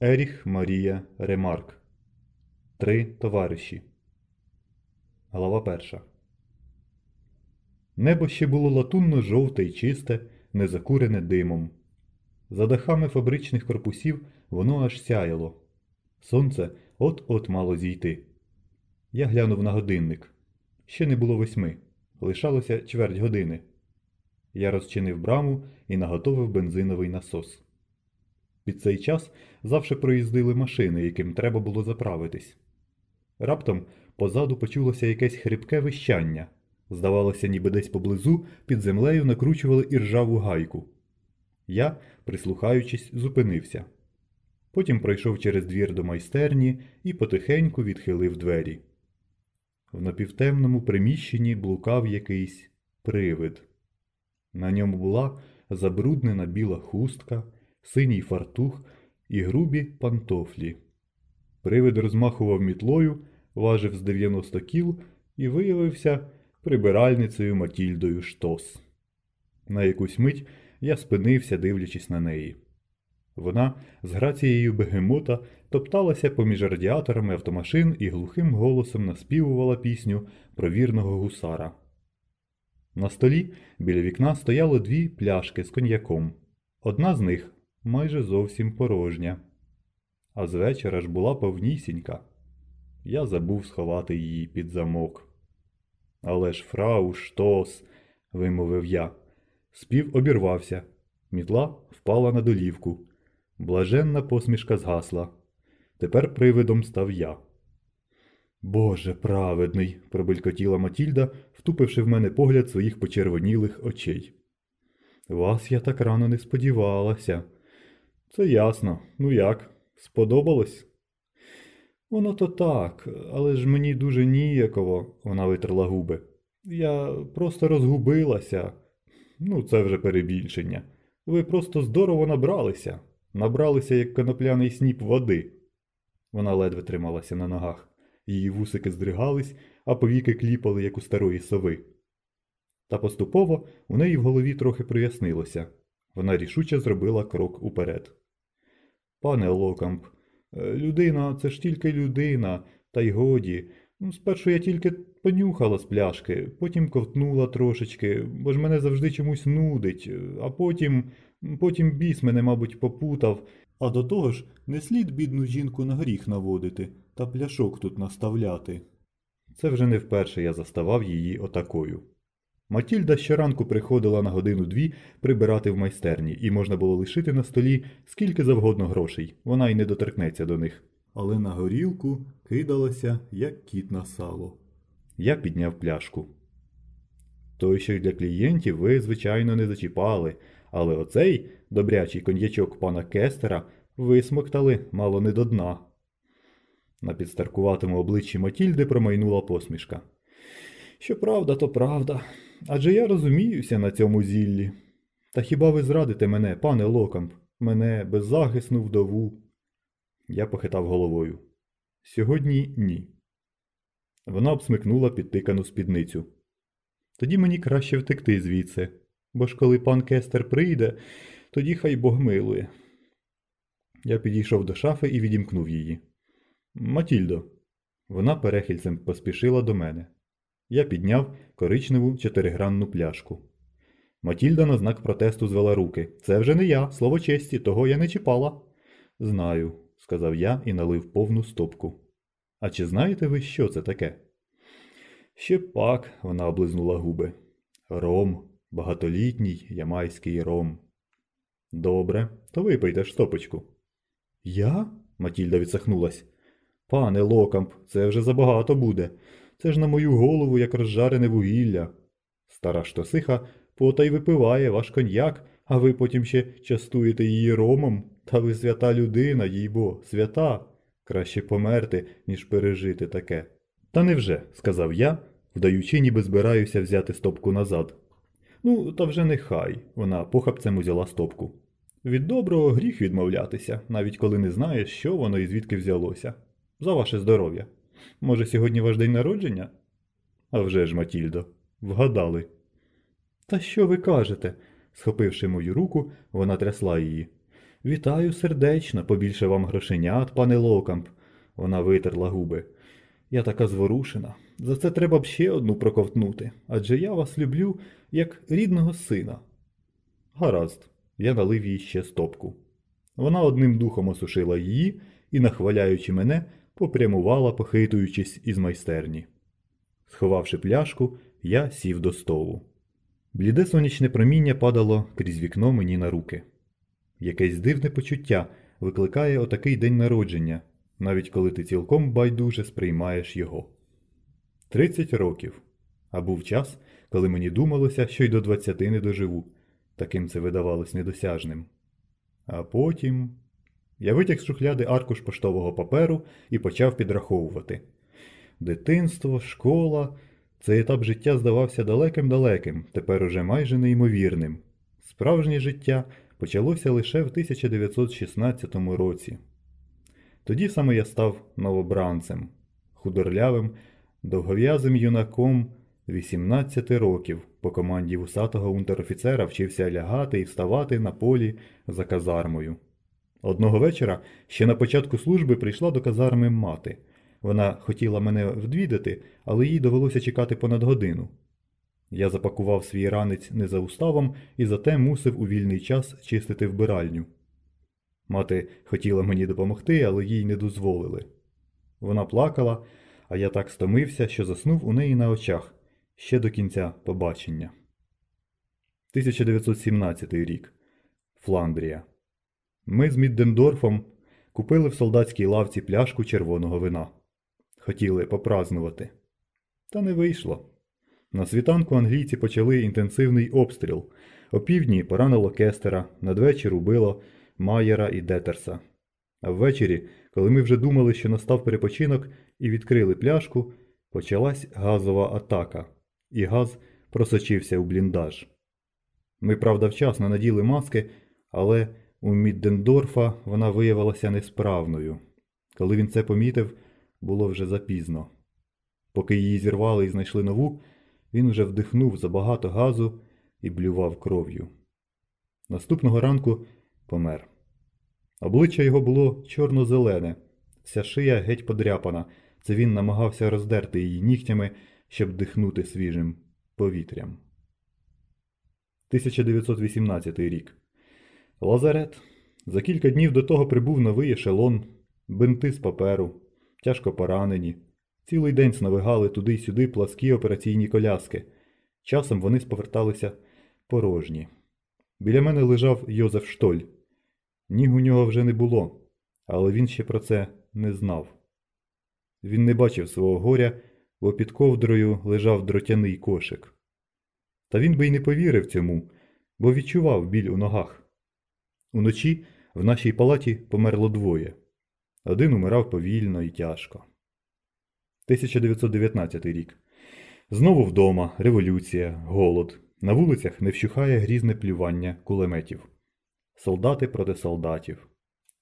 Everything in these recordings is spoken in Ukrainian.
Еріх Марія Ремарк. Три товариші. Глава перша. Небо ще було латунно жовте й чисте, не закурене димом. За дахами фабричних корпусів воно аж сяяло. Сонце от-от мало зійти. Я глянув на годинник. Ще не було восьми. Лишалося чверть години. Я розчинив браму і наготовив бензиновий насос. Під цей час завше проїздили машини, яким треба було заправитись. Раптом позаду почулося якесь хрипке вищання. Здавалося, ніби десь поблизу під землею накручували іржаву гайку. Я, прислухаючись, зупинився. Потім пройшов через двір до майстерні і потихеньку відхилив двері. В напівтемному приміщенні блукав якийсь привид. На ньому була забруднена біла хустка, синій фартух і грубі пантофлі. Привид розмахував мітлою, важив з 90 кіл і виявився прибиральницею Матільдою Штос. На якусь мить я спинився, дивлячись на неї. Вона з грацією бегемота топталася поміж радіаторами автомашин і глухим голосом наспівувала пісню про вірного гусара. На столі біля вікна стояло дві пляшки з коньяком. Одна з них майже зовсім порожня. А з вечора ж була повнісінька. Я забув сховати її під замок. Але ж фрау штос, вимовив я. Спів обірвався. Мітла впала на долівку. Блаженна посмішка згасла. Тепер привидом став я. Боже праведний, пробелькотіла Матільда, втупивши в мене погляд своїх почервонілих очей. Вас я так рано не сподівалася. Це ясно. Ну як? Сподобалось? Воно то так, але ж мені дуже ніяково, вона витерла губи. Я просто розгубилася. Ну, це вже перебільшення. Ви просто здорово набралися. Набралися, як конопляний сніп води. Вона ледве трималася на ногах. Її вусики здригались, а повіки кліпали, як у старої сови. Та поступово у неї в голові трохи прояснилося. Вона рішуче зробила крок уперед. Пане Локамп, е, людина це ж тільки людина, та й годі. Ну, Спершу я тільки понюхала з пляшки, потім ковтнула трошечки, бо ж мене завжди чомусь нудить, а потім, потім біс мене, мабуть, попутав. А до того ж, не слід бідну жінку на гріх наводити та пляшок тут наставляти. Це вже не вперше я заставав її отакою. Матільда щоранку приходила на годину-дві прибирати в майстерні, і можна було лишити на столі скільки завгодно грошей, вона й не доторкнеться до них. Але на горілку кидалася, як кіт на сало. Я підняв пляшку. Той, що для клієнтів ви, звичайно, не зачіпали, але оцей добрячий коньячок пана Кестера висмоктали мало не до дна. На підстаркуватому обличчі Матільди промайнула посмішка. Що правда, то правда. Адже я розуміюся на цьому зіллі. Та хіба ви зрадите мене, пане Локамп, мене беззахисну вдову? Я похитав головою. Сьогодні ні. Вона обсмикнула підтикану спідницю. Тоді мені краще втекти звідси, бо ж коли пан Кестер прийде, тоді хай Бог милує. Я підійшов до шафи і відімкнув її. Матільдо. Вона перехильцем поспішила до мене. Я підняв коричневу чотиригранну пляшку. Матільда на знак протесту звела руки. Це вже не я, слово честі, того я не чіпала. Знаю, сказав я і налив повну стопку. А чи знаєте ви, що це таке? Ще пак, вона облизнула губи. Ром, багатолітній ямайський ром. Добре, то випийте ж стопочку. Я? Матільда відсахнулась. Пане Локамп, це вже забагато буде. Це ж на мою голову, як розжарене вугілля. Стара штосиха потай випиває ваш коньяк, а ви потім ще частуєте її ромом. Та ви свята людина, їй-бо, свята. Краще померти, ніж пережити таке. Та невже, сказав я, вдаючи, ніби збираюся взяти стопку назад. Ну, та вже нехай, вона похапцем узяла стопку. Від доброго гріх відмовлятися, навіть коли не знаєш, що воно і звідки взялося. За ваше здоров'я. Може, сьогодні ваш день народження? А вже ж, Матільдо, вгадали. Та що ви кажете? схопивши мою руку, вона трясла її. Вітаю сердечно, побільше вам грошенят, пане Локамп. Вона витерла губи. Я така зворушена. За це треба б ще одну проковтнути, адже я вас люблю як рідного сина. Гаразд, я налив їй ще стопку. Вона одним духом осушила її і, нахваляючи мене, попрямувала, похитуючись із майстерні. Сховавши пляшку, я сів до столу. Бліде сонячне проміння падало крізь вікно мені на руки. Якесь дивне почуття викликає отакий день народження, навіть коли ти цілком байдуже сприймаєш його. Тридцять років. А був час, коли мені думалося, що й до двадцяти не доживу. Таким це видавалось недосяжним. А потім. Я витяг з шухляди аркуш поштового паперу і почав підраховувати. Дитинство, школа. Цей етап життя здавався далеким-далеким, тепер уже майже неймовірним. Справжнє життя почалося лише в 1916 році. Тоді саме я став новобранцем, худорлявим, довгов'язим юнаком 18 років по команді вусатого унтерофіцера вчився лягати і вставати на полі за казармою. Одного вечора ще на початку служби прийшла до казарми мати. Вона хотіла мене вдвідати, але їй довелося чекати понад годину. Я запакував свій ранець не за уставом і зате мусив у вільний час чистити вбиральню. Мати хотіла мені допомогти, але їй не дозволили. Вона плакала, а я так стомився, що заснув у неї на очах ще до кінця побачення. 1917 рік. Фландрія. Ми з Міддендорфом купили в солдатській лавці пляшку червоного вина. Хотіли попразнувати. Та не вийшло. На світанку англійці почали інтенсивний обстріл. Опівдні поранило Кестера, надвечір убило Майера і Детерса. А ввечері, коли ми вже думали, що настав перепочинок і відкрили пляшку, почалась газова атака, і газ просочився у бліндаж. Ми, правда, вчасно наділи маски, але у Міддендорфа вона виявилася несправною. Коли він це помітив, було вже запізно. Поки її зірвали і знайшли нову, він вже вдихнув забагато газу і блював кров'ю. Наступного ранку помер. Обличчя його було чорно-зелене, вся шия геть подряпана. Це він намагався роздерти її нігтями, щоб дихнути свіжим повітрям. 1918 рік. Лазарет. За кілька днів до того прибув новий ешелон, бинти з паперу, тяжко поранені. Цілий день сновигали туди й сюди пласкі операційні коляски. Часом вони споверталися порожні. Біля мене лежав Йозеф Штоль. Ніг у нього вже не було, але він ще про це не знав. Він не бачив свого горя, бо під ковдрою лежав дротяний кошик. Та він би й не повірив цьому, бо відчував біль у ногах. Уночі в нашій палаті померло двоє. Один умирав повільно і тяжко. 1919 рік. Знову вдома, революція, голод. На вулицях не вщухає грізне плювання кулеметів. Солдати проти солдатів.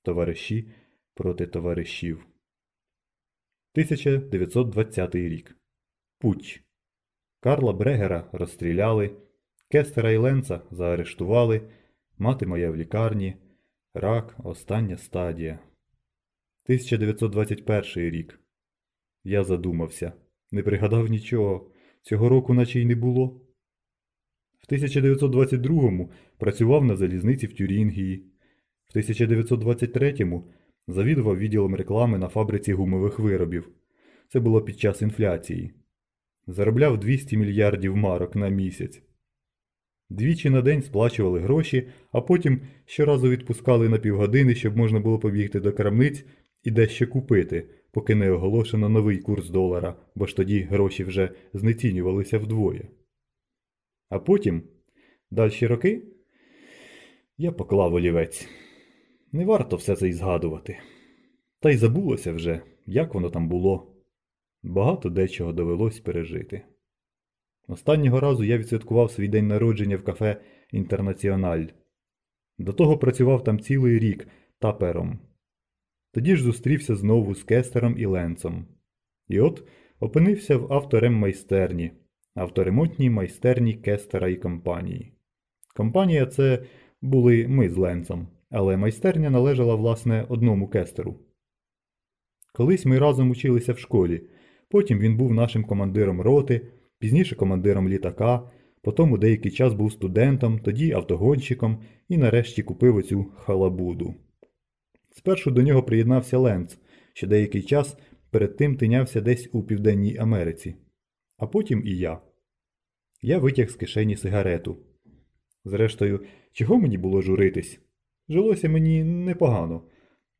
Товариші проти товаришів. 1920 рік. Путч. Карла Брегера розстріляли. Кестера і Ленца заарештували. Мати моя в лікарні. Рак остання стадія. 1921 рік. Я задумався. Не пригадав нічого. Цього року наче й не було. В 1922-му працював на залізниці в Тюрінгії. В 1923-му завідував відділом реклами на фабриці гумових виробів. Це було під час інфляції. Заробляв 200 мільярдів марок на місяць. Двічі на день сплачували гроші, а потім щоразу відпускали на півгодини, щоб можна було побігти до крамниць і дещо купити, поки не оголошено новий курс долара, бо ж тоді гроші вже знецінювалися вдвоє. А потім, дальші роки, я поклав олівець. Не варто все це й згадувати. Та й забулося вже, як воно там було. Багато дечого довелось пережити. Останнього разу я відсвяткував свій день народження в кафе Інтернаціональ. До того працював там цілий рік тапером. Тоді ж зустрівся знову з Кестером і Ленцом. І от опинився в автореммайстерні, авторемонтній майстерні Кестера і компанії. Компанія це були ми з Ленцом, але майстерня належала власне одному кестеру. Колись ми разом училися в школі, потім він був нашим командиром роти, пізніше командиром літака, потім у деякий час був студентом, тоді автогонщиком і нарешті купив оцю халабуду. Спершу до нього приєднався Ленц, що деякий час перед тим тинявся десь у Південній Америці, а потім і я. Я витяг з кишені сигарету. Зрештою, чого мені було журитись? Жилося мені непогано.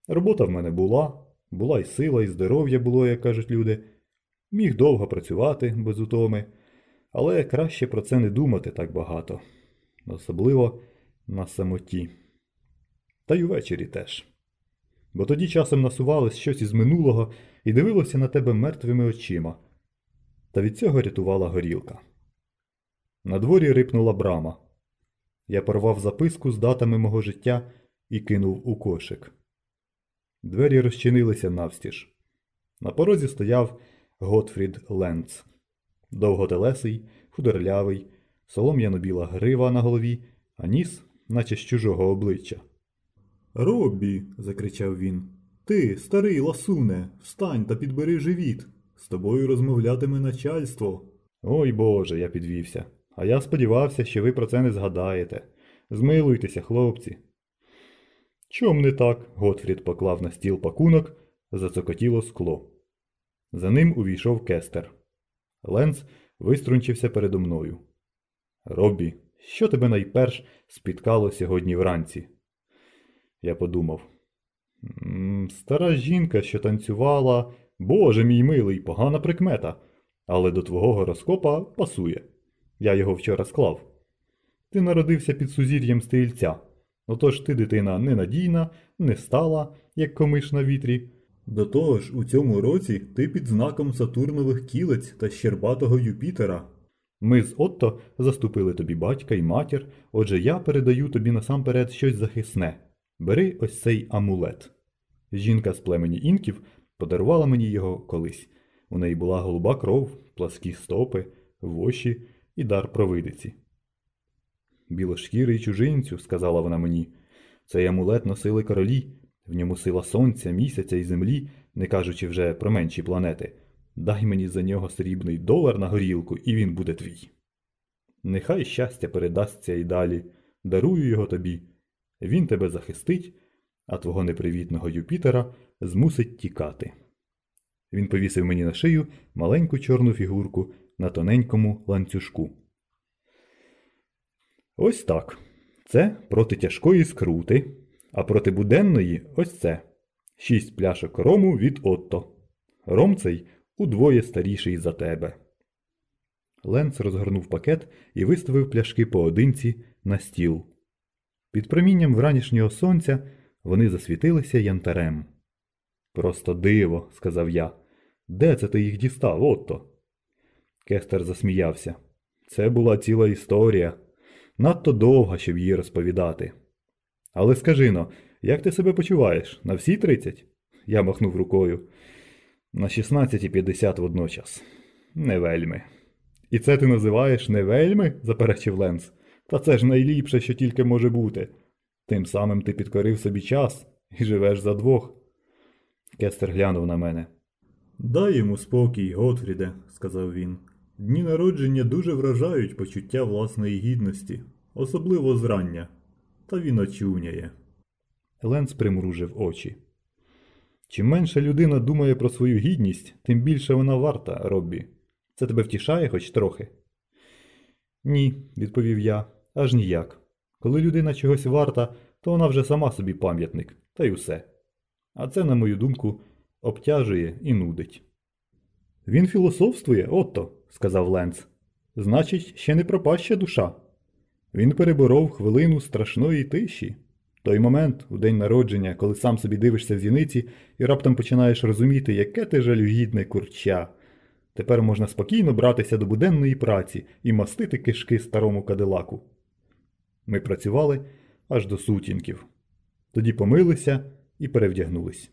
Робота в мене була, була і сила, і здоров'я було, як кажуть люди. Міг довго працювати без утоми, але краще про це не думати так багато, особливо на самоті. Та й увечері теж. Бо тоді часом насувалось щось із минулого і дивилося на тебе мертвими очима. Та від цього рятувала горілка. На дворі рипнула брама. Я порвав записку з датами мого життя і кинув у кошик. Двері розчинилися навстіж. На порозі стояв Готфрід Ленц. Довготелесий, худорлявий, солом'яно-біла грива на голові, а ніс, наче з чужого обличчя. Роббі, закричав він. Ти, старий ласуне, встань та підбери живіт. З тобою розмовлятиме начальство. Ой Боже, я підвівся. А я сподівався, що ви про це не згадаєте. Змилуйтеся, хлопці. Чом не так? Готфрід поклав на стіл пакунок, зацокотіло скло. За ним увійшов кестер. Ленц виструнчився передо мною. Роббі, що тебе найперш спіткало сьогодні вранці? Я подумав. Стара жінка, що танцювала, боже мій милий, погана прикмета, але до твого гороскопа пасує. Я його вчора склав. Ти народився під сузір'ям стрільця. Отож ти, дитина, ненадійна, не стала, як комиш на вітрі. До того ж, у цьому році ти під знаком Сатурнових кілець та щербатого Юпітера. Ми з Отто заступили тобі батька і матір, отже я передаю тобі насамперед щось захисне. Бери ось цей амулет. Жінка з племені інків подарувала мені його колись. У неї була голуба кров, пласкі стопи, воші і дар провидиці. Білошкірий чужинцю, сказала вона мені, цей амулет носили королі, в ньому сила сонця, місяця і землі, не кажучи вже про менші планети. Дай мені за нього срібний долар на горілку, і він буде твій. Нехай щастя передасться і далі, дарую його тобі. Він тебе захистить, а твого непривітного Юпітера змусить тікати. Він повісив мені на шию маленьку чорну фігурку на тоненькому ланцюжку. Ось так. Це проти тяжкої скрути, а проти буденної ось це. Шість пляшок рому від Отто. Ром цей удвоє старіший за тебе. Ленц розгорнув пакет і виставив пляшки поодинці на стіл. Під промінням вранішнього сонця вони засвітилися янтарем. Просто диво, сказав я. Де це ти їх дістав, Отто? Кестер засміявся. Це була ціла історія, надто довга, щоб її розповідати. Але скажи но, як ти себе почуваєш? На всі тридцять? Я махнув рукою. На 16.50 водночас. Не вельми. І це ти називаєш не вельми? заперечив Ленс. Та це ж найліпше, що тільки може бути. Тим самим ти підкорив собі час і живеш за двох. Кестер глянув на мене. Дай йому спокій, Готфріде, сказав він. Дні народження дуже вражають почуття власної гідності, особливо зрання. Та він очуняє. Ленс примружив очі. Чим менше людина думає про свою гідність, тим більше вона варта, Роббі. Це тебе втішає хоч трохи? Ні, відповів я, аж ніяк. Коли людина чогось варта, то вона вже сама собі пам'ятник, та й усе. А це, на мою думку, обтяжує і нудить. Він філософствує, отто, сказав Ленц. Значить, ще не пропаща душа. Він переборов хвилину страшної тиші. Той момент, у день народження, коли сам собі дивишся в зіниці і раптом починаєш розуміти, яке ти жалюгідне курча. Тепер можна спокійно братися до буденної праці і мастити кишки старому кадилаку. Ми працювали аж до сутінків. Тоді помилися і перевдягнулись.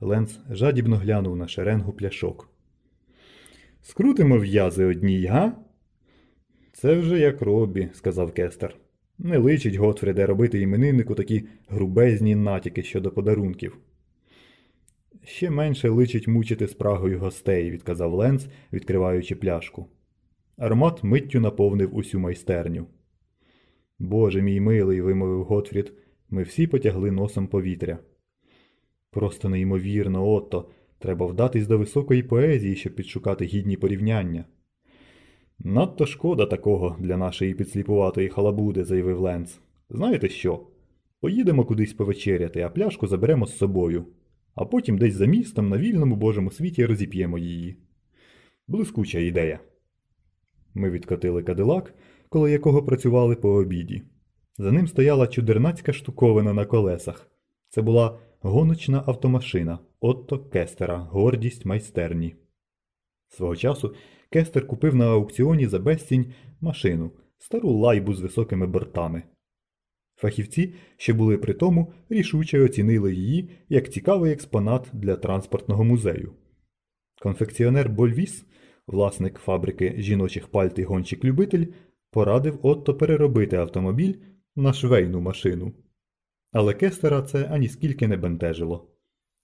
Ленц жадібно глянув на шеренгу пляшок. Скрутимо в'язи одній, га? Це вже як Робі, сказав Кестер. Не личить Готфріде робити імениннику такі грубезні натяки щодо подарунків. Ще менше личить мучити спрагою гостей, відказав Ленц, відкриваючи пляшку. Аромат миттю наповнив усю майстерню. Боже мій милий, вимовив Готфрід, ми всі потягли носом повітря. Просто неймовірно, Отто, треба вдатись до високої поезії, щоб підшукати гідні порівняння. Надто шкода такого для нашої підсліпуватої халабуди, заявив Ленц. Знаєте що? Поїдемо кудись повечеряти, а пляшку заберемо з собою, а потім десь за містом на вільному божому світі розіп'ємо її. Блискуча ідея. Ми відкотили кадилак, коло якого працювали по обіді. За ним стояла чудернацька штуковина на колесах. Це була гоночна автомашина Отто Кестера, гордість майстерні. Свого часу Кестер купив на аукціоні за безцінь машину, стару лайбу з високими бортами. Фахівці, що були при тому, рішуче оцінили її як цікавий експонат для транспортного музею. Конфекціонер Больвіс, власник фабрики жіночих пальт і гонщик-любитель, порадив Отто переробити автомобіль на швейну машину. Але Кестера це аніскільки не бентежило.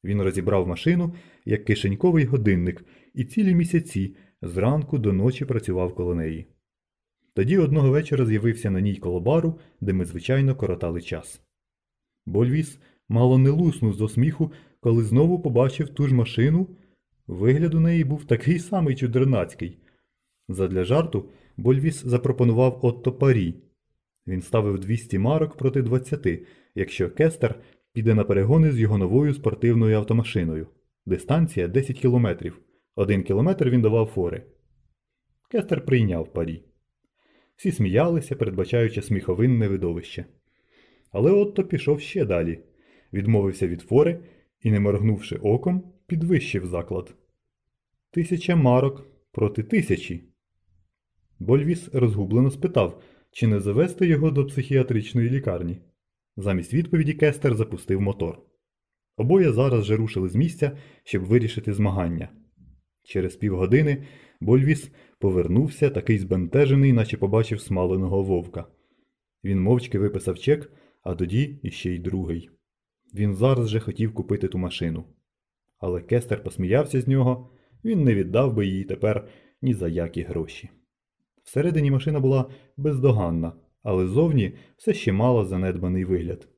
Він розібрав машину як кишеньковий годинник і цілі місяці зранку до ночі працював коло неї. Тоді одного вечора з'явився на ній коло бару, де ми, звичайно, коротали час. Больвіс мало не луснув з сміху, коли знову побачив ту ж машину. Вигляд у неї був такий самий чудернацький. Задля жарту Больвіс запропонував Отто парі. Він ставив 200 марок проти 20, якщо Кестер піде на перегони з його новою спортивною автомашиною. Дистанція 10 кілометрів. Один кілометр він давав фори. Кестер прийняв парі. Всі сміялися, передбачаючи сміховинне видовище. Але Отто пішов ще далі, відмовився від фори і, не моргнувши оком, підвищив заклад. Тисяча марок проти тисячі. Больвіс розгублено спитав, чи не завести його до психіатричної лікарні. Замість відповіді Кестер запустив мотор. Обоє зараз же рушили з місця, щоб вирішити змагання. Через півгодини Больвіс повернувся, такий збентежений, наче побачив смаленого вовка. Він мовчки виписав чек, а тоді іще й другий. Він зараз же хотів купити ту машину. Але Кестер посміявся з нього, він не віддав би її тепер ні за які гроші. Всередині машина була бездоганна, але зовні все ще мала занедбаний вигляд.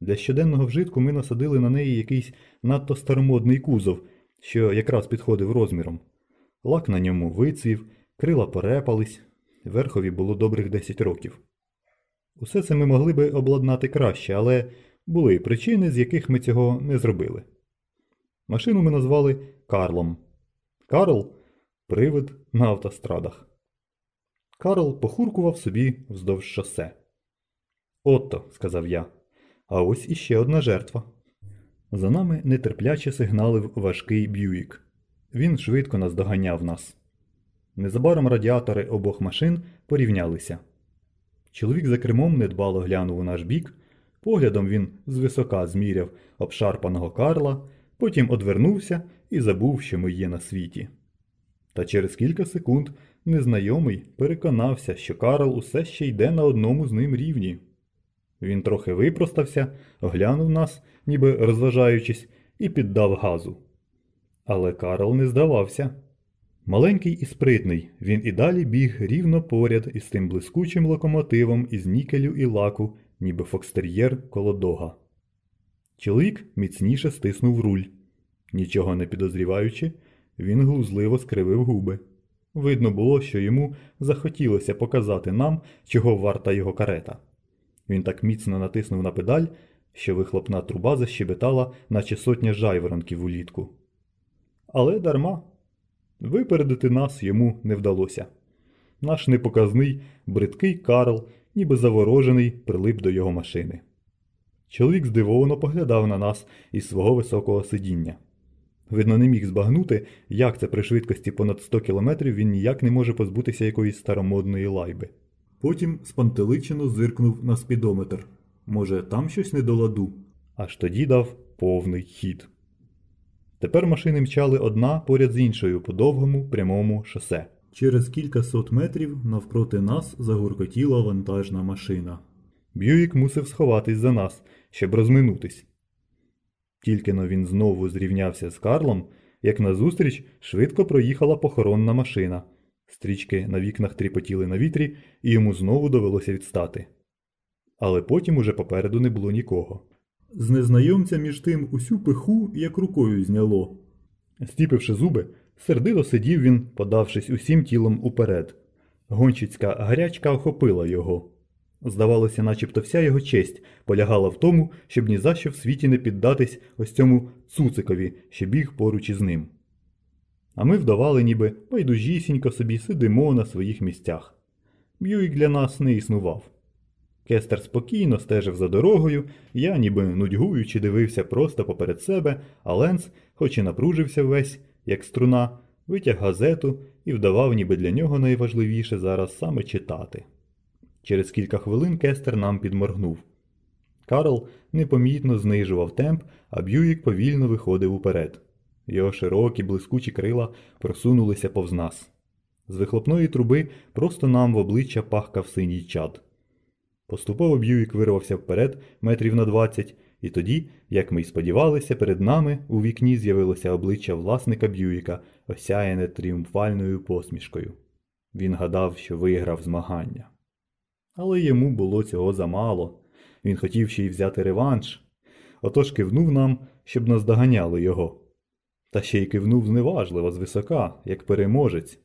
Для щоденного вжитку ми насадили на неї якийсь надто старомодний кузов, що якраз підходив розміром. Лак на ньому вицвів, крила порепались, верхові було добрих 10 років. Усе це ми могли би обладнати краще, але були причини, з яких ми цього не зробили. Машину ми назвали Карлом. Карл привид на автострадах. Карл похуркував собі вздовж шосе. Отто, сказав я, а ось іще одна жертва. За нами нетерпляче сигналив важкий б'юїк. Він швидко наздоганяв нас. Незабаром радіатори обох машин порівнялися. Чоловік за кермом недбало глянув у наш бік, поглядом він звисока зміряв обшарпаного Карла, потім одвернувся і забув, що ми є на світі. Та через кілька секунд незнайомий переконався, що Карл усе ще йде на одному з ним рівні. Він трохи випростався, оглянув нас, ніби розважаючись, і піддав газу. Але Карл не здавався. Маленький і спритний, він і далі біг рівно поряд із тим блискучим локомотивом із нікелю і лаку, ніби фокстер'єр коло дога. Чоловік міцніше стиснув руль. Нічого не підозріваючи, він глузливо скривив губи. Видно було, що йому захотілося показати нам, чого варта його карета. Він так міцно натиснув на педаль, що вихлопна труба защебетала, наче сотня жайворонків улітку. Але дарма. Випередити нас йому не вдалося. Наш непоказний, бридкий Карл, ніби заворожений, прилип до його машини. Чоловік здивовано поглядав на нас із свого високого сидіння. Видно, не міг збагнути, як це при швидкості понад 100 кілометрів він ніяк не може позбутися якоїсь старомодної лайби. Потім спантеличено зиркнув на спідометр. Може, там щось не до ладу? Аж тоді дав повний хід. Тепер машини мчали одна поряд з іншою по довгому прямому шосе. Через кілька сот метрів навпроти нас загуркотіла вантажна машина. Б'юїк мусив сховатись за нас, щоб розминутись. Тільки но він знову зрівнявся з Карлом, як назустріч швидко проїхала похоронна машина. Стрічки на вікнах тріпотіли на вітрі, і йому знову довелося відстати. Але потім уже попереду не було нікого. З незнайомця між тим усю пиху як рукою зняло. Стіпивши зуби, сердито сидів він, подавшись усім тілом уперед. Гонщицька гарячка охопила його. Здавалося, начебто вся його честь полягала в тому, щоб ні за що в світі не піддатись ось цьому цуцикові, що біг поруч із ним. А ми вдавали, ніби байдужісінько собі сидимо на своїх місцях. Б'юїк для нас не існував. Кестер спокійно стежив за дорогою, я, ніби нудьгуючи, дивився просто поперед себе, а Ленс, хоч і напружився весь, як струна, витяг газету і вдавав, ніби для нього найважливіше зараз саме читати. Через кілька хвилин Кестер нам підморгнув. Карл непомітно знижував темп, а Б'юїк повільно виходив уперед. Його широкі, блискучі крила просунулися повз нас. З вихлопної труби просто нам в обличчя пахкав синій чад. Поступово Б'юїк вирвався вперед метрів на двадцять, і тоді, як ми й сподівалися, перед нами у вікні з'явилося обличчя власника Б'юїка, осяяне тріумфальною посмішкою. Він гадав, що виграв змагання. Але йому було цього замало. Він хотів ще й взяти реванш. Отож кивнув нам, щоб наздоганяли його. Та ще й кивнув зневажливо звисока, як переможець.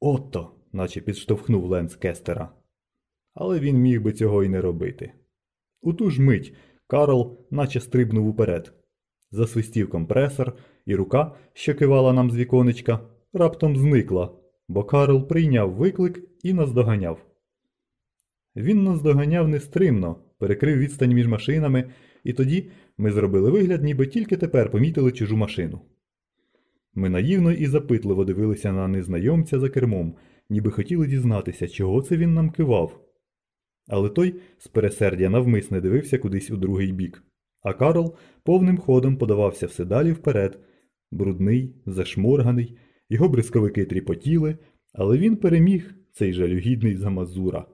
Отто, наче підштовхнув Ленс Кестера. Але він міг би цього й не робити. У ту ж мить Карл наче стрибнув уперед. Засвистів компресор, і рука, що кивала нам з віконечка, раптом зникла, бо Карл прийняв виклик і наздоганяв. Він наздоганяв нестримно, перекрив відстань між машинами, і тоді ми зробили вигляд, ніби тільки тепер помітили чужу машину. Ми наївно і запитливо дивилися на незнайомця за кермом, ніби хотіли дізнатися, чого це він нам кивав. Але той з пересердя навмисне дивився кудись у другий бік, а Карл повним ходом подавався все далі вперед, брудний, зашморганий, його бризковики тріпотіли, але він переміг цей жалюгідний замазура.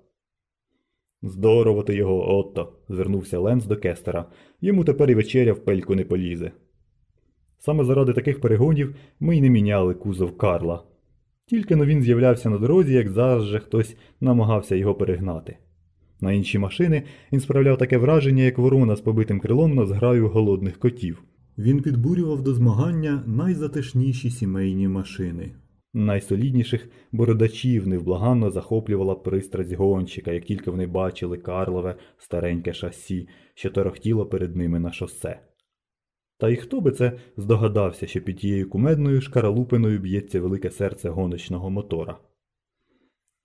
Здорово ти його, Отто, звернувся Ленс до Кестера. Йому тепер і вечеря в пельку не полізе. Саме заради таких перегонів ми й не міняли кузов Карла. Тільки но він з'являвся на дорозі, як зараз же хтось намагався його перегнати. На інші машини він справляв таке враження, як ворона з побитим крилом на зграю голодних котів. Він підбурював до змагання найзатишніші сімейні машини. Найсолідніших бородачів невблаганно захоплювала пристрасть гонщика, як тільки вони бачили Карлове стареньке шасі, що торохтіло перед ними на шосе. Та й хто би це здогадався, що під тією кумедною шкаралупиною б'ється велике серце гоночного мотора.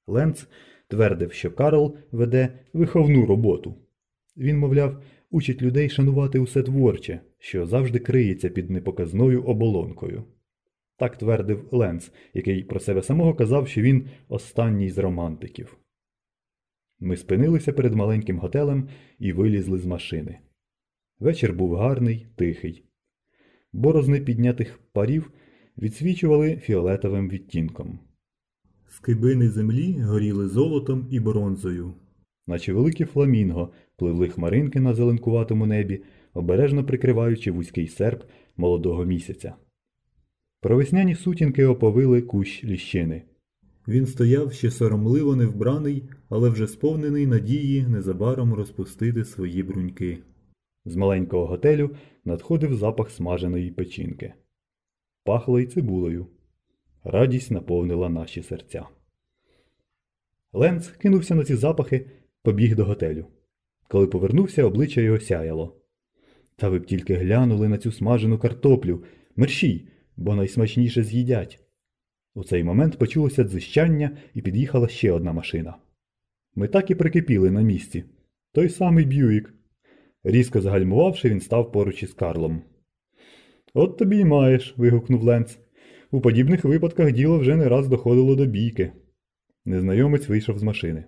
Ленц твердив, що Карл веде виховну роботу. Він, мовляв, учить людей шанувати усе творче, що завжди криється під непоказною оболонкою. Так твердив Ленц, який про себе самого казав, що він останній з романтиків. Ми спинилися перед маленьким готелем і вилізли з машини. Вечір був гарний, тихий. Борозни піднятих парів відсвічували фіолетовим відтінком. Скибини землі горіли золотом і бронзою, наче великі фламінго пливли хмаринки на зеленкуватому небі, обережно прикриваючи вузький серп молодого місяця. Провесняні сутінки оповили кущ ліщини. Він стояв ще соромливо невбраний, але вже сповнений надії незабаром розпустити свої бруньки. З маленького готелю надходив запах смаженої печінки. Пахло й цибулею. Радість наповнила наші серця. Ленц кинувся на ці запахи, побіг до готелю. Коли повернувся, обличчя його сяяло. Та ви б тільки глянули на цю смажену картоплю. Мерщій, бо найсмачніше з'їдять. У цей момент почулося дзищання і під'їхала ще одна машина. Ми так і прикипіли на місці. Той самий Б'юїк. Різко загальмувавши, він став поруч із Карлом. От тобі й маєш. вигукнув Ленц. У подібних випадках діло вже не раз доходило до бійки. Незнайомець вийшов з машини.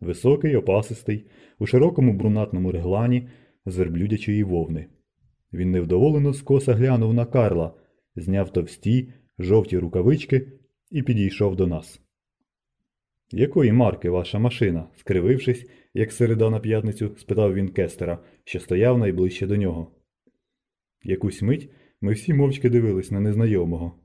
Високий, опасистий, у широкому брунатному реглані з верблюдячої вовни. Він невдоволено скоса глянув на Карла, зняв товсті, жовті рукавички і підійшов до нас. Якої марки ваша машина? скривившись, як середа на п'ятницю? спитав він кестера, що стояв найближче до нього. Якусь мить ми всі мовчки дивились на незнайомого.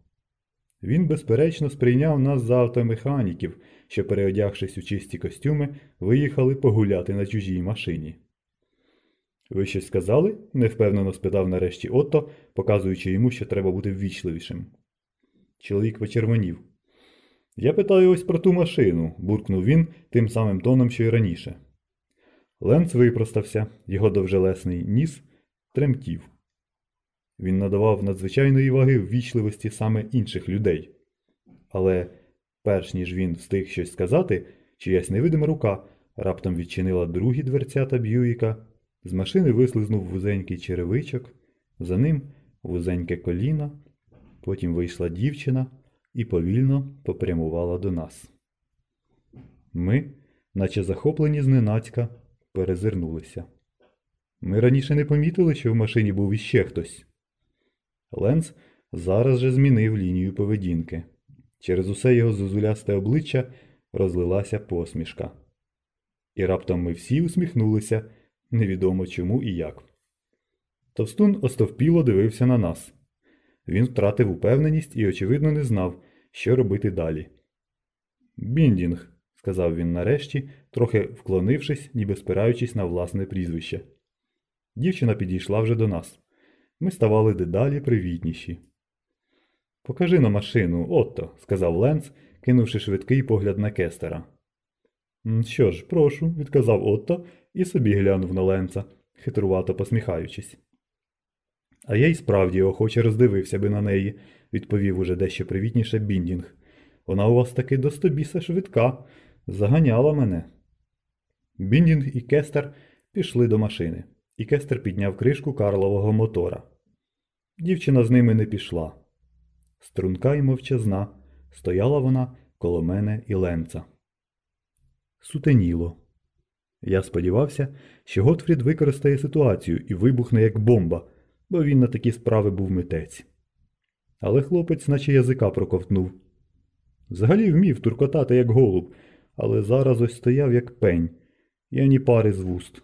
Він, безперечно, сприйняв нас за автомеханіків, що, переодягшись у чисті костюми, виїхали погуляти на чужій машині. Ви щось сказали? невпевнено спитав нарешті Отто, показуючи йому, що треба бути ввічливішим. Чоловік почервонів. Я питаю ось про ту машину, буркнув він тим самим тоном, що й раніше. Ленц випростався, його довжелесний ніс тремтів. Він надавав надзвичайної ваги ввічливості саме інших людей. Але, перш ніж він встиг щось сказати, чиясь невидима рука раптом відчинила другі дверцята Б'юїка, з машини вислизнув вузенький черевичок, за ним вузеньке коліно, потім вийшла дівчина і повільно попрямувала до нас. Ми, наче захоплені зненацька, перезирнулися. Ми раніше не помітили, що в машині був іще хтось. Ленц зараз же змінив лінію поведінки. Через усе його зозулясте обличчя розлилася посмішка. І раптом ми всі усміхнулися, невідомо чому і як. Товстун остовпіло дивився на нас. Він втратив упевненість і, очевидно, не знав, що робити далі. Біндінг, сказав він нарешті, трохи вклонившись, ніби спираючись на власне прізвище. Дівчина підійшла вже до нас. Ми ставали дедалі привітніші. Покажи на машину, Отто, сказав Ленц, кинувши швидкий погляд на Кестера. Що ж, прошу, відказав Отто і собі глянув на Ленца, хитрувато посміхаючись. А я й справді охоче роздивився би на неї, відповів уже дещо привітніше Біндінг. Вона у вас таки достобіса швидка, заганяла мене. Біндінг і Кестер пішли до машини, і Кестер підняв кришку Карлового мотора. Дівчина з ними не пішла. Струнка і мовчазна, стояла вона коло мене і ленца. Сутеніло. Я сподівався, що Готфрід використає ситуацію і вибухне як бомба, бо він на такі справи був митець. Але хлопець, наче язика проковтнув. Взагалі вмів туркотати, як голуб, але зараз ось стояв, як пень, і ані пари з вуст.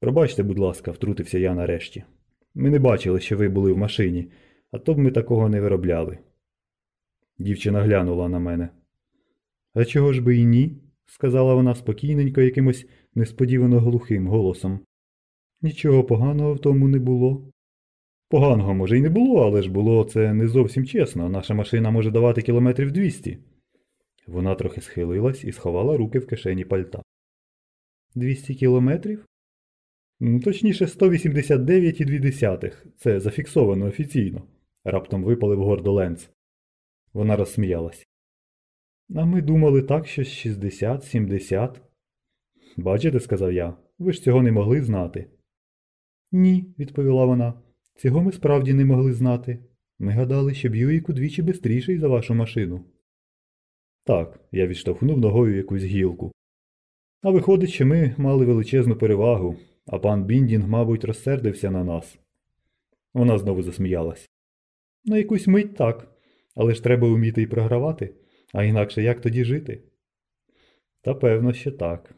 Пробачте, будь ласка, втрутився я нарешті. Ми не бачили, що ви були в машині, а то б ми такого не виробляли. Дівчина глянула на мене. А чого ж би і ні? сказала вона спокійненько якимось несподівано глухим голосом. Нічого поганого в тому не було. Поганого, може, й не було, але ж було це не зовсім чесно. Наша машина може давати кілометрів двісті. Вона трохи схилилась і сховала руки в кишені пальта. Двісті кілометрів? Точніше, 189,2. Це зафіксовано офіційно, раптом випалив гордо Ленц. Вона розсміялась. А ми думали так, що 60-70. Бачите, сказав я, ви ж цього не могли знати. Ні, відповіла вона. Цього ми справді не могли знати. Ми гадали, що Б'юїк удвічі бистріший за вашу машину. Так, я відштовхнув ногою якусь гілку. А виходить, що ми мали величезну перевагу, а пан Біндінг, мабуть, розсердився на нас. Вона знову засміялась. На якусь мить так, але ж треба вміти й програвати, а інакше як тоді жити? Та певно, що так.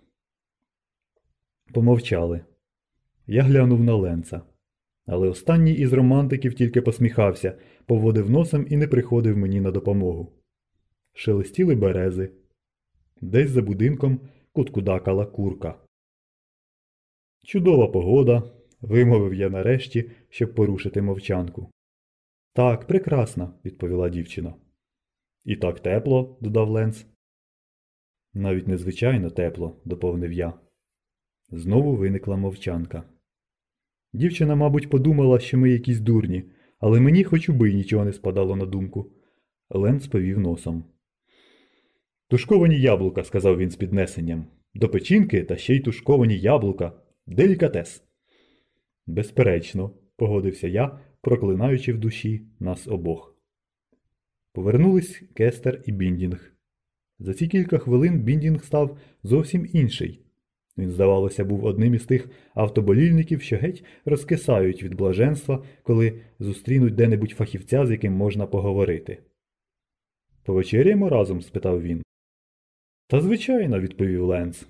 Помовчали. Я глянув на ленца. Але останній із романтиків тільки посміхався, поводив носом і не приходив мені на допомогу. Шелестіли берези. Десь за будинком куткудакала курка. Чудова погода, вимовив я нарешті, щоб порушити мовчанку. Так, прекрасна, відповіла дівчина. І так тепло, додав Ленц. Навіть незвичайно тепло, доповнив я. Знову виникла мовчанка. Дівчина, мабуть, подумала, що ми якісь дурні, але мені хоч уби нічого не спадало на думку. Ленц повів носом. Тушковані яблука, сказав він з піднесенням. До печінки та ще й тушковані яблука. Делікатес. Безперечно, погодився я, проклинаючи в душі нас обох. Повернулись Кестер і Біндінг. За ці кілька хвилин Біндінг став зовсім інший. Він, здавалося, був одним із тих автоболільників, що геть розкисають від блаженства, коли зустрінуть де-небудь фахівця, з яким можна поговорити. Повечеряємо разом? спитав він. Та звичайно, відповів Ленц.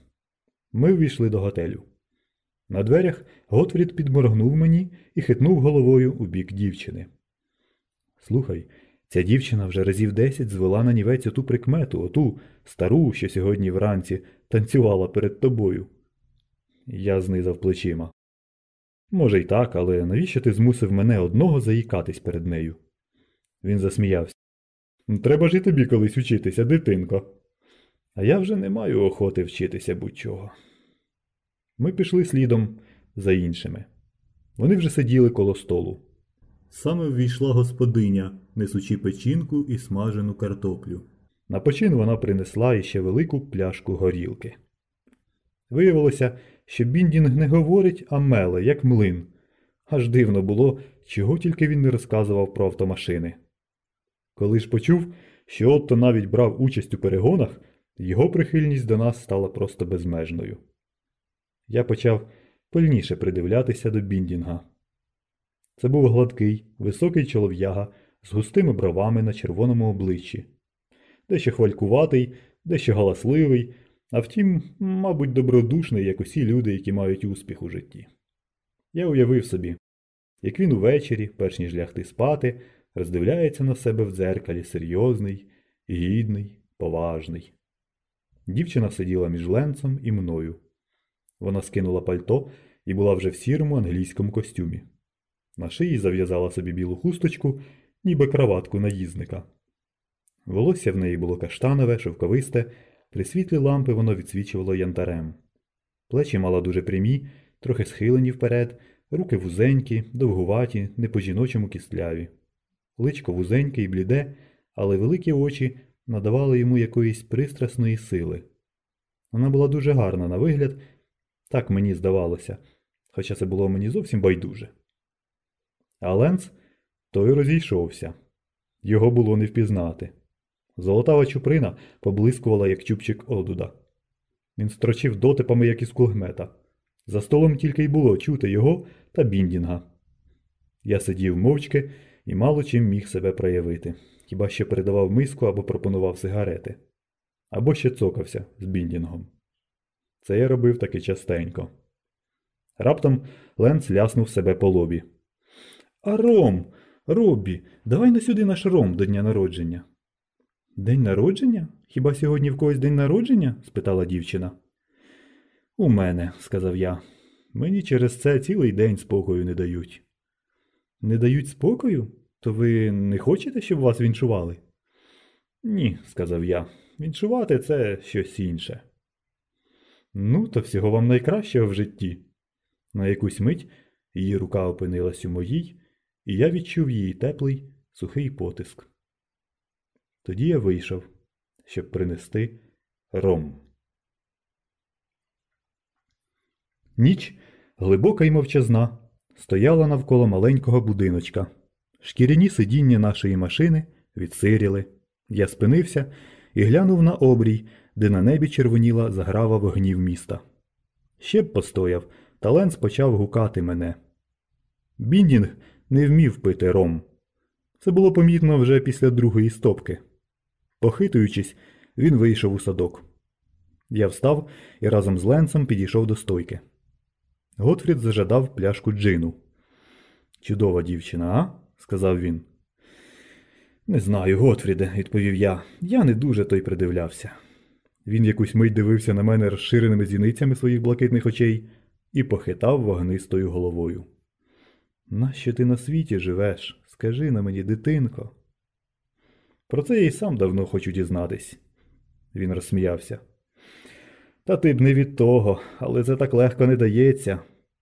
Ми ввійшли до готелю. На дверях Готфрід підморгнув мені і хитнув головою у бік дівчини. Слухай, ця дівчина вже разів десять звела на нівець оту прикмету, оту стару, що сьогодні вранці танцювала перед тобою. Я знизав плечима. Може, й так, але навіщо ти змусив мене одного заїкатись перед нею? Він засміявся. Треба ж і тобі колись вчитися, дитинко. А я вже не маю охоти вчитися будь-чого. Ми пішли слідом за іншими. Вони вже сиділи коло столу. Саме ввійшла господиня, несучи печінку і смажену картоплю. На почин вона принесла іще велику пляшку горілки. Виявилося, що Біндінг не говорить, а меле, як млин. Аж дивно було, чого тільки він не розказував про автомашини. Коли ж почув, що Отто навіть брав участь у перегонах, його прихильність до нас стала просто безмежною. Я почав пильніше придивлятися до Біндінга. Це був гладкий, високий чолов'яга з густими бровами на червоному обличчі, дещо хвалькуватий, дещо галасливий, а втім, мабуть, добродушний, як усі люди, які мають успіх у житті. Я уявив собі, як він увечері, перш ніж лягти спати, роздивляється на себе в дзеркалі серйозний, гідний, поважний. Дівчина сиділа між ленцем і мною. Вона скинула пальто і була вже в сірому англійському костюмі. На шиї зав'язала собі білу хусточку, ніби краватку наїзника. Волосся в неї було каштанове, шовковисте, при світлі лампи воно відсвічувало янтарем. Плечі мала дуже прямі, трохи схилені вперед, руки вузенькі, довгуваті, не по жіночому кістляві. Личко вузеньке і бліде, але великі очі надавали йому якоїсь пристрасної сили. Вона була дуже гарна на вигляд, так мені здавалося, хоча це було мені зовсім байдуже. А Ленц той розійшовся. Його було не впізнати. Золотава чуприна поблискувала, як чубчик одуда. Він строчив дотипами, як із кулгмета. За столом тільки й було чути його та біндінга. Я сидів мовчки і мало чим міг себе проявити, хіба що передавав миску або пропонував сигарети, або ще цокався з біндінгом. Це я робив таки частенько. Раптом Ленц ляснув себе по лобі. А ром, Роббі, давай на сюди наш ром до дня народження. День народження? Хіба сьогодні в когось день народження? спитала дівчина. У мене, сказав я. Мені через це цілий день спокою не дають. Не дають спокою? То ви не хочете, щоб вас віншували? Ні, сказав я. Віншувати це щось інше. Ну, то всього вам найкращого в житті. На якусь мить її рука опинилась у моїй, і я відчув її теплий, сухий потиск. Тоді я вийшов, щоб принести ром. Ніч, глибока й мовчазна, стояла навколо маленького будиночка. Шкіряні сидіння нашої машини відсиріли. Я спинився і глянув на обрій, де на небі червоніла заграва вогнів міста. Ще б постояв, та Ленс почав гукати мене. Біндінг не вмів пити ром. Це було помітно вже після другої стопки. Похитуючись, він вийшов у садок. Я встав і разом з Ленсом підійшов до стойки. Готфрід зажадав пляшку джину. Чудова дівчина, а? сказав він. Не знаю, Готфріде, відповів я. Я не дуже той придивлявся. Він якусь мить дивився на мене розширеними зіницями своїх блакитних очей і похитав вогнистою головою. Нащо ти на світі живеш? Скажи на мені, дитинко. Про це я й сам давно хочу дізнатись. Він розсміявся. Та ти б не від того, але це так легко не дається.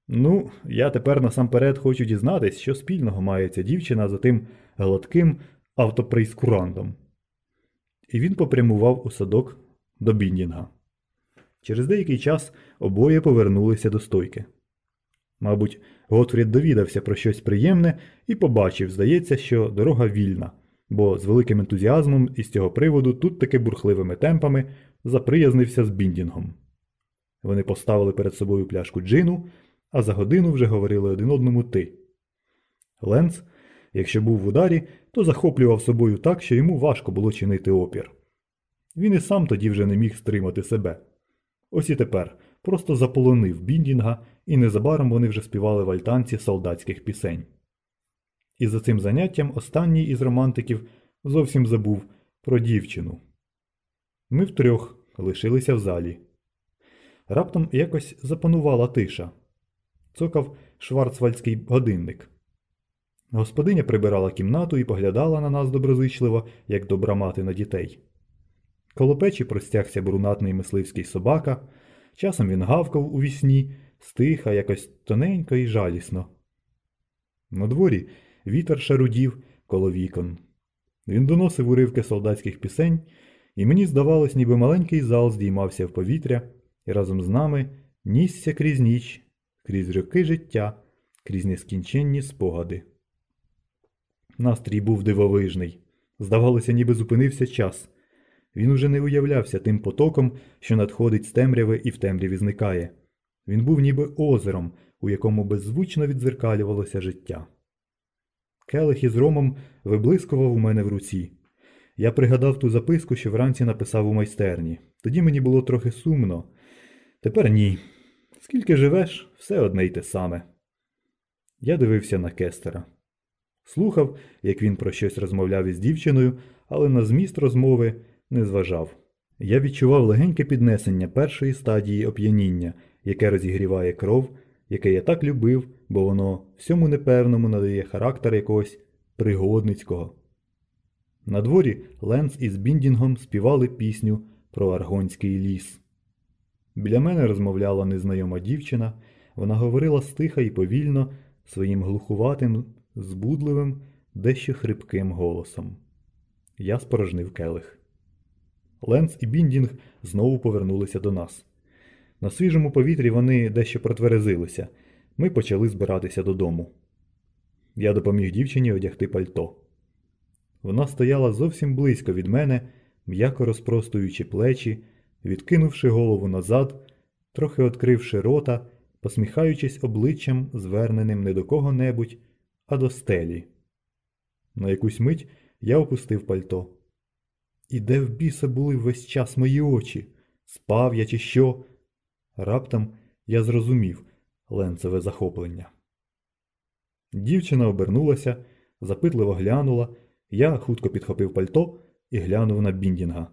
Ну, я тепер насамперед хочу дізнатись, що спільного має ця дівчина за тим гладким автопрейскурантом. І він попрямував у садок до Біндінга. Через деякий час обоє повернулися до стойки. Мабуть, Готфрід довідався про щось приємне і побачив, здається, що дорога вільна, бо з великим ентузіазмом із цього приводу тут таки бурхливими темпами заприязнився з Біндінгом. Вони поставили перед собою пляшку джину, а за годину вже говорили один одному ти. Ленц, якщо був в ударі, то захоплював собою так, що йому важко було чинити опір. Він і сам тоді вже не міг стримати себе. Ось і тепер просто заполонив Біндінга, і незабаром вони вже співали в альтанці солдатських пісень. І за цим заняттям останній із романтиків зовсім забув про дівчину. Ми втрьох лишилися в залі. Раптом якось запанувала тиша. Цокав шварцвальдський годинник. Господиня прибирала кімнату і поглядала на нас доброзичливо, як добра мати на дітей. Коло печі простягся брунатний мисливський собака, часом він гавкав у вісні, стиха, якось тоненько і жалісно. На дворі вітер шарудів коло вікон. Він доносив уривки солдатських пісень, і мені здавалось, ніби маленький зал здіймався в повітря і разом з нами нісся крізь ніч, крізь роки життя, крізь нескінченні спогади. Настрій був дивовижний. Здавалося, ніби зупинився час. Він уже не уявлявся тим потоком, що надходить з темряви і в темряві зникає. Він був ніби озером, у якому беззвучно відзеркалювалося життя. Келих із ромом виблискував у мене в руці. Я пригадав ту записку, що вранці написав у майстерні. Тоді мені було трохи сумно. Тепер ні. Скільки живеш, все одне й те саме. Я дивився на кестера. Слухав, як він про щось розмовляв із дівчиною, але на зміст розмови не зважав. Я відчував легеньке піднесення першої стадії оп'яніння, яке розігріває кров, яке я так любив, бо воно всьому непевному надає характер якогось пригодницького. На дворі Ленц із Біндінгом співали пісню про Аргонський ліс. Біля мене розмовляла незнайома дівчина, вона говорила стиха і повільно, своїм глухуватим, збудливим, дещо хрипким голосом. Я спорожнив келих. Ленц і Біндінг знову повернулися до нас. На свіжому повітрі вони дещо протверезилися. Ми почали збиратися додому. Я допоміг дівчині одягти пальто. Вона стояла зовсім близько від мене, м'яко розпростуючи плечі, відкинувши голову назад, трохи відкривши рота, посміхаючись обличчям, зверненим не до кого-небудь, а до стелі. На якусь мить я опустив пальто. І де в біса були весь час мої очі? Спав я чи що? Раптом я зрозумів ленцеве захоплення. Дівчина обернулася, запитливо глянула, я хутко підхопив пальто і глянув на Біндінга.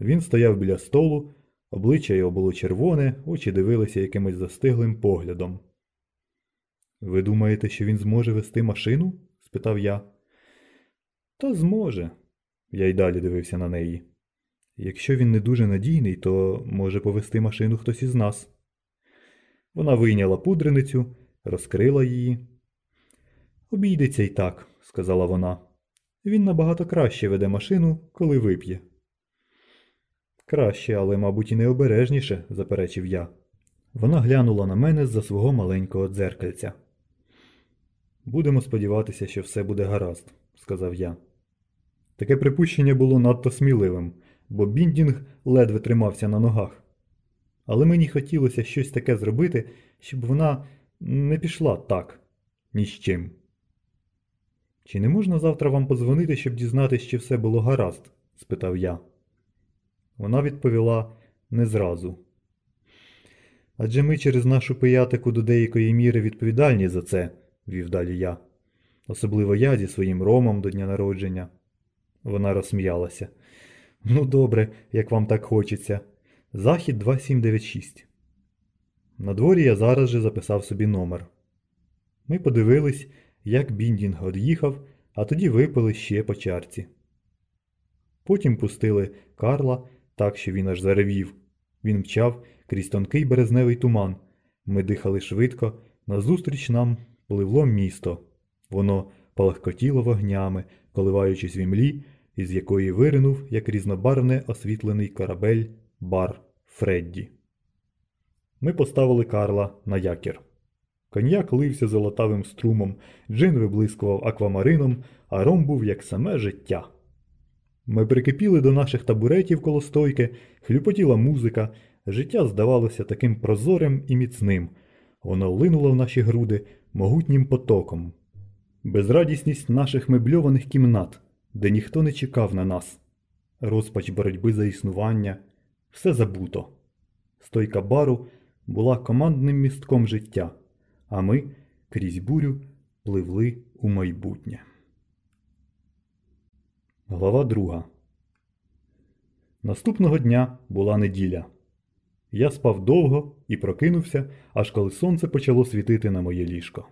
Він стояв біля столу, обличчя його було червоне, очі дивилися якимось застиглим поглядом. Ви думаєте, що він зможе вести машину? спитав я. Та зможе. Я й далі дивився на неї. Якщо він не дуже надійний, то може повести машину хтось із нас. Вона вийняла пудреницю, розкрила її. Обійдеться й так, сказала вона. Він набагато краще веде машину, коли вип'є. Краще, але, мабуть, і необережніше, заперечив я. Вона глянула на мене з-за свого маленького дзеркальця. Будемо сподіватися, що все буде гаразд, сказав я. Таке припущення було надто сміливим, бо Біндінг ледве тримався на ногах. Але мені хотілося щось таке зробити, щоб вона не пішла так, ні з чим. Чи не можна завтра вам подзвонити, щоб дізнатися, чи все було гаразд? спитав я. Вона відповіла не зразу. Адже ми через нашу пиятику до деякої міри відповідальні за це, вів далі я. Особливо я зі своїм ромом до дня народження. Вона розсміялася. Ну, добре, як вам так хочеться. Захід 2796. На дворі я зараз же записав собі номер. Ми подивились, як Біндінг од'їхав, а тоді випили ще по чарці. Потім пустили Карла так, що він аж заревів. Він мчав крізь тонкий березневий туман. Ми дихали швидко, назустріч нам пливло місто. Воно палахкотіло вогнями, коливаючись в імлі, із якої виринув, як різнобарвне освітлений корабель бар Фредді. Ми поставили Карла на якір. Коньяк лився золотавим струмом, джин виблискував аквамарином, а ром був як саме життя. Ми прикипіли до наших табуретів коло стойки, хлюпотіла музика, життя здавалося таким прозорим і міцним, воно линуло в наші груди могутнім потоком. Безрадісність наших мебльованих кімнат, де ніхто не чекав на нас, розпач боротьби за існування, все забуто. Стойка бару була командним містком життя, а ми крізь бурю пливли у майбутнє. Глава друга. Наступного дня була неділя. Я спав довго і прокинувся, аж коли сонце почало світити на моє ліжко.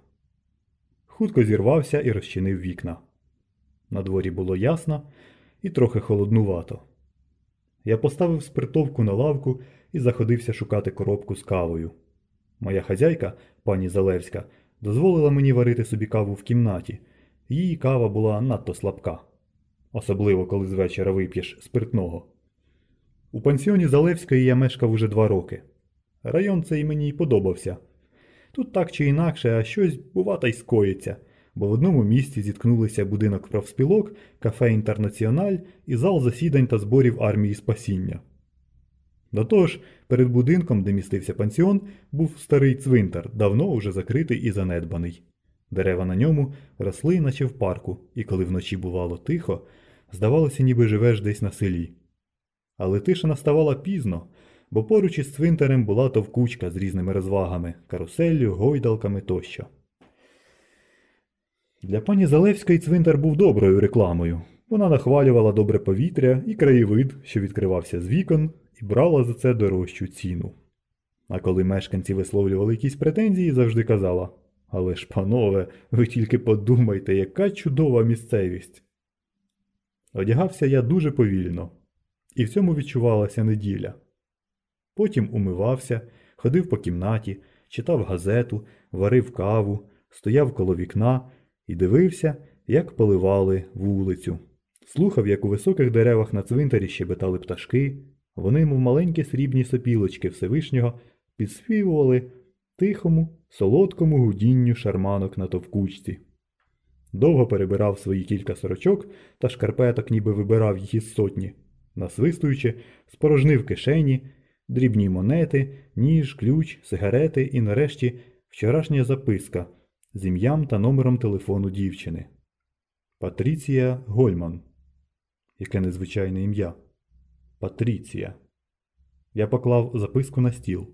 Хутко зірвався і розчинив вікна. На дворі було ясно і трохи холоднувато. Я поставив спиртовку на лавку і заходився шукати коробку з кавою. Моя хазяйка, пані Залевська, дозволила мені варити собі каву в кімнаті. Її кава була надто слабка, особливо коли з вечора вип'єш спиртного. У пансіоні Залевської я мешкав уже два роки. Район цей мені й подобався. Тут так чи інакше, а щось бувато й скоїться, бо в одному місці зіткнулися будинок профспілок, кафе Інтернаціональ і зал засідань та зборів армії спасіння. До того ж, перед будинком, де містився пансіон, був старий цвинтар, давно уже закритий і занедбаний. Дерева на ньому росли, наче в парку, і коли вночі бувало тихо, здавалося, ніби живеш десь на селі. Але тиша наставала пізно, бо поруч із цвинтарем була товкучка з різними розвагами, каруселлю, гойдалками тощо. Для пані Залевської цвинтар був доброю рекламою. Вона нахвалювала добре повітря і краєвид, що відкривався з вікон, і брала за це дорожчу ціну. А коли мешканці висловлювали якісь претензії, завжди казала Але ж, панове, ви тільки подумайте, яка чудова місцевість. Одягався я дуже повільно, і в цьому відчувалася неділя. Потім умивався, ходив по кімнаті, читав газету, варив каву, стояв коло вікна і дивився, як поливали вулицю. Слухав, як у високих деревах на цвинтарі щебетали пташки, вони, мов маленькі срібні сопілочки Всевишнього, підспівували тихому, солодкому гудінню шарманок на товкучці. Довго перебирав свої кілька сорочок та шкарпеток, ніби вибирав їх із сотні, насвистуючи, спорожнив кишені, дрібні монети, ніж, ключ, сигарети і, нарешті, вчорашня записка з ім'ям та номером телефону дівчини. Патріція Гольман. Яке незвичайне ім'я. Патріція. Я поклав записку на стіл.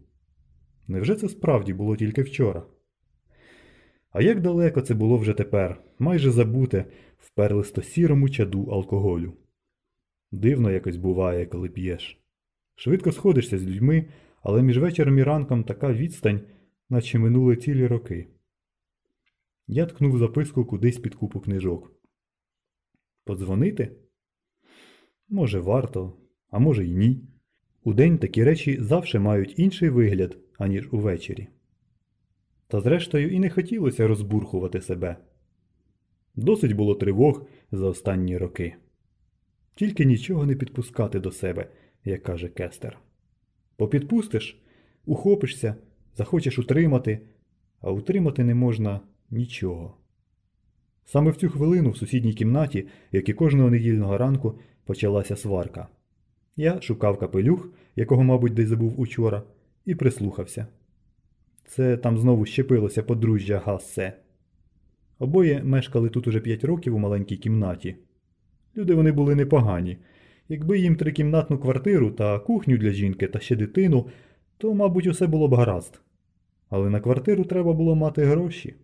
Невже це справді було тільки вчора? А як далеко це було вже тепер, майже забуте, в перлисто-сірому чаду алкоголю. Дивно якось буває, коли п'єш. Швидко сходишся з людьми, але між вечором і ранком така відстань, наче минули цілі роки. Я ткнув записку кудись під купу книжок. Подзвонити? Може, варто, а може й ні. Удень такі речі завжди мають інший вигляд, аніж увечері. Та зрештою і не хотілося розбурхувати себе. Досить було тривог за останні роки. Тільки нічого не підпускати до себе, як каже Кестер. Попідпустиш, ухопишся, захочеш утримати, а утримати не можна нічого. Саме в цю хвилину в сусідній кімнаті, як і кожного недільного ранку, почалася сварка. Я шукав капелюх, якого, мабуть, десь забув учора, і прислухався. Це там знову щепилося подружжя Гассе. Обоє мешкали тут уже п'ять років у маленькій кімнаті. Люди вони були непогані. Якби їм трикімнатну квартиру та кухню для жінки та ще дитину, то, мабуть, усе було б гаразд. Але на квартиру треба було мати гроші.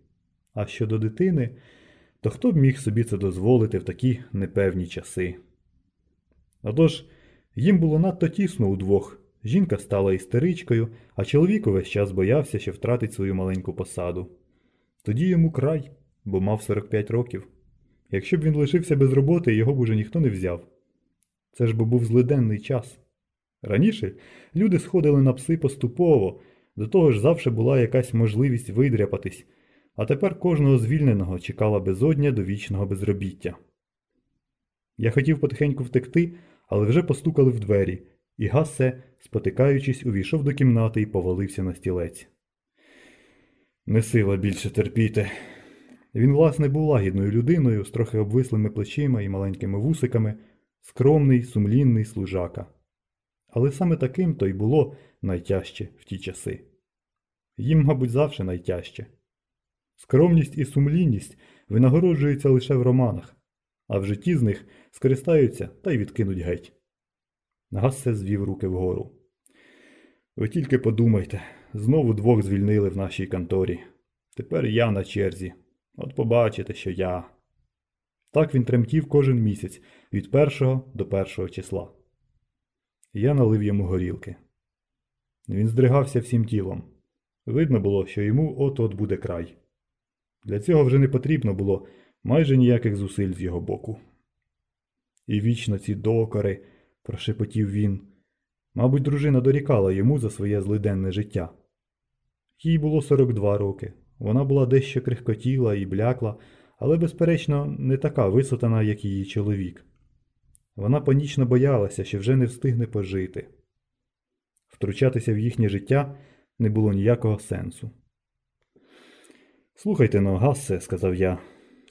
А щодо дитини, то хто б міг собі це дозволити в такі непевні часи? Отож, їм було надто тісно удвох. Жінка стала істеричкою, а чоловік увесь час боявся, що втратить свою маленьку посаду. Тоді йому край, бо мав 45 років. Якщо б він лишився без роботи, його б уже ніхто не взяв. Це ж бо був злиденний час. Раніше люди сходили на пси поступово, до того ж завжди була якась можливість видряпатись, а тепер кожного звільненого чекала безодня до вічного безробіття. Я хотів потихеньку втекти, але вже постукали в двері, і Гассе, спотикаючись, увійшов до кімнати і повалився на стілець. Не сила більше терпіти. Він, власне, був лагідною людиною з трохи обвислими плечима і маленькими вусиками, скромний, сумлінний служака. Але саме таким то й було найтяжче в ті часи. Їм, мабуть, завжди найтяжче. Скромність і сумлінність винагороджуються лише в романах, а в житті з них скористаються та й відкинуть геть. Гассе звів руки вгору. Ви тільки подумайте, знову двох звільнили в нашій конторі. Тепер я на черзі. От побачите, що я. Так він тремтів кожен місяць від першого до першого числа. Я налив йому горілки. Він здригався всім тілом. Видно було, що йому от-от буде край. Для цього вже не потрібно було майже ніяких зусиль з його боку. І вічно ці докори, прошепотів він. Мабуть, дружина дорікала йому за своє злиденне життя. Їй було 42 роки. Вона була дещо крихкотіла і блякла, але, безперечно, не така висотана, як її чоловік. Вона панічно боялася, що вже не встигне пожити. Втручатися в їхнє життя не було ніякого сенсу. Слухайте но, Гассе, сказав я,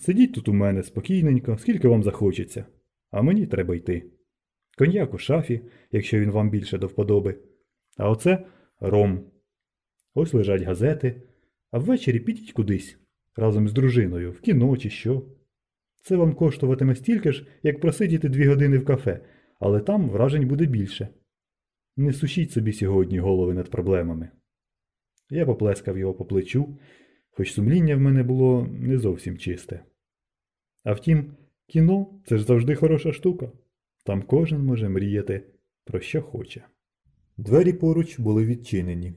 сидіть тут у мене спокійненько, скільки вам захочеться, а мені треба йти. Коньяк у шафі, якщо він вам більше до вподоби. А оце ром. Ось лежать газети, а ввечері підіть кудись разом з дружиною, в кіно чи що. Це вам коштуватиме стільки ж, як просидіти дві години в кафе, але там вражень буде більше. Не сушіть собі сьогодні голови над проблемами. Я поплескав його по плечу, хоч сумління в мене було не зовсім чисте. А втім, кіно це ж завжди хороша штука. Там кожен може мріяти про що хоче. Двері поруч були відчинені.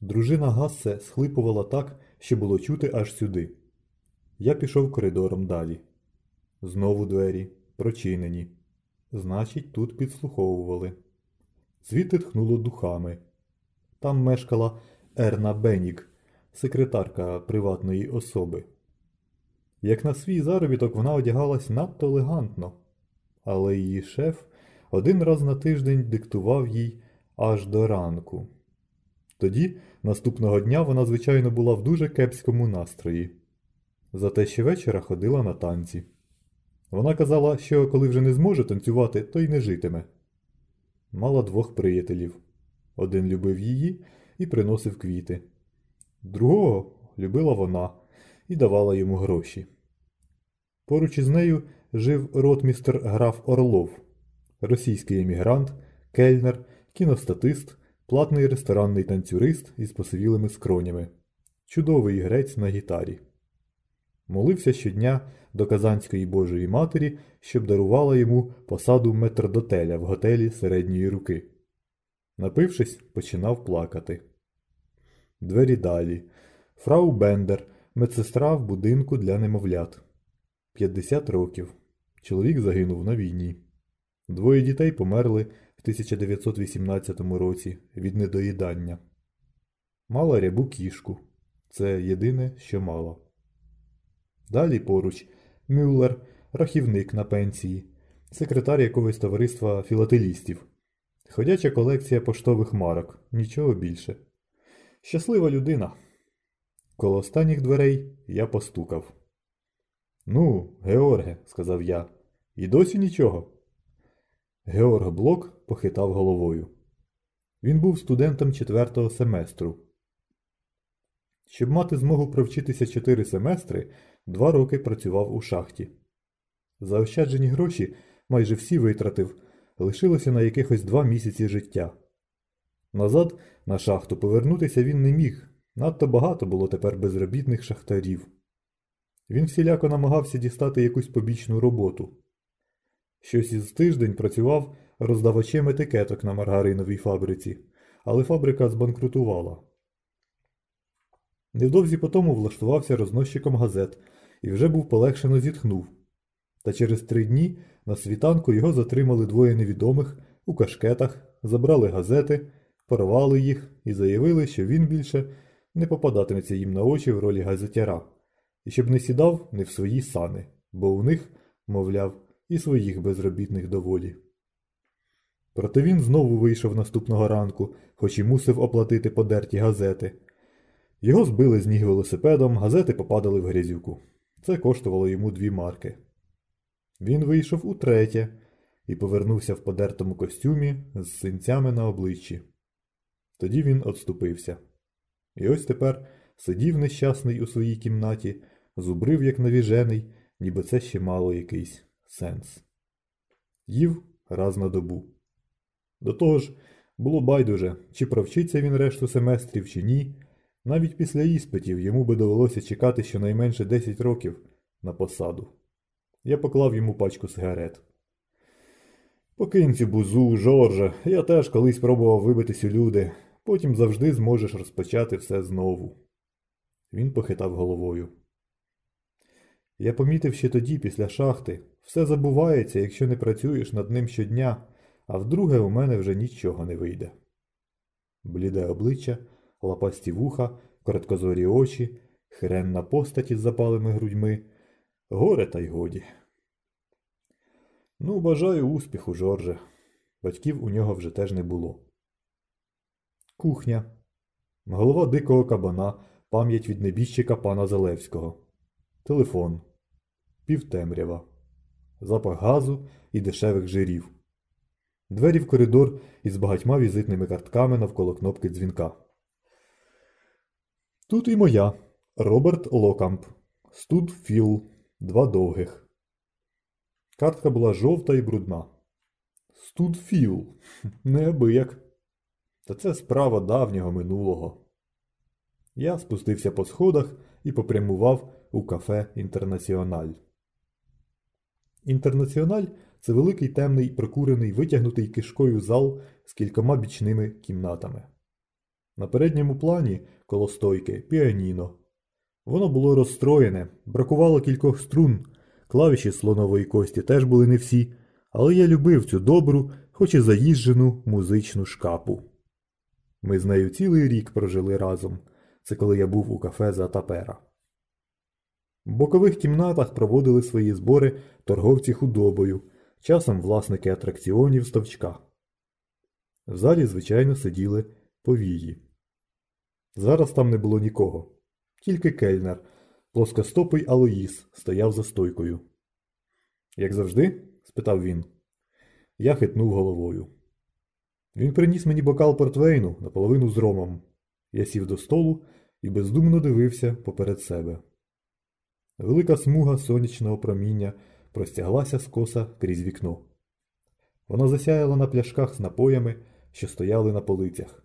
Дружина Гассе схлипувала так, що було чути аж сюди. Я пішов коридором далі. Знову двері, прочинені. Значить, тут підслуховували. Звідти тхнуло духами. Там мешкала Ерна Бенік, секретарка приватної особи. Як на свій заробіток вона одягалась надто елегантно, але її шеф один раз на тиждень диктував їй аж до ранку. Тоді, наступного дня, вона, звичайно, була в дуже кепському настрої. Зате щовечора ходила на танці. Вона казала, що коли вже не зможе танцювати, то й не житиме. Мала двох приятелів. Один любив її і приносив квіти. Другого любила вона і давала йому гроші. Поруч із нею жив ротмістер граф Орлов, російський емігрант, кельнер, кіностатист, платний ресторанний танцюрист із посивілими скронями, чудовий грець на гітарі. Молився щодня до Казанської Божої Матері, щоб дарувала йому посаду метрдотеля в готелі середньої руки. Напившись, починав плакати. Двері далі. Фрау Бендер, медсестра в будинку для немовлят. 50 років. Чоловік загинув на війні. Двоє дітей померли в 1918 році від недоїдання. Мала рябу кішку. Це єдине, що мала. Далі поруч Мюллер, рахівник на пенсії, секретар якогось товариства філателістів. Ходяча колекція поштових марок, нічого більше. Щаслива людина. Коло останніх дверей я постукав. Ну, Георге, сказав я, і досі нічого. Георг Блок похитав головою. Він був студентом четвертого семестру. Щоб мати змогу провчитися чотири семестри, два роки працював у шахті. Заощаджені гроші майже всі витратив, лишилося на якихось два місяці життя. Назад на шахту повернутися він не міг, надто багато було тепер безробітних шахтарів. Він всіляко намагався дістати якусь побічну роботу. Щось із тиждень працював роздавачем етикеток на маргариновій фабриці, але фабрика збанкрутувала. Невдовзі потому влаштувався розносчиком газет і вже був полегшено зітхнув. Та через три дні на світанку його затримали двоє невідомих у кашкетах, забрали газети, порвали їх і заявили, що він більше не попадатиметься їм на очі в ролі газетяра, і щоб не сідав не в свої сани, бо у них, мовляв, і своїх безробітних доволі. Проте він знову вийшов наступного ранку, хоч і мусив оплатити подерті газети. Його збили з ніг велосипедом, газети попадали в грязюку. Це коштувало йому дві марки. Він вийшов утретє і повернувся в подертому костюмі з синцями на обличчі. Тоді він отступився. І ось тепер сидів нещасний у своїй кімнаті, зубрив, як навіжений, ніби це ще мало якийсь сенс. Їв раз на добу. До того ж, Було байдуже, чи провчиться він решту семестрів, чи ні. Навіть після іспитів йому би довелося чекати щонайменше 10 років на посаду. Я поклав йому пачку сигарет. Покинь цю бузу, Жорже, я теж колись пробував вибитись у люди, потім завжди зможеш розпочати все знову. Він похитав головою. Я помітив ще тоді, після шахти, все забувається, якщо не працюєш над ним щодня, а вдруге у мене вже нічого не вийде. Бліде обличчя, лапасті вуха, короткозорі очі, хренна постать із запалими грудьми. Горе та й годі. Ну, бажаю успіху, Жорже. Батьків у нього вже теж не було. Кухня. Голова дикого кабана, пам'ять від небіжчика пана Залевського. Телефон. Півтемрява. Запах газу і дешевих жирів. Двері в коридор із багатьма візитними картками навколо кнопки дзвінка. Тут і моя. Роберт Локамп. Студ Філ. Два довгих. Картка була жовта і брудна. Студ Філ. Неабияк. Та це справа давнього минулого. Я спустився по сходах і попрямував у кафе Інтернаціональ. Інтернаціональ це великий темний прокурений витягнутий кишкою зал з кількома бічними кімнатами. На передньому плані коло стойки піаніно. Воно було розстроєне, бракувало кількох струн, клавіші слонової кості теж були не всі, але я любив цю добру, хоч і заїжджену музичну шкапу. Ми з нею цілий рік прожили разом. Це коли я був у кафе за тапера. В бокових кімнатах проводили свої збори торговці худобою, часом власники атракціонів стовчка. В залі, звичайно, сиділи повії. Зараз там не було нікого. Тільки кельнер, плоскостопий Алоїс, стояв за стойкою. Як завжди? спитав він. Я хитнув головою. Він приніс мені бокал портвейну наполовину з ромом. Я сів до столу і бездумно дивився поперед себе. Велика смуга сонячного проміння простяглася скоса крізь вікно. Вона засяяла на пляшках з напоями, що стояли на полицях.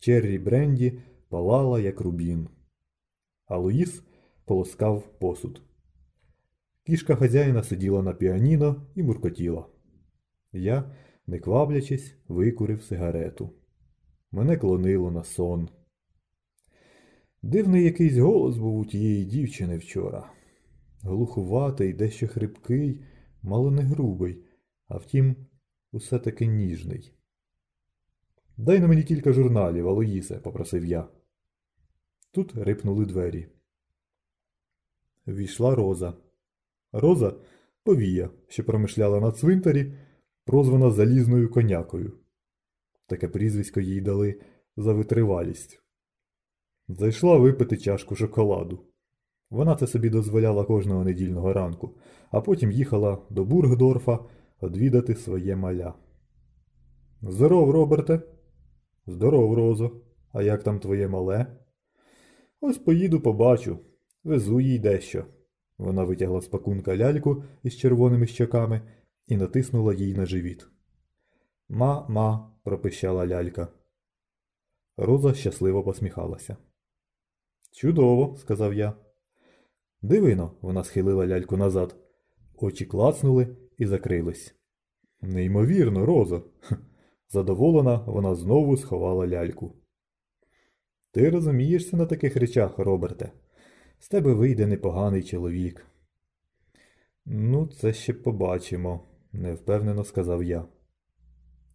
Черрі Бренді палала, як рубін. А Луїс полоскав посуд. Кішка хазяїна сиділа на піаніно і муркотіла. Я, не кваблячись, викурив сигарету. Мене клонило на сон. Дивний якийсь голос був у тієї дівчини вчора. Глухуватий, дещо хрипкий, мало не грубий, а втім, усе таки ніжний. Дай на мені кілька журналів, Алоїсе, попросив я. Тут рипнули двері. Війшла роза. Роза повія, що промишляла на цвинтарі, прозвана залізною конякою. Таке прізвисько їй дали за витривалість. Зайшла випити чашку шоколаду. Вона це собі дозволяла кожного недільного ранку, а потім їхала до Бургдорфа одвідати своє маля. Здоров, Роберте. Здоров, Розо. А як там твоє мале? Ось поїду побачу. Везу їй дещо. Вона витягла з пакунка ляльку із червоними щоками і натиснула їй на живіт. Ма-ма, пропищала лялька. Роза щасливо посміхалася. Чудово, сказав я. Дивино, вона схилила ляльку назад. Очі клацнули і закрились. Неймовірно, Розо. Задоволена, вона знову сховала ляльку. Ти розумієшся на таких речах, Роберте. З тебе вийде непоганий чоловік. Ну, це ще побачимо, невпевнено сказав я.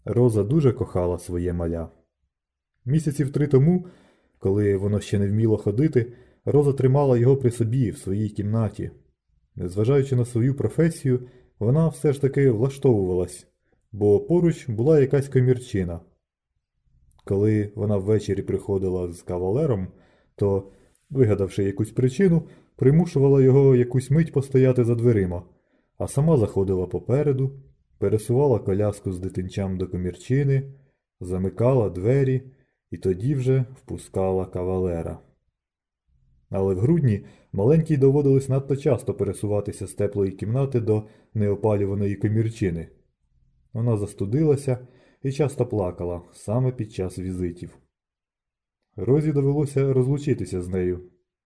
Роза дуже кохала своє маля. Місяців три тому, коли воно ще не вміло ходити, Роза тримала його при собі в своїй кімнаті. Незважаючи на свою професію, вона все ж таки влаштовувалась, бо поруч була якась комірчина. Коли вона ввечері приходила з кавалером, то, вигадавши якусь причину, примушувала його якусь мить постояти за дверима, а сама заходила попереду, пересувала коляску з дитинчам до комірчини, замикала двері і тоді вже впускала кавалера. Але в грудні маленькій доводилось надто часто пересуватися з теплої кімнати до неопалюваної комірчини. Вона застудилася і часто плакала саме під час візитів. Розі довелося розлучитися з нею,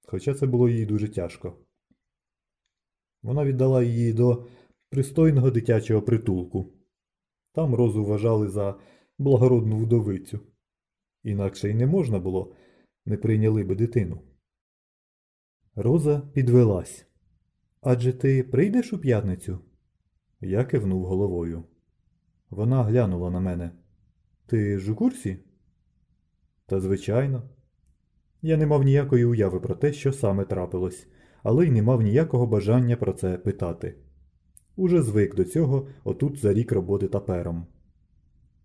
хоча це було їй дуже тяжко. Вона віддала її до пристойного дитячого притулку. Там Розу вважали за благородну вдовицю. Інакше й не можна було, не прийняли би дитину. Роза підвелась. Адже ти прийдеш у п'ятницю? Я кивнув головою. Вона глянула на мене. Ти ж у курсі? Та звичайно. Я не мав ніякої уяви про те, що саме трапилось, але й не мав ніякого бажання про це питати. Уже звик до цього отут за рік роботи тапером.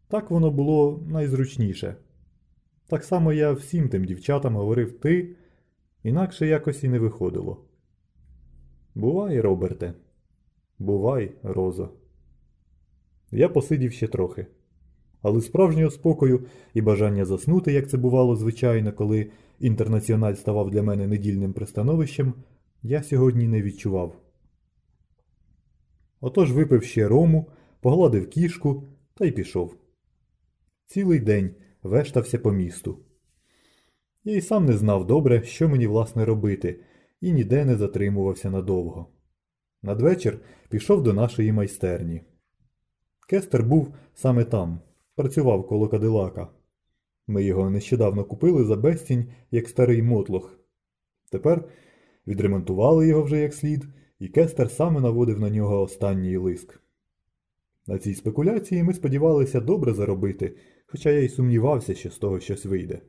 Так воно було найзручніше. Так само я всім тим дівчатам говорив ти, інакше якось і не виходило. Бувай, Роберте, бувай, Розо. Я посидів ще трохи. Але справжнього спокою і бажання заснути, як це бувало звичайно, коли інтернаціональ ставав для мене недільним пристановищем, я сьогодні не відчував. Отож випив ще рому, погладив кішку та й пішов. Цілий день вештався по місту. Я й сам не знав добре, що мені власне робити, і ніде не затримувався надовго. Надвечір пішов до нашої майстерні. Кестер був саме там, працював коло кадилака. Ми його нещодавно купили за безцінь, як старий мотлох. Тепер відремонтували його вже як слід, і Кестер саме наводив на нього останній лиск. На цій спекуляції ми сподівалися добре заробити, хоча я й сумнівався, що з того щось вийде.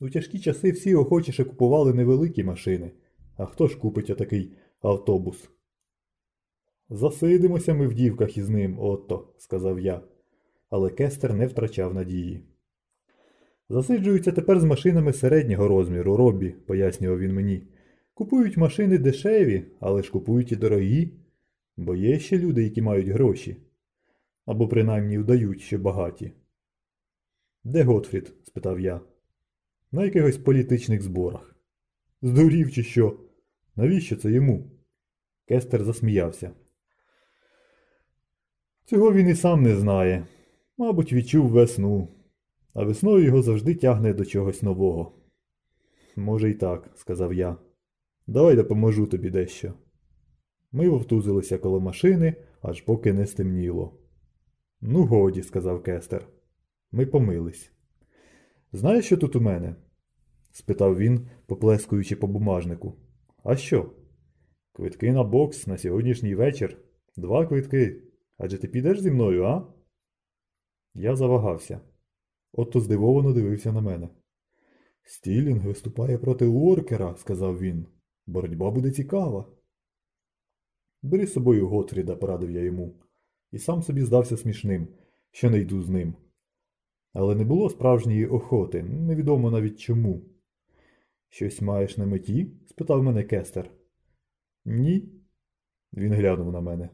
У тяжкі часи всі охочіше купували невеликі машини, а хто ж купить отакий автобус? Засидимося ми в дівках із ним, отто, сказав я, але Кестер не втрачав надії. Засиджуються тепер з машинами середнього розміру, Роббі, пояснював він мені. Купують машини дешеві, але ж купують і дорогі, бо є ще люди, які мають гроші. Або принаймні вдають, що багаті. Де Готфрід? спитав я. На якихось політичних зборах. Здурів чи що? Навіщо це йому? Кестер засміявся. Цього він і сам не знає. Мабуть, відчув весну, а весною його завжди тягне до чогось нового. Може, й так, сказав я. Давай допоможу тобі дещо. Ми вовтузилися коло машини, аж поки не стемніло. Ну, годі, сказав Кестер. Ми помились. Знаєш, що тут у мене? спитав він, поплескуючи по бумажнику. А що? Квитки на бокс на сьогоднішній вечір. Два квитки. Адже ти підеш зі мною, а? Я завагався. Отто здивовано дивився на мене. Стілінг виступає проти Уоркера, сказав він. Боротьба буде цікава. Бери з собою Готфріда, порадив я йому, і сам собі здався смішним, що не йду з ним. Але не було справжньої охоти, невідомо навіть чому. Щось маєш на меті? спитав мене Кестер. Ні. Він глянув на мене.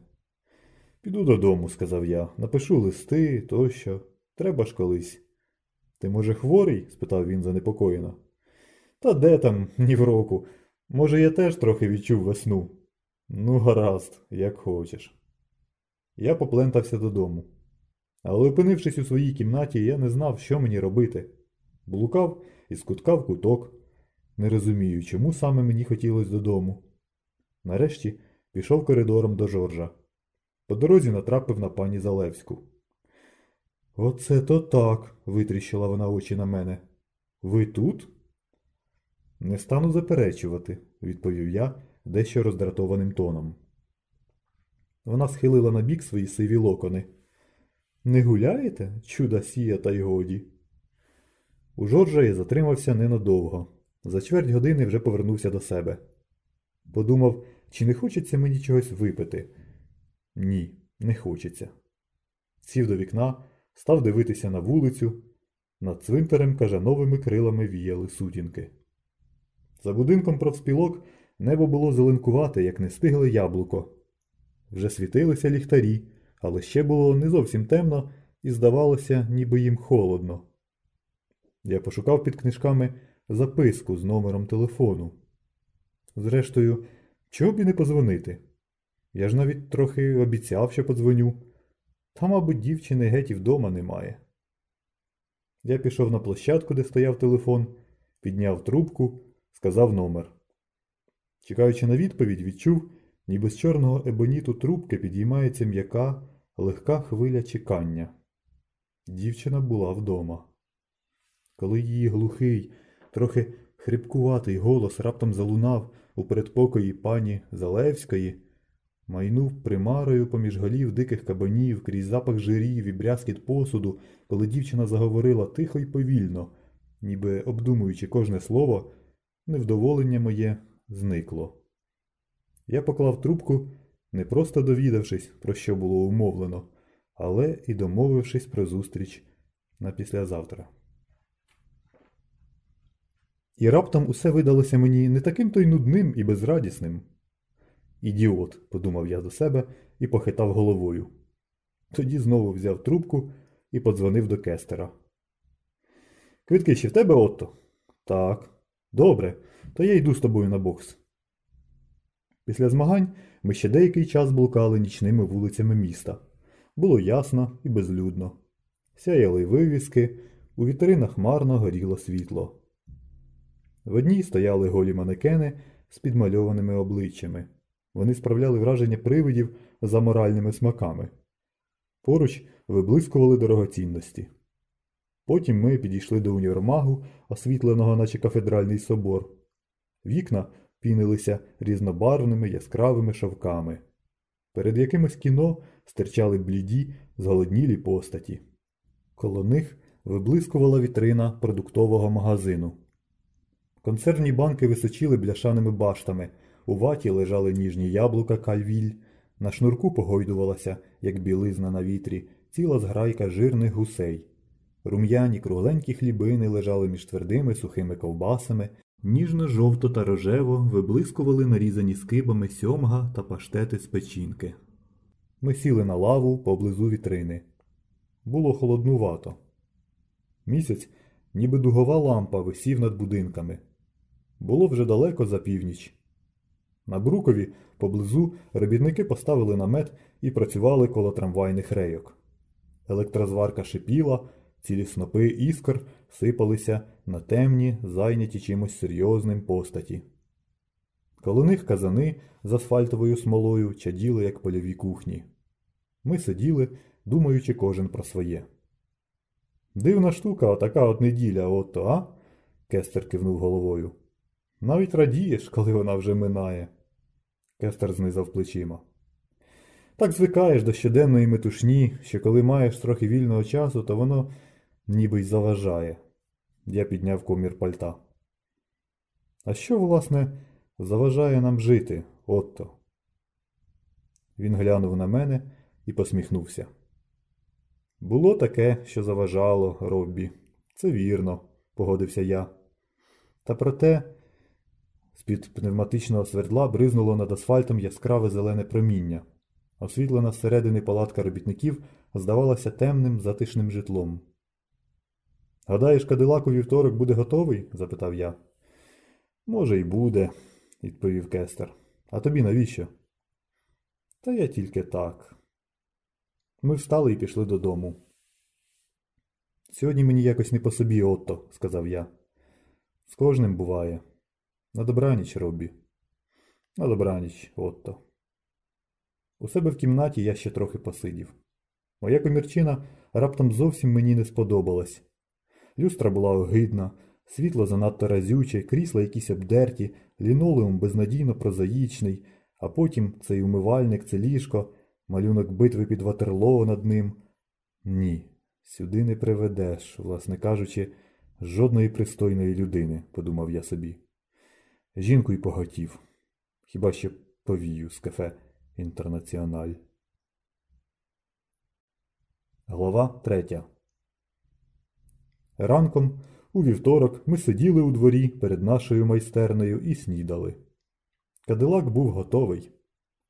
Піду додому, сказав я, напишу листи тощо. Треба ж колись. Ти, може, хворий? спитав він занепокоєно. Та де там, ні в року. Може, я теж трохи відчув весну. Ну, гаразд, як хочеш. Я поплентався додому. Але, опинившись у своїй кімнаті, я не знав, що мені робити. Блукав і скуткав куток, не розумію, чому саме мені хотілося додому. Нарешті пішов коридором до Жоржа. По дорозі натрапив на пані Залевську. Оце то так, витріщила вона очі на мене. Ви тут? Не стану заперечувати, відповів я дещо роздратованим тоном. Вона схилила на бік свої сиві локони. Не гуляєте, чуда сія та й годі? У Жоржа я затримався ненадовго. За чверть години вже повернувся до себе. Подумав, чи не хочеться мені чогось випити. Ні, не хочеться. Сів до вікна, став дивитися на вулицю. Над цвинтарем кажановими крилами віяли сутінки. За будинком профспілок небо було зеленкувате, як не стигле яблуко. Вже світилися ліхтарі, але ще було не зовсім темно і здавалося, ніби їм холодно. Я пошукав під книжками записку з номером телефону. Зрештою, чого б і не позвонити? Я ж навіть трохи обіцяв, що подзвоню. Та, мабуть, дівчини геть і вдома немає. Я пішов на площадку, де стояв телефон, підняв трубку, сказав номер. Чекаючи на відповідь, відчув, ніби з чорного ебоніту трубки підіймається м'яка, легка хвиля чекання. Дівчина була вдома. Коли її глухий, трохи хрипкуватий голос раптом залунав у передпокої пані Залевської, майнув примарою поміж голів диких кабанів крізь запах жирів і брязкіт посуду, коли дівчина заговорила тихо й повільно, ніби обдумуючи кожне слово, невдоволення моє зникло. Я поклав трубку, не просто довідавшись, про що було умовлено, але і домовившись про зустріч на післязавтра. І раптом усе видалося мені не таким то й нудним і безрадісним. Ідіот, подумав я до себе і похитав головою. Тоді знову взяв трубку і подзвонив до кестера. Квитки ще в тебе, Отто? Так. Добре, то я йду з тобою на бокс. Після змагань ми ще деякий час блукали нічними вулицями міста. Було ясно і безлюдно. Сяяли вивіски, у вітринах марно горіло світло. В одній стояли голі манекени з підмальованими обличчями. Вони справляли враження привидів за моральними смаками. Поруч виблискували дорогоцінності. Потім ми підійшли до універмагу, освітленого, наче кафедральний собор. Вікна пінилися різнобарвними яскравими шовками. Перед якимось кіно стирчали бліді, зголоднілі постаті. Коло них виблискувала вітрина продуктового магазину. Консервні банки височили бляшаними баштами, у ваті лежали ніжні яблука кальвіль, на шнурку погойдувалася, як білизна на вітрі, ціла зграйка жирних гусей. Рум'яні кругленькі хлібини лежали між твердими сухими ковбасами, ніжно-жовто та рожево виблискували нарізані скибами сьомга та паштети з печінки. Ми сіли на лаву поблизу вітрини. Було холоднувато. Місяць, ніби дугова лампа, висів над будинками. Було вже далеко за північ. На Брукові поблизу робітники поставили намет і працювали коло трамвайних рейок. Електрозварка шипіла, цілі снопи іскор сипалися на темні, зайняті чимось серйозним постаті. Коло них казани з асфальтовою смолою чаділи, як польові кухні. Ми сиділи, думаючи кожен про своє. Дивна штука, отака от неділя, отто, а? Кестер кивнув головою. Навіть радієш, коли вона вже минає. Кестер знизав плечима. Так звикаєш до щоденної метушні, що коли маєш трохи вільного часу, то воно ніби й заважає. Я підняв комір пальта. А що, власне, заважає нам жити, Отто? Він глянув на мене і посміхнувся. Було таке, що заважало, Роббі. Це вірно, погодився я. Та проте з-під пневматичного свердла бризнуло над асфальтом яскраве зелене проміння. Освітлена зсередини палатка робітників здавалася темним затишним житлом. Гадаєш, кадилак у вівторок буде готовий? запитав я. Може, й буде, відповів Кестер. А тобі навіщо? Та я тільки так. Ми встали і пішли додому. Сьогодні мені якось не по собі, Отто, сказав я. З кожним буває. На добраніч, Роббі. На добраніч, Отто. У себе в кімнаті я ще трохи посидів. Моя комірчина раптом зовсім мені не сподобалась. Люстра була огидна, світло занадто разюче, крісла якісь обдерті, лінолеум безнадійно прозаїчний, а потім цей умивальник, це ліжко, малюнок битви під ватерлоо над ним. Ні, сюди не приведеш, власне кажучи, жодної пристойної людини, подумав я собі. Жінку й поготів. Хіба що повію з кафе Інтернаціональ. Глава третя. Ранком, у вівторок, ми сиділи у дворі перед нашою майстернею і снідали. Кадилак був готовий.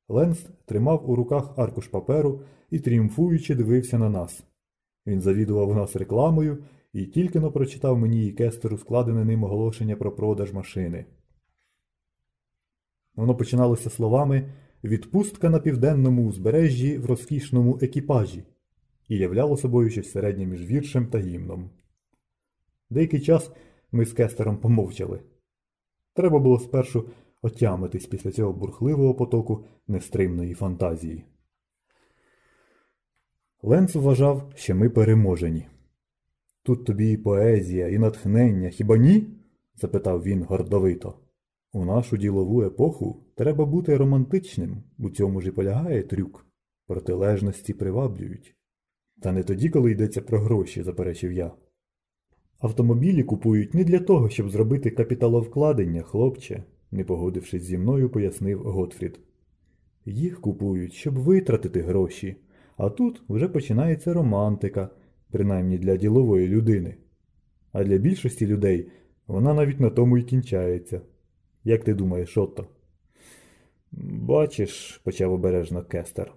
Ленс тримав у руках аркуш паперу і тріумфуючи дивився на нас. Він завідував нас рекламою і тільки но прочитав мені і кестеру складене ним оголошення про продаж машини. Воно починалося словами Відпустка на південному узбережжі в розкішному екіпажі. і являло собою щось середнє між віршем та гімном. Деякий час ми з Кестером помовчали. Треба було спершу отямитись після цього бурхливого потоку нестримної фантазії. Ленц вважав, що ми переможені. Тут тобі і поезія, і натхнення, хіба ні? запитав він гордовито. У нашу ділову епоху треба бути романтичним, у цьому ж і полягає трюк. Протилежності приваблюють. Та не тоді, коли йдеться про гроші, заперечив я. Автомобілі купують не для того, щоб зробити капіталовкладення, хлопче, не погодившись зі мною, пояснив Готфрід. Їх купують, щоб витратити гроші, а тут вже починається романтика, принаймні для ділової людини. А для більшості людей вона навіть на тому і кінчається. Як ти думаєш, Отто? Бачиш, почав обережно Кестер.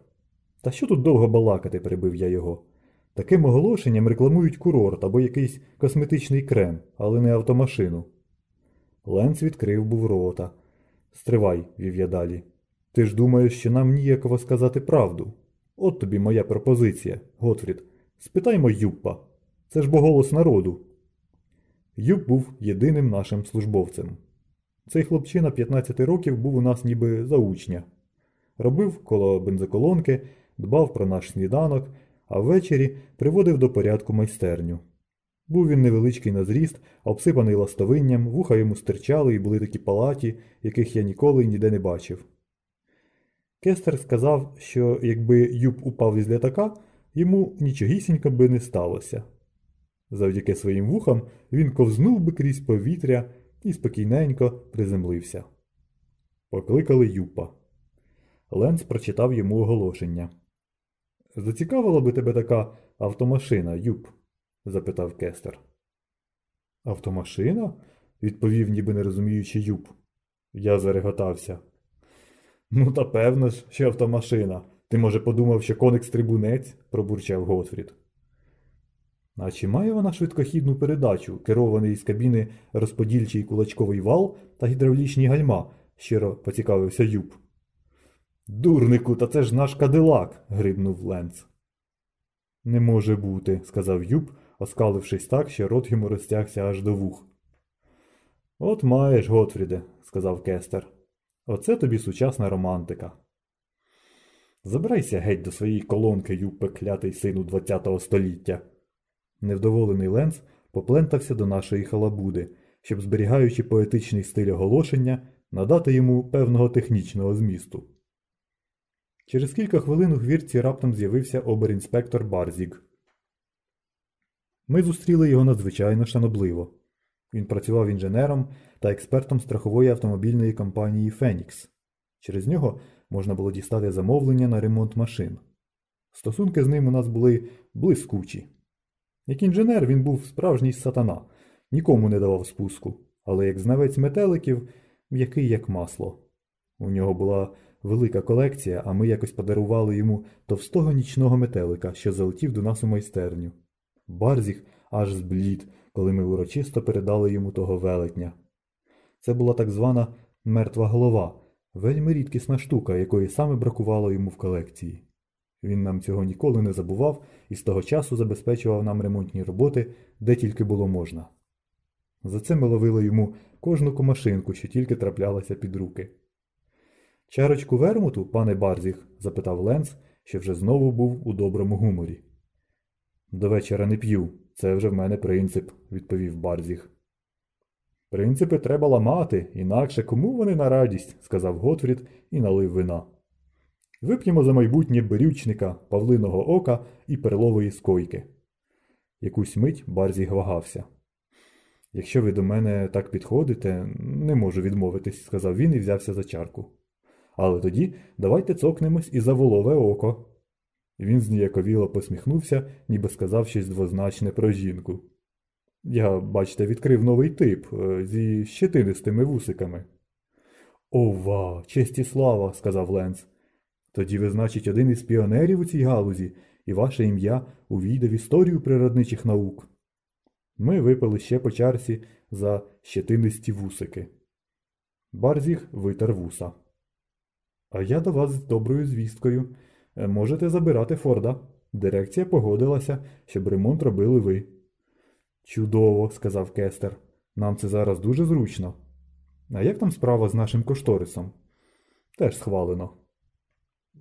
Та що тут довго балакати, перебив я його. Таким оголошенням рекламують курорт або якийсь косметичний крем, але не автомашину. Ленц відкрив був рота. Стривай, вів я далі. Ти ж думаєш, що нам ніяково сказати правду. От тобі моя пропозиція, Готфрід. Спитаймо Юппа. Це ж бо голос народу. Юп був єдиним нашим службовцем. Цей хлопчина 15 років був у нас ніби заучня. Робив коло бензоколонки, дбав про наш сніданок, а ввечері приводив до порядку майстерню. Був він невеличкий на зріст, обсипаний ластовинням, вуха йому стирчали і були такі палаті, яких я ніколи ніде не бачив. Кестер сказав, що якби Юб упав із літака, йому нічогісінько би не сталося. Завдяки своїм вухам він ковзнув би крізь повітря і спокійненько приземлився. Покликали Юпа. Ленц прочитав йому оголошення. Зацікавила би тебе така автомашина, Юп? запитав Кестер. Автомашина? відповів, ніби не розуміючи Юп. Я зареготався. Ну, та певно ж, що автомашина. Ти, може, подумав, що коник стрибунець? пробурчав Готфрід. А чи має вона швидкохідну передачу, керований з кабіни розподільчий кулачковий вал та гідравлічні гальма? щиро поцікавився Юб. Дурнику, та це ж наш кадилак, грибнув Ленц. Не може бути, сказав Юб, оскалившись так, що рот йому розтягся аж до вух. От маєш, Готфріде, сказав Кестер. Оце тобі сучасна романтика. Забирайся геть до своєї колонки, Юб клятий сину ХХ століття. Невдоволений Ленц поплентався до нашої халабуди, щоб, зберігаючи поетичний стиль оголошення, надати йому певного технічного змісту. Через кілька хвилин у гвірці раптом з'явився оберінспектор Барзік. Ми зустріли його надзвичайно шанобливо. Він працював інженером та експертом страхової автомобільної компанії Фенікс. Через нього можна було дістати замовлення на ремонт машин. Стосунки з ним у нас були блискучі. Як інженер він був справжній сатана, нікому не давав спуску, але як знавець метеликів, м'який як масло. У нього була велика колекція, а ми якось подарували йому товстого нічного метелика, що залетів до нас у майстерню. Барзіх аж зблід, коли ми урочисто передали йому того велетня. Це була так звана мертва голова, вельми рідкісна штука, якої саме бракувало йому в колекції. Він нам цього ніколи не забував і з того часу забезпечував нам ремонтні роботи, де тільки було можна. За це ми ловили йому кожну комашинку, що тільки траплялася під руки. Чарочку вермуту, пане Барзіх? запитав Ленц, що вже знову був у доброму гуморі. До вечора не п'ю, це вже в мене принцип, відповів Барзіх. Принципи треба ламати, інакше кому вони на радість, сказав Готфрід і налив вина. Вип'ємо за майбутнє берючника, павлиного ока і перлової скойки. Якусь мить Барзіх вагався. Якщо ви до мене так підходите, не можу відмовитись, сказав він і взявся за чарку. Але тоді давайте цокнемось і за волове око. Він зніяковіло посміхнувся, ніби сказав щось двозначне про жінку. Я, бачите, відкрив новий тип е, зі щетинистими вусиками. Ова, честь слава, сказав Ленц. Тоді ви, значить, один із піонерів у цій галузі, і ваше ім'я увійде в історію природничих наук. Ми випили ще по чарці за щетинисті вусики. Барзіх витер вуса. А я до вас з доброю звісткою. Можете забирати Форда. Дирекція погодилася, щоб ремонт робили ви. Чудово, сказав Кестер. Нам це зараз дуже зручно. А як там справа з нашим кошторисом? Теж схвалено.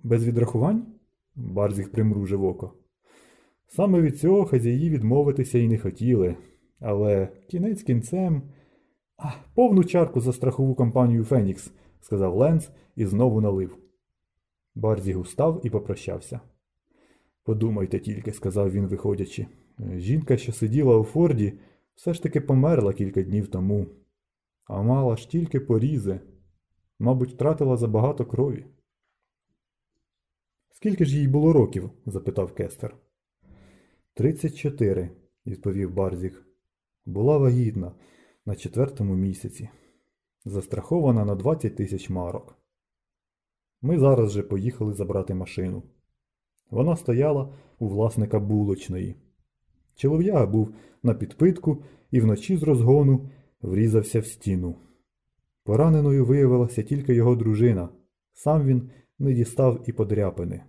Без відрахувань? Барзіх примружив око. Саме від цього хазяї відмовитися і не хотіли, але кінець кінцем. А, повну чарку за страхову компанію Фенікс, сказав Ленц і знову налив. Барзіг устав і попрощався. Подумайте тільки, сказав він, виходячи. Жінка, що сиділа у Форді, все ж таки померла кілька днів тому, а мала ж тільки порізи, мабуть, втратила забагато крові. Скільки ж їй було років? запитав Кестер. Тридцять чотири, відповів Барзік. Була вагітна на четвертому місяці, застрахована на 20 тисяч марок. Ми зараз же поїхали забрати машину. Вона стояла у власника булочної. Чолов'яга був на підпитку і вночі з розгону врізався в стіну. Пораненою виявилася тільки його дружина. Сам він не дістав і подряпини.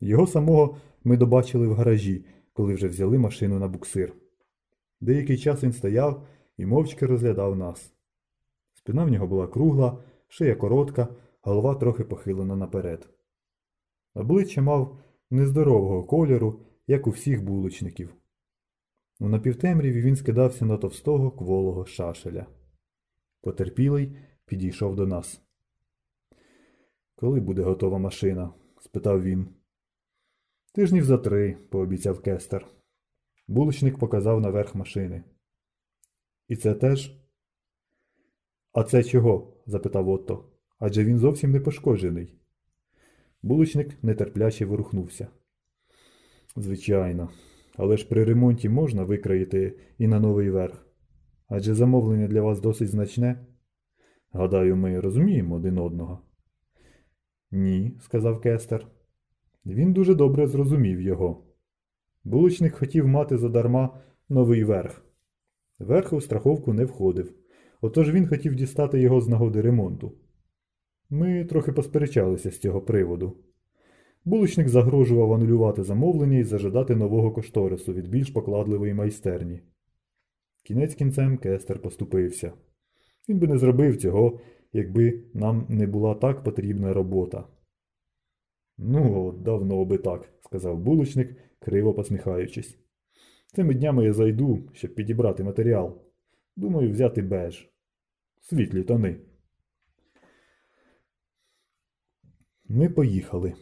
Його самого ми добачили в гаражі, коли вже взяли машину на буксир. Деякий час він стояв і мовчки розглядав нас. Спина в нього була кругла, шия коротка, голова трохи похилена наперед. Обличчя мав нездорового кольору, як у всіх булочників. У напівтемряві він скидався на товстого кволого шашеля. Потерпілий підійшов до нас. Коли буде готова машина? спитав він. Тижнів за три, пообіцяв кестер. Булочник показав наверх машини. І це теж? А це чого? запитав Отто. Адже він зовсім не пошкоджений. Булочник нетерпляче ворухнувся. Звичайно, але ж при ремонті можна викраїти і на новий верх. Адже замовлення для вас досить значне. Гадаю, ми розуміємо один одного. Ні, сказав Кестер. Він дуже добре зрозумів його. Булочник хотів мати задарма новий верх. Верх у страховку не входив, отож він хотів дістати його з нагоди ремонту. Ми трохи посперечалися з цього приводу. Булочник загрожував анулювати замовлення і зажадати нового кошторису від більш покладливої майстерні. Кінець кінцем Кестер поступився. Він би не зробив цього, якби нам не була так потрібна робота. Ну, давно би так, сказав булочник, криво посміхаючись. Цими днями я зайду, щоб підібрати матеріал. Думаю, взяти беж. Світлі тони. Ми поїхали.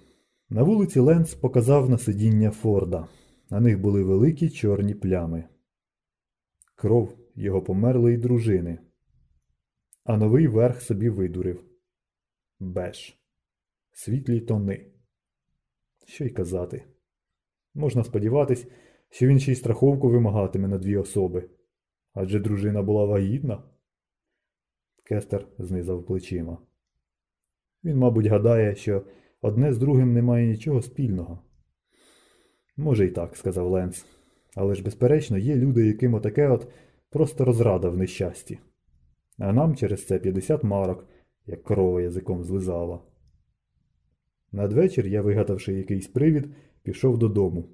На вулиці Ленц показав на сидіння Форда. На них були великі чорні плями. Кров його померлої дружини. А новий верх собі видурив. Беж. Світлі тони. Що й казати. Можна сподіватись, що він ще й страховку вимагатиме на дві особи. Адже дружина була вагітна. Кестер знизав плечима. Він, мабуть, гадає, що одне з другим не має нічого спільного. Може й так, сказав Ленц. Але ж, безперечно, є люди, яким отаке от просто розрада в нещасті. А нам через це 50 марок, як корова язиком злизала. Надвечір я, вигадавши якийсь привід, пішов додому.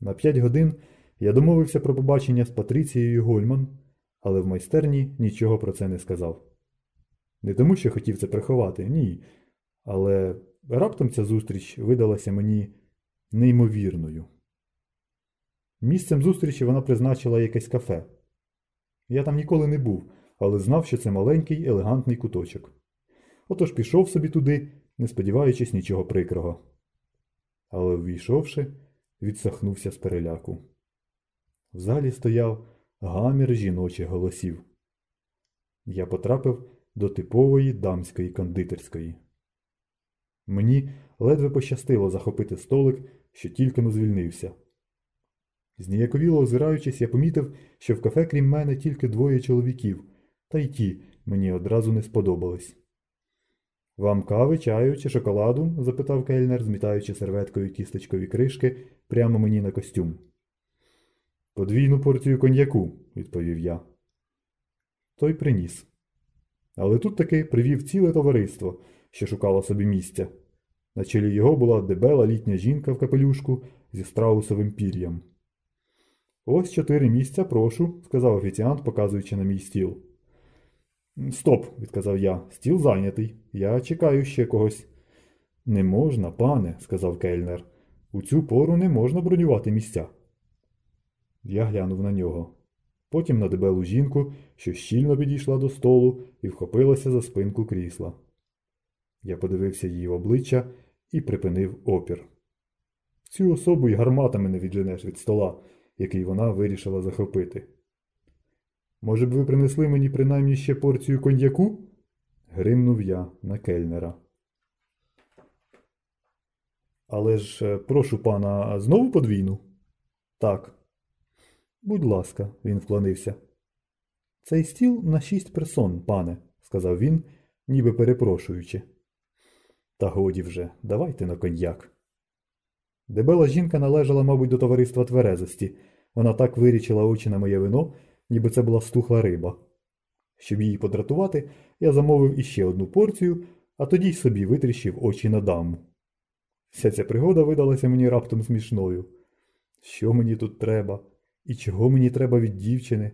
На п'ять годин я домовився про побачення з Патріцією Гольман, але в майстерні нічого про це не сказав. Не тому, що хотів це приховати, ні. Але раптом ця зустріч видалася мені неймовірною. Місцем зустрічі вона призначила якесь кафе. Я там ніколи не був, але знав, що це маленький елегантний куточок. Отож пішов собі туди, не сподіваючись нічого прикрого. Але, ввійшовши, відсахнувся з переляку. В залі стояв гамір жіночих голосів. Я потрапив до типової дамської кондитерської. Мені ледве пощастило захопити столик, що тільки но звільнився. Зніяковіло озираючись, я помітив, що в кафе, крім мене, тільки двоє чоловіків, та й ті мені одразу не сподобались. Вам кави, чаю чи шоколаду? запитав кельнер, змітаючи серветкою кісточкові кришки прямо мені на костюм. Подвійну порцію коньяку, відповів я. Той приніс. Але тут таки привів ціле товариство, що шукало собі місця. На чолі його була дебела літня жінка в капелюшку зі страусовим пір'ям. Ось чотири місця, прошу, сказав офіціант, показуючи на мій стіл. Стоп, відказав я. Стіл зайнятий. Я чекаю ще когось. Не можна, пане, сказав кельнер. У цю пору не можна бронювати місця. Я глянув на нього. Потім на дебелу жінку, що щільно підійшла до столу і вхопилася за спинку крісла. Я подивився її в обличчя і припинив опір. Цю особу й гарматами не відженеш від стола, який вона вирішила захопити. Може б ви принесли мені принаймні ще порцію коньяку? гримнув я на кельнера. Але ж, е, прошу пана, знову подвійну? Так. Будь ласка, він вклонився. Цей стіл на шість персон, пане, сказав він, ніби перепрошуючи. Та годі вже, давайте на коньяк. Дебела жінка належала, мабуть, до товариства тверезості. Вона так вирічила очі на моє вино, ніби це була стухла риба. Щоб її подратувати, я замовив іще одну порцію, а тоді й собі витріщив очі на даму. Вся ця пригода видалася мені раптом смішною. Що мені тут треба? І чого мені треба від дівчини?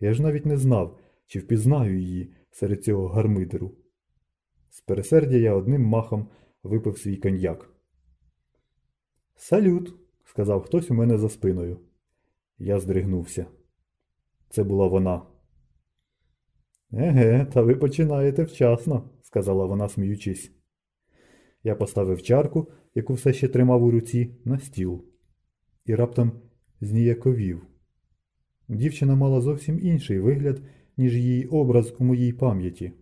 Я ж навіть не знав, чи впізнаю її серед цього гармидеру. З пересердя я одним махом випив свій коньяк. Салют, сказав хтось у мене за спиною. Я здригнувся. Це була вона. Еге, та ви починаєте вчасно, сказала вона, сміючись. Я поставив чарку, яку все ще тримав у руці, на стіл, і раптом зніяковів. Дівчина мала зовсім інший вигляд, ніж її образ у моїй пам'яті.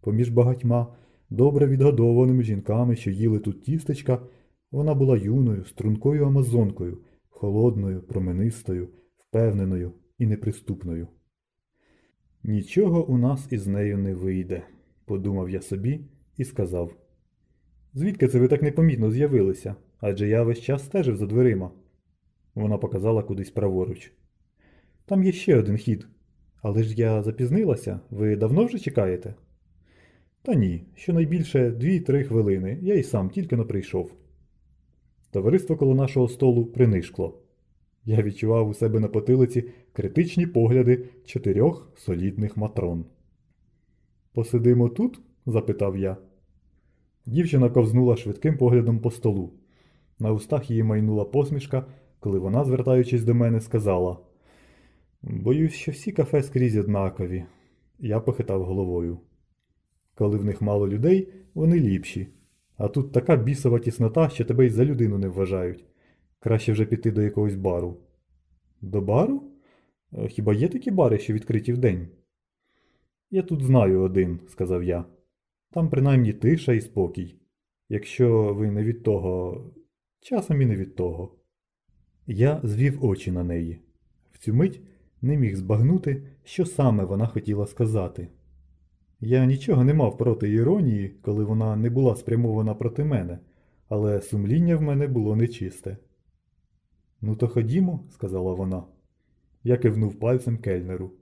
Поміж багатьма добре відгодованими жінками, що їли тут тістечка, вона була юною, стрункою амазонкою, холодною, променистою, впевненою і неприступною. Нічого у нас із нею не вийде, подумав я собі і сказав. Звідки це ви так непомітно з'явилися? Адже я весь час стежив за дверима. Вона показала кудись праворуч. Там є ще один хід. Але ж я запізнилася, ви давно вже чекаєте? Та ні, щонайбільше дві-три хвилини, я й сам тільки но прийшов. Товариство коло нашого столу принишкло. Я відчував у себе на потилиці критичні погляди чотирьох солідних матрон. Посидимо тут? запитав я. Дівчина ковзнула швидким поглядом по столу. На устах її майнула посмішка, коли вона, звертаючись до мене, сказала Боюсь, що всі кафе скрізь однакові. Я похитав головою. Коли в них мало людей, вони ліпші. А тут така бісова тіснота, що тебе й за людину не вважають. Краще вже піти до якогось бару. До бару? Е, хіба є такі бари, що відкриті вдень? Я тут знаю один, сказав я. Там принаймні тиша і спокій. Якщо ви не від того, часом і не від того. Я звів очі на неї. В цю мить не міг збагнути, що саме вона хотіла сказати. Я нічого не мав проти іронії, коли вона не була спрямована проти мене, але сумління в мене було нечисте. Ну, то ходімо, сказала вона. Я кивнув пальцем кельнеру.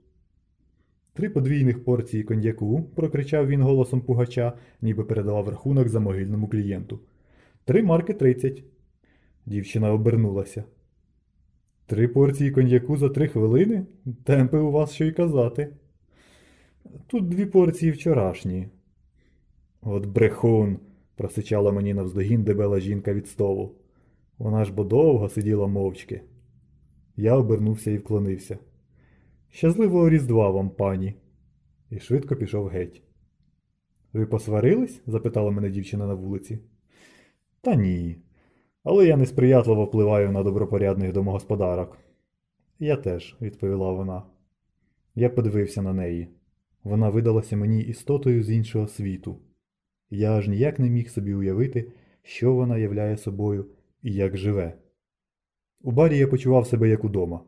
Три подвійних порції коньяку, прокричав він голосом пугача, ніби передавав рахунок за могильному клієнту. Три марки тридцять. Дівчина обернулася. Три порції коньяку за три хвилини? Темпи у вас що й казати. Тут дві порції вчорашні. От брехун, просичала мені навздогін дебела жінка від столу. Вона ж бо довго сиділа мовчки. Я обернувся і вклонився. Щасливого Різдва вам, пані. І швидко пішов геть. Ви посварились? запитала мене дівчина на вулиці. Та ні. Але я несприятливо впливаю на добропорядних домогосподарок. Я теж, відповіла вона. Я подивився на неї. Вона видалася мені істотою з іншого світу. Я аж ніяк не міг собі уявити, що вона являє собою і як живе. У барі я почував себе як удома.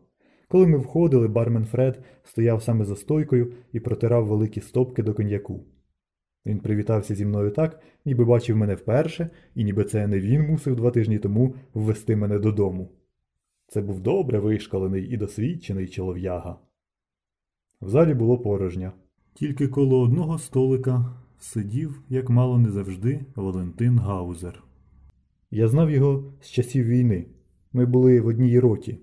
Коли ми входили, бармен Фред стояв саме за стойкою і протирав великі стопки до коньяку. Він привітався зі мною так, ніби бачив мене вперше, і ніби це не він мусив два тижні тому ввести мене додому. Це був добре вишкалений і досвідчений чолов'яга. В залі було порожня. Тільки коло одного столика сидів, як мало не завжди, Валентин Гаузер. Я знав його з часів війни. Ми були в одній роті.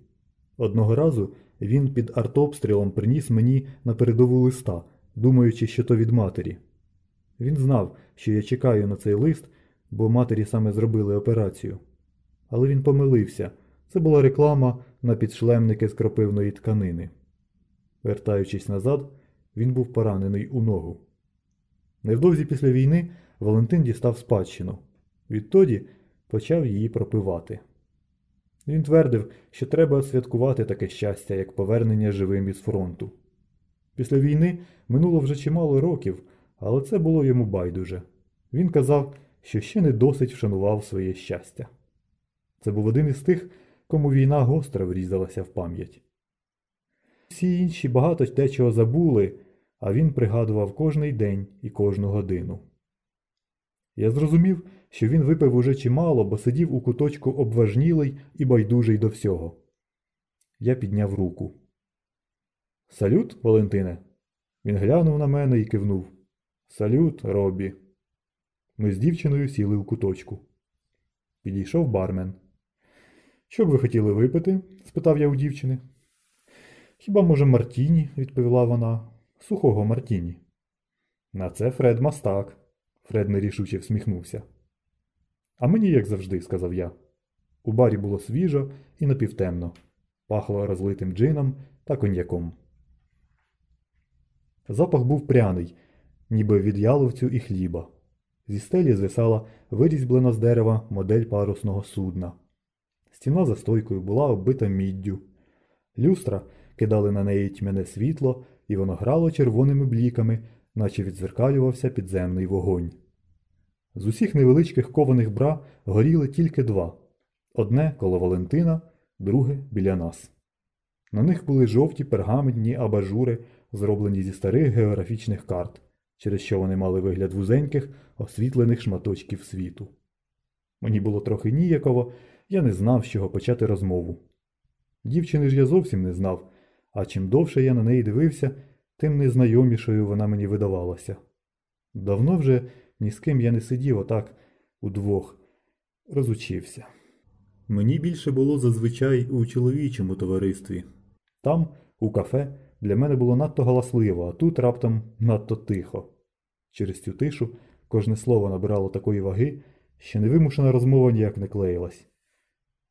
Одного разу він під артобстрілом приніс мені на передову листа, думаючи, що то від матері. Він знав, що я чекаю на цей лист, бо матері саме зробили операцію. Але він помилився. Це була реклама на підшлемники з кропивної тканини. Вертаючись назад, він був поранений у ногу. Невдовзі після війни Валентин дістав спадщину. Відтоді почав її пропивати. Він твердив, що треба святкувати таке щастя, як повернення живим із фронту. Після війни минуло вже чимало років, але це було йому байдуже. Він казав, що ще не досить вшанував своє щастя. Це був один із тих, кому війна гостро врізалася в пам'ять. Всі інші багато дечого забули, а він пригадував кожний день і кожну годину. Я зрозумів, що він випив уже чимало, бо сидів у куточку обважнілий і байдужий до всього. Я підняв руку. Салют, Валентине. Він глянув на мене і кивнув. Салют, Робі. Ми з дівчиною сіли у куточку. Підійшов бармен. Що б ви хотіли випити? спитав я у дівчини. Хіба, може, Мартіні, відповіла вона, сухого Мартіні. На це Фред мастак. Фред нерішуче всміхнувся. А мені, як завжди, сказав я. У барі було свіжо і напівтемно, пахло розлитим джином та коньяком. Запах був пряний, ніби від яловцю і хліба. Зі стелі звисала вирізблена з дерева модель парусного судна. Стіна за стойкою була оббита міддю. Люстра кидали на неї тьмяне світло, і воно грало червоними бліками, наче відзеркалювався підземний вогонь. З усіх невеличких кованих бра горіли тільки два одне коло Валентина, друге біля нас. На них були жовті пергаментні абажури, зроблені зі старих географічних карт, через що вони мали вигляд вузеньких, освітлених шматочків світу. Мені було трохи ніяково, я не знав, з чого почати розмову. Дівчини ж я зовсім не знав, а чим довше я на неї дивився, тим незнайомішою вона мені видавалася. Давно вже ні з ким я не сидів отак удвох, розучився. Мені більше було зазвичай у чоловічому товаристві. Там, у кафе, для мене було надто галасливо, а тут раптом надто тихо. Через цю тишу кожне слово набирало такої ваги, що невимушена розмова ніяк не клеїлась.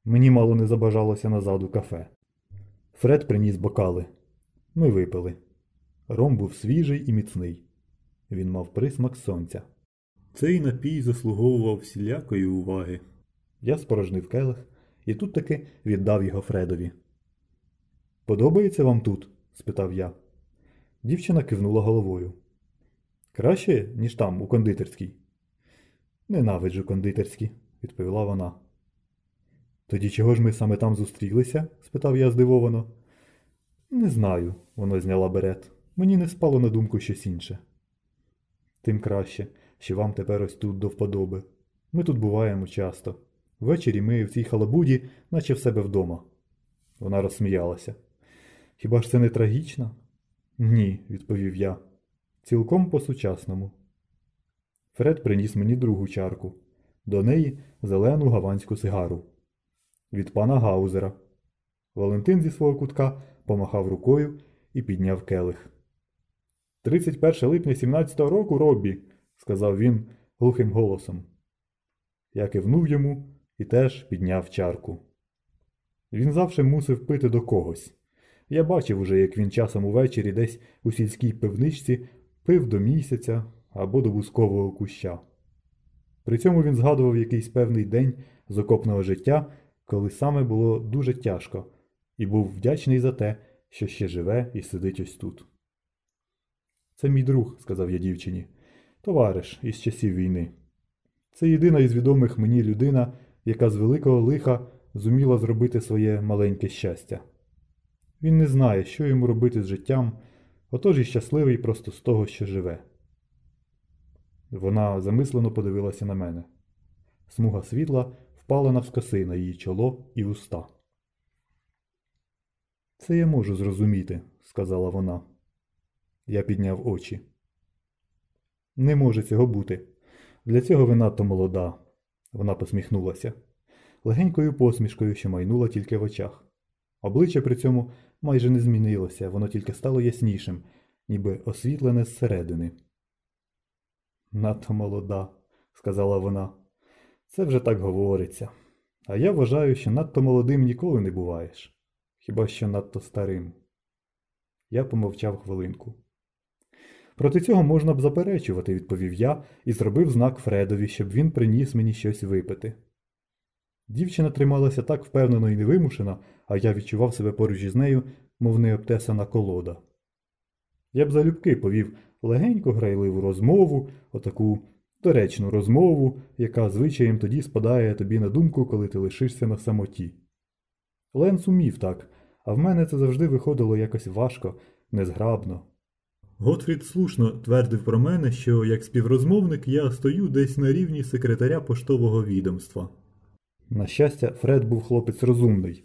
Мені мало не забажалося назад у кафе. Фред приніс бокали. Ми випили. Ром був свіжий і міцний. Він мав присмак сонця. Цей напій заслуговував всілякої уваги. Я спорожнив келих і тут таки віддав його Фредові. Подобається вам тут? Спитав я. Дівчина кивнула головою. Краще, ніж там, у кондитерській. Ненавиджу кондитерські, відповіла вона. Тоді чого ж ми саме там зустрілися? спитав я здивовано. Не знаю, вона зняла берет. Мені не спало на думку щось інше. Тим краще, що вам тепер ось тут до вподоби. Ми тут буваємо часто. Ввечері ми в цій халабуді, наче в себе вдома. Вона розсміялася. Хіба ж це не трагічно? Ні, відповів я. Цілком по-сучасному. Фред приніс мені другу чарку. До неї зелену гаванську сигару. Від пана Гаузера. Валентин зі свого кутка помахав рукою і підняв келих. 31 липня 17-го року, Роббі, сказав він глухим голосом. Я кивнув йому і теж підняв чарку. Він завжди мусив пити до когось. Я бачив уже, як він часом увечері десь у сільській пивничці пив до місяця або до вузкового куща. При цьому він згадував якийсь певний день з окопного життя, коли саме було дуже тяжко, і був вдячний за те, що ще живе і сидить ось тут. Це мій друг, сказав я дівчині, товариш із часів війни. Це єдина із відомих мені людина, яка з великого лиха зуміла зробити своє маленьке щастя. Він не знає, що йому робити з життям, отож і щасливий просто з того, що живе. Вона замислено подивилася на мене. Смуга світла впала навскоси на її чоло і уста. Це я можу зрозуміти, сказала вона. Я підняв очі. Не може цього бути. Для цього ви надто молода. Вона посміхнулася. Легенькою посмішкою, що майнула тільки в очах. Обличчя при цьому майже не змінилося, воно тільки стало яснішим, ніби освітлене зсередини. Надто молода, сказала вона. Це вже так говориться. А я вважаю, що надто молодим ніколи не буваєш. Хіба що надто старим. Я помовчав хвилинку. Проти цього можна б заперечувати, відповів я і зробив знак Фредові, щоб він приніс мені щось випити. Дівчина трималася так впевнено і невимушено, а я відчував себе поруч із нею, мов необтесана колода. Я б залюбки повів легеньку грайливу розмову, отаку доречну розмову, яка звичаєм тоді спадає тобі на думку, коли ти лишишся на самоті. Ленс умів так, а в мене це завжди виходило якось важко, незграбно. Готфрід слушно твердив про мене, що як співрозмовник я стою десь на рівні секретаря поштового відомства. На щастя, Фред був хлопець розумний.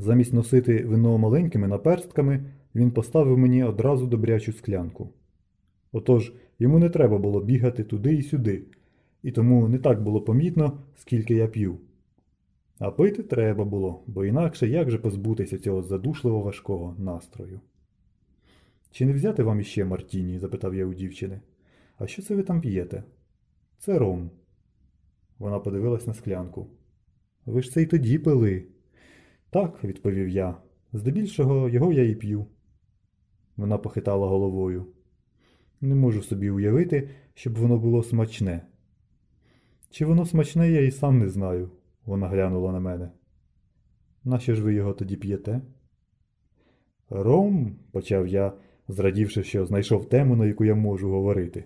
Замість носити вино маленькими наперстками, він поставив мені одразу добрячу склянку. Отож, йому не треба було бігати туди і сюди, і тому не так було помітно, скільки я п'ю. А пити треба було, бо інакше як же позбутися цього задушливо важкого настрою. Чи не взяти вам іще Мартіні? запитав я у дівчини. А що це ви там п'єте? Це ром. Вона подивилась на склянку. Ви ж це й тоді пили. Так, відповів я. Здебільшого його я і п'ю. Вона похитала головою. Не можу собі уявити, щоб воно було смачне. Чи воно смачне, я і сам не знаю, вона глянула на мене. Нащо ж ви його тоді п'єте? Ром, почав я, зрадівши, що знайшов тему, на яку я можу говорити.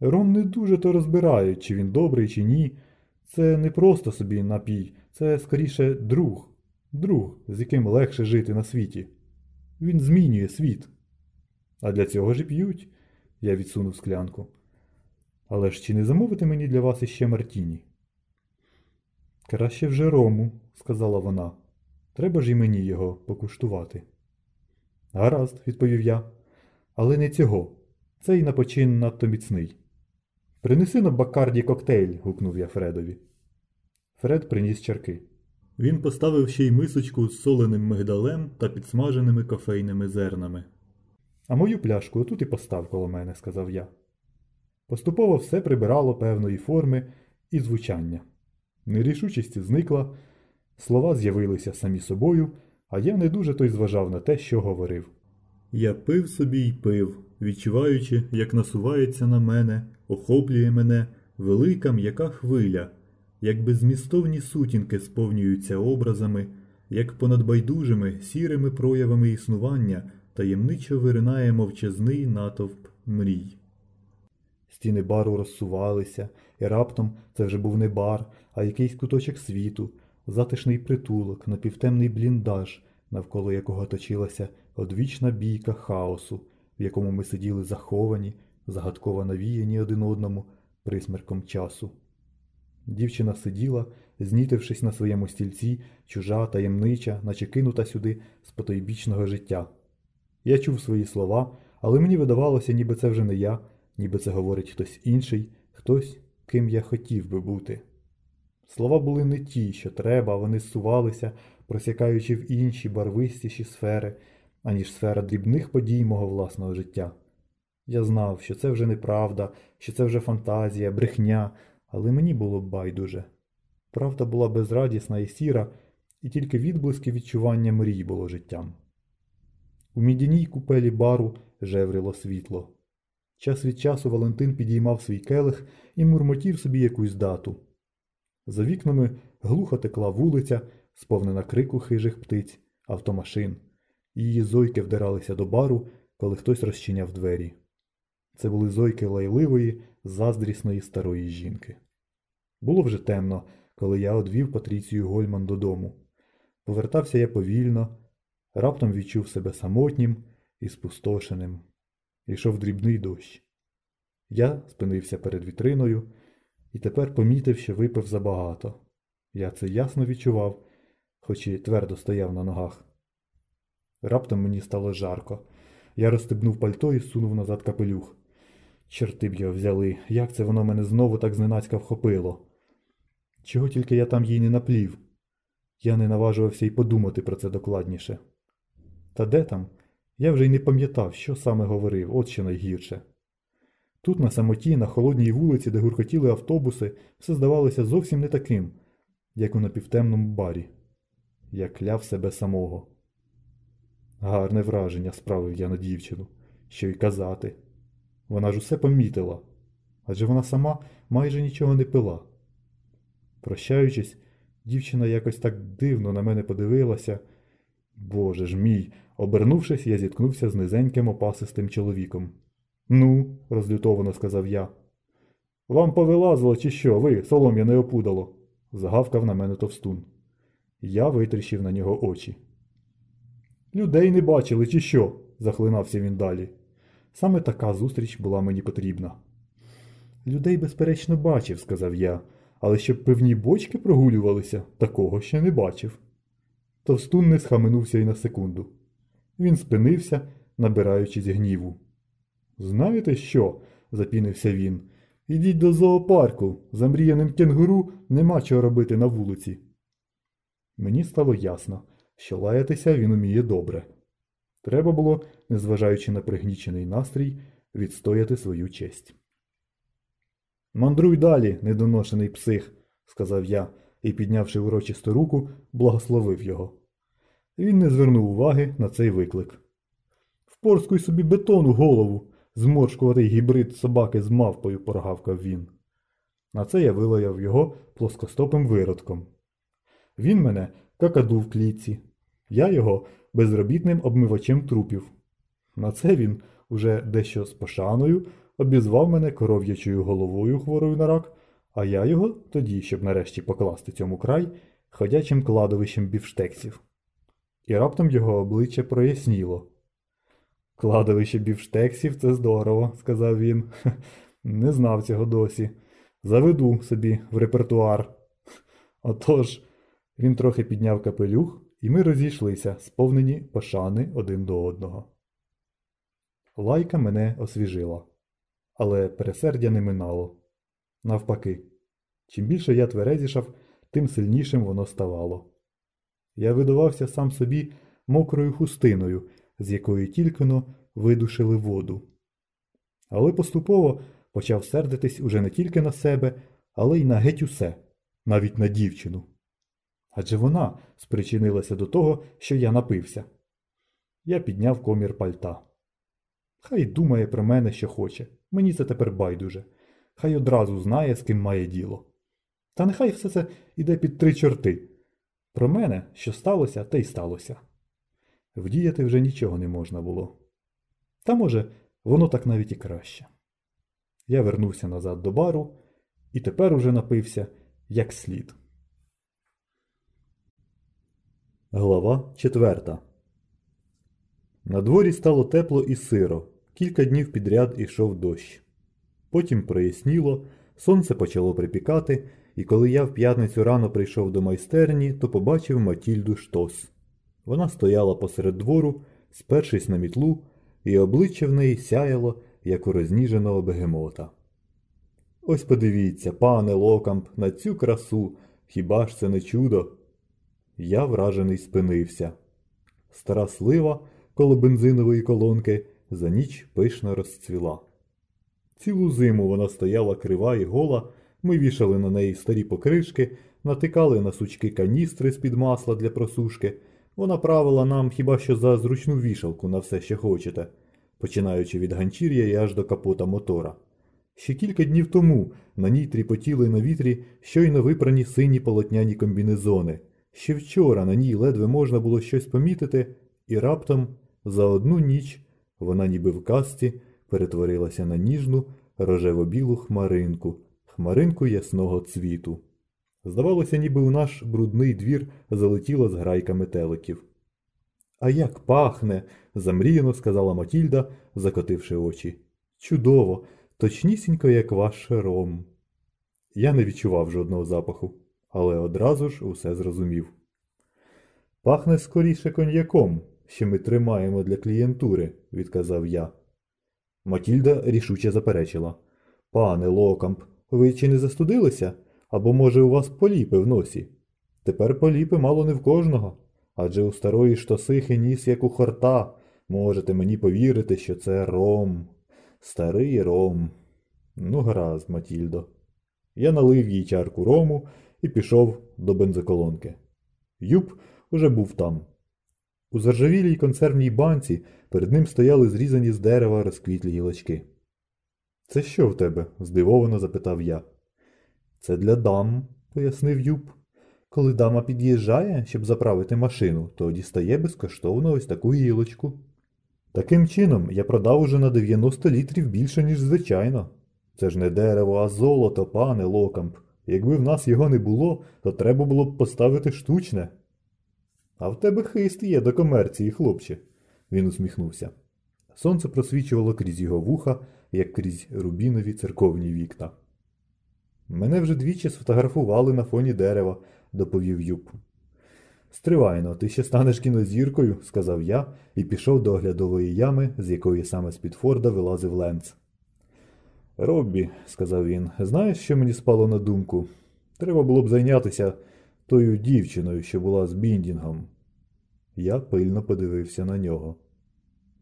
Ром не дуже то розбирає, чи він добрий, чи ні. Це не просто собі напій, це скоріше друг, друг, з яким легше жити на світі. Він змінює світ. А для цього ж п'ють, я відсунув склянку. Але ж чи не замовити мені для вас іще Мартіні? Краще вже рому, сказала вона. Треба ж і мені його покуштувати. Гаразд, відповів я. Але не цього. Цей напочин надто міцний. Принеси на бакарді коктейль, гукнув я Фредові. Фред приніс чарки. Він поставив ще й мисочку з соленим мигдалем та підсмаженими кофейними зернами. А мою пляшку тут і постав коло мене, сказав я. Поступово все прибирало певної форми і звучання. Нерішучість зникла, слова з'явилися самі собою, а я не дуже той зважав на те, що говорив. Я пив собі й пив, відчуваючи, як насувається на мене, охоплює мене велика м'яка хвиля, як безмістовні сутінки сповнюються образами, як понад байдужими сірими проявами існування таємничо виринає мовчазний натовп мрій. Стіни бару розсувалися, і раптом це вже був не бар, а якийсь куточок світу, затишний притулок, напівтемний бліндаж, навколо якого точилася одвічна бійка хаосу, в якому ми сиділи заховані, загадково навіяні один одному присмерком часу. Дівчина сиділа, знітившись на своєму стільці, чужа, таємнича, наче кинута сюди з потойбічного життя. Я чув свої слова, але мені видавалося, ніби це вже не я, ніби це говорить хтось інший, хтось, ким я хотів би бути. Слова були не ті, що треба, вони зсувалися, просякаючи в інші барвистіші сфери, аніж сфера дрібних подій мого власного життя. Я знав, що це вже неправда, що це вже фантазія, брехня, але мені було байдуже. Правда була безрадісна і сіра, і тільки відблиски відчування мрій було життям. У мідяній купелі бару жеврило світло. Час від часу Валентин підіймав свій келих і мурмотів собі якусь дату. За вікнами глухо текла вулиця, сповнена крику хижих птиць, автомашин. Її зойки вдиралися до бару, коли хтось розчиняв двері. Це були зойки лайливої, заздрісної старої жінки. Було вже темно, коли я одвів Патріцію Гольман додому. Повертався я повільно, раптом відчув себе самотнім і спустошеним. Йшов дрібний дощ. Я спинився перед вітриною і тепер помітив, що випив забагато. Я це ясно відчував, хоч і твердо стояв на ногах. Раптом мені стало жарко. Я розстебнув пальто і сунув назад капелюх. Чорти б його взяли, як це воно мене знову так зненацька вхопило. Чого тільки я там їй не наплів. Я не наважувався й подумати про це докладніше. Та де там? Я вже й не пам'ятав, що саме говорив, от що найгірше. Тут, на самоті, на холодній вулиці, де гуркотіли автобуси, все здавалося зовсім не таким, як у напівтемному барі. Я кляв себе самого. Гарне враження справив я на дівчину, що й казати. Вона ж усе помітила, адже вона сама майже нічого не пила. Прощаючись, дівчина якось так дивно на мене подивилася. Боже ж мій, обернувшись, я зіткнувся з низеньким опасистим чоловіком. Ну, розлютовано сказав я. Вам повилазило, чи що, ви, солом'яне опудало? загавкав на мене товстун. Я витріщив на нього очі. Людей не бачили, чи що? захлинався він далі. Саме така зустріч була мені потрібна. Людей, безперечно, бачив, сказав я, але щоб певні бочки прогулювалися, такого ще не бачив. Товстун не схаменувся й на секунду. Він спинився, набираючись гніву. Знаєте що? запінився він. Ідіть до зоопарку. За мріяним кенгуру нема чого робити на вулиці. Мені стало ясно, що лаятися він уміє добре. Треба було, незважаючи на пригнічений настрій, відстояти свою честь. Мандруй далі, недоношений псих, сказав я і, піднявши урочисту руку, благословив його. Він не звернув уваги на цей виклик. Впорскуй собі бетону голову, зморшкуватий гібрид собаки з мавпою, поргавкав він. На це я вилаяв його плоскостопим виродком. Він мене какаду в клітці, я його безробітним обмивачем трупів. На це він, уже дещо з пошаною, обізвав мене коров'ячою головою хворою на рак, а я його тоді, щоб нарешті покласти цьому край, ходячим кладовищем бівштексів. І раптом його обличчя проясніло. Кладовище бівштексів це здорово, сказав він. Не знав цього досі. Заведу собі в репертуар. Отож, він трохи підняв капелюх, і ми розійшлися, сповнені пошани один до одного. Лайка мене освіжила, але пересердя не минало. Навпаки, чим більше я тверезішав, тим сильнішим воно ставало. Я видавався сам собі мокрою хустиною, з якої тільки но видушили воду. Але поступово почав сердитись уже не тільки на себе, але й на геть усе, навіть на дівчину. Адже вона спричинилася до того, що я напився. Я підняв комір пальта. Хай думає про мене, що хоче. Мені це тепер байдуже. Хай одразу знає, з ким має діло. Та нехай все це іде під три чорти. Про мене, що сталося, те й сталося. Вдіяти вже нічого не можна було. Та, може, воно так навіть і краще. Я вернувся назад до бару і тепер уже напився як слід. Глава четверта На дворі стало тепло і сиро. Кілька днів підряд ішов дощ. Потім проясніло, сонце почало припікати, і коли я в п'ятницю рано прийшов до майстерні, то побачив Матільду Штос. Вона стояла посеред двору, спершись на мітлу, і обличчя в неї сяяло, як у розніженого бегемота. Ось подивіться, пане Локамп, на цю красу, хіба ж це не чудо? Я вражений спинився. Стара слива коло бензинової колонки за ніч пишно розцвіла. Цілу зиму вона стояла крива і гола, ми вішали на неї старі покришки, натикали на сучки каністри з-під масла для просушки. Вона правила нам хіба що за зручну вішалку на все, що хочете, починаючи від ганчір'я і аж до капота мотора. Ще кілька днів тому на ній тріпотіли на вітрі щойно випрані сині полотняні комбінезони. Ще вчора на ній ледве можна було щось помітити, і раптом за одну ніч вона ніби в казці перетворилася на ніжну рожево-білу хмаринку, хмаринку ясного цвіту. Здавалося, ніби у наш брудний двір залетіла з грайка метеликів. А як пахне, замріяно сказала Матільда, закотивши очі. Чудово, точнісінько, як ваш ром. Я не відчував жодного запаху, але одразу ж усе зрозумів. Пахне скоріше коньяком, що ми тримаємо для клієнтури, відказав я. Матільда рішуче заперечила. Пане Локамп, ви чи не застудилися? Або, може, у вас поліпи в носі? Тепер поліпи мало не в кожного. Адже у старої штосихи ніс як у хорта. Можете мені повірити, що це ром. Старий ром. Ну, гаразд, Матільдо. Я налив їй чарку рому і пішов до бензоколонки. Юб уже був там. У заржавілій консервній банці перед ним стояли зрізані з дерева розквітлі гілочки. Це що в тебе? здивовано запитав я. Це для дам, пояснив Юб. Коли дама під'їжджає, щоб заправити машину, то дістає безкоштовно ось таку гілочку. Таким чином, я продав уже на 90 літрів більше, ніж звичайно. Це ж не дерево, а золото, пане Локамп. Якби в нас його не було, то треба було б поставити штучне. А в тебе хист є до комерції, хлопче, він усміхнувся. Сонце просвічувало крізь його вуха, як крізь рубінові церковні вікна. Мене вже двічі сфотографували на фоні дерева, доповів Юб. Стривайно, ти ще станеш кінозіркою, сказав я і пішов до оглядової ями, з якої саме з під Форда вилазив Ленц. Роббі, сказав він, знаєш, що мені спало на думку? Треба було б зайнятися тою дівчиною, що була з Біндінгом. Я пильно подивився на нього.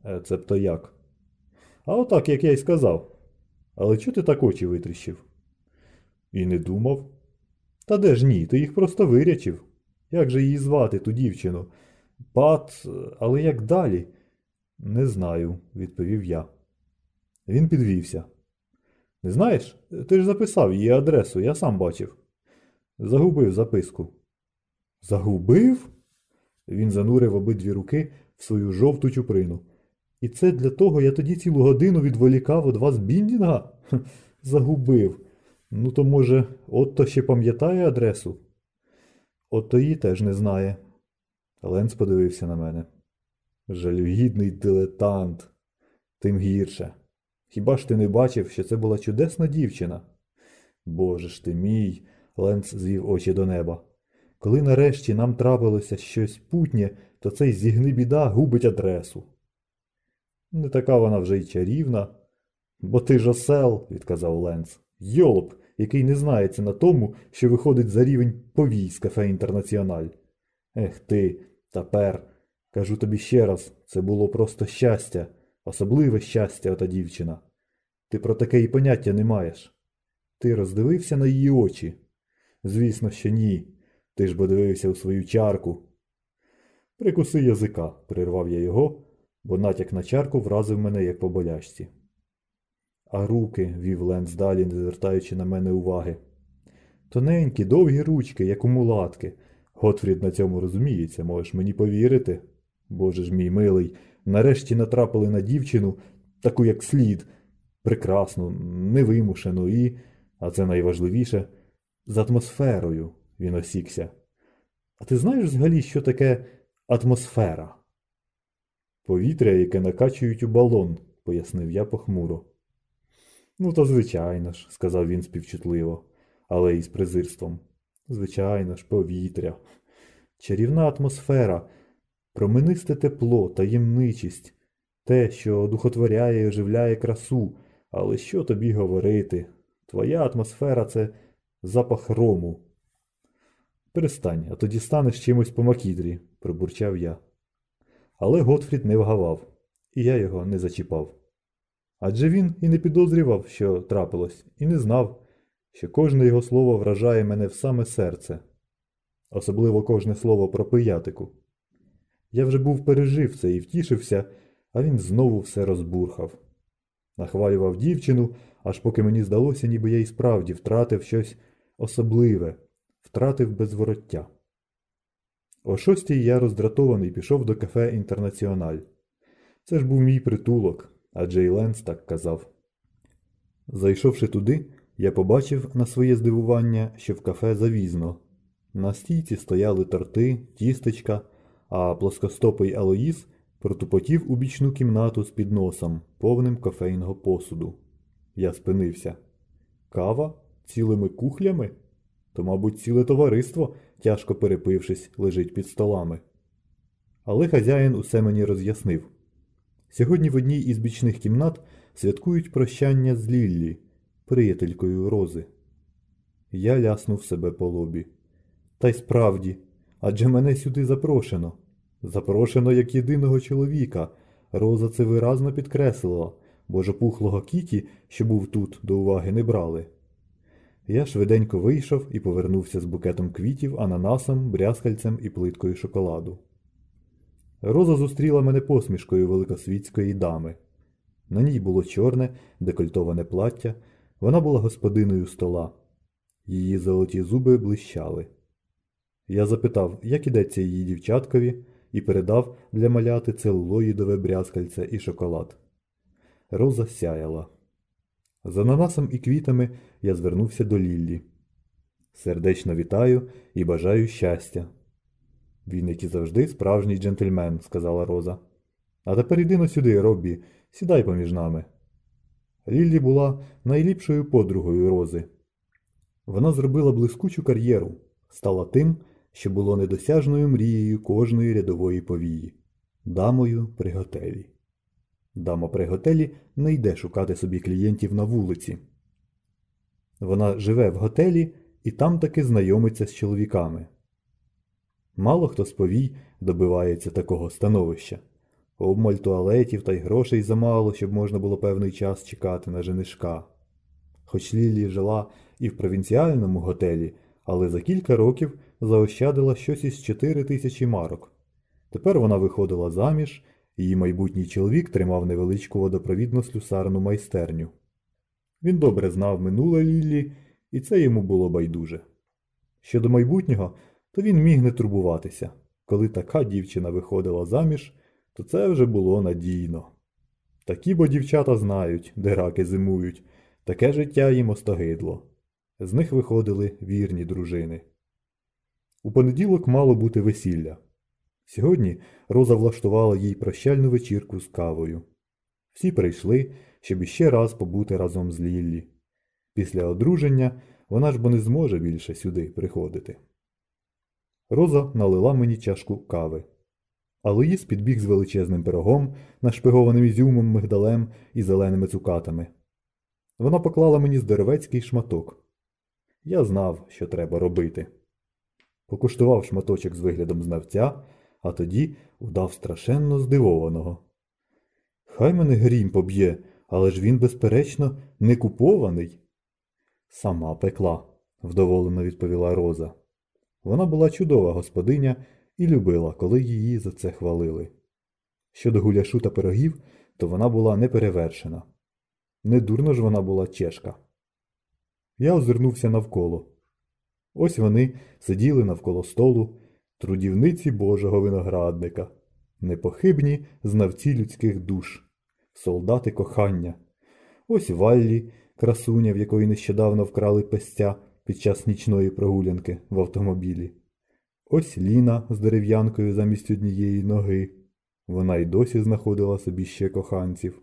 «Е, Цебто як? А отак, як я й сказав. Але чого ти так очі витріщив? І не думав. Та де ж ні, ти їх просто вирячив. Як же її звати, ту дівчину? Пат, але як далі? Не знаю, відповів я. Він підвівся. Не знаєш? Ти ж записав її адресу, я сам бачив. Загубив записку. Загубив? Він занурив обидві руки в свою жовту чуприну. І це для того я тоді цілу годину відволікав від вас біндінга? Загубив. Ну, то, може, Отто ще пам'ятає адресу? Отто її теж не знає. Ленц подивився на мене. Жалюгідний дилетант. Тим гірше. Хіба ж ти не бачив, що це була чудесна дівчина? Боже ж ти мій, Ленц звів очі до неба. Коли нарешті нам трапилося щось путнє, то цей зігни біда губить адресу. Не така вона вже й чарівна. Бо ти ж осел, відказав Ленц. Йолоп, який не знається на тому, що виходить за рівень повій з кафе Інтернаціональ. Ех ти, тепер, кажу тобі ще раз, це було просто щастя, особливе щастя, ота дівчина. Ти про таке і поняття не маєш. Ти роздивився на її очі? Звісно, що ні. Ти ж бо дивився у свою чарку. Прикуси язика, прервав я його, бо натяк на чарку вразив мене як по болячці. А руки, вів Ленц далі, не звертаючи на мене уваги. Тоненькі, довгі ручки, як у мулатки. Готфрід на цьому розуміється, можеш мені повірити. Боже ж мій милий, нарешті натрапили на дівчину, таку як слід, прекрасну, невимушену і, а це найважливіше, з атмосферою він осікся. А ти знаєш взагалі, що таке атмосфера? Повітря, яке накачують у балон, пояснив я похмуро. Ну, то звичайно ж, сказав він співчутливо, але із презирством. Звичайно ж, повітря. Чарівна атмосфера, променисте тепло, таємничість, те, що духотворяє і оживляє красу, але що тобі говорити? Твоя атмосфера це запах рому. Перестань, а тоді станеш чимось по макідрі, пробурчав я. Але Готфрід не вгавав, і я його не зачіпав. Адже він і не підозрював, що трапилось, і не знав, що кожне його слово вражає мене в саме серце, особливо кожне слово про пиятику. Я вже був пережив це і втішився, а він знову все розбурхав. Нахвалював дівчину, аж поки мені здалося, ніби я і справді втратив щось особливе, втратив безвороття. О шостій я роздратований пішов до кафе Інтернаціональ. Це ж був мій притулок, а Джей Ленс так казав. Зайшовши туди, я побачив на своє здивування, що в кафе завізно. На стійці стояли торти, тістечка, а плоскостопий Алоїс протупотів у бічну кімнату з підносом, повним кофейного посуду. Я спинився. Кава? Цілими кухлями? То, мабуть, ціле товариство, тяжко перепившись, лежить під столами. Але хазяїн усе мені роз'яснив. Сьогодні в одній із бічних кімнат святкують прощання з Ліллі, приятелькою Рози. Я ляснув себе по лобі. Та й справді, адже мене сюди запрошено. Запрошено як єдиного чоловіка. Роза це виразно підкреслила, бо жопухлого Кіті, що був тут, до уваги не брали. Я швиденько вийшов і повернувся з букетом квітів, ананасом, брязкальцем і плиткою шоколаду. Роза зустріла мене посмішкою великосвітської дами. На ній було чорне, декольтоване плаття, вона була господиною стола. Її золоті зуби блищали. Я запитав, як ідеться її дівчаткові, і передав для маляти целулоїдове брязкальце і шоколад. Роза сяяла. З ананасом і квітами я звернувся до Ліллі. Сердечно вітаю і бажаю щастя. Він, як і завжди, справжній джентльмен, сказала Роза. А тепер йди но сюди, Роббі, сідай поміж нами. Ліллі була найліпшою подругою Рози. Вона зробила блискучу кар'єру, стала тим, що було недосяжною мрією кожної рядової повії дамою при готелі. Дама при готелі не йде шукати собі клієнтів на вулиці. Вона живе в готелі і там таки знайомиться з чоловіками. Мало хто з повій добивається такого становища. Обмаль туалетів та й грошей замало, щоб можна було певний час чекати на женишка. Хоч Лілі жила і в провінціальному готелі, але за кілька років заощадила щось із 4 тисячі марок. Тепер вона виходила заміж, її майбутній чоловік тримав невеличку водопровідну слюсарну майстерню. Він добре знав минуле Ліллі, і це йому було байдуже. Щодо майбутнього, то він міг не турбуватися. Коли така дівчина виходила заміж, то це вже було надійно. Такі бо дівчата знають, де раки зимують, таке життя їм остогидло. З них виходили вірні дружини. У понеділок мало бути весілля. Сьогодні Роза влаштувала їй прощальну вечірку з кавою. Всі прийшли, щоб іще раз побути разом з Ліллі. Після одруження вона ж бо не зможе більше сюди приходити. Роза налила мені чашку кави. Алоїс підбіг з величезним пирогом, нашпигованим ізюмом, мигдалем і зеленими цукатами. Вона поклала мені здоровецький шматок. Я знав, що треба робити. Покуштував шматочок з виглядом знавця, а тоді вдав страшенно здивованого. Хай мене грім поб'є, але ж він, безперечно, не купований. Сама пекла, вдоволено відповіла Роза. Вона була чудова господиня і любила, коли її за це хвалили. Щодо гуляшу та пирогів, то вона була неперевершена. Недурно ж вона була чешка. Я озирнувся навколо. Ось вони сиділи навколо столу, трудівниці Божого виноградника, непохибні знавці людських душ, солдати кохання. Ось Валлі, красуня, в якої нещодавно вкрали пестя під час нічної прогулянки в автомобілі. Ось Ліна з дерев'янкою замість однієї ноги. Вона й досі знаходила собі ще коханців.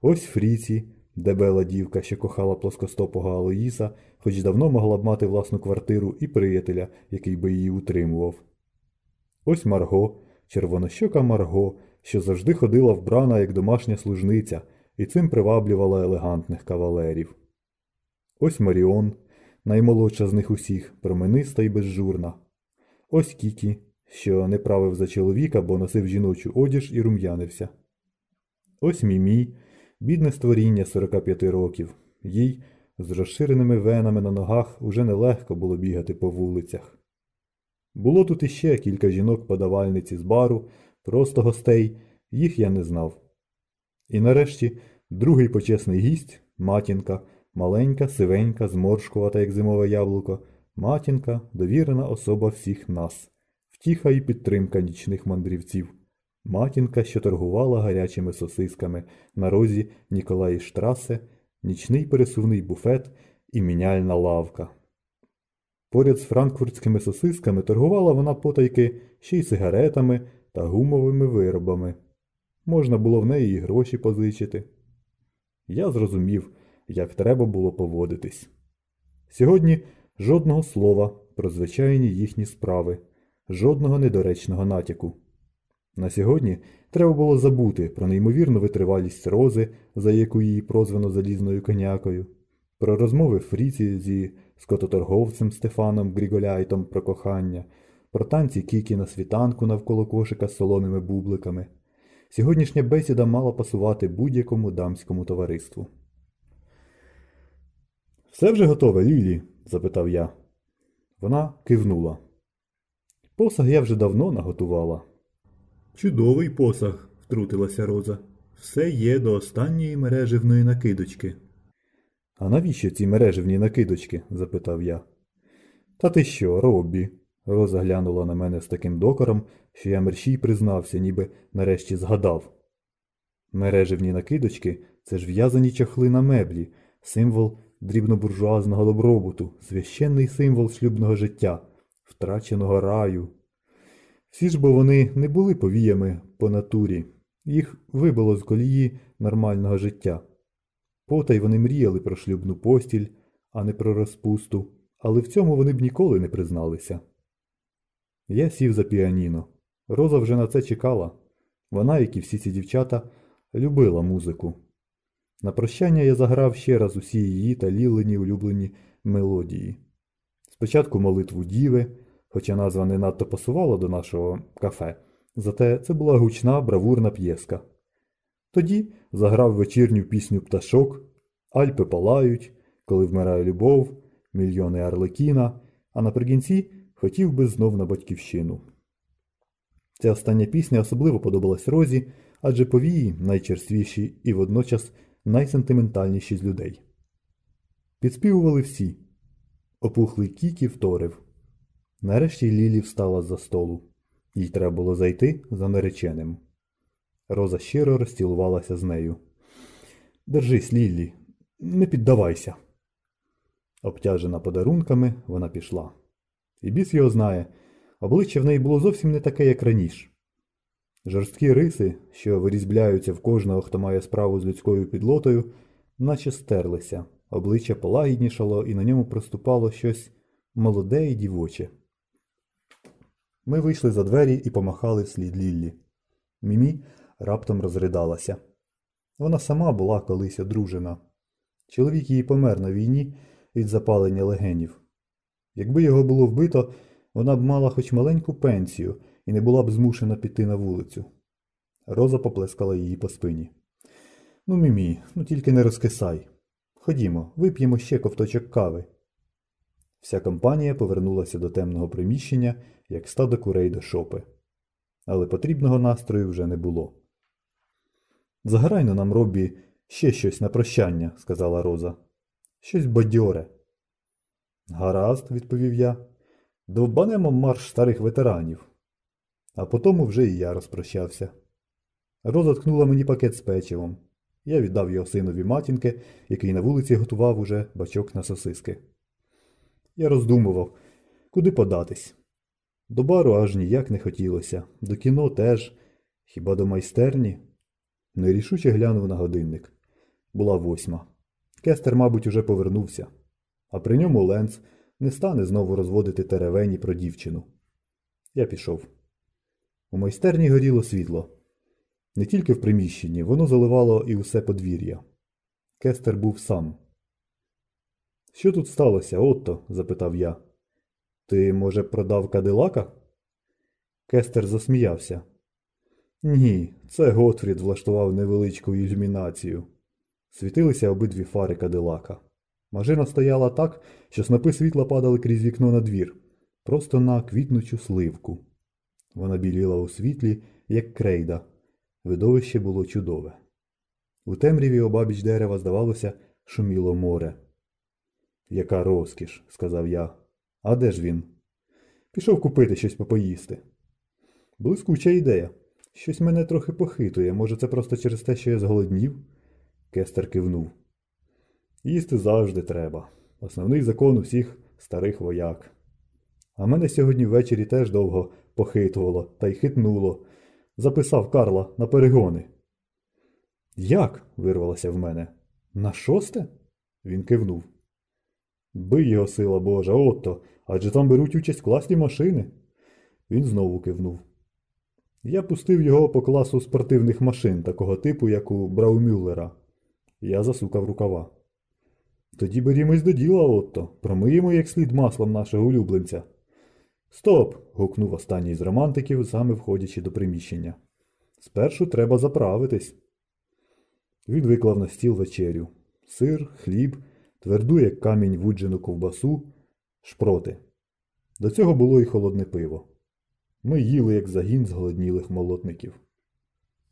Ось Фріці, дебела дівка, що кохала плоскостопого Алоїса, хоч давно могла б мати власну квартиру і приятеля, який би її утримував. Ось Марго, червонощока Марго, що завжди ходила вбрана як домашня служниця і цим приваблювала елегантних кавалерів. Ось Маріон, наймолодша з них усіх, промениста і безжурна. Ось Кікі, що не правив за чоловіка, бо носив жіночу одіж і рум'янився. Ось Мімі, бідне створіння 45 років. Їй з розширеними венами на ногах уже нелегко було бігати по вулицях. Було тут іще кілька жінок-подавальниць із бару, просто гостей, їх я не знав. І нарешті другий почесний гість матінка, маленька, сивенька, зморшкувата, як зимове яблуко, матінка, довірена особа всіх нас, втіха і підтримка нічних мандрівців. Матінка, що торгувала гарячими сосисками на розі Ніколаї Штрасе, нічний пересувний буфет і міняльна лавка. Поряд з франкфуртськими сосисками торгувала вона потайки ще й сигаретами та гумовими виробами. Можна було в неї і гроші позичити. Я зрозумів, як треба було поводитись. Сьогодні жодного слова про звичайні їхні справи, жодного недоречного натяку. На сьогодні Треба було забути про неймовірну витривалість рози, за яку її прозвано залізною конякою, про розмови Фріці зі скототорговцем Стефаном Гріголяйтом про кохання, про танці Кікі на світанку навколо кошика з солоними бубликами. Сьогоднішня бесіда мала пасувати будь-якому дамському товариству. Все вже готове, Лілі? запитав я. Вона кивнула. Посаг я вже давно наготувала. Чудовий посаг, втрутилася Роза. Все є до останньої мереживної накидочки. А навіщо ці мереживні накидочки? запитав я. Та ти що, Роббі? Роза глянула на мене з таким докором, що я мерщій признався, ніби нарешті згадав. Мереживні накидочки це ж в'язані чохли на меблі, символ дрібнобуржуазного добробуту, священний символ шлюбного життя, втраченого раю. Всі ж бо вони не були повіями по натурі, їх вибило з колії нормального життя. Потай вони мріяли про шлюбну постіль, а не про розпусту, але в цьому вони б ніколи не призналися. Я сів за піаніно. Роза вже на це чекала. Вона, як і всі ці дівчата, любила музику. На прощання я заграв ще раз усі її та лілені улюблені мелодії. Спочатку молитву Діви, хоча назва не надто пасувала до нашого кафе, зате це була гучна бравурна п'єска. Тоді заграв вечірню пісню пташок, Альпи палають, коли вмирає любов, мільйони Арлекіна, а наприкінці хотів би знов на батьківщину. Ця остання пісня особливо подобалась Розі, адже повії найчерствіші і водночас найсентиментальніші з людей. Підспівували всі. Опухлий Кікі вторив. Нарешті Лілі встала з-за столу. Їй треба було зайти за нареченим. Роза щиро розцілувалася з нею. Держись, Лілі, не піддавайся. Обтяжена подарунками, вона пішла. І біс його знає, обличчя в неї було зовсім не таке, як раніше. Жорсткі риси, що вирізбляються в кожного, хто має справу з людською підлотою, наче стерлися, обличчя полагіднішало і на ньому проступало щось молоде і дівоче. Ми вийшли за двері і помахали вслід Ліллі. Мімі раптом розридалася. Вона сама була колись одружена. Чоловік її помер на війні від запалення легенів. Якби його було вбито, вона б мала хоч маленьку пенсію і не була б змушена піти на вулицю. Роза поплескала її по спині. Ну, мімі, ну тільки не розкисай. Ходімо, вип'ємо ще ковточок кави. Вся компанія повернулася до темного приміщення, як стадо курей до шопи. Але потрібного настрою вже не було. Заграй на нам, Роббі, ще щось на прощання, сказала Роза. Щось бадьоре. Гаразд, відповів я. Довбанемо марш старих ветеранів. А потому вже і я розпрощався. Роза ткнула мені пакет з печивом. Я віддав його синові матінки, який на вулиці готував уже бачок на сосиски. Я роздумував, куди податись. До бару аж ніяк не хотілося, до кіно теж, хіба до майстерні. Нерішуче глянув на годинник. Була восьма. Кестер, мабуть, уже повернувся, а при ньому Ленц не стане знову розводити теревені про дівчину. Я пішов. У майстерні горіло світло. Не тільки в приміщенні, воно заливало і усе подвір'я. Кестер був сам. Що тут сталося, Отто? запитав я. Ти, може, продав кадилака? Кестер засміявся. Ні, це Готфрід влаштував невеличку ілюмінацію. Світилися обидві фари кадилака. Машина стояла так, що снопи світла падали крізь вікно на двір, просто на квітнучу сливку. Вона біліла у світлі, як крейда. Видовище було чудове. У темряві обабіч дерева, здавалося, шуміло море. Яка розкіш, сказав я. А де ж він? Пішов купити щось попоїсти. Блискуча ідея. Щось мене трохи похитує, може, це просто через те, що я зголоднів? Кестер кивнув. Їсти завжди треба. Основний закон усіх старих вояк. А мене сьогодні ввечері теж довго похитувало та й хитнуло. Записав Карла на перегони. Як? вирвалося в мене. На шосте? Він кивнув. Бий його сила Божа, отто, адже там беруть участь класні машини. Він знову кивнув. Я пустив його по класу спортивних машин такого типу, як у Браумюллера. Я засукав рукава. Тоді берімось до діла, Отто. Промиємо як слід маслом нашого улюбленця. Стоп. гукнув останній з романтиків, саме входячи до приміщення. Спершу треба заправитись. Він виклав на стіл вечерю. Сир, хліб, тверду, як камінь вуджену ковбасу, шпроти. До цього було і холодне пиво. Ми їли, як загін зголоднілих молотників.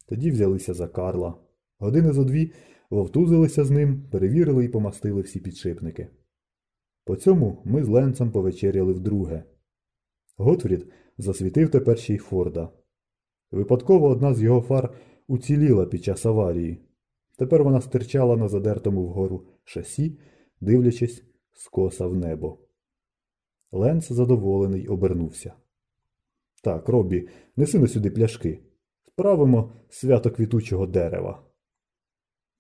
Тоді взялися за Карла. Години зо дві вовтузилися з ним, перевірили і помастили всі підшипники. По цьому ми з Ленцем повечеряли вдруге. Готфрід засвітив тепер ще й Форда. Випадково одна з його фар уціліла під час аварії. Тепер вона стирчала на задертому вгору шасі, дивлячись скоса в небо. Ленц задоволений обернувся. Так, Робі, неси на сюди пляшки. Справимо свято квітучого дерева.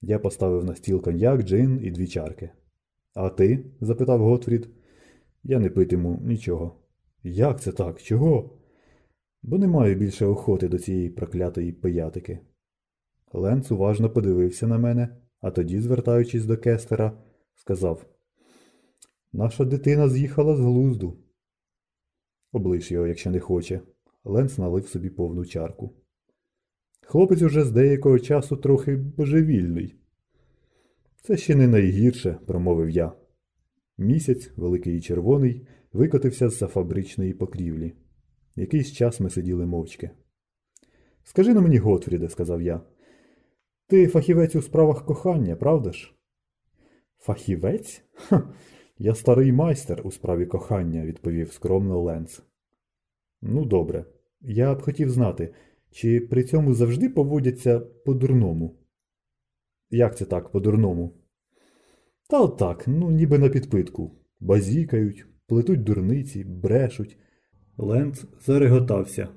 Я поставив на стіл коньяк, джин і дві чарки. А ти? запитав Готфрід. Я не питиму нічого. Як це так? Чого? Бо не маю більше охоти до цієї проклятої пиятики. Ленц уважно подивився на мене, а тоді, звертаючись до кестера, сказав Наша дитина з'їхала з глузду. Облиш його, якщо не хоче. Ленц налив собі повну чарку. Хлопець уже з деякого часу трохи божевільний. Це ще не найгірше, промовив я. Місяць, великий і червоний, викотився з-за фабричної покрівлі. Якийсь час ми сиділи мовчки. Скажи на мені, Готфріде, сказав я. Ти фахівець у справах кохання, правда ж? Фахівець? Ха, я старий майстер у справі кохання, відповів скромно Ленц. Ну, добре. Я б хотів знати, чи при цьому завжди поводяться по-дурному? Як це так, по-дурному? Та отак, ну ніби на підпитку. Базікають, плетуть дурниці, брешуть. Ленц зареготався.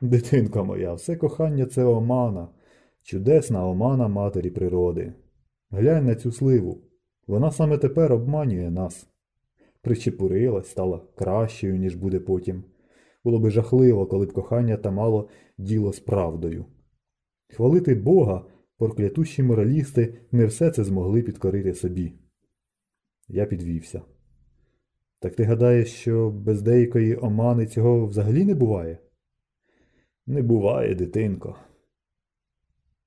Дитинка моя, все кохання це омана, чудесна омана матері природи. Глянь на цю сливу. Вона саме тепер обманює нас. Причепурилась, стала кращою, ніж буде потім. Було би жахливо, коли б кохання та мало діло з правдою. Хвалити Бога, проклятущі моралісти не все це змогли підкорити собі. Я підвівся. Так ти гадаєш, що без деякої омани цього взагалі не буває? Не буває, дитинко.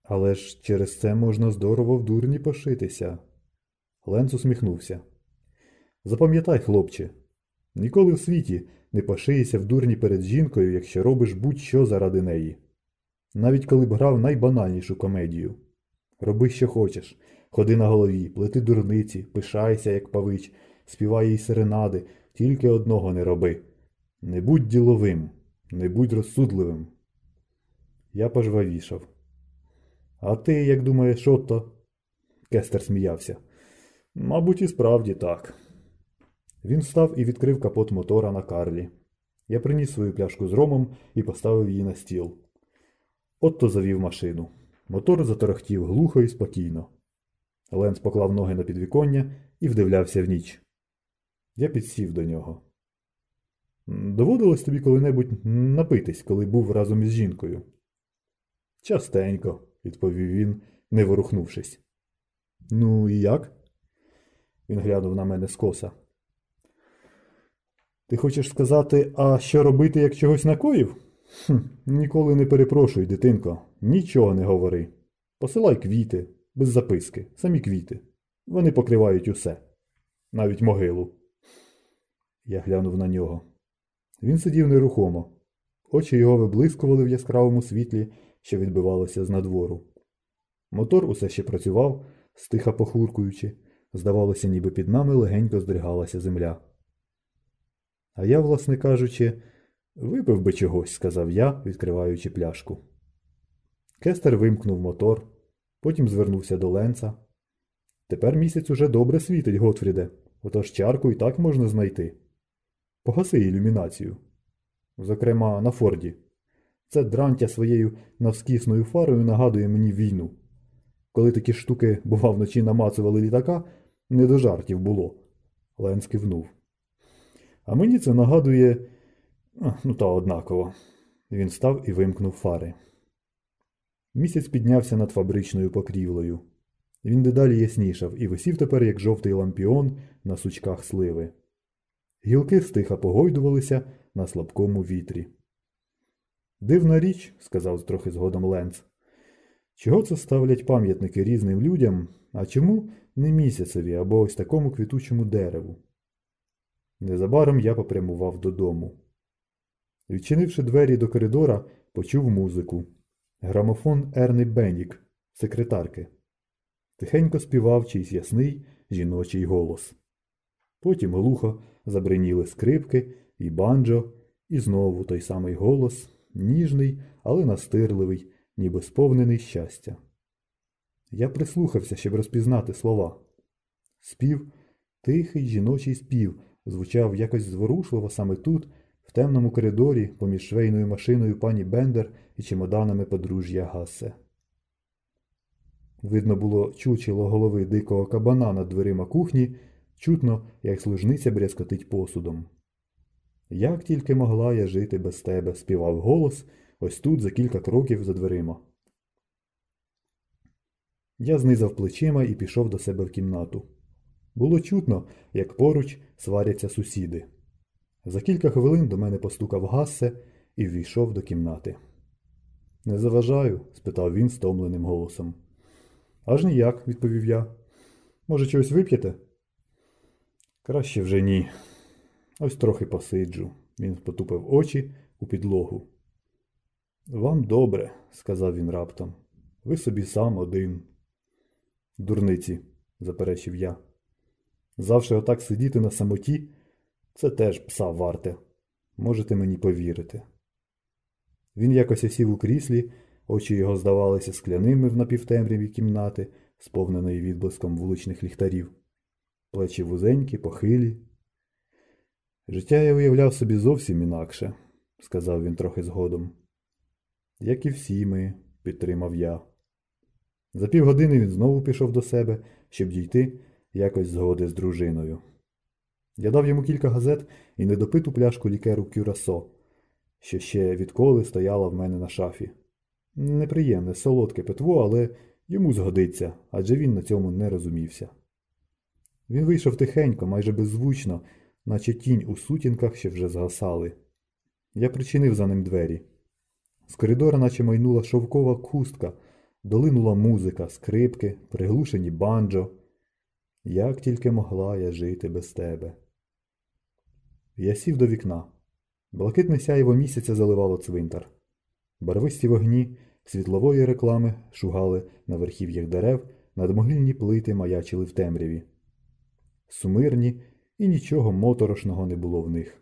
Але ж через це можна здорово в дурні пошитися. Ленц усміхнувся. Запам'ятай, хлопче, ніколи в світі не пошиєшся в дурні перед жінкою, якщо робиш будь-що заради неї. Навіть коли б грав найбанальнішу комедію. Роби, що хочеш, ходи на голові, плети дурниці, пишайся, як павич, співай їй серенади, тільки одного не роби. Не будь діловим, не будь розсудливим. Я пожвавішав. А ти, як думаєш, Отто? Кестер сміявся. Мабуть, і справді так. Він встав і відкрив капот мотора на Карлі. Я приніс свою пляшку з ромом і поставив її на стіл. Отто завів машину. Мотор заторохтів глухо і спокійно. Ленц поклав ноги на підвіконня і вдивлявся в ніч. Я підсів до нього. Доводилось тобі коли-небудь напитись, коли був разом із жінкою? Частенько, відповів він, не ворухнувшись. Ну і як? Він глянув на мене скоса. Ти хочеш сказати, а що робити, як чогось накоїв? Хм, Ніколи не перепрошуй, дитинко, нічого не говори. Посилай квіти, без записки, самі квіти. Вони покривають усе, навіть могилу. Я глянув на нього. Він сидів нерухомо. Очі його виблискували в яскравому світлі, що відбивалося з надвору. Мотор усе ще працював, стиха похуркуючи. Здавалося, ніби під нами легенько здригалася земля. А я, власне кажучи, випив би чогось, сказав я, відкриваючи пляшку. Кестер вимкнув мотор, потім звернувся до ленца. Тепер місяць уже добре світить, Готфріде, отож чарку і так можна знайти. Погаси ілюмінацію. Зокрема, на Форді. Це дрантя своєю навскісною фарою нагадує мені війну. Коли такі штуки, бува, вночі намацували літака, не до жартів було. Ленц кивнув. А мені це нагадує, ну та однаково. Він став і вимкнув фари. Місяць піднявся над фабричною покрівлею. Він дедалі яснішав і висів тепер, як жовтий лампіон на сучках сливи. Гілки стиха погойдувалися на слабкому вітрі. Дивна річ, сказав трохи згодом Ленц. Чого це ставлять пам'ятники різним людям, а чому не місяцеві або ось такому квітучому дереву? Незабаром я попрямував додому. Відчинивши двері до коридора, почув музику. Грамофон Ерни Беннік, секретарки. Тихенько співав чийсь ясний жіночий голос. Потім глухо забриніли скрипки і банджо, і знову той самий голос, ніжний, але настирливий, ніби сповнений щастя. Я прислухався, щоб розпізнати слова. Спів, тихий жіночий спів, звучав якось зворушливо саме тут, в темному коридорі, поміж швейною машиною пані Бендер і чемоданами подружжя Гасе. Видно було чучело голови дикого кабана над дверима кухні, чутно, як служниця брязкотить посудом. Як тільки могла я жити без тебе, співав голос ось тут за кілька кроків за дверима. Я знизав плечима і пішов до себе в кімнату. Було чутно, як поруч сваряться сусіди. За кілька хвилин до мене постукав Гассе і ввійшов до кімнати. Не заважаю? спитав він стомленим голосом. Аж ніяк, відповів я. Може, чогось вип'єте? Краще вже ні. Ось трохи посиджу. Він потупив очі у підлогу. Вам добре, сказав він раптом. Ви собі сам один. Дурниці, заперечив я. Завше отак сидіти на самоті це теж пса варте. Можете мені повірити. Він якось осів у кріслі, очі його здавалися скляними в напівтемряві кімнати, сповненої відблиском вуличних ліхтарів, плечі вузенькі, похилі. Життя я уявляв собі зовсім інакше, сказав він трохи згодом. Як і всі ми, підтримав я. За півгодини він знову пішов до себе, щоб дійти якось згоди з дружиною. Я дав йому кілька газет і недопиту пляшку лікеру Кюрасо, що ще відколи стояла в мене на шафі. Неприємне, солодке питво, але йому згодиться, адже він на цьому не розумівся. Він вийшов тихенько, майже беззвучно, наче тінь у сутінках, що вже згасали. Я причинив за ним двері. З коридора наче майнула шовкова кустка, долинула музика, скрипки, приглушені банджо. Як тільки могла я жити без тебе. Я сів до вікна. Блакитне сяєво місяця заливало цвинтар. Барвисті вогні світлової реклами шугали на верхів'ях дерев, надмогильні плити маячили в темряві. Сумирні і нічого моторошного не було в них.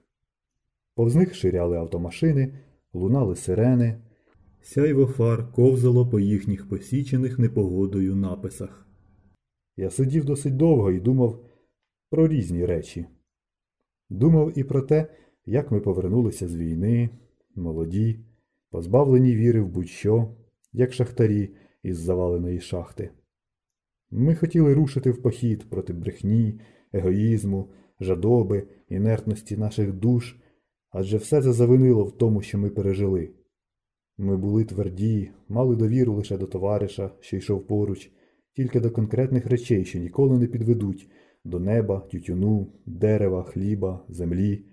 Повз них ширяли автомашини, лунали сирени, сяйво фар ковзало по їхніх посічених непогодою написах. Я сидів досить довго і думав про різні речі. Думав і про те, як ми повернулися з війни, молоді, позбавлені віри в будь-що, як шахтарі із заваленої шахти. Ми хотіли рушити в похід проти брехні, егоїзму, жадоби, інертності наших душ, адже все це завинило в тому, що ми пережили. Ми були тверді, мали довіру лише до товариша, що йшов поруч, тільки до конкретних речей, що ніколи не підведуть до неба, тютюну, дерева, хліба, землі.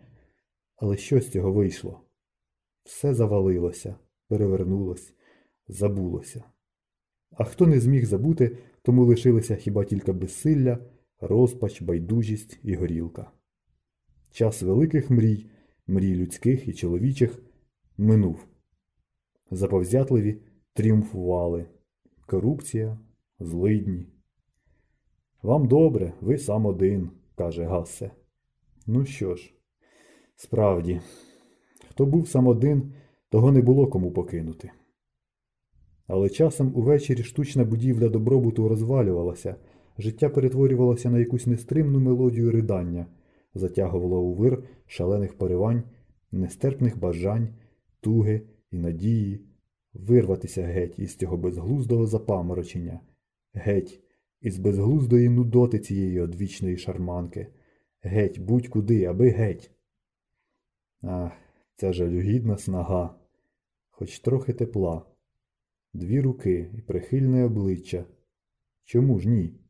Але що з цього вийшло? Все завалилося, перевернулось, забулося. А хто не зміг забути, тому лишилися хіба тільки безсилля, розпач, байдужість і горілка. Час великих мрій, мрій людських і чоловічих, минув. Заповзятливі тріумфували. Корупція, злидні. Вам добре, ви сам один, каже Гассе. Ну що ж, справді, хто був сам один, того не було кому покинути. Але часом увечері штучна будівля добробуту розвалювалася, життя перетворювалося на якусь нестримну мелодію ридання, затягувало у вир шалених поривань, нестерпних бажань, туги і надії, вирватися геть із цього безглуздого запаморочення, геть із безглуздої нудоти цієї одвічної шарманки. Геть, будь-куди, аби геть. Ах, ця жалюгідна снага. хоч трохи тепла, дві руки і прихильне обличчя. Чому ж ні?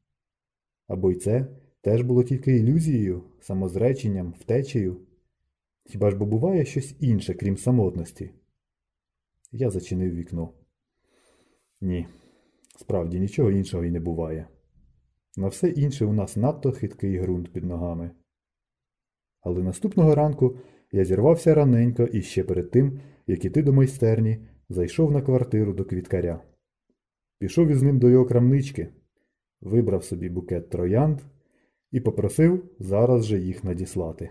Або й це теж було тільки ілюзією, самозреченням, втечею. Хіба ж бо буває щось інше, крім самотності? Я зачинив вікно. Ні, справді нічого іншого і не буває. На все інше у нас надто хиткий ґрунт під ногами. Але наступного ранку я зірвався раненько і ще перед тим, як іти до майстерні, зайшов на квартиру до квіткаря. Пішов із ним до його крамнички, вибрав собі букет троянд і попросив зараз же їх надіслати.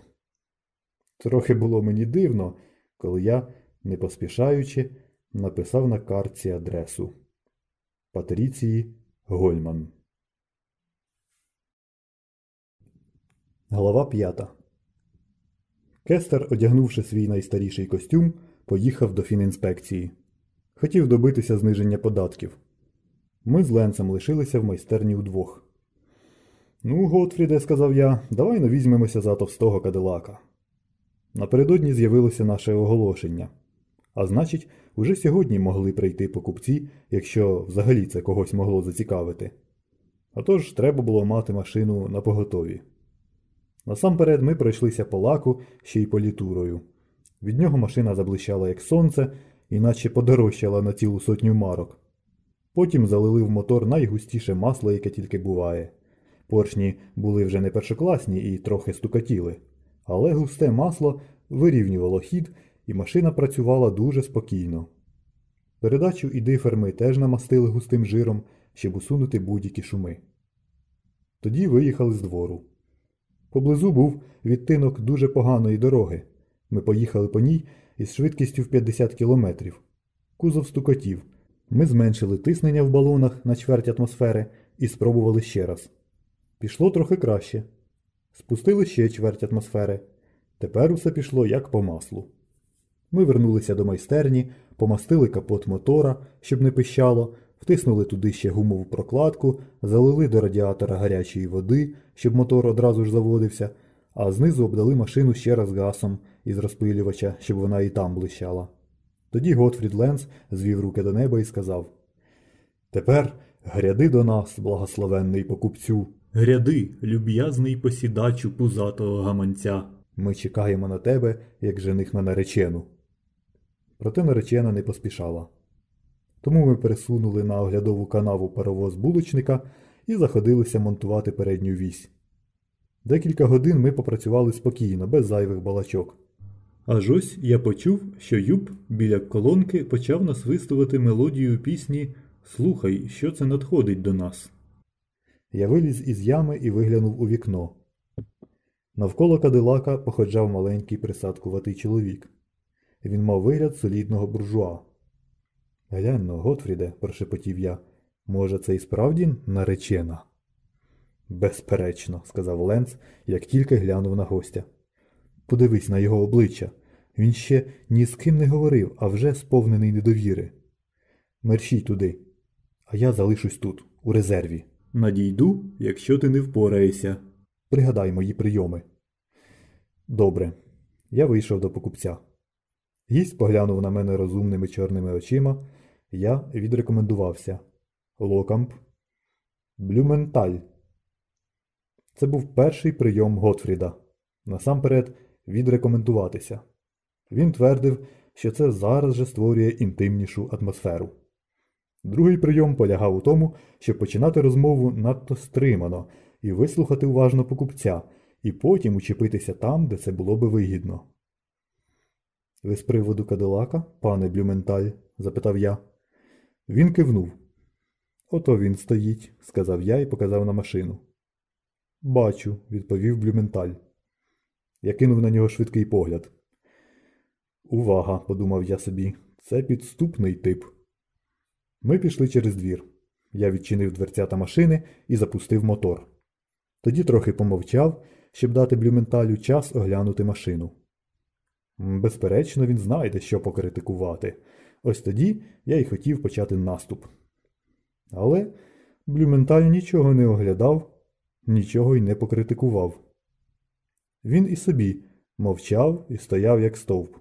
Трохи було мені дивно, коли я, не поспішаючи, написав на картці адресу Патріції Гольман. Глава п'ята. Кестер, одягнувши свій найстаріший костюм, поїхав до фінінспекції. Хотів добитися зниження податків. Ми з Ленцем лишилися в майстерні удвох. Ну, Готфріде, сказав я, давай не візьмемося за товстого кадилака. Напередодні з'явилося наше оголошення. А значить, уже сьогодні могли прийти покупці, якщо взагалі це когось могло зацікавити. А тож треба було мати машину на поготові. Насамперед ми пройшлися по лаку ще й політурою. Від нього машина заблищала як сонце, іначе подорожчала на цілу сотню марок. Потім залили в мотор найгустіше масло, яке тільки буває. Поршні були вже не першокласні і трохи стукатіли, але густе масло вирівнювало хід, і машина працювала дуже спокійно. Передачу і диферми теж намастили густим жиром, щоб усунути будь-які шуми. Тоді виїхали з двору. Поблизу був відтинок дуже поганої дороги. Ми поїхали по ній із швидкістю в 50 кілометрів. Кузов стукотів. Ми зменшили тиснення в балонах на чверть атмосфери і спробували ще раз. Пішло трохи краще. Спустили ще чверть атмосфери. Тепер усе пішло як по маслу. Ми вернулися до майстерні, помастили капот мотора, щоб не пищало, втиснули туди ще гумову прокладку, залили до радіатора гарячої води, щоб мотор одразу ж заводився, а знизу обдали машину ще раз гасом із розпилювача, щоб вона і там блищала. Тоді Готфрід Ленц звів руки до неба і сказав Тепер гряди до нас, благословенний покупцю. Гряди, люб'язний посідачу пузатого гаманця. Ми чекаємо на тебе, як жених на наречену. Проте наречена не поспішала. Тому ми пересунули на оглядову канаву паровоз булочника і заходилися монтувати передню вісь. Декілька годин ми попрацювали спокійно, без зайвих балачок. Аж ось я почув, що Юб біля колонки почав насвистувати мелодію пісні Слухай, що це надходить до нас. Я виліз із ями і виглянув у вікно. Навколо кадилака походжав маленький присадкуватий чоловік. Він мав вигляд солідного буржуа. Гляньно, Готфріде, прошепотів я, може, це і справді наречена? Безперечно, сказав Ленц, як тільки глянув на гостя. Подивись на його обличчя. Він ще ні з ким не говорив, а вже сповнений недовіри. Мерщій туди, а я залишусь тут, у резерві. Надійду, якщо ти не впораєшся. Пригадай мої прийоми. Добре. Я вийшов до покупця. Гість поглянув на мене розумними чорними очима. Я відрекомендувався. Локамп. Блюменталь. Це був перший прийом Готфріда. Насамперед, відрекомендуватися. Він твердив, що це зараз же створює інтимнішу атмосферу. Другий прийом полягав у тому, щоб починати розмову надто стримано і вислухати уважно покупця, і потім учепитися там, де це було би вигідно. Ви з приводу Кадилака, пане Блюменталь? запитав я. Він кивнув. Ото він стоїть, сказав я і показав на машину. Бачу, відповів Блюменталь. Я кинув на нього швидкий погляд. Увага, подумав я собі, це підступний тип. Ми пішли через двір. Я відчинив дверцята машини і запустив мотор. Тоді трохи помовчав, щоб дати Блюменталю час оглянути машину. Безперечно, він знайде, що покритикувати. Ось тоді я й хотів почати наступ. Але Блюменталь нічого не оглядав, нічого й не покритикував. Він і собі мовчав і стояв як стовп.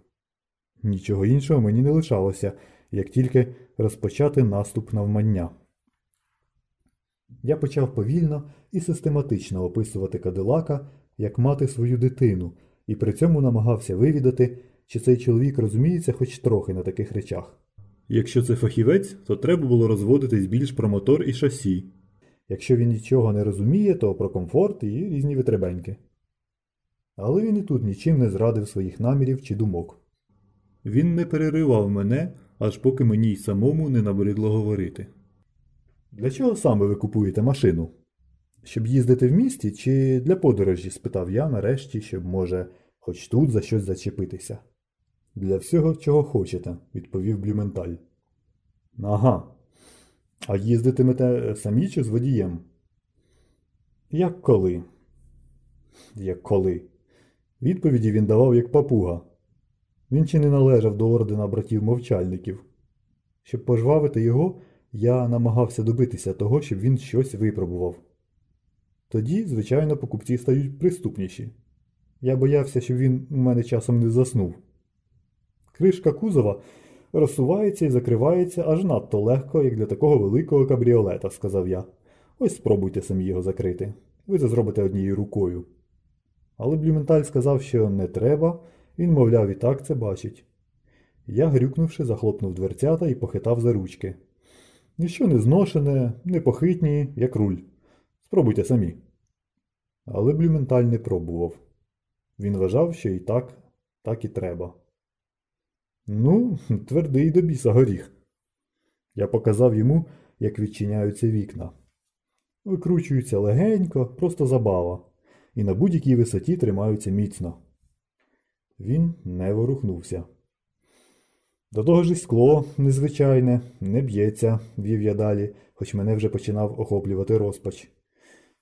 Нічого іншого мені не лишалося, як тільки розпочати наступ навмання. Я почав повільно і систематично описувати Кадилака як мати свою дитину, і при цьому намагався вивідати, чи цей чоловік розуміється хоч трохи на таких речах. Якщо це фахівець, то треба було розводитись більш про мотор і шасі. Якщо він нічого не розуміє, то про комфорт і різні витребеньки. Але він і тут нічим не зрадив своїх намірів чи думок. Він не переривав мене, аж поки мені й самому не набридло говорити. Для чого саме ви купуєте машину? Щоб їздити в місті чи для подорожі? спитав я нарешті, щоб, може, хоч тут за щось зачепитися. Для всього, чого хочете, відповів Блюменталь. Ага. А їздитимете самі чи з водієм? Як коли? Як коли? Відповіді він давав як папуга. Він чи не належав до ордена братів мовчальників. Щоб пожвавити його, я намагався добитися того, щоб він щось випробував. Тоді, звичайно, покупці стають приступніші. Я боявся, щоб він у мене часом не заснув. Кришка кузова розсувається і закривається аж надто легко, як для такого великого кабріолета, сказав я. Ось спробуйте самі його закрити. Ви це зробите однією рукою. Але Блюменталь сказав, що не треба, він, мовляв, і так це бачить. Я, грюкнувши, захлопнув дверцята і похитав за ручки. Ніщо не зношене, не похитні, як руль. Спробуйте самі. Але Блюменталь не пробував. Він вважав, що і так, так і треба. Ну, твердий до біса горіх. Я показав йому, як відчиняються вікна. Викручуються легенько, просто забава, і на будь-якій висоті тримаються міцно. Він не ворухнувся. До того ж і скло незвичайне, не б'ється, вів я далі, хоч мене вже починав охоплювати розпач.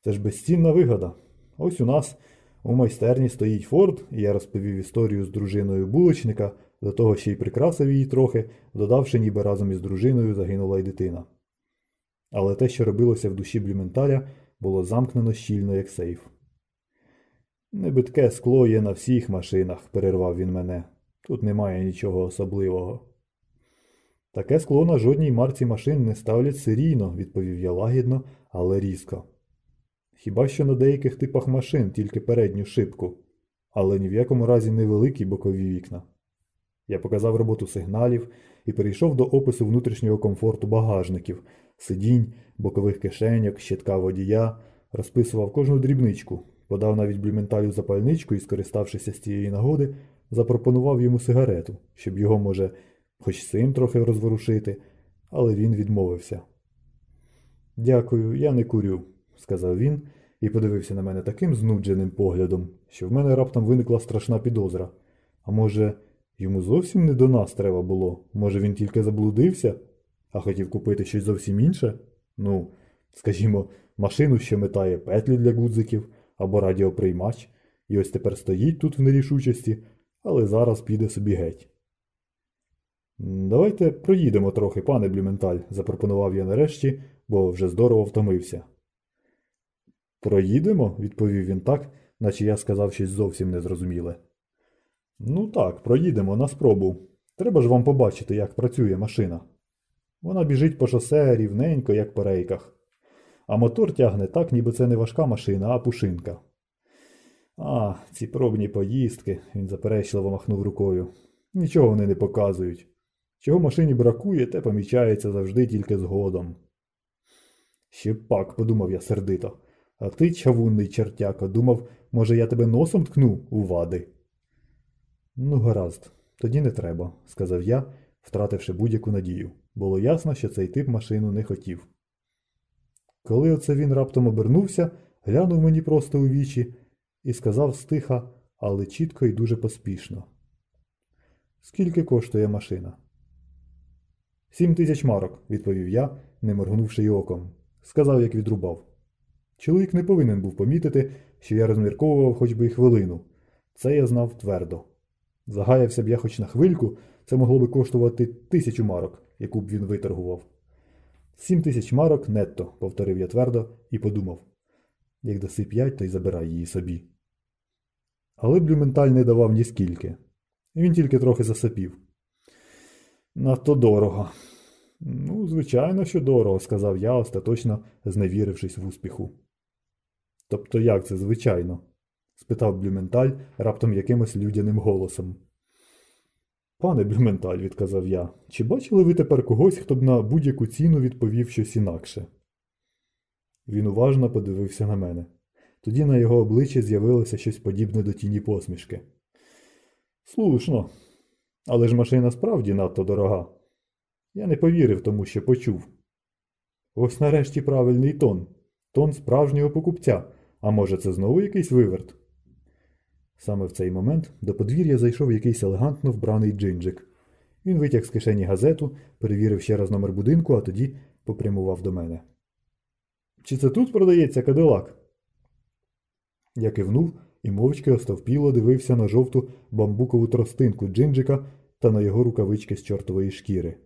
Це ж безцінна вигода. Ось у нас у майстерні стоїть Форд, і я розповів історію з дружиною булочника, до того ще й прикрасив її трохи, додавши, ніби разом із дружиною загинула й дитина. Але те, що робилося в душі Блюменталя, було замкнено щільно, як сейф. Небитке скло є на всіх машинах, перервав він мене. Тут немає нічого особливого. Таке скло на жодній марці машин не ставлять серійно, відповів я лагідно, але різко. Хіба що на деяких типах машин тільки передню шибку, але ні в якому разі не великі бокові вікна. Я показав роботу сигналів і перейшов до опису внутрішнього комфорту багажників, сидінь, бокових кишеньок, щитка водія, розписував кожну дрібничку, подав навіть блюменталю запальничку і, скориставшися з цієї нагоди, запропонував йому сигарету, щоб його, може, хоч цим трохи розворушити, але він відмовився. Дякую, я не курю, сказав він і подивився на мене таким знудженим поглядом, що в мене раптом виникла страшна підозра. А може, йому зовсім не до нас треба було? Може, він тільки заблудився, а хотів купити щось зовсім інше? Ну, скажімо, машину, що метає петлі для гудзиків або радіоприймач, і ось тепер стоїть тут в нерішучості, але зараз піде собі геть. Давайте проїдемо трохи, пане Блюменталь, запропонував я нарешті, бо вже здорово втомився. Проїдемо, відповів він так, наче я сказав щось зовсім незрозуміле. Ну так, проїдемо на спробу. Треба ж вам побачити, як працює машина. Вона біжить по шосе рівненько, як по рейках. А мотор тягне так, ніби це не важка машина, а пушинка. А, ці пробні поїздки, він заперечливо махнув рукою. Нічого вони не показують. Чого машині бракує, те помічається завжди тільки згодом. Ще пак, подумав я сердито. А ти, чавунний чертяко, думав, може, я тебе носом ткну у вади? Ну, гаразд, тоді не треба, сказав я, втративши будь-яку надію. Було ясно, що цей тип машину не хотів. Коли оце він раптом обернувся, глянув мені просто у вічі і сказав стиха, але чітко і дуже поспішно. Скільки коштує машина? Сім тисяч марок, відповів я, не моргнувши й оком. Сказав, як відрубав. Чоловік не повинен був помітити, що я розмірковував хоч би й хвилину. Це я знав твердо. Загаявся б я хоч на хвильку, це могло би коштувати тисячу марок, яку б він виторгував. Сім тисяч марок нетто, повторив я твердо і подумав. Як даси п'ять, то й забирай її собі. Але Блюменталь не давав ні скільки. Він тільки трохи засопів. Надто дорого. Ну, звичайно, що дорого, сказав я, остаточно зневірившись в успіху. Тобто як це, звичайно? спитав Блюменталь раптом якимось людяним голосом. Пане Блюменталь, відказав я, чи бачили ви тепер когось, хто б на будь-яку ціну відповів щось інакше? Він уважно подивився на мене. Тоді на його обличчі з'явилося щось подібне до тіні посмішки. Слушно, але ж машина справді надто дорога. Я не повірив тому, що почув. Ось нарешті правильний тон. Тон справжнього покупця, а може це знову якийсь виверт? Саме в цей момент до подвір'я зайшов якийсь елегантно вбраний джинджик. Він витяг з кишені газету, перевірив ще раз номер будинку, а тоді попрямував до мене. Чи це тут продається кадилак? Я кивнув і мовчки остовпіло дивився на жовту бамбукову тростинку джинджика та на його рукавички з чортової шкіри.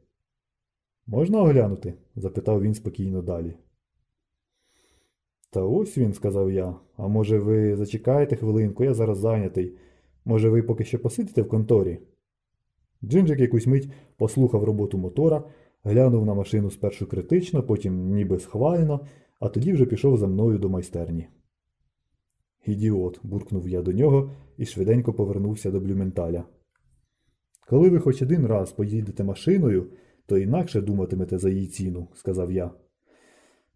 Можна оглянути? запитав він спокійно далі. Та ось він, сказав я. А може, ви зачекаєте хвилинку, я зараз зайнятий. Може, ви поки що посидите в конторі? Джинджик якусь мить послухав роботу мотора, глянув на машину спершу критично, потім ніби схвально, а тоді вже пішов за мною до майстерні. Ідіот, буркнув я до нього і швиденько повернувся до блюменталя. Коли ви хоч один раз поїдете машиною, то інакше думатимете за її ціну, сказав я.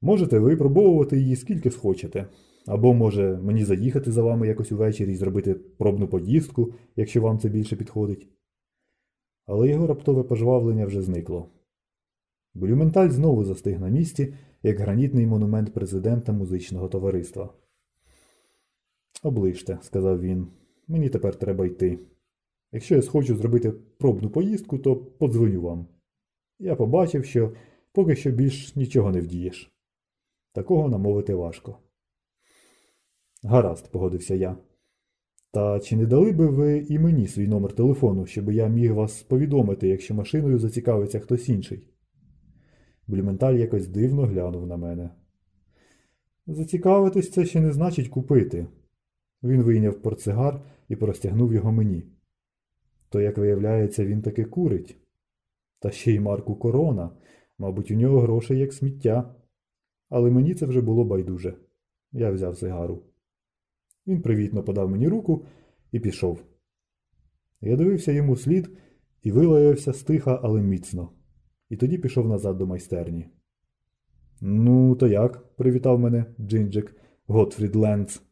Можете випробовувати її скільки схочете. Або, може, мені заїхати за вами якось увечері і зробити пробну поїздку, якщо вам це більше підходить. Але його раптове пожвавлення вже зникло. Блюменталь знову застиг на місці, як гранітний монумент президента музичного товариства. Оближте, сказав він, мені тепер треба йти. Якщо я схочу зробити пробну поїздку, то подзвоню вам. Я побачив, що поки що більш нічого не вдієш. Такого намовити важко. Гаразд, погодився я. Та чи не дали би ви і мені свій номер телефону, щоб я міг вас повідомити, якщо машиною зацікавиться хтось інший? Блюменталь якось дивно глянув на мене. Зацікавитись це ще не значить купити. Він вийняв портсигар і простягнув його мені. То, як виявляється, він таки курить. Та ще й Марку Корона, мабуть, у нього грошей як сміття. Але мені це вже було байдуже. Я взяв сигару. Він привітно подав мені руку і пішов. Я дивився йому слід і вилаявся стиха, але міцно. І тоді пішов назад до майстерні. Ну, то як? привітав мене Джинджик Готфрід Ленц.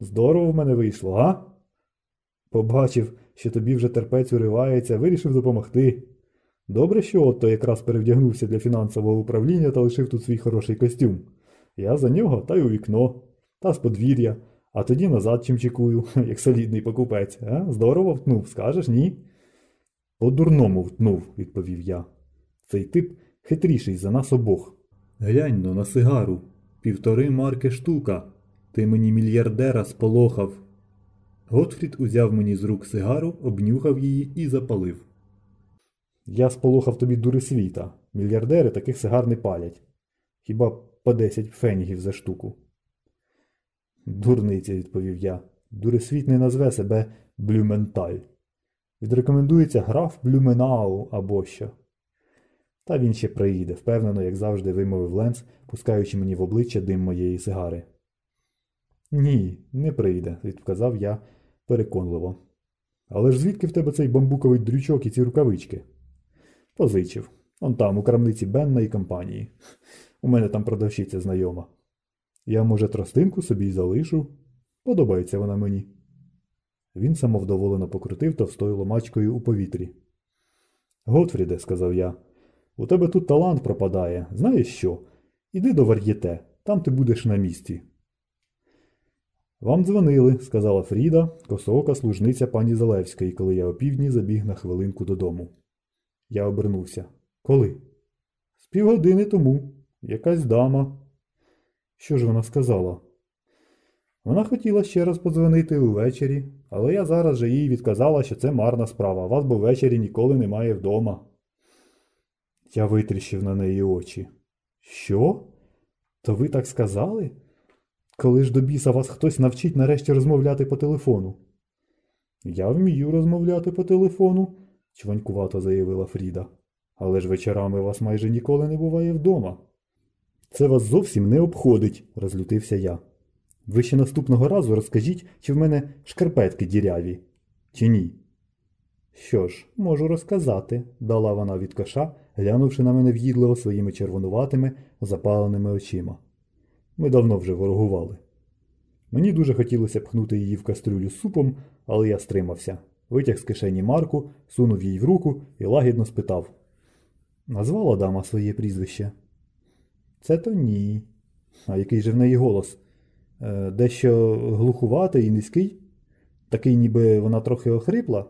Здорово в мене вийшло, га? Побачив, що тобі вже терпець уривається, вирішив допомогти. Добре, що Отто якраз перевдягнувся для фінансового управління та лишив тут свій хороший костюм. Я за нього та й у вікно, та з подвір'я, а тоді назад чимчикую, як солідний покупець. А? Здорово втнув, скажеш, ні? По-дурному втнув, відповів я. Цей тип хитріший за нас обох. Глянь но на сигару. Півтори марки штука. Ти мені мільярдера сполохав. Готфрід узяв мені з рук сигару, обнюхав її і запалив. Я сполохав тобі дури світа. Мільярдери таких сигар не палять. Хіба по 10 фенігів за штуку. Дурниця, відповів я. Дурисвіт не назве себе Блюменталь. Відрекомендується граф Блюменау або що. Та він ще приїде, впевнено, як завжди, вимовив Ленц, пускаючи мені в обличчя дим моєї сигари. Ні, не прийде, відказав я переконливо. Але ж звідки в тебе цей бамбуковий дрючок і ці рукавички? Позичив. Он там, у крамниці Бенна і компанії. У мене там продавщиця знайома. Я, може, тростинку собі й залишу. Подобається вона мені. Він самовдоволено покрутив товстою ломачкою у повітрі. Готфріде, сказав я, у тебе тут талант пропадає. Знаєш що? Іди до вар'єте, там ти будеш на місці. Вам дзвонили, сказала Фріда, косоока служниця пані Залевської, коли я опівдні забіг на хвилинку додому. Я обернувся. Коли? З півгодини тому. Якась дама. Що ж вона сказала? Вона хотіла ще раз подзвонити увечері, але я зараз же їй відказала, що це марна справа. Вас бо ввечері ніколи немає вдома. Я витріщив на неї очі. Що? То ви так сказали? Коли ж до біса вас хтось навчить нарешті розмовляти по телефону? Я вмію розмовляти по телефону, чванькувато заявила Фріда. Але ж вечорами вас майже ніколи не буває вдома. Це вас зовсім не обходить, розлютився я. Ви ще наступного разу розкажіть, чи в мене шкарпетки діряві, чи ні. Що ж, можу розказати, дала вона від коша, глянувши на мене в'їдливо своїми червонуватими, запаленими очима. Ми давно вже ворогували. Мені дуже хотілося пхнути її в кастрюлю з супом, але я стримався. Витяг з кишені Марку, сунув їй в руку і лагідно спитав. Назвала дама своє прізвище? Це то ні. А який же в неї голос? Е, дещо глухуватий і низький? Такий, ніби вона трохи охрипла?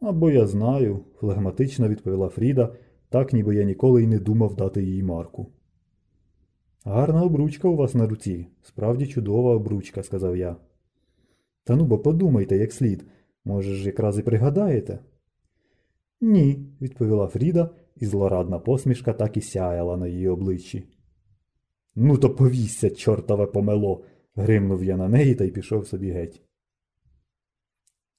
Або я знаю, флегматично відповіла Фріда, так ніби я ніколи й не думав дати їй Марку. Гарна обручка у вас на руці, справді чудова обручка, сказав я. Та ну бо подумайте, як слід, може ж якраз і пригадаєте? Ні, відповіла Фріда, і злорадна посмішка так і сяяла на її обличчі. Ну, то повісся, чортове помело, гримнув я на неї та й пішов собі геть.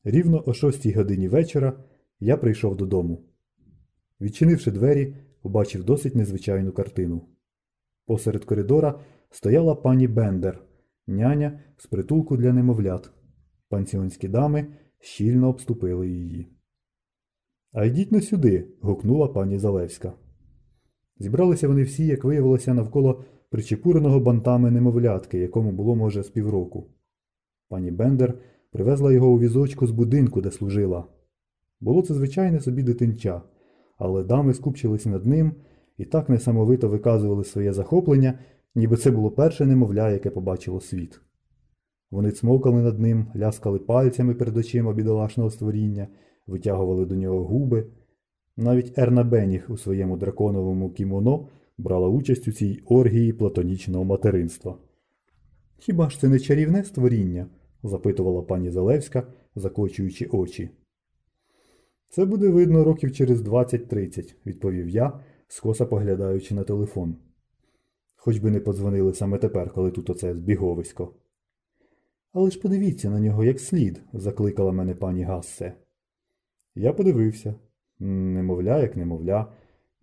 Рівно о шостій годині вечора я прийшов додому. Відчинивши двері, побачив досить незвичайну картину. Посеред коридора стояла пані Бендер, няня з притулку для немовлят. Пансіонські дами щільно обступили її. А йдіть на сюди. гукнула пані Залевська. Зібралися вони всі, як виявилося, навколо причепуреного бантами немовлятки, якому було, може, з півроку. Пані Бендер привезла його у візочку з будинку, де служила. Було це звичайне собі дитинча, але дами скупчились над ним і так несамовито виказували своє захоплення, ніби це було перше немовля, яке побачило світ. Вони цмокали над ним, ляскали пальцями перед очима бідолашного створіння, витягували до нього губи. Навіть Ерна Беніг у своєму драконовому кімоно брала участь у цій оргії платонічного материнства. Хіба ж це не чарівне створіння? запитувала пані Залевська, закочуючи очі. Це буде видно років через 20-30, відповів я, скоса поглядаючи на телефон. Хоч би не подзвонили саме тепер, коли тут оце збіговисько. Але ж подивіться на нього як слід, закликала мене пані Гассе. Я подивився. Немовля, як немовля.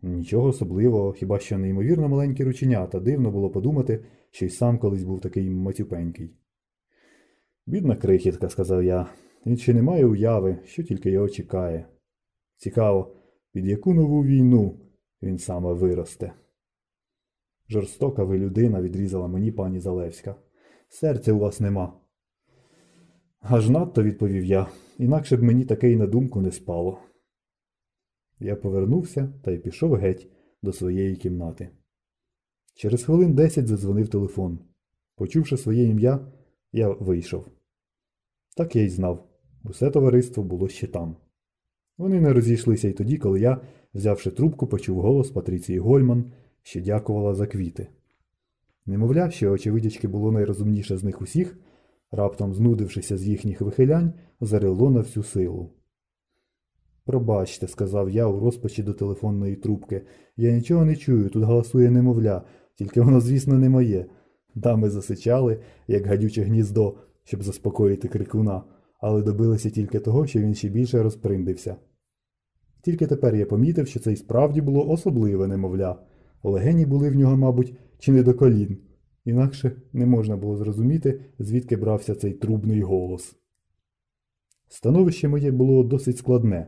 Нічого особливого, хіба що неймовірно маленькі рученята, дивно було подумати, що й сам колись був такий матюпенький. Бідна крихітка, сказав я, він ще не має уяви, що тільки його чекає. Цікаво, під яку нову війну він саме виросте. Жорстока ви людина, відрізала мені пані Залевська. Серця у вас нема. Аж надто відповів я, інакше б мені таке й на думку не спало. Я повернувся та й пішов геть до своєї кімнати. Через хвилин десять задзвонив телефон. Почувши своє ім'я, я вийшов. Так я й знав. Усе товариство було ще там. Вони не розійшлися й тоді, коли я, взявши трубку, почув голос Патріції Гольман, що дякувала за квіти. Немовля, що очевидячки було найрозумніше з них усіх, раптом знудившися з їхніх вихилянь, зарило на всю силу. Пробачте, сказав я у розпачі до телефонної трубки. Я нічого не чую, тут голосує немовля, тільки воно, звісно, не моє. Дами засичали, як гадюче гніздо, щоб заспокоїти крикуна, але добилися тільки того, що він ще більше розприндився. Тільки тепер я помітив, що це й справді було особливе немовля. Легені були в нього, мабуть, чи не до колін. Інакше не можна було зрозуміти, звідки брався цей трубний голос. Становище моє було досить складне.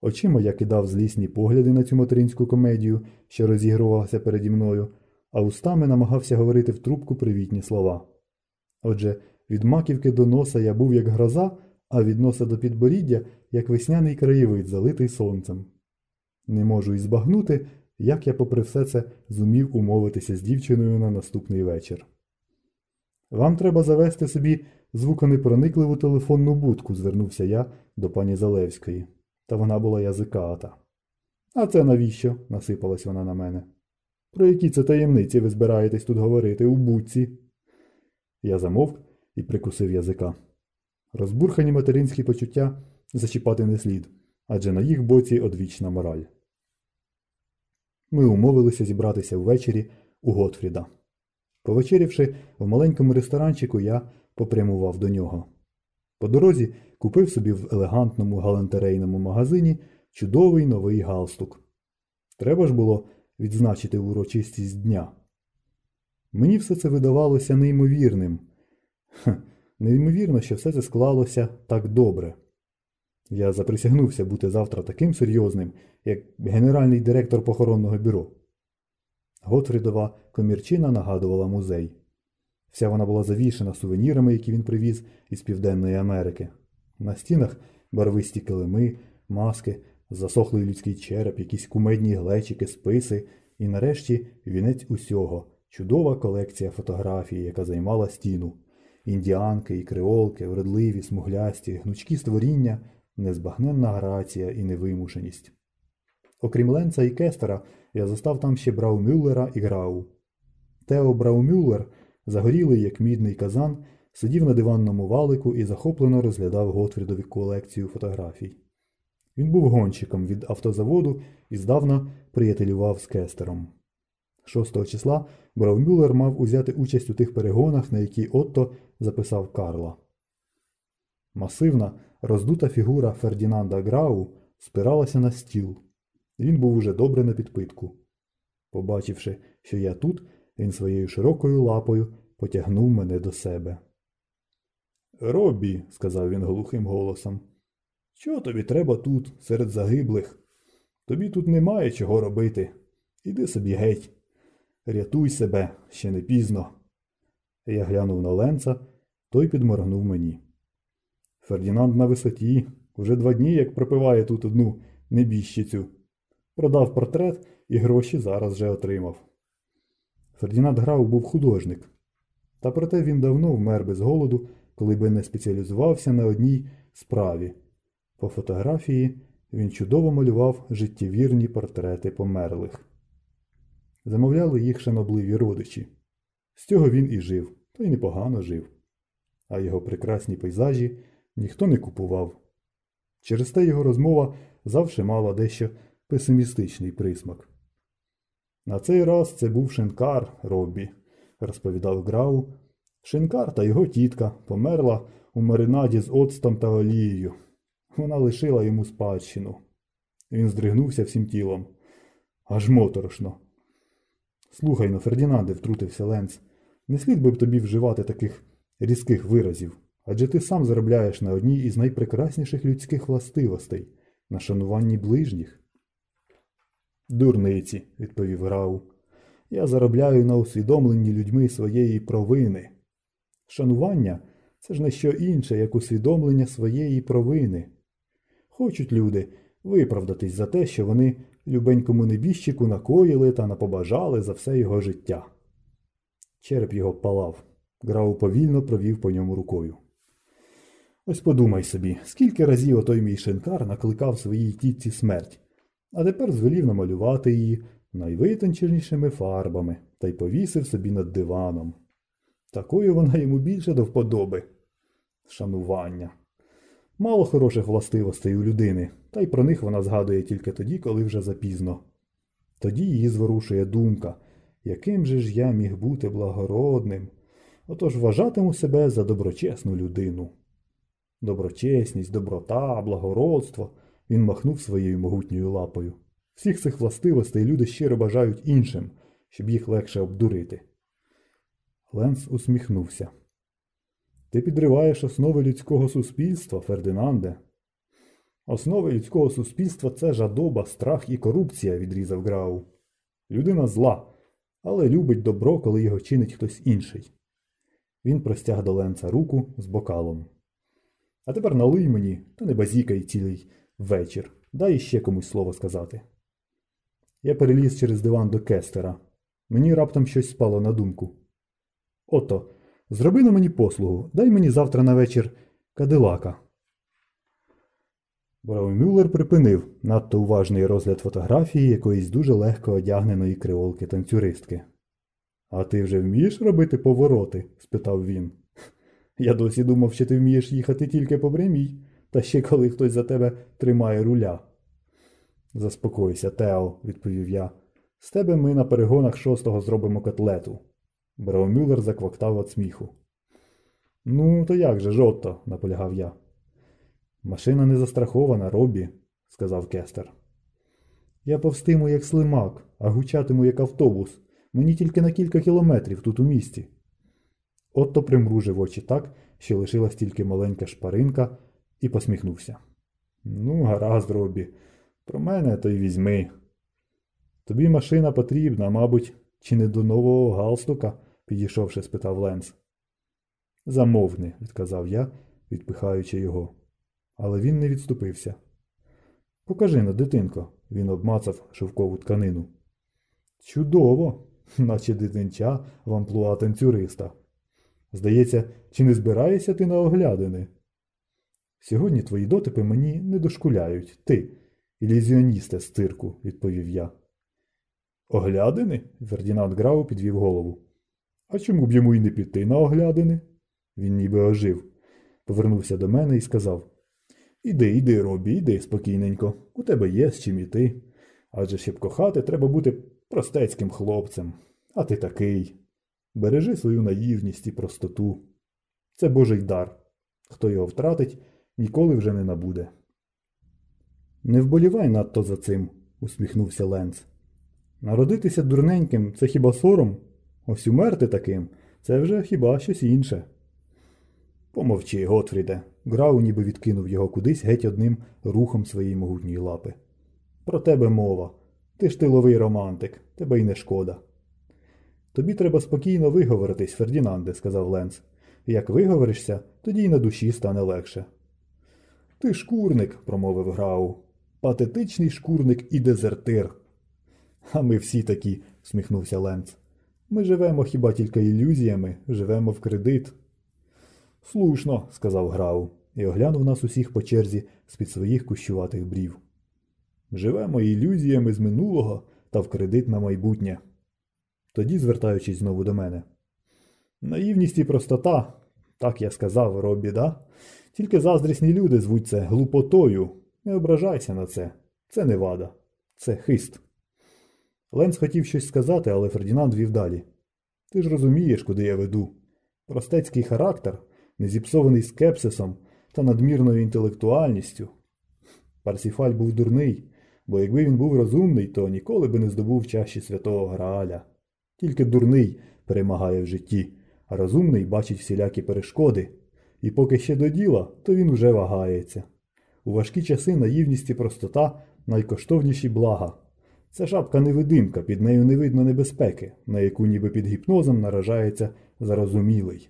Очима я кидав злісні погляди на цю материнську комедію, що розігрувалася переді мною, а устами намагався говорити в трубку привітні слова. Отже, від маківки до носа я був як гроза, а від носа до підборіддя як весняний краєвид, залитий сонцем. Не можу і збагнути, як я, попри все це, зумів умовитися з дівчиною на наступний вечір. Вам треба завести собі звуконепроникливу телефонну будку, звернувся я до пані Залевської. Та вона була язиката. А це навіщо? насипалась вона на мене. Про які це таємниці ви збираєтесь тут говорити у будці? Я замовк і прикусив язика. Розбурхані материнські почуття зачіпати не слід, адже на їх боці одвічна мораль. Ми умовилися зібратися ввечері у Готфріда. Повечерявши в маленькому ресторанчику, я попрямував до нього. По дорозі купив собі в елегантному галантерейному магазині чудовий новий галстук. Треба ж було відзначити урочистість дня. Мені все це видавалося неймовірним. Ха, неймовірно, що все це склалося так добре. Я заприсягнувся бути завтра таким серйозним, як генеральний директор похоронного бюро. Готфрідова комірчина нагадувала музей. Вся вона була завішена сувенірами, які він привіз із Південної Америки. На стінах барвисті килими, маски, засохлий людський череп, якісь кумедні глечики, списи і нарешті вінець усього чудова колекція фотографій, яка займала стіну. Індіанки і креолки, вродливі, смуглясті, гнучкі створіння, незбагненна грація і невимушеність. Окрім Ленца і Кестера, я застав там ще Браумюллера і Грау. Тео Браумюллер, загорілий, як мідний казан, сидів на диванному валику і захоплено розглядав Готфрідові колекцію фотографій. Він був гонщиком від автозаводу і здавна приятелював з Кестером. 6 числа Браумюллер мав узяти участь у тих перегонах, на які Отто записав Карла. Масивна, роздута фігура Фердінанда Грау спиралася на стіл. Він був уже добре на підпитку. Побачивши, що я тут, він своєю широкою лапою потягнув мене до себе. Робі, сказав він глухим голосом, що тобі треба тут, серед загиблих? Тобі тут немає чого робити. Іди собі геть. Рятуй себе, ще не пізно. Я глянув на Ленца, той підморгнув мені. Фердінанд на висоті, вже два дні як пропиває тут одну небіжчицю. Продав портрет і гроші зараз же отримав. Фердінанд Грау був художник. Та проте він давно вмер без голоду, коли би не спеціалізувався на одній справі. По фотографії він чудово малював життєвірні портрети померлих. Замовляли їх шанобливі родичі. З цього він і жив, то й непогано жив. А його прекрасні пейзажі ніхто не купував. Через те його розмова завжди мала дещо песимістичний присмак. На цей раз це був шинкар Роббі, розповідав Грау. Шинкар та його тітка померла у маринаді з оцтом та олією. Вона лишила йому спадщину. Він здригнувся всім тілом. Аж моторошно. Слухай но, Фердінанде, втрутився Ленц, не слід би б тобі вживати таких різких виразів, адже ти сам заробляєш на одній із найпрекрасніших людських властивостей на шануванні ближніх. Дурниці, відповів Грау. Я заробляю на усвідомленні людьми своєї провини. Шанування це ж не що інше, як усвідомлення своєї провини. Хочуть люди виправдатись за те, що вони любенькому небіжчику накоїли та напобажали за все його життя. Череп його палав. Грау повільно провів по ньому рукою. Ось подумай собі, скільки разів отой мій шинкар накликав своїй тітці смерть, а тепер звелів намалювати її найвитонченішими фарбами та й повісив собі над диваном. Такою вона йому більше до вподоби. Шанування. Мало хороших властивостей у людини, та й про них вона згадує тільки тоді, коли вже запізно. Тоді її зворушує думка, яким же ж я міг бути благородним, отож вважатиму себе за доброчесну людину. Доброчесність, доброта, благородство. Він махнув своєю могутньою лапою. Всіх цих властивостей люди щиро бажають іншим, щоб їх легше обдурити. Ленс усміхнувся. Ти підриваєш основи людського суспільства, Фердинанде. Основи людського суспільства це жадоба, страх і корупція, відрізав Грау. Людина зла, але любить добро, коли його чинить хтось інший. Він простяг до Ленца руку з бокалом. А тепер налий мені, та не базікай цілий вечір. Дай іще комусь слово сказати. Я переліз через диван до кестера. Мені раптом щось спало на думку. Ото, зроби на мені послугу, дай мені завтра на вечір кадилака. Браумюллер припинив надто уважний розгляд фотографії якоїсь дуже легко одягненої креолки танцюристки. А ти вже вмієш робити повороти? спитав він. Я досі думав, що ти вмієш їхати тільки по прямій, та ще коли хтось за тебе тримає руля. Заспокойся, Тео, відповів я. З тебе ми на перегонах шостого зробимо котлету. Браумюллер заквактав від сміху. Ну, то як же, жотто, наполягав я. Машина не застрахована, Робі, сказав Кестер. Я повстиму, як слимак, а гучатиму, як автобус. Мені тільки на кілька кілометрів тут у місті. Отто примружив очі так, що лишилась тільки маленька шпаринка, і посміхнувся. Ну, гаразд, Робі, про мене то й візьми. Тобі машина потрібна, мабуть, чи не до нового галстука, підійшовши, спитав Ленс. Замовни, відказав я, відпихаючи його. Але він не відступився. Покажи на, дитинко, він обмацав шовкову тканину. Чудово, наче дитинча в амплуа танцюриста. Здається, чи не збираєшся ти на оглядини? Сьогодні твої дотипи мені не дошкуляють. Ти, ілюзіоністе з цирку, відповів я. Оглядини? Фердінанд Грау підвів голову. А чому б йому й не піти на оглядини? Він ніби ожив. Повернувся до мене і сказав Іди, іди, Робі, іди спокійненько. У тебе є з чим іти. Адже щоб кохати, треба бути простецьким хлопцем. А ти такий. Бережи свою наївність і простоту. Це Божий дар. Хто його втратить, ніколи вже не набуде. Не вболівай надто за цим, усміхнувся Ленц. Народитися дурненьким це хіба сором? Ось умерти таким це вже хіба щось інше. Помовчи, Готфріде. Грау ніби відкинув його кудись геть одним рухом своєї могутньої лапи. Про тебе мова. Ти ж тиловий романтик, тебе й не шкода. Тобі треба спокійно виговоритись, Фердінанде, сказав Ленц. Як виговоришся, тоді й на душі стане легше. Ти шкурник, промовив Грау. Патетичний шкурник і дезертир. А ми всі такі, всміхнувся Ленц. Ми живемо хіба тільки ілюзіями, живемо в кредит. Слушно, сказав Грау і оглянув нас усіх по черзі з-під своїх кущуватих брів. Живемо ілюзіями з минулого та в кредит на майбутнє. Тоді, звертаючись знову до мене. Наївність і простота, так я сказав, Робі, да? Тільки заздрісні люди звуть це глупотою. Не ображайся на це. Це не вада, це хист. Ленс хотів щось сказати, але Фердінанд вів далі. Ти ж розумієш, куди я веду. Простецький характер, не зіпсований скепсисом та надмірною інтелектуальністю. Парсіфаль був дурний, бо якби він був розумний, то ніколи би не здобув чаші святого Грааля. Тільки дурний перемагає в житті, а розумний бачить всілякі перешкоди. І поки ще до діла, то він уже вагається. У важкі часи наївність і простота найкоштовніші блага. Це шапка невидимка, під нею не видно небезпеки, на яку ніби під гіпнозом наражається зарозумілий.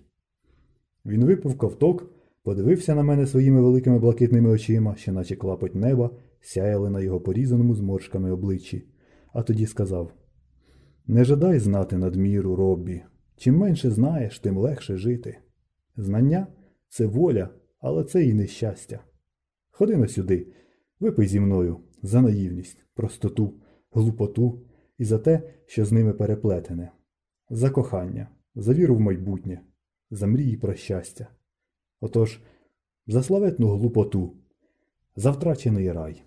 Він випив ковток, подивився на мене своїми великими блакитними очима, що наче клапоть неба, сяяли на його порізаному зморшками обличчі, а тоді сказав Не жадай знати надміру, Роббі. Чим менше знаєш, тим легше жити. Знання це воля, але це і нещастя. Ходи на сюди, випий зі мною за наївність, простоту, глупоту і за те, що з ними переплетене, за кохання, за віру в майбутнє, за мрії про щастя. Отож, за славетну глупоту, за втрачений рай.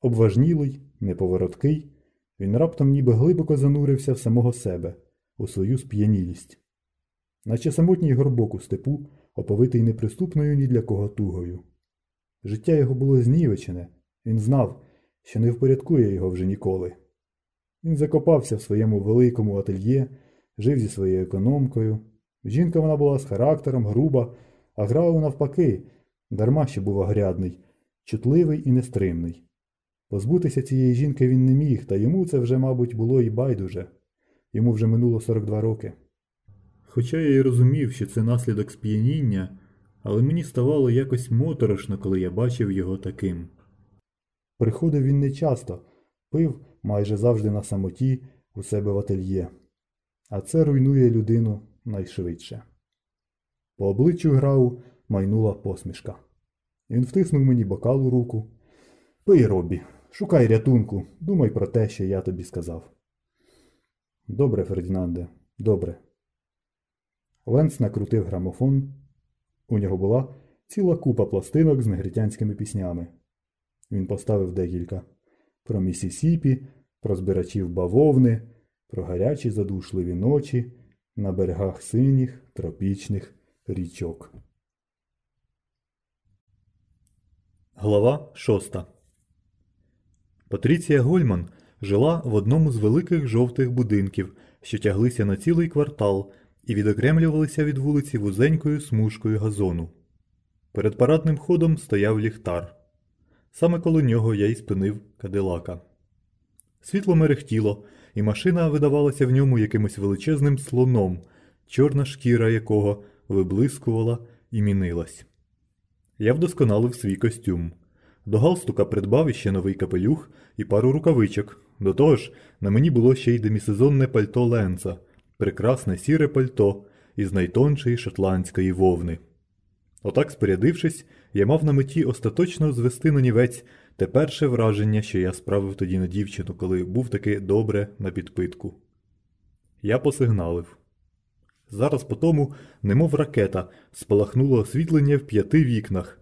Обважнілий, неповороткий, він раптом ніби глибоко занурився в самого себе, у свою сп'янілість. Наче самотній горбок у степу, оповитий неприступною ні для кого тугою. Життя його було знівечене, він знав, що не впорядкує його вже ніколи. Він закопався в своєму великому ательє, жив зі своєю економкою. Жінка вона була з характером, груба, а грав навпаки, дарма що був огрядний, чутливий і нестримний. Позбутися цієї жінки він не міг, та йому це вже, мабуть, було і байдуже. Йому вже минуло 42 роки. Хоча я й розумів, що це наслідок сп'яніння, але мені ставало якось моторошно, коли я бачив його таким. Приходив він нечасто, пив майже завжди на самоті у себе в ательє. А це руйнує людину найшвидше. По обличчю грау майнула посмішка. Він втиснув мені бокал у руку. Пий, Робі, шукай рятунку, думай про те, що я тобі сказав. Добре, Фердінанде, добре. Ленц накрутив грамофон. У нього була ціла купа пластинок з негритянськими піснями. Він поставив декілька про Місісіпі, про збирачів бавовни, про гарячі задушливі ночі на берегах синіх тропічних річок. Глава шоста Патріція Гольман жила в одному з великих жовтих будинків, що тяглися на цілий квартал і відокремлювалися від вулиці вузенькою смужкою газону. Перед парадним ходом стояв ліхтар. Саме коло нього я й спинив кадилака. Світло мерехтіло, і машина видавалася в ньому якимось величезним слоном, чорна шкіра якого виблискувала і мінилась. Я вдосконалив свій костюм. До галстука придбав іще новий капелюх і пару рукавичок. До того ж, на мені було ще й демісезонне пальто ленца, прекрасне сіре пальто із найтоншої шотландської вовни. Отак, спорядившись, я мав на меті остаточно звести на нівець те перше враження, що я справив тоді на дівчину, коли був таки добре на підпитку. Я посигналив. Зараз по тому, немов ракета, спалахнуло освітлення в п'яти вікнах,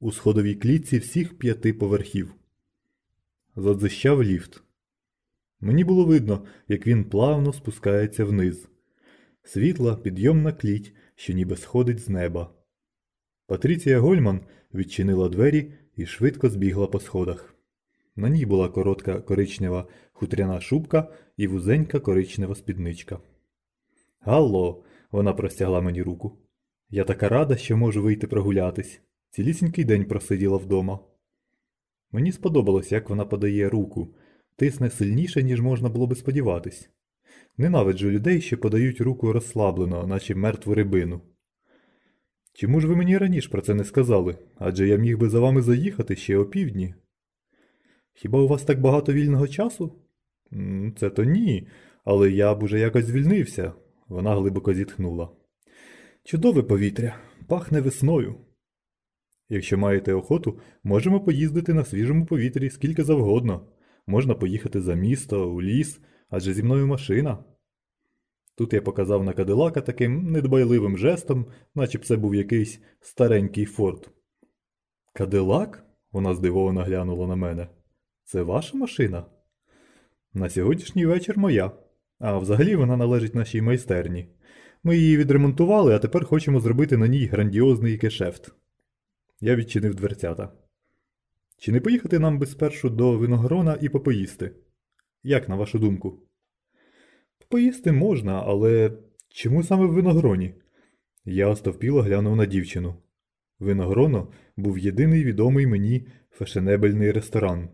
у сходовій клітці всіх п'яти поверхів. Задзищав ліфт. Мені було видно, як він плавно спускається вниз. Світла підйомна кліть, що ніби сходить з неба. Патріція Гольман відчинила двері і швидко збігла по сходах. На ній була коротка коричнева хутряна шубка і вузенька коричнева спідничка. Галло, вона простягла мені руку. Я така рада, що можу вийти прогулятись. Цілісінький день просиділа вдома. Мені сподобалось, як вона подає руку, тисне сильніше, ніж можна було би сподіватись. Ненавиджу людей, що подають руку розслаблено, наче мертву рибину. Чому ж ви мені раніше про це не сказали? Адже я міг би за вами заїхати ще опівдні. Хіба у вас так багато вільного часу? Це то ні, але я б уже якось звільнився. Вона глибоко зітхнула. Чудове повітря, пахне весною. Якщо маєте охоту, можемо поїздити на свіжому повітрі скільки завгодно. Можна поїхати за місто, у ліс, адже зі мною машина. Тут я показав на кадилака таким недбайливим жестом, наче б це був якийсь старенький форт. Кадилак? Вона здивовано глянула на мене. Це ваша машина? На сьогоднішній вечір моя. А взагалі вона належить нашій майстерні. Ми її відремонтували, а тепер хочемо зробити на ній грандіозний кешефт. Я відчинив дверцята. Чи не поїхати нам би спершу до виногрона і попоїсти? Як на вашу думку? Поїсти можна, але чому саме в виногроні? Я остовпіло глянув на дівчину. Виногроно був єдиний відомий мені фешенебельний ресторан.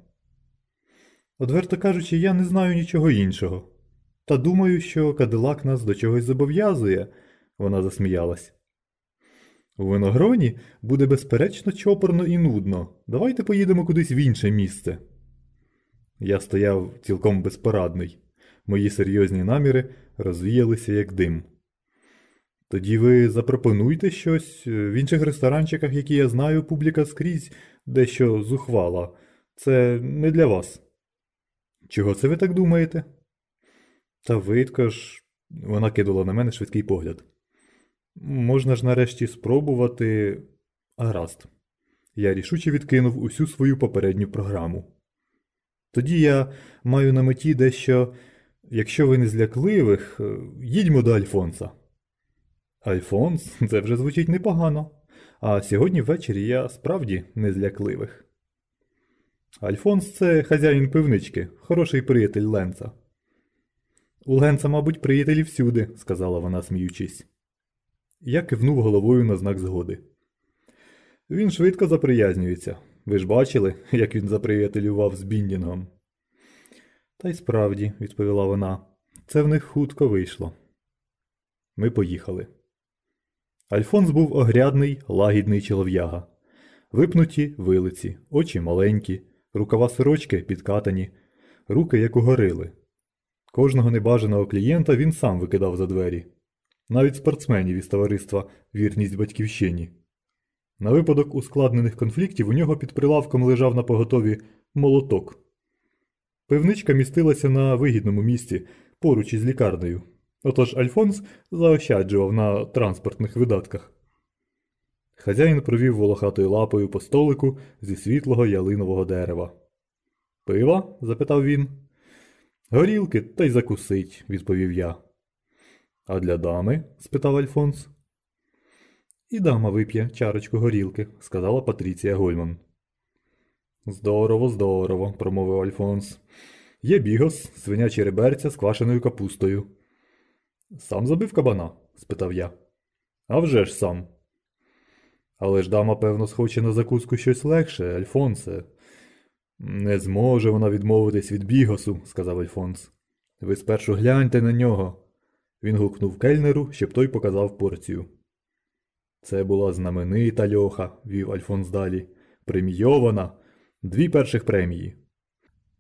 Одверто кажучи, я не знаю нічого іншого. Та думаю, що Кадилак нас до чогось зобов'язує, вона засміялась. У виногроні буде безперечно чопорно і нудно. Давайте поїдемо кудись в інше місце. Я стояв цілком безпорадний. Мої серйозні наміри розвіялися як дим. Тоді ви запропонуйте щось в інших ресторанчиках, які я знаю, публіка скрізь дещо зухвала. Це не для вас. Чого це ви так думаєте? Та видко ж, вона кидала на мене швидкий погляд. Можна ж нарешті спробувати. Гаразд. Я рішуче відкинув усю свою попередню програму. Тоді я маю на меті дещо, якщо ви не злякливих, їдьмо до Альфонса. Альфонс, це вже звучить непогано. А сьогодні ввечері я справді не злякливих. Альфонс це хазяїн пивнички, хороший приятель Ленца. У Ленца, мабуть, приятелі всюди, сказала вона, сміючись. Я кивнув головою на знак згоди. Він швидко заприязнюється. Ви ж бачили, як він заприятелював з Біндінгом? Та й справді, відповіла вона, це в них хутко вийшло. Ми поїхали. Альфонс був огрядний, лагідний чолов'яга. Випнуті вилиці, очі маленькі, рукава сорочки підкатані, руки як угорили. Кожного небажаного клієнта він сам викидав за двері, навіть спортсменів із товариства Вірність батьківщині. На випадок ускладнених конфліктів у нього під прилавком лежав на поготові молоток. Пивничка містилася на вигідному місці поруч із лікарнею. Отож Альфонс заощаджував на транспортних видатках. Хазяїн провів волохатою лапою по столику зі світлого ялинового дерева. Пива? запитав він. Горілки та й закусить, відповів я. А для дами? спитав Альфонс. І дама вип'є чарочку горілки, сказала Патріція Гольман. Здорово, здорово, промовив Альфонс. Є бігос, свинячі реберця з квашеною капустою. Сам забив кабана? спитав я. «А вже ж сам. Але ж дама, певно, схоче на закуску щось легше, Альфонсе. Не зможе вона відмовитись від бігосу, сказав Альфонс. Ви спершу гляньте на нього. Він гукнув кельнеру, щоб той показав порцію. Це була знаменита льоха, вів Альфонс далі. Премійована. Дві перших премії.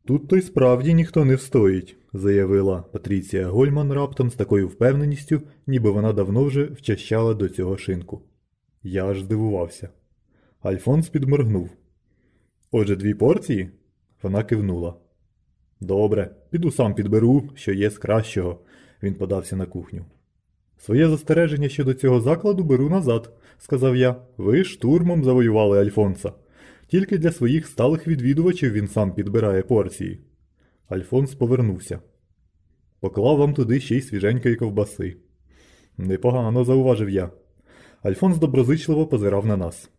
Тут то й справді ніхто не встоїть, заявила Патріція Гольман раптом з такою впевненістю, ніби вона давно вже вчащала до цього шинку. Я аж здивувався. Альфонс підморгнув. Отже, дві порції? Вона кивнула. Добре, піду сам підберу, що є з кращого, він подався на кухню. Своє застереження щодо цього закладу беру назад, сказав я. Ви штурмом завоювали Альфонса. Тільки для своїх сталих відвідувачів він сам підбирає порції. Альфонс повернувся. Поклав вам туди ще й свіженької ковбаси. Непогано, зауважив я. Альфонс доброзичливо позирав на нас.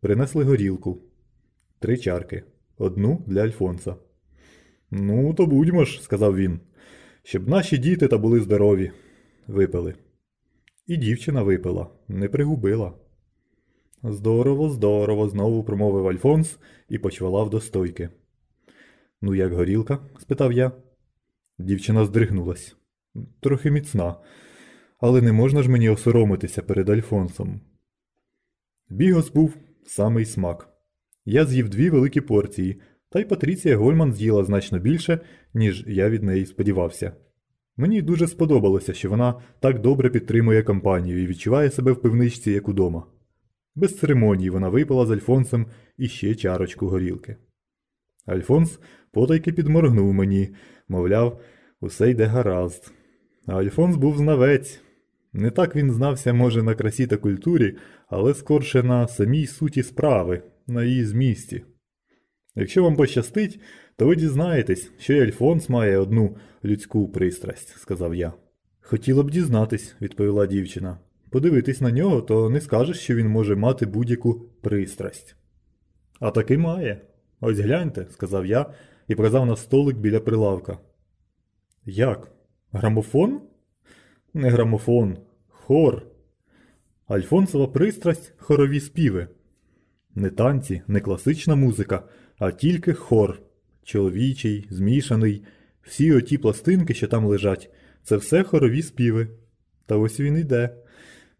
Принесли горілку. Три чарки. Одну для Альфонса. Ну, то будьмо ж, сказав він, щоб наші діти та були здорові. Випили. І дівчина випила, не пригубила. Здорово, здорово, знову промовив Альфонс і почвалав до стойки. Ну, як горілка? спитав я. Дівчина здригнулась. Трохи міцна, але не можна ж мені осоромитися перед Альфонсом. Бігос був самий смак. Я з'їв дві великі порції, та й Патріція Гольман з'їла значно більше, ніж я від неї сподівався. Мені дуже сподобалося, що вона так добре підтримує компанію і відчуває себе в пивничці, як удома. Без церемоній вона випила з Альфонсом іще чарочку горілки. Альфонс потайки підморгнув мені, мовляв, усе йде гаразд. А Альфонс був знавець. Не так він знався, може, на красі та культурі, але скорше на самій суті справи, на її змісті. Якщо вам пощастить, то ви дізнаєтесь, що й Альфонс має одну людську пристрасть, сказав я. Хотіла б дізнатись, відповіла дівчина. Подивитись на нього, то не скажеш, що він може мати будь-яку пристрасть. А таки має. Ось гляньте, сказав я і показав на столик біля прилавка. Як? Грамофон? Не грамофон, хор. Альфонсова пристрасть хорові співи. Не танці, не класична музика, а тільки хор. Чоловічий, змішаний, всі оті пластинки, що там лежать, це все хорові співи. Та ось він іде.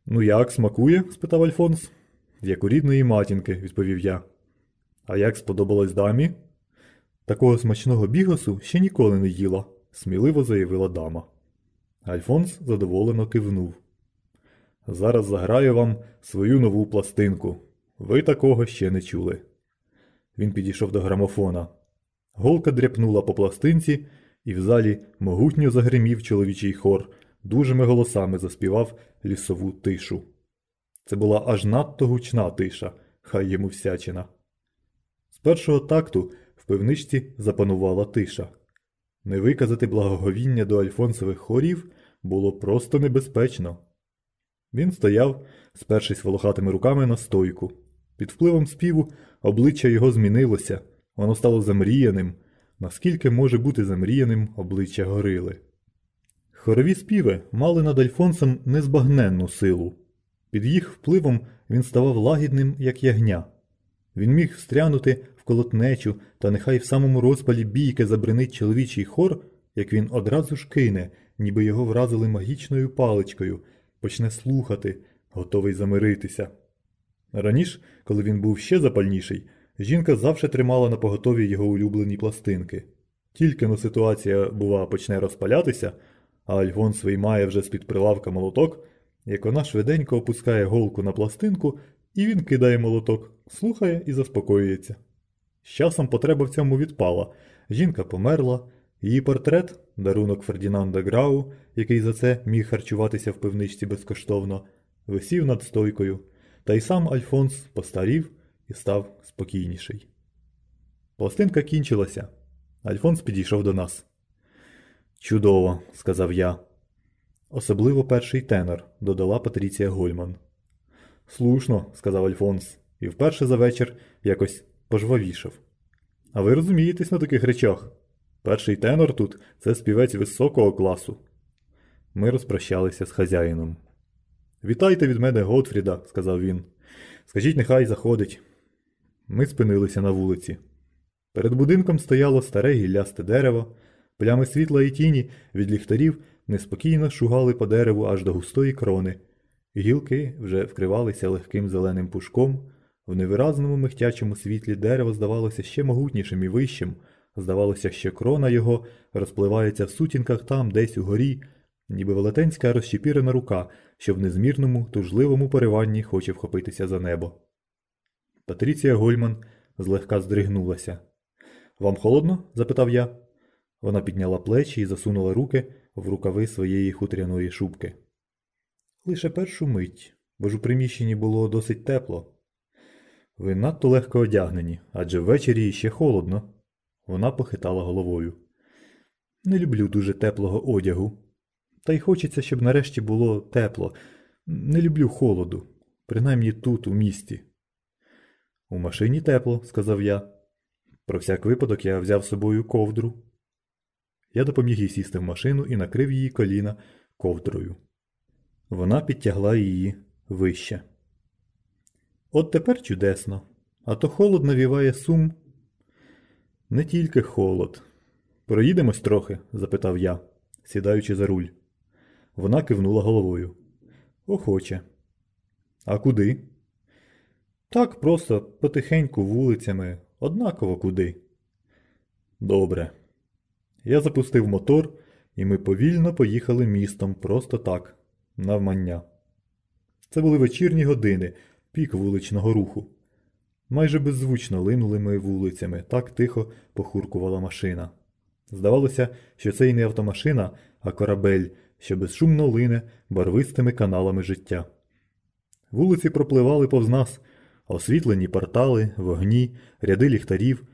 Ну як, смакує? спитав Альфонс. Як у рідної матінки, відповів я. А як сподобалось дамі? Такого смачного бігосу ще ніколи не їла, сміливо заявила дама. Альфонс задоволено кивнув. Зараз заграю вам свою нову пластинку. Ви такого ще не чули. Він підійшов до грамофона. Голка дряпнула по пластинці, і в залі могутньо загримів чоловічий хор, дужими голосами заспівав лісову тишу. Це була аж надто гучна тиша, хай йому всячина. З першого такту в пивничці запанувала тиша. Не виказати благоговіння до альфонсових хорів було просто небезпечно. Він стояв, спершись волохатими руками на стойку. Під впливом співу обличчя його змінилося, воно стало замріяним, наскільки може бути замріяним обличчя горили. Хорові співи мали над Альфонсом незбагненну силу. Під їх впливом він ставав лагідним, як ягня. Він міг встрянути в колотнечу, та нехай в самому розпалі бійки забринить чоловічий хор, як він одразу ж кине, ніби його вразили магічною паличкою, почне слухати, готовий замиритися. Раніше, коли він був ще запальніший, жінка завжди тримала на поготові його улюблені пластинки. Тільки но ситуація, бува, почне розпалятися, а Альфонс виймає вже з-під прилавка молоток, як вона швиденько опускає голку на пластинку, і він кидає молоток, слухає і заспокоюється. З часом потреба в цьому відпала. Жінка померла, її портрет, дарунок Фердінанда Грау, який за це міг харчуватися в пивничці безкоштовно, висів над стойкою, та й сам Альфонс постарів і став спокійніший. Пластинка кінчилася. Альфонс підійшов до нас. Чудово, сказав я. Особливо перший тенор, додала Патріція Гольман. Слушно, сказав Альфонс, і вперше за вечір якось пожвавішав. А ви розумієтесь на таких речах? Перший тенор тут це співець високого класу. Ми розпрощалися з хазяїном. Вітайте від мене Готфріда, сказав він. Скажіть, нехай заходить. Ми спинилися на вулиці. Перед будинком стояло старе гіллясте дерево, плями світла і тіні від ліхтарів неспокійно шугали по дереву аж до густої крони. Гілки вже вкривалися легким зеленим пушком, в невиразному михтячому світлі дерево здавалося ще могутнішим і вищим, здавалося, що крона його розпливається в сутінках там, десь угорі, ніби велетенська розчепірена рука, що в незмірному, тужливому пориванні хоче вхопитися за небо. Патріція Гольман злегка здригнулася. Вам холодно? запитав я. Вона підняла плечі і засунула руки в рукави своєї хутряної шубки. Лише першу мить, бо ж у приміщенні було досить тепло. Ви надто легко одягнені, адже ввечері ще холодно. Вона похитала головою. Не люблю дуже теплого одягу. Та й хочеться, щоб нарешті було тепло. Не люблю холоду, принаймні тут, у місті. У машині тепло, сказав я. Про всяк випадок я взяв з собою ковдру. Я допоміг їй сісти в машину і накрив її коліна ковдрою. Вона підтягла її вище. От тепер чудесно, а то холод навіває сум. Не тільки холод. Проїдемось трохи? запитав я, сідаючи за руль. Вона кивнула головою. Охоче. А куди? Так просто потихеньку вулицями, однаково куди. Добре. Я запустив мотор, і ми повільно поїхали містом просто так, навмання. Це були вечірні години, пік вуличного руху. Майже беззвучно линули ми вулицями, так тихо похуркувала машина. Здавалося, що це й не автомашина, а корабель, що безшумно лине барвистими каналами життя. Вулиці пропливали повз нас, освітлені портали, вогні, ряди ліхтарів.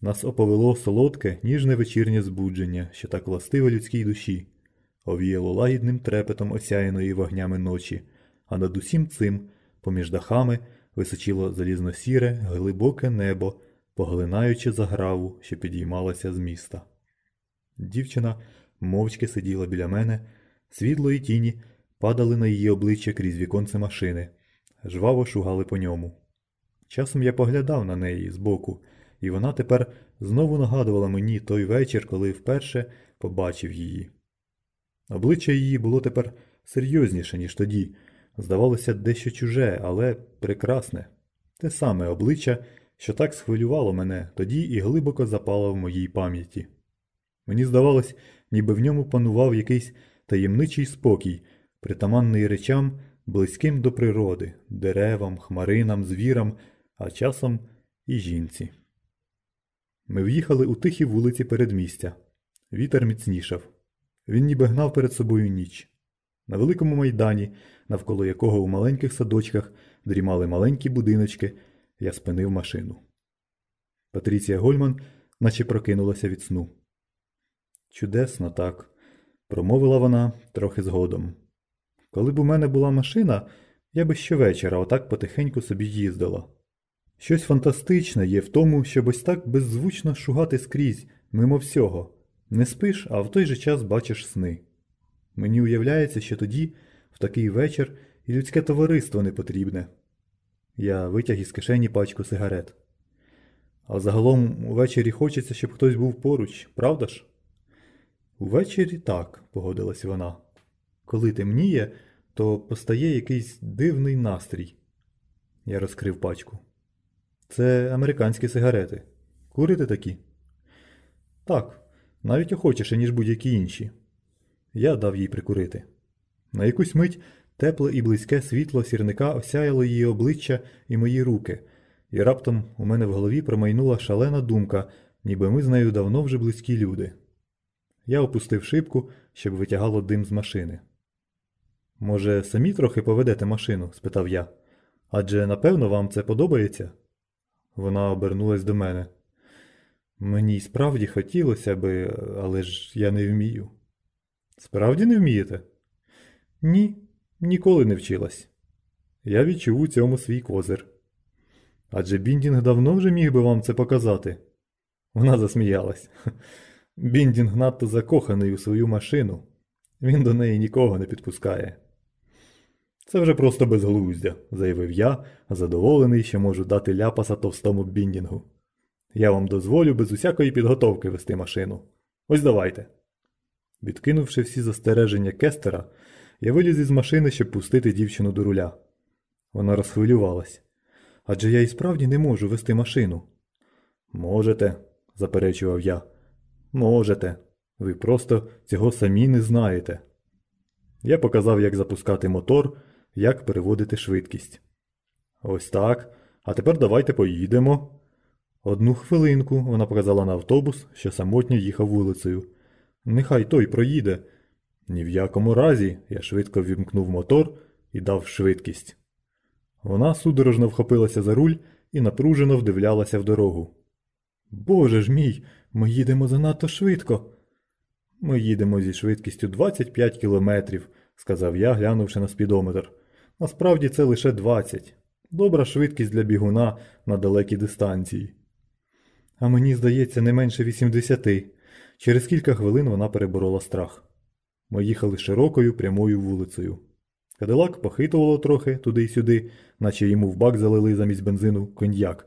Нас оповело солодке, ніжне вечірнє збудження, що так властиве людській душі, овіяло лагідним трепетом осяяної вогнями ночі, а над усім цим, поміж дахами, височило залізно-сіре, глибоке небо, поглинаючи заграву, що підіймалася з міста. Дівчина мовчки сиділа біля мене, світло і тіні падали на її обличчя крізь віконце машини, жваво шугали по ньому. Часом я поглядав на неї збоку, і вона тепер знову нагадувала мені той вечір, коли вперше побачив її. Обличчя її було тепер серйозніше, ніж тоді, здавалося, дещо чуже, але прекрасне, те саме обличчя, що так схвилювало мене тоді і глибоко запало в моїй пам'яті. Мені здавалось, ніби в ньому панував якийсь таємничий спокій, притаманний речам, близьким до природи, деревам, хмаринам, звірам, а часом і жінці. Ми в'їхали у тихі вулиці передмістя. Вітер міцнішав. Він ніби гнав перед собою ніч. На великому майдані, навколо якого у маленьких садочках дрімали маленькі будиночки, я спинив машину. Патріція Гольман наче прокинулася від сну. Чудесно так, промовила вона трохи згодом. Коли б у мене була машина, я би щовечора отак потихеньку собі їздила. Щось фантастичне є в тому, щоб ось так беззвучно шугати скрізь, мимо всього. Не спиш, а в той же час бачиш сни. Мені уявляється, що тоді, в такий вечір, і людське товариство не потрібне. Я витяг із кишені пачку сигарет. А загалом увечері хочеться, щоб хтось був поруч, правда ж? Увечері так, погодилась вона. Коли темніє, то постає якийсь дивний настрій. Я розкрив пачку. Це американські сигарети. Курите такі? Так, навіть охочіше, ніж будь-які інші. Я дав їй прикурити. На якусь мить тепле і близьке світло сірника осяяло її обличчя і мої руки, і раптом у мене в голові промайнула шалена думка, ніби ми з нею давно вже близькі люди. Я опустив шибку, щоб витягало дим з машини. Може, самі трохи поведете машину? спитав я. Адже напевно вам це подобається? Вона обернулась до мене. Мені справді хотілося би, але ж я не вмію. Справді не вмієте? Ні, ніколи не вчилась. Я відчув у цьому свій козир. Адже Біндінг давно вже міг би вам це показати. Вона засміялась. Біндінг надто закоханий у свою машину. Він до неї нікого не підпускає. Це вже просто безглуздя, заявив я, задоволений, що можу дати ляпаса товстому Біндінгу. Я вам дозволю без усякої підготовки вести машину. Ось давайте. Відкинувши всі застереження Кестера, я виліз із машини, щоб пустити дівчину до руля. Вона розхвилювалась. Адже я і справді не можу вести машину. Можете, заперечував я. Можете. Ви просто цього самі не знаєте. Я показав, як запускати мотор, як переводити швидкість. Ось так. А тепер давайте поїдемо. Одну хвилинку вона показала на автобус, що самотньо їхав вулицею. Нехай той проїде. Ні в якому разі я швидко вімкнув мотор і дав швидкість. Вона судорожно вхопилася за руль і напружено вдивлялася в дорогу. Боже ж мій, ми їдемо занадто швидко. Ми їдемо зі швидкістю 25 кілометрів, сказав я, глянувши на спідометр. Насправді це лише 20. Добра швидкість для бігуна на далекій дистанції. А мені здається, не менше 80. Через кілька хвилин вона переборола страх. Ми їхали широкою прямою вулицею. Кадилак похитувало трохи туди й сюди, наче йому в бак залили замість бензину коньяк.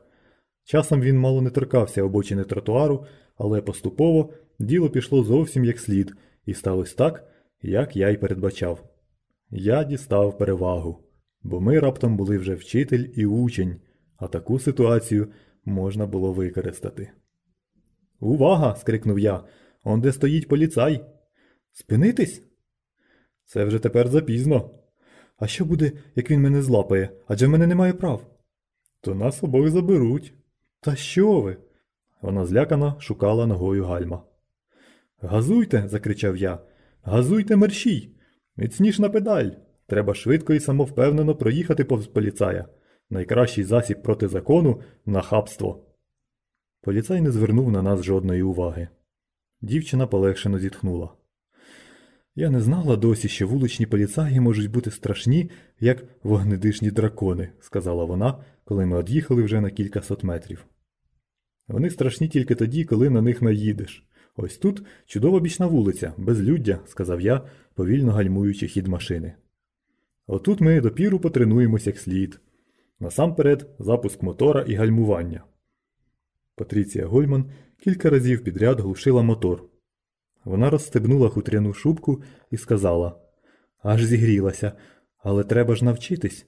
Часом він мало не торкався обочини тротуару, але поступово діло пішло зовсім як слід, і сталося так, як я й передбачав. Я дістав перевагу, бо ми раптом були вже вчитель і учень, а таку ситуацію можна було використати. Увага! скрикнув я. Он де стоїть поліцай. Спинитись? Це вже тепер запізно. А що буде, як він мене злапає, адже в мене немає прав? То нас обох заберуть. Та що ви? Вона злякано шукала ногою гальма. Газуйте, закричав я. Газуйте мерщій. Міцніш на педаль. Треба швидко і самовпевнено проїхати повз поліцая. Найкращий засіб проти закону нахабство. Поліцай не звернув на нас жодної уваги. Дівчина полегшено зітхнула. Я не знала досі, що вуличні поліцаї можуть бути страшні, як вогнедишні дракони, сказала вона, коли ми од'їхали вже на кілька сот метрів. Вони страшні тільки тоді, коли на них наїдеш. Ось тут чудова бічна вулиця, безлюддя, сказав я, повільно гальмуючи хід машини. Отут ми допіру потренуємось як слід. Насамперед запуск мотора і гальмування. Патріція Гольман кілька разів підряд глушила мотор. Вона розстебнула хутряну шубку і сказала Аж зігрілася, але треба ж навчитись.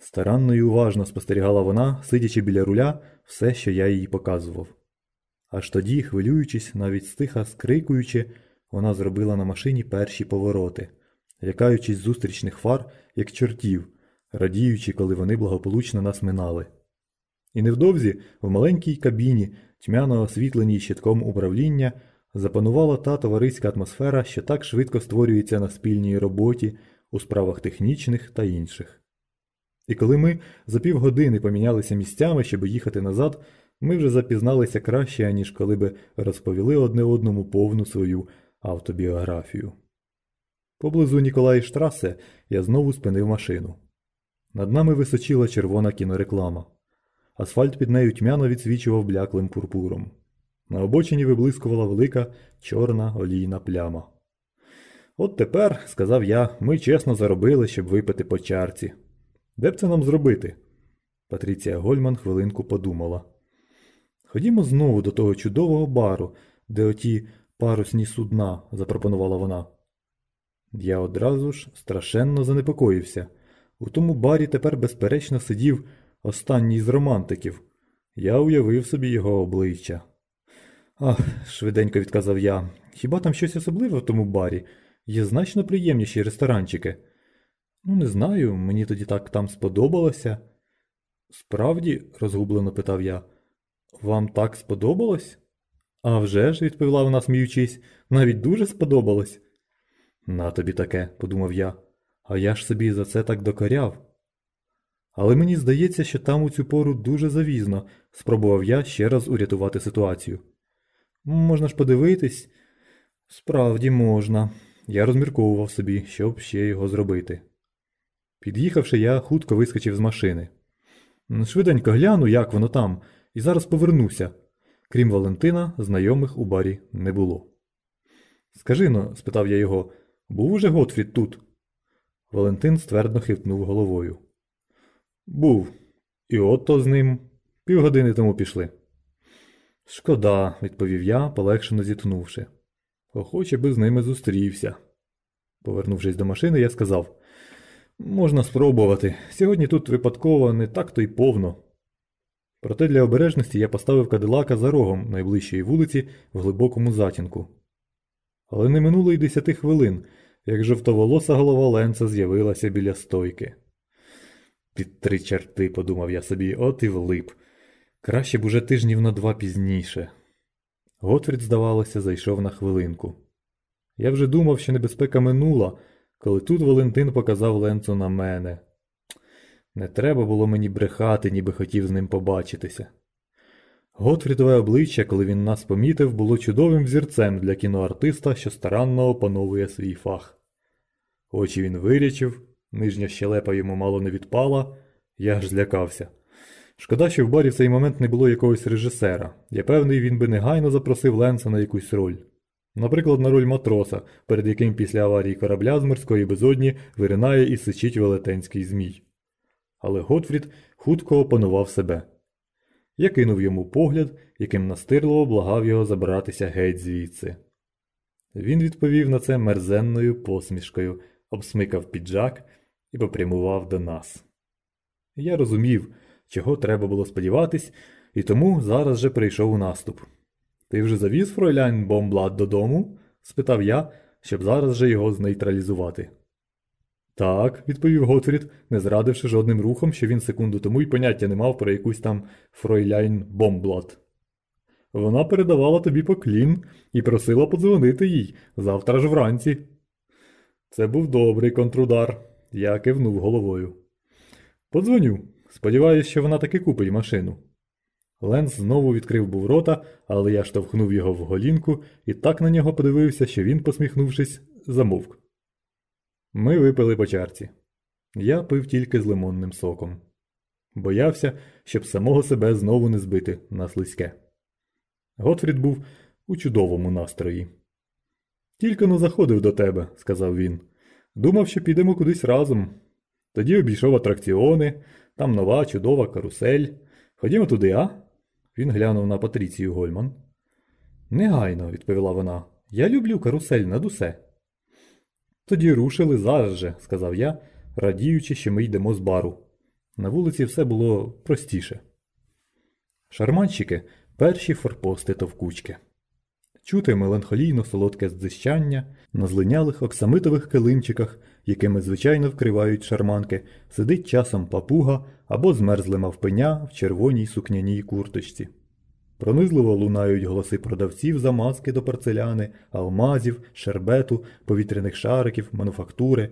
Старанно і уважно спостерігала вона, сидячи біля руля, все, що я їй показував. Аж тоді, хвилюючись, навіть стиха скрикуючи, вона зробила на машині перші повороти, лякаючись зустрічних фар, як чортів, радіючи, коли вони благополучно нас минали. І невдовзі в маленькій кабіні, тьмяно освітленій щитком управління, запанувала та товариська атмосфера, що так швидко створюється на спільній роботі у справах технічних та інших. І коли ми за півгодини помінялися місцями, щоб їхати назад, ми вже запізналися краще, ніж коли би розповіли одне одному повну свою автобіографію. Поблизу Ніколаї Штрасе я знову спинив машину. Над нами височила червона кінореклама. Асфальт під нею тьмяно відсвічував бляклим пурпуром. На обочині виблискувала велика чорна олійна пляма. От тепер, сказав я, ми чесно заробили, щоб випити по чарці. Де б це нам зробити? Патріція Гольман хвилинку подумала. Ходімо знову до того чудового бару, де оті парусні судна, запропонувала вона. Я одразу ж страшенно занепокоївся. У тому барі тепер, безперечно, сидів останній з романтиків. Я уявив собі його обличчя. Ах, швиденько відказав я. Хіба там щось особливе в тому барі? Є значно приємніші ресторанчики. Ну, не знаю, мені тоді так там сподобалося. Справді, розгублено питав я, вам так сподобалось? «А вже ж», – відповіла вона, сміючись, навіть дуже сподобалось. На тобі таке, подумав я, а я ж собі за це так докоряв. Але мені здається, що там у цю пору дуже завізно, спробував я ще раз урятувати ситуацію. Можна ж подивитись? Справді можна. Я розмірковував собі, щоб ще його зробити. Під'їхавши, я хутко вискочив з машини. Швиденько гляну, як воно там, і зараз повернуся. Крім Валентина, знайомих у барі не було. Скажи но, спитав я його, був уже Готфрід тут? Валентин ствердно хитнув головою. Був. І ото з ним півгодини тому пішли. Шкода, відповів я, полегшено зітхнувши. Охоче би з ними зустрівся. Повернувшись до машини, я сказав можна спробувати. Сьогодні тут випадково не так то й повно. Проте для обережності я поставив кадилака за рогом найближчої вулиці в глибокому затінку. Але не минуло й десяти хвилин, як жовтоволоса голова Ленца з'явилася біля стойки. Під три черти, подумав я собі, от і влип. Краще б уже тижнів на два пізніше. Готфрід, здавалося, зайшов на хвилинку. Я вже думав, що небезпека минула, коли тут Валентин показав Ленцу на мене. Не треба було мені брехати, ніби хотів з ним побачитися. Готфрідове обличчя, коли він нас помітив, було чудовим взірцем для кіноартиста, що старанно опановує свій фах. Очі він вирячив, нижня щелепа йому мало не відпала, я аж злякався. Шкода, що в барі в цей момент не було якогось режисера. Я певний, він би негайно запросив Ленса на якусь роль. Наприклад, на роль матроса, перед яким після аварії корабля з морської безодні виринає і сичить велетенський змій. Але Готфрід хутко опанував себе. Я кинув йому погляд, яким настирливо благав його забратися геть звідси. Він відповів на це мерзенною посмішкою, обсмикав піджак і попрямував до нас. Я розумів, чого треба було сподіватись, і тому зараз же прийшов у наступ. Ти вже завіз фройлян Бомблад додому? спитав я, щоб зараз же його знейтралізувати. Так, відповів Готфрід, не зрадивши жодним рухом, що він секунду тому й поняття не мав про якусь там фройляйн Бомблад. Вона передавала тобі поклін і просила подзвонити їй завтра ж вранці. Це був добрий контрудар, я кивнув головою. Подзвоню. Сподіваюсь, що вона таки купить машину. Ленс знову відкрив був рота, але я штовхнув його в голінку і так на нього подивився, що він, посміхнувшись, замовк. Ми випили по чарці. Я пив тільки з лимонним соком. Боявся, щоб самого себе знову не збити на слизьке. Готфрід був у чудовому настрої. Тільки но заходив до тебе, сказав він. Думав, що підемо кудись разом. Тоді обійшов атракціони, там нова, чудова карусель. Ходімо туди, а? Він глянув на Патріцію Гольман. Негайно, відповіла вона. Я люблю карусель над усе. Тоді рушили зараз же, сказав я, радіючи, що ми йдемо з бару. На вулиці все було простіше. Шарманщики перші форпости товкучки. Чути меланхолійно солодке здзищання на злинялих оксамитових килимчиках, якими звичайно вкривають шарманки, сидить часом папуга або змерзле мавпеня в червоній сукняній курточці. Пронизливо лунають голоси продавців за маски до порцеляни, алмазів, шербету, повітряних шариків, мануфактури.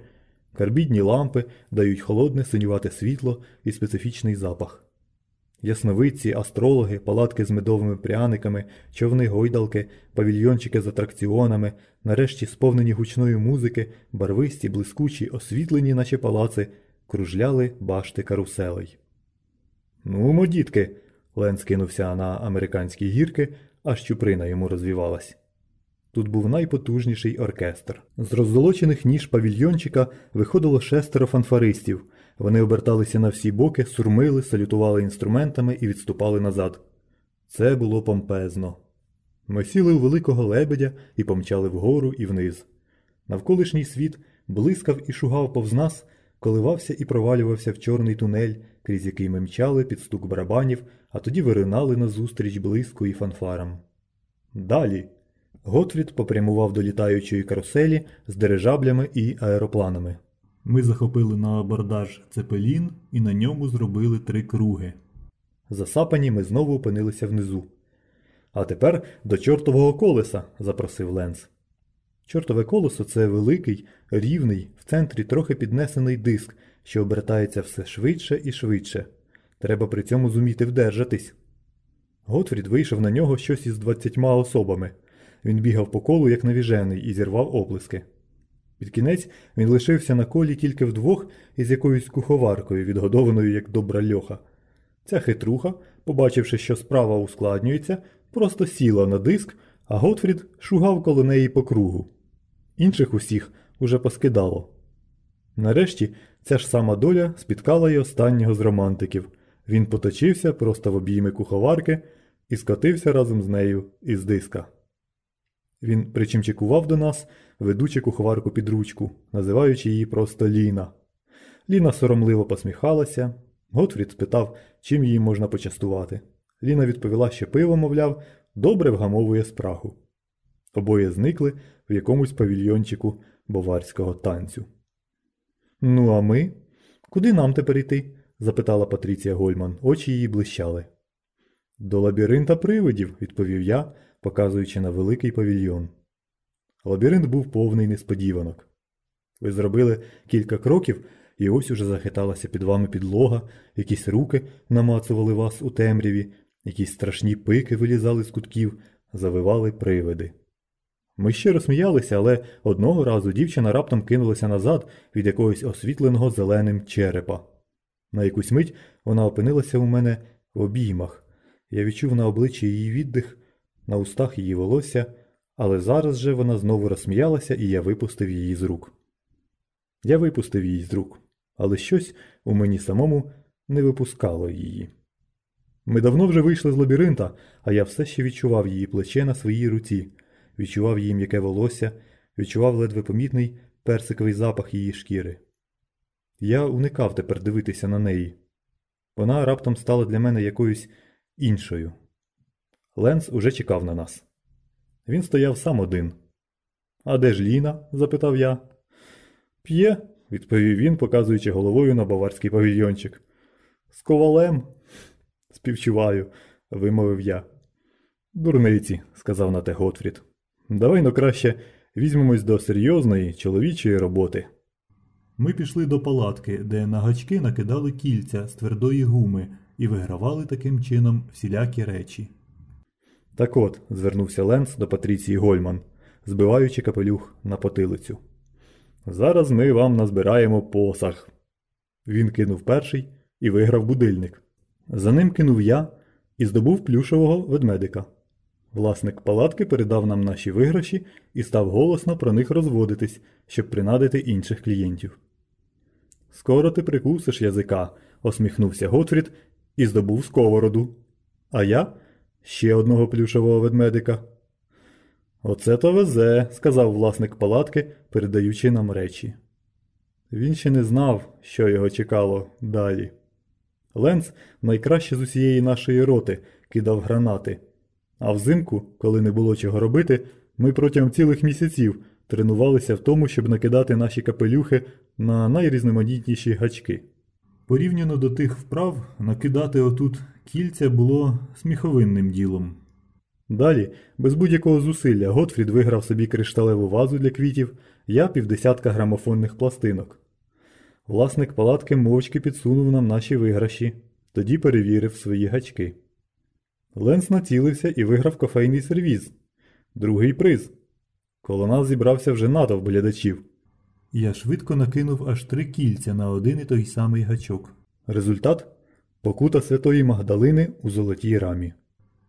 Карбідні лампи дають холодне синювате світло і специфічний запах. Ясновидці, астрологи, палатки з медовими пряниками, човни гойдалки, павільйончики з атракціонами, нарешті сповнені гучної музики, барвисті, блискучі, освітлені, наче палаци, кружляли башти каруселей. Ну, дітки, Лен скинувся на американські гірки, аж чуприна йому розвівалась. Тут був найпотужніший оркестр. З роззолочених ніж павільйончика виходило шестеро фанфаристів. Вони оберталися на всі боки, сурмили, салютували інструментами і відступали назад. Це було помпезно. Ми сіли у великого лебедя і помчали вгору і вниз. Навколишній світ блискав і шугав повз нас, коливався і провалювався в чорний тунель, крізь який ми мчали під стук барабанів, а тоді виринали назустріч блиску і фанфарам. Далі. Готфрід попрямував до літаючої каруселі з дирижаблями і аеропланами. Ми захопили на абордаж цепелін і на ньому зробили три круги. Засапані ми знову опинилися внизу. А тепер до чортового колеса, запросив Ленс. Чортове колесо це великий, рівний, в центрі трохи піднесений диск, що обертається все швидше і швидше. Треба при цьому зуміти вдержатись. Готфрід вийшов на нього щось із двадцятьма особами. Він бігав по колу, як навіжений, і зірвав оплески. Під кінець він лишився на колі тільки вдвох із якоюсь куховаркою, відгодованою як добра льоха. Ця хитруха, побачивши, що справа ускладнюється, просто сіла на диск, а Готфрід шугав коло неї по кругу. Інших усіх уже поскидало. Нарешті ця ж сама доля спіткала й останнього з романтиків. Він поточився просто в обійми куховарки і скотився разом з нею із диска. Він причимчикував до нас, ведучи куховарку під ручку, називаючи її просто Ліна. Ліна соромливо посміхалася. Готфрід спитав, чим її можна почастувати. Ліна відповіла, що пиво, мовляв, добре вгамовує спрагу. Обоє зникли в якомусь павільйончику баварського танцю. Ну, а ми? Куди нам тепер йти? Запитала Патріція Гольман, очі її блищали. До лабіринта привидів, відповів я, показуючи на великий павільйон. Лабіринт був повний несподіванок. Ви зробили кілька кроків, і ось уже захиталася під вами підлога, якісь руки намацували вас у темряві, якісь страшні пики вилізали з кутків, завивали привиди. Ми ще розсміялися, але одного разу дівчина раптом кинулася назад від якогось освітленого зеленим черепа. На якусь мить вона опинилася у мене в обіймах. Я відчув на обличчі її віддих, на устах її волосся, але зараз же вона знову розсміялася, і я випустив її з рук. Я випустив її з рук, але щось у мені самому не випускало її. Ми давно вже вийшли з лабіринта, а я все ще відчував її плече на своїй руці, відчував її м'яке волосся, відчував ледве помітний персиковий запах її шкіри. Я уникав тепер дивитися на неї. Вона раптом стала для мене якоюсь іншою. Ленс уже чекав на нас. Він стояв сам один. А де ж Ліна? запитав я. П'є, відповів він, показуючи головою на баварський павільйончик. З ковалем. Співчуваю, вимовив я. Дурниці, сказав на те Готфрід. Давай но краще візьмемось до серйозної чоловічої роботи. Ми пішли до палатки, де на гачки накидали кільця з твердої гуми і вигравали таким чином всілякі речі. Так от, звернувся Ленс до Патріції Гольман, збиваючи капелюх на потилицю. Зараз ми вам назбираємо посаг. Він кинув перший і виграв будильник. За ним кинув я і здобув плюшового ведмедика. Власник палатки передав нам наші виграші і став голосно про них розводитись, щоб принадити інших клієнтів. Скоро ти прикусиш язика, осміхнувся Готфрід і здобув сковороду. А я ще одного плюшового ведмедика. Оце то везе, сказав власник палатки, передаючи нам речі. Він ще не знав, що його чекало далі. Ленц найкраще з усієї нашої роти кидав гранати. А взимку, коли не було чого робити, ми протягом цілих місяців тренувалися в тому, щоб накидати наші капелюхи на найрізноманітніші гачки. Порівняно до тих вправ, накидати отут кільця було сміховинним ділом. Далі, без будь-якого зусилля, Готфрід виграв собі кришталеву вазу для квітів, я півдесятка грамофонних пластинок. Власник палатки мовчки підсунув нам наші виграші, тоді перевірив свої гачки. Ленс націлився і виграв кофейний сервіз. Другий приз. Коло нас зібрався вже натовп глядачів. Я швидко накинув аж три кільця на один і той самий гачок. Результат покута святої Магдалини у золотій рамі.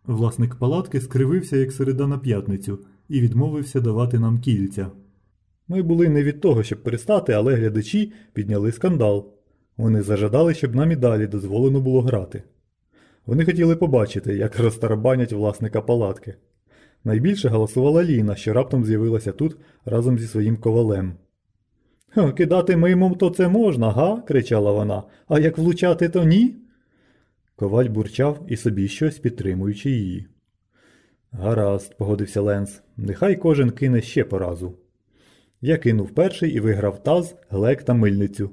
Власник палатки скривився, як середа на п'ятницю, і відмовився давати нам кільця. Ми були не від того, щоб перестати, але глядачі підняли скандал. Вони зажадали, щоб нам і далі дозволено було грати. Вони хотіли побачити, як розтарабанять власника палатки. Найбільше голосувала Ліна, що раптом з'явилася тут разом зі своїм ковалем. Кидати мимом то це можна, га? кричала вона, а як влучати, то ні. Коваль бурчав і собі щось підтримуючи її. Гаразд, погодився Ленс, нехай кожен кине ще по разу. Я кинув перший і виграв таз, глек та мильницю.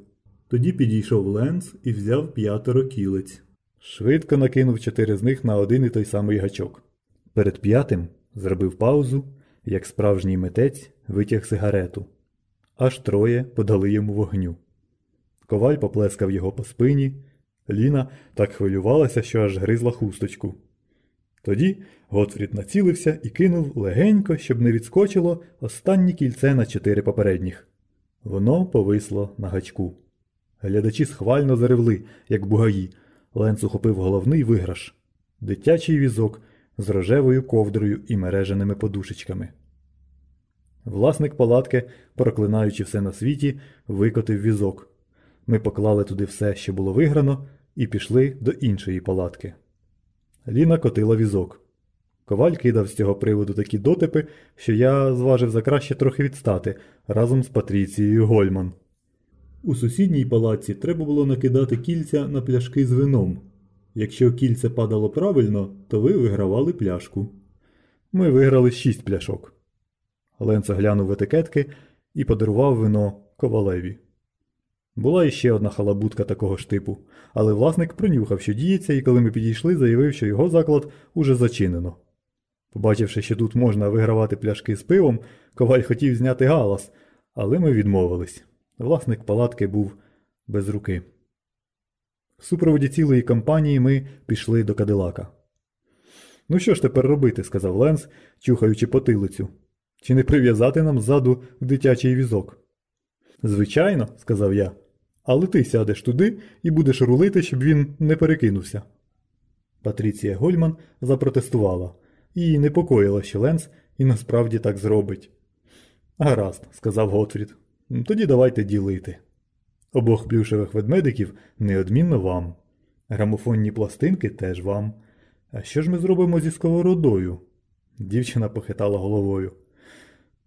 Тоді підійшов Ленс і взяв п'ятеро кілець. Швидко накинув чотири з них на один і той самий гачок. Перед п'ятим зробив паузу, як справжній митець витяг сигарету. Аж троє подали йому вогню. Коваль поплескав його по спині. Ліна так хвилювалася, що аж гризла хусточку. Тоді Готфрід націлився і кинув легенько, щоб не відскочило останнє кільце на чотири попередніх. Воно повисло на гачку. Глядачі схвально заревли, як бугаї. Ленц ухопив головний виграш. Дитячий візок з рожевою ковдрою і мереженими подушечками. Власник палатки, проклинаючи все на світі, викотив візок. Ми поклали туди все, що було виграно, і пішли до іншої палатки. Ліна котила візок. Коваль кидав з цього приводу такі дотипи, що я зважив за краще трохи відстати разом з Патріцією Гольман. У сусідній палаці треба було накидати кільця на пляшки з вином. Якщо кільце падало правильно, то ви вигравали пляшку. Ми виграли шість пляшок. Ленц оглянув в етикетки і подарував вино ковалеві. Була іще одна халабутка такого ж типу, але власник пронюхав, що діється, і коли ми підійшли, заявив, що його заклад уже зачинено. Побачивши, що тут можна вигравати пляшки з пивом, коваль хотів зняти галас, але ми відмовились. Власник палатки був без руки. В супроводі цілої компанії ми пішли до Кадилака. Ну що ж тепер робити, сказав Ленс, чухаючи потилицю. Чи не прив'язати нам ззаду дитячий візок? Звичайно, сказав я, але ти сядеш туди і будеш рулити, щоб він не перекинувся. Патріція Гольман запротестувала і непокоїла, що Ленс і насправді так зробить. Гаразд, сказав Готфрід. Тоді давайте ділити. Обох плюшевих ведмедиків неодмінно вам. Грамофонні пластинки теж вам. А що ж ми зробимо зі сковородою? Дівчина похитала головою.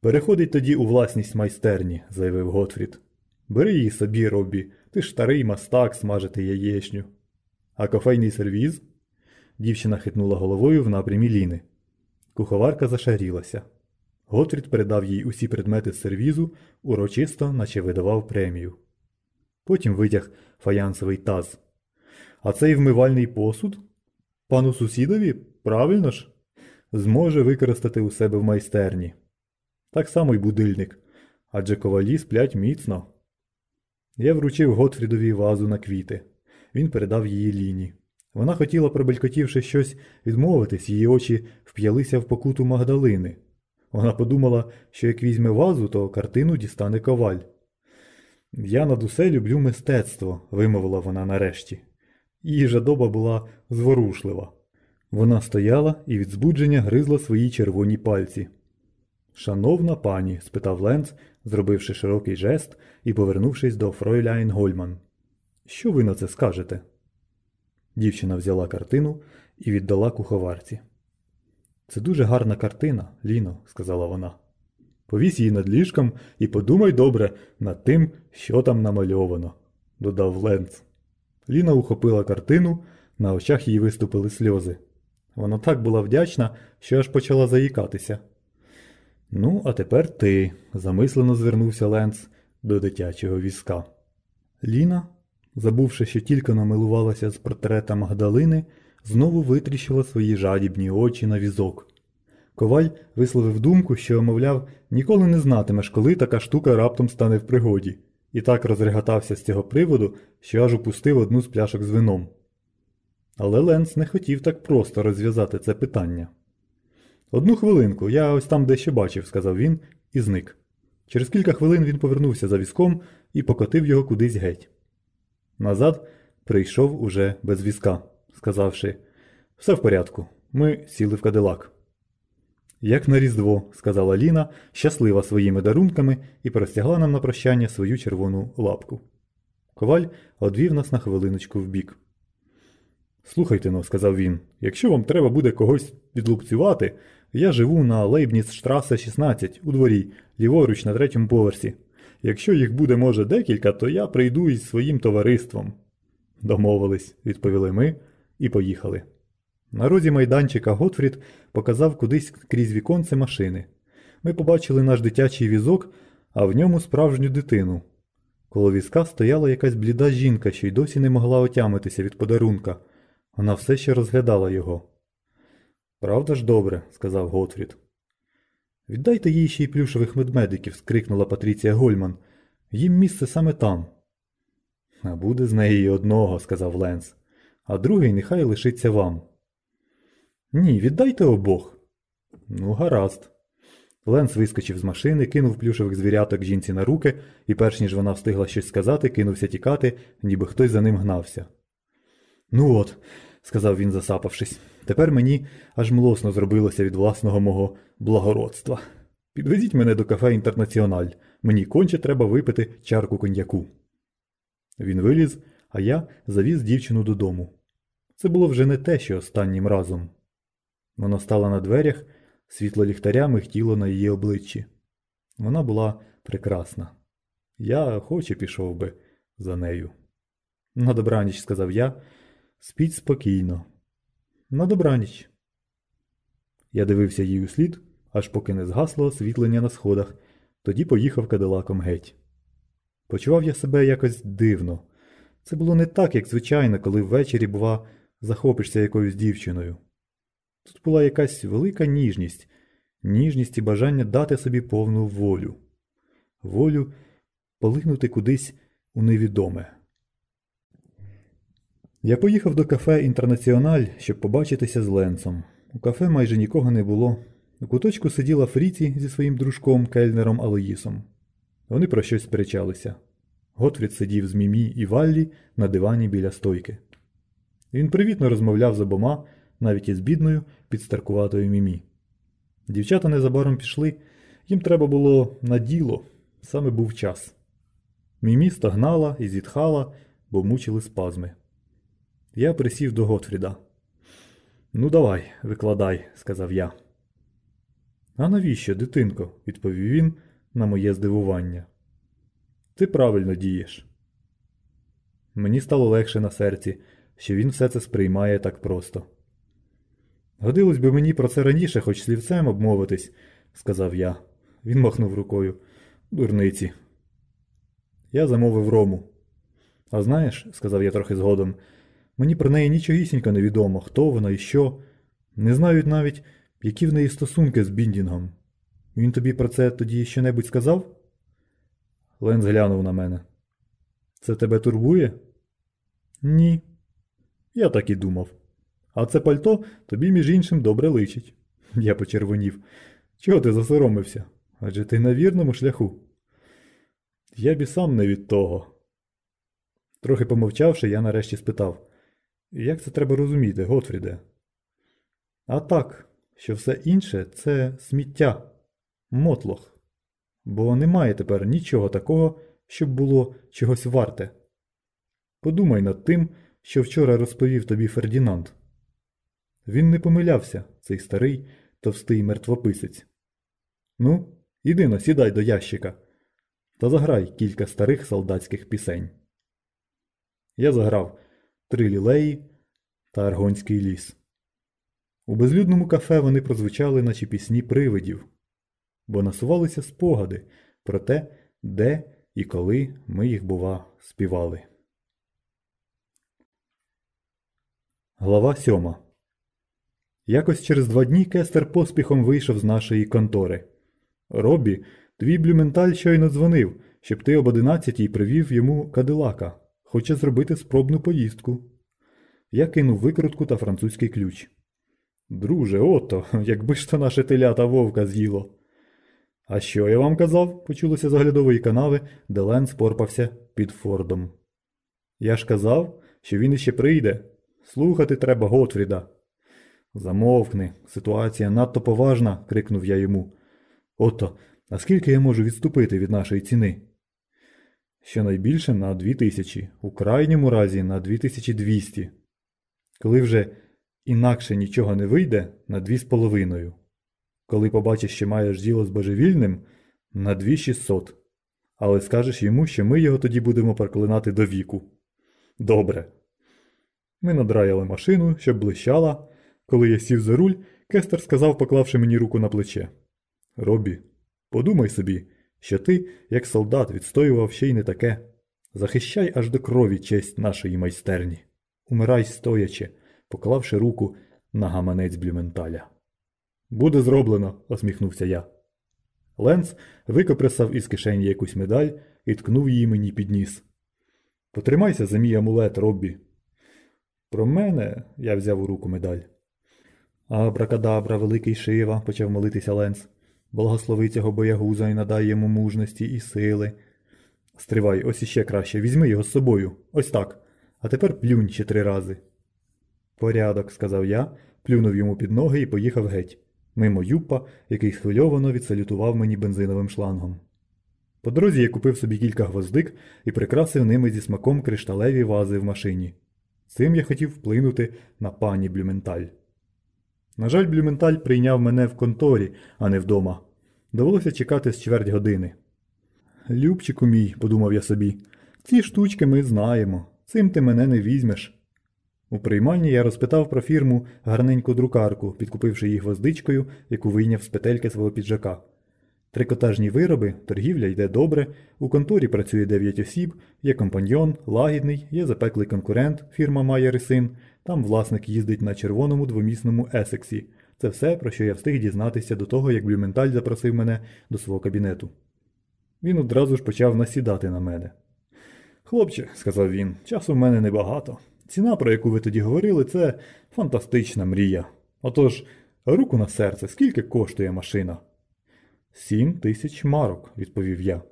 Переходить тоді у власність майстерні, заявив Готфрід. Бери її собі, Роббі, ти ж старий мастак смажити яєчню. А кофейний сервіз? Дівчина хитнула головою в напрямі Ліни. Куховарка зашарілася. Готфрід передав їй усі предмети з сервізу, урочисто, наче видавав премію. Потім витяг фаянсовий таз. А цей вмивальний посуд? Пану сусідові, правильно ж? Зможе використати у себе в майстерні. Так само й будильник, адже ковалі сплять міцно. Я вручив Готфрідові вазу на квіти. Він передав її Ліні. Вона хотіла, пробелькотівши щось, відмовитись, її очі вп'ялися в покуту Магдалини. Вона подумала, що як візьме вазу, то картину дістане коваль. Я над усе люблю мистецтво, вимовила вона нарешті. Її жадоба була зворушлива. Вона стояла і від збудження гризла свої червоні пальці. Шановна пані? спитав Ленц, зробивши широкий жест і повернувшись до Фройляйн Гольман. Що ви на це скажете? Дівчина взяла картину і віддала куховарці. Це дуже гарна картина, Ліно, сказала вона. Повісь її над ліжком і подумай добре над тим, що там намальовано, додав Ленц. Ліна ухопила картину, на очах їй виступили сльози. Вона так була вдячна, що аж почала заїкатися. Ну, а тепер ти, замислено звернувся Ленц до дитячого візка. Ліна, забувши, що тільки намилувалася з портрета Магдалини, знову витріщила свої жадібні очі на візок. Коваль висловив думку, що, мовляв, ніколи не знатимеш, коли така штука раптом стане в пригоді, і так розреготався з цього приводу, що аж упустив одну з пляшок з вином. Але Ленс не хотів так просто розв'язати це питання. Одну хвилинку, я ось там дещо бачив, сказав він і зник. Через кілька хвилин він повернувся за візком і покотив його кудись геть. Назад прийшов уже без візка, сказавши все в порядку, ми сіли в кадилак. Як на Різдво, сказала Ліна, щаслива своїми дарунками, і простягла нам на прощання свою червону лапку. Коваль одвів нас на хвилиночку вбік. Слухайте но, сказав він, якщо вам треба буде когось відлупцювати, я живу на Лейбніцштрасе 16 у дворі, ліворуч на третьому поверсі. Якщо їх буде, може, декілька, то я прийду із своїм товариством. Домовились, відповіли ми і поїхали. На розі майданчика Готфрід показав кудись крізь віконце машини. Ми побачили наш дитячий візок, а в ньому справжню дитину. Коло візка стояла якась бліда жінка, що й досі не могла отямитися від подарунка. Вона все ще розглядала його. Правда ж добре, сказав Готфрід. Віддайте їй ще й плюшевих медмедиків, скрикнула Патріція Гольман. Їм місце саме там. А буде з неї одного, сказав Ленс, а другий нехай лишиться вам. Ні, віддайте обох. Ну, гаразд. Ленс вискочив з машини, кинув плюшевих звіряток жінці на руки, і перш ніж вона встигла щось сказати, кинувся тікати, ніби хтось за ним гнався. Ну от, сказав він, засапавшись. Тепер мені аж млосно зробилося від власного мого благородства. Підвезіть мене до кафе Інтернаціональ. Мені конче треба випити чарку коньяку. Він виліз, а я завіз дівчину додому. Це було вже не те, що останнім разом. Вона стала на дверях, світло ліхтаря михтіло на її обличчі. Вона була прекрасна. Я охоче пішов би за нею. На добраніч, сказав я, спіть спокійно. На добраніч. Я дивився їй у слід, аж поки не згасло освітлення на сходах, тоді поїхав кадилаком геть. Почував я себе якось дивно. Це було не так, як звичайно, коли ввечері, бува, захопишся якоюсь дівчиною. Тут була якась велика ніжність, ніжність і бажання дати собі повну волю, волю полинути кудись у невідоме. Я поїхав до кафе Інтернаціональ, щоб побачитися з Ленцом. У кафе майже нікого не було. У куточку сиділа Фріці зі своїм дружком Кельнером Алоїсом. Вони про щось сперечалися. Готфрід сидів з Мімі і Валлі на дивані біля стойки. Він привітно розмовляв з обома, навіть із бідною, підстаркуватою Мімі. Дівчата незабаром пішли, їм треба було на діло, саме був час. Мімі стогнала і зітхала, бо мучили спазми. Я присів до Готфріда. Ну, давай, викладай, сказав я. А навіщо, дитинко? відповів він на моє здивування. Ти правильно дієш. Мені стало легше на серці, що він все це сприймає так просто. Годилось би мені про це раніше, хоч слівцем обмовитись, сказав я. Він махнув рукою. Дурниці. Я замовив рому. А знаєш, сказав я трохи згодом, мені про неї нічогісінько не відомо, хто вона і що. Не знають навіть, які в неї стосунки з Біндінгом. Він тобі про це тоді щонебудь сказав? Ленс глянув на мене. Це тебе турбує? Ні. Я так і думав. А це пальто тобі, між іншим, добре личить. Я почервонів. Чого ти засоромився? Адже ти на вірному шляху. Я б і сам не від того. Трохи помовчавши, я нарешті спитав Як це треба розуміти, Готфріде? А так, що все інше це сміття, мотлох. Бо немає тепер нічого такого, щоб було чогось варте. Подумай над тим, що вчора розповів тобі Фердінанд. Він не помилявся, цей старий товстий мертвописець. Ну, іди но, сідай до ящика та заграй кілька старих солдатських пісень. Я заграв три лілеї та аргонський ліс. У безлюдному кафе вони прозвучали, наче пісні привидів, бо насувалися спогади про те, де і коли ми їх, бува, співали. Глава сьома Якось через два дні Кестер поспіхом вийшов з нашої контори. Робі, твій блюменталь щойно дзвонив, щоб ти об одинадцятій привів йому кадилака. Хоче зробити спробну поїздку. Я кинув викрутку та французький ключ. Друже, ото, якби ж то наше телята вовка з'їло. А що я вам казав? почулося з оглядової канави, де Лен спорпався під Фордом. Я ж казав, що він іще прийде. Слухати треба Готфріда. Замовкни, ситуація надто поважна, крикнув я йому. Ото, а скільки я можу відступити від нашої ціни? Щонайбільше на дві тисячі, у крайньому разі на 2200. Коли вже інакше нічого не вийде, на дві з половиною. Коли побачиш, що маєш діло з божевільним, на 2600. Але скажеш йому, що ми його тоді будемо проклинати до віку. Добре. Ми надраяли машину, щоб блищала. Коли я сів за руль, Кестер сказав, поклавши мені руку на плече. Робі, подумай собі, що ти, як солдат, відстоював ще й не таке. Захищай аж до крові честь нашої майстерні. Умирай стоячи, поклавши руку на гаманець блюменталя. Буде зроблено, осміхнувся я. Ленц викопресав із кишені якусь медаль і ткнув її мені під ніс. Потримайся за мій амулет, Роббі. Про мене я взяв у руку медаль. Абракадабра, великий шива, почав молитися Ленц. Благослови цього боягуза і надай йому мужності і сили. Стривай, ось іще краще, візьми його з собою. Ось так. А тепер плюнь ще три рази. Порядок, сказав я, плюнув йому під ноги і поїхав геть, мимо юппа, який схвильовано відсалютував мені бензиновим шлангом. По дорозі я купив собі кілька гвоздик і прикрасив ними зі смаком кришталеві вази в машині. Цим я хотів вплинути на пані Блюменталь. На жаль, Блюменталь прийняв мене в конторі, а не вдома. Довелося чекати з чверть години. Любчику мій, подумав я собі, ці штучки ми знаємо, цим ти мене не візьмеш. У приймальні я розпитав про фірму гарненьку друкарку, підкупивши її гвоздичкою, яку вийняв з петельки свого піджака. Трикотажні вироби, торгівля йде добре, у конторі працює 9 осіб, є компаньйон, лагідний, є запеклий конкурент, фірма і син, там власник їздить на червоному двомісному Есексі. Це все, про що я встиг дізнатися до того, як Блюменталь запросив мене до свого кабінету. Він одразу ж почав насідати на мене. Хлопче, сказав він, часу в мене небагато. Ціна, про яку ви тоді говорили, це фантастична мрія. Отож, руку на серце, скільки коштує машина? Сім тисяч марок, відповів я.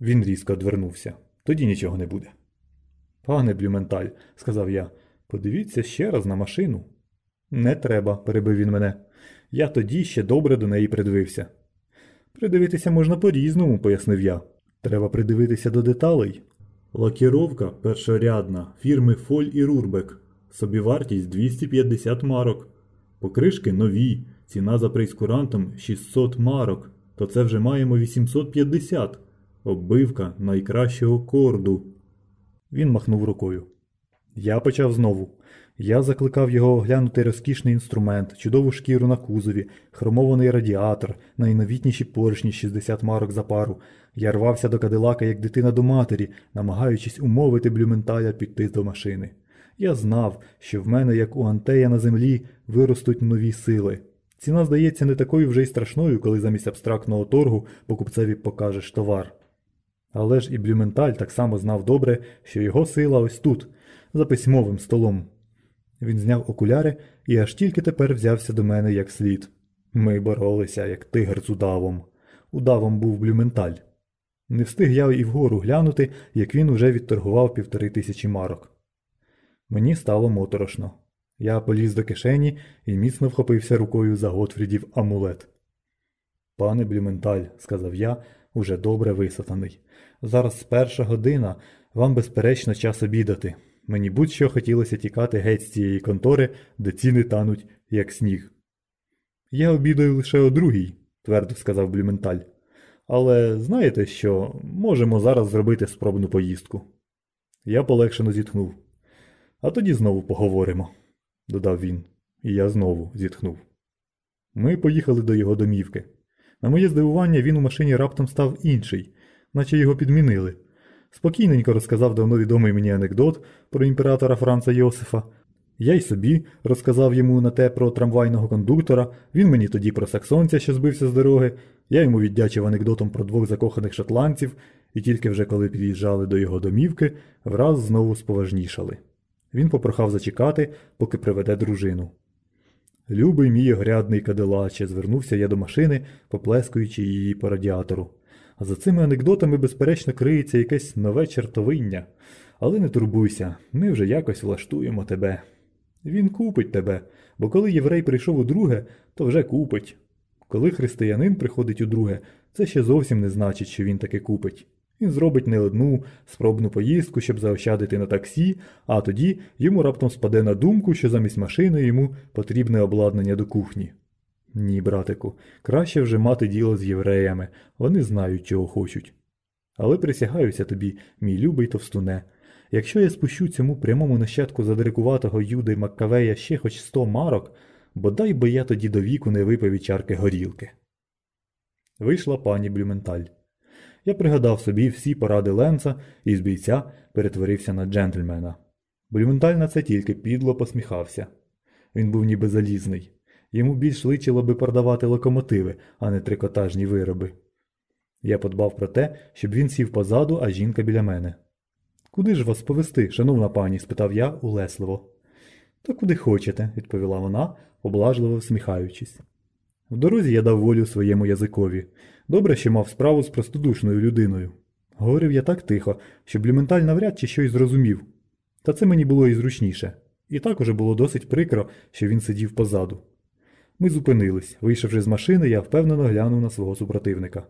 Він різко одвернувся. Тоді нічого не буде. Пане Блюменталь, сказав я, подивіться ще раз на машину. Не треба, перебив він мене. Я тоді ще добре до неї придивився. Придивитися можна по-різному, пояснив я. Треба придивитися до деталей. Лакіровка першорядна фірми Фоль і Рурбек. Собівартість 250 марок. Покришки нові, ціна за прейскурантом 600 марок, то це вже маємо 850. Оббивка найкращого корду. Він махнув рукою. Я почав знову. Я закликав його оглянути розкішний інструмент, чудову шкіру на кузові, хромований радіатор, найновітніші поршні 60 марок за пару. Я рвався до кадилака, як дитина до матері, намагаючись умовити Блюменталя піти до машини. Я знав, що в мене, як у Антея на землі, виростуть нові сили. Ціна здається не такою вже й страшною, коли замість абстрактного торгу покупцеві покажеш товар. Але ж і Блюменталь так само знав добре, що його сила ось тут, за письмовим столом. Він зняв окуляри і аж тільки тепер взявся до мене як слід. Ми боролися, як тигр з удавом. Удавом був Блюменталь. Не встиг я і вгору глянути, як він уже відторгував півтори тисячі марок. Мені стало моторошно. Я поліз до кишені і міцно вхопився рукою за Готфрідів амулет. Пане Блюменталь, сказав я, уже добре висатаний. Зараз перша година, вам безперечно час обідати. Мені будь-що хотілося тікати геть з цієї контори, де ціни тануть, як сніг. Я обідаю лише о другій, твердо сказав Блюменталь. Але знаєте що, можемо зараз зробити спробну поїздку. Я полегшено зітхнув. А тоді знову поговоримо, додав він, і я знову зітхнув. Ми поїхали до його домівки. На моє здивування, він у машині раптом став інший, наче його підмінили. Спокійненько розказав давно відомий мені анекдот про імператора Франца Йосифа. Я й собі розказав йому на те про трамвайного кондуктора, він мені тоді про саксонця, що збився з дороги, я йому віддячив анекдотом про двох закоханих шотландців, і тільки вже коли під'їжджали до його домівки, враз знову споважнішали. Він попрохав зачекати, поки приведе дружину. Любий мій огрядний кадилаче, звернувся я до машини, поплескуючи її по радіатору. За цими анекдотами, безперечно, криється якесь нове чертовиння. Але не турбуйся, ми вже якось влаштуємо тебе. Він купить тебе, бо коли єврей прийшов удруге, то вже купить. Коли християнин приходить удруге, це ще зовсім не значить, що він таки купить. Він зробить не одну спробну поїздку, щоб заощадити на таксі, а тоді йому раптом спаде на думку, що замість машини йому потрібне обладнання до кухні. Ні, братику, краще вже мати діло з євреями, вони знають, чого хочуть. Але присягаюся тобі, мій любий товстуне, якщо я спущу цьому прямому нащадку задрикуватого Юди Маккавея ще хоч сто марок, бодай би я тоді до віку не випив і чарки горілки. Вийшла пані Блюменталь. Я пригадав собі всі поради Ленца і з бійця перетворився на джентльмена. Блюменталь на це тільки підло посміхався. Він був ніби залізний. Йому більш личило би продавати локомотиви, а не трикотажні вироби. Я подбав про те, щоб він сів позаду, а жінка біля мене. Куди ж вас повести, шановна пані? спитав я улесливо. Та куди хочете, відповіла вона, облажливо всміхаючись. В дорозі я дав волю своєму язикові. Добре, що мав справу з простодушною людиною. Говорив я так тихо, що Блюменталь навряд чи щось зрозумів. Та це мені було і зручніше. І так уже було досить прикро, що він сидів позаду. Ми зупинились. Вийшовши з машини, я впевнено глянув на свого супротивника.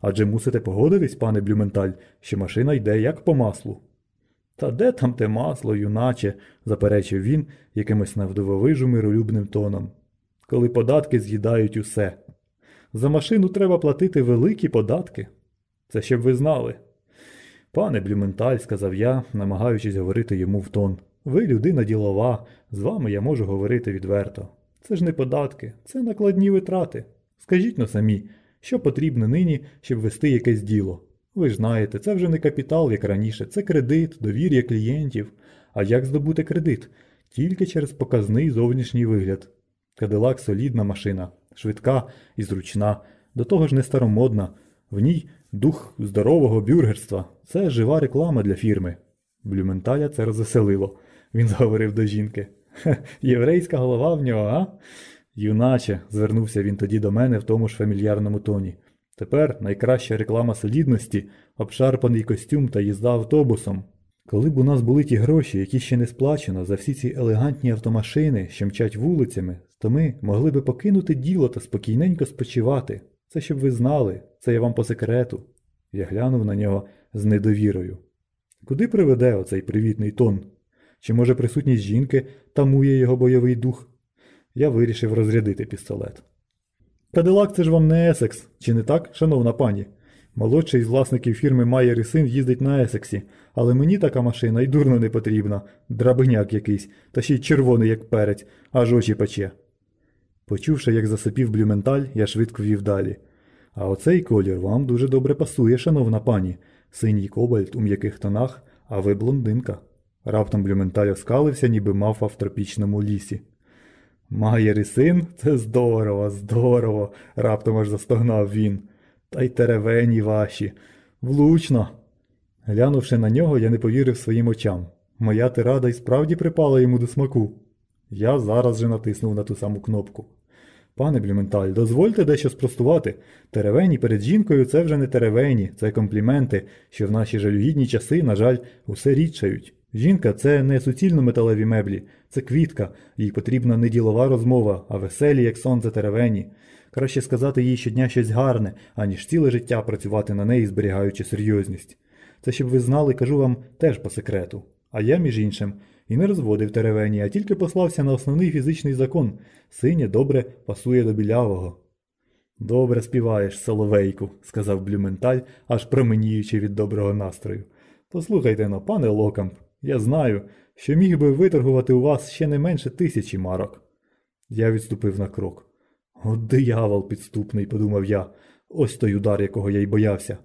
Адже мусите погодитись, пане Блюменталь, що машина йде як по маслу. Та де там те масло, юначе, заперечив він якимось навдивовижу миролюбним тоном. Коли податки з'їдають усе. За машину треба платити великі податки. Це щоб ви знали. Пане Блюменталь, сказав я, намагаючись говорити йому в тон. Ви людина ділова, з вами я можу говорити відверто. Це ж не податки, це накладні витрати. Скажіть но самі, що потрібно нині, щоб вести якесь діло. Ви ж знаєте, це вже не капітал, як раніше, це кредит, довір'я клієнтів. А як здобути кредит? Тільки через показний зовнішній вигляд. Кадилак солідна машина, швидка і зручна, до того ж не старомодна. В ній дух здорового бюргерства. Це жива реклама для фірми. Блюменталя це розвеселило. Він заговорив до жінки. Єврейська голова в нього, а? Юначе, звернувся він тоді до мене в тому ж фамільярному тоні. Тепер найкраща реклама солідності, обшарпаний костюм та їзда автобусом. Коли б у нас були ті гроші, які ще не сплачено за всі ці елегантні автомашини, що мчать вулицями, то ми могли би покинути діло та спокійненько спочивати. Це щоб ви знали, це я вам по секрету. Я глянув на нього з недовірою. Куди приведе оцей привітний тон? Чи може присутність жінки тамує його бойовий дух? Я вирішив розрядити пістолет. Кадилак це ж вам не Есекс, чи не так, шановна пані? Молодший з власників фірми Майер і син їздить на Есексі, але мені така машина й дурно не потрібна, драбиняк якийсь, та ще й червоний, як перець, аж очі пече. Почувши, як засопів Блюменталь, я швидко вів далі. А оцей колір вам дуже добре пасує, шановна пані, синій кобальт у м'яких тонах, а ви блондинка. Раптом блюменталь оскалився, ніби мав в тропічному лісі. Маєр і син? Це здорово, здорово, раптом аж застогнав він. Та й теревені ваші. Влучно. Глянувши на нього, я не повірив своїм очам. Моя тирада й справді припала йому до смаку. Я зараз же натиснув на ту саму кнопку. Пане Блюменталь, дозвольте дещо спростувати. Теревені перед жінкою це вже не теревені, це компліменти, що в наші жалюгідні часи, на жаль, усе рідшають. Жінка це не суцільно металеві меблі, це квітка, їй потрібна не ділова розмова, а веселі, як сонце теревені. Краще сказати їй щодня щось гарне, аніж ціле життя працювати на неї, зберігаючи серйозність. Це щоб ви знали, кажу вам теж по секрету. А я, між іншим, і не розводив теревені, а тільки послався на основний фізичний закон синє добре пасує до білявого. Добре співаєш, соловейку, сказав Блюменталь, аж променіючи від доброго настрою. Послухайте но, пане Локамп, я знаю, що міг би виторгувати у вас ще не менше тисячі марок. Я відступив на крок. От диявол підступний, подумав я, ось той удар, якого я й боявся.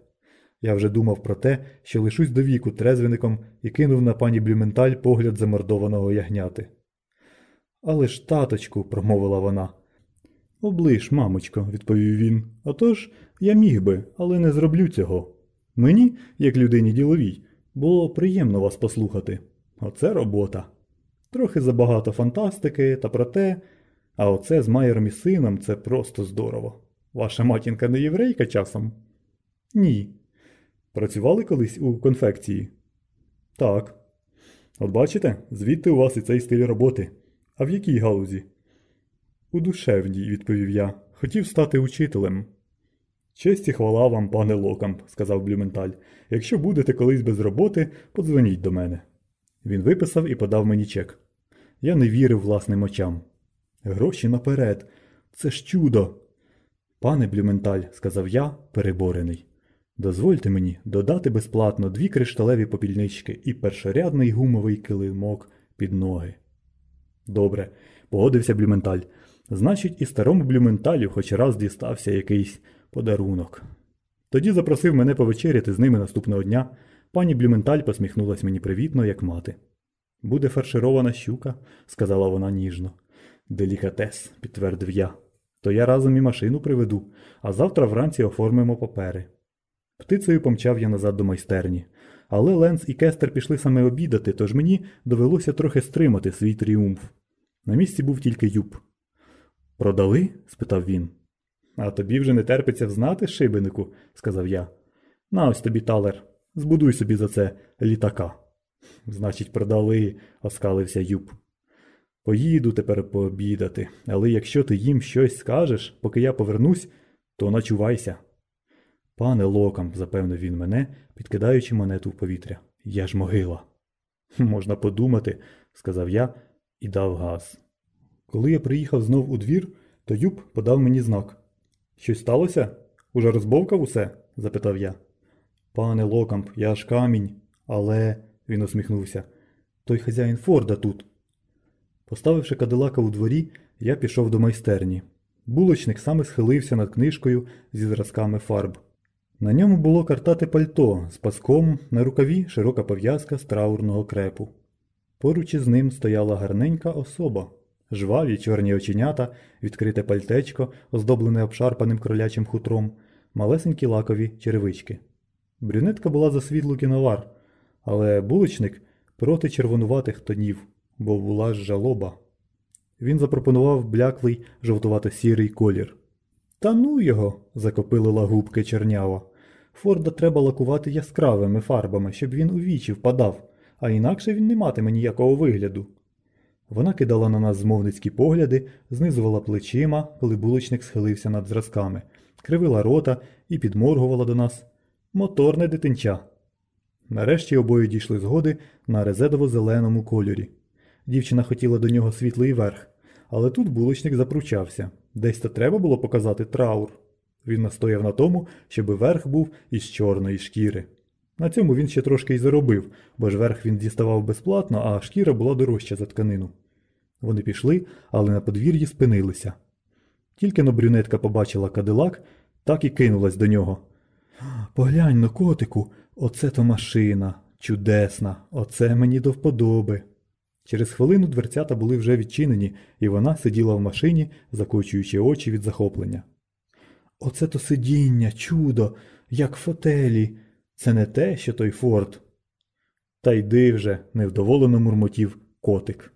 Я вже думав про те, що лишусь до віку трезвеником і кинув на пані Блюменталь погляд замордованого ягняти. Але ж, таточку, промовила вона. Оближ, мамочко, відповів він. Отож, я міг би, але не зроблю цього. Мені, як людині діловій, було приємно вас послухати. Оце робота. Трохи забагато фантастики, та проте, а оце з Майером і сином це просто здорово. Ваша матінка не єврейка часом? Ні. Працювали колись у конфекції? Так. От бачите, звідти у вас і цей стиль роботи. А в якій галузі? У душевній, відповів я. Хотів стати учителем. Честь і хвала вам, пане Локамп, сказав Блюменталь. Якщо будете колись без роботи, подзвоніть до мене. Він виписав і подав мені чек. Я не вірив власним очам. Гроші наперед. Це ж чудо. Пане Блюменталь, сказав я, переборений. Дозвольте мені додати безплатно дві кришталеві попільнички і першорядний гумовий килимок під ноги. Добре, погодився Блюменталь. Значить, і старому Блюменталю хоч раз дістався якийсь подарунок. Тоді запросив мене повечеряти з ними наступного дня. Пані Блюменталь посміхнулась мені привітно, як мати. Буде фарширована щука, сказала вона ніжно. Делікатес, підтвердив я. То я разом і машину приведу, а завтра вранці оформимо папери. Птицею помчав я назад до майстерні. Але Ленс і Кестер пішли саме обідати, тож мені довелося трохи стримати свій тріумф. На місці був тільки Юб. Продали? спитав він. А тобі вже не терпиться взнати, шибенику, сказав я. На ось тобі талер. Збудуй собі за це літака. Значить, продали, оскалився Юб. Поїду тепер пообідати, але якщо ти їм щось скажеш, поки я повернусь, то начувайся. Пане локам, запевнив він мене, підкидаючи монету в повітря. Я ж могила. Можна подумати, сказав я і дав газ. Коли я приїхав знов у двір, то Юб подав мені знак. Щось сталося? Уже розбовкав усе? запитав я. Пане Локамп, я ж камінь, але. він усміхнувся. Той хазяїн Форда тут. Поставивши кадилака у дворі, я пішов до майстерні. Булочник саме схилився над книжкою зі зразками фарб. На ньому було картати пальто з паском, на рукаві широка пов'язка з траурного крепу. Поруч із ним стояла гарненька особа, жваві чорні оченята, відкрите пальтечко, оздоблене обшарпаним кролячим хутром, малесенькі лакові черевички. Брюнетка була за світлу кіновар, але булочник проти червонуватих тонів, бо була жалоба. Він запропонував бляклий жовтувато-сірий колір. Та ну його, закопилила губки чернява. Форда треба лакувати яскравими фарбами, щоб він у вічі впадав, а інакше він не матиме ніякого вигляду. Вона кидала на нас змовницькі погляди, знизувала плечима, коли булочник схилився над зразками, кривила рота і підморгувала до нас. Моторне дитинча. Нарешті обоє дійшли згоди на резедово-зеленому кольорі. Дівчина хотіла до нього світлий верх, але тут булочник запручався. Десь то треба було показати траур. Він настояв на тому, щоб верх був із чорної шкіри. На цьому він ще трошки й заробив, бо ж верх він діставав безплатно, а шкіра була дорожча за тканину. Вони пішли, але на подвір'ї спинилися. Тільки но брюнетка побачила кадилак, так і кинулась до нього. Поглянь но, котику, оце то машина, чудесна, оце мені до вподоби. Через хвилину дверцята були вже відчинені, і вона сиділа в машині, закочуючи очі від захоплення. Оце то сидіння, чудо, як фотелі. Це не те, що той форт. Та йди вже, невдоволено мурмотів котик.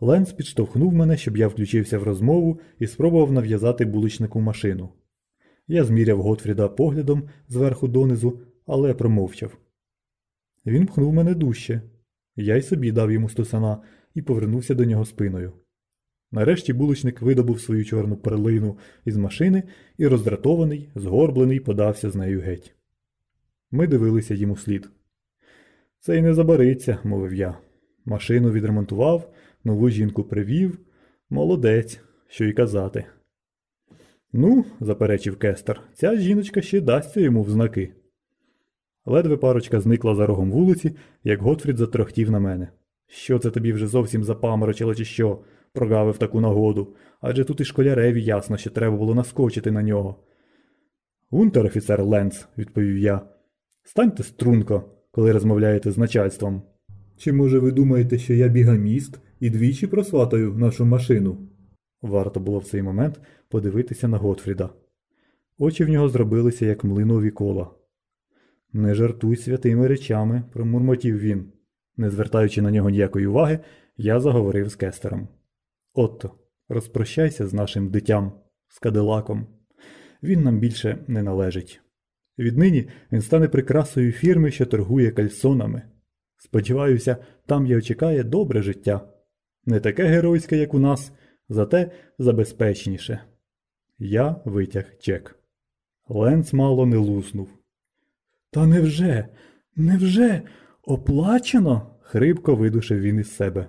Ленс підштовхнув мене, щоб я включився в розмову і спробував нав'язати буличнику машину. Я зміряв Готфріда поглядом зверху донизу, але промовчав. Він пхнув мене дужче. Я й собі дав йому стусана і повернувся до нього спиною. Нарешті булочник видобув свою чорну перлину із машини і роздратований, згорблений, подався з нею геть. Ми дивилися йому слід. Це й не забариться, мовив я. Машину відремонтував, нову жінку привів. Молодець, що й казати. Ну, заперечив Кестер, ця жіночка ще дасться йому в знаки. Ледве парочка зникла за рогом вулиці, як Готфрід затрохтів на мене. Що це тобі вже зовсім запаморочило, чи що? прогавив таку нагоду, адже тут і школяреві ясно, що треба було наскочити на нього. Унтер-офіцер Ленц, відповів я. Станьте струнко, коли розмовляєте з начальством. Чи може ви думаєте, що я бігаміст і двічі просватаю нашу машину? Варто було в цей момент подивитися на Готфріда. Очі в нього зробилися, як млинові кола. Не жартуй святими речами, промурмотів він. Не звертаючи на нього ніякої уваги, я заговорив з кестером. Отто, розпрощайся з нашим дитям, з кадилаком. Він нам більше не належить. Віднині він стане прикрасою фірми, що торгує кальсонами. Сподіваюся, там його чекає добре життя. Не таке геройське, як у нас, зате забезпечніше. Я витяг чек. Ленц мало не луснув. Та невже? Невже? Оплачено? хрипко видушив він із себе.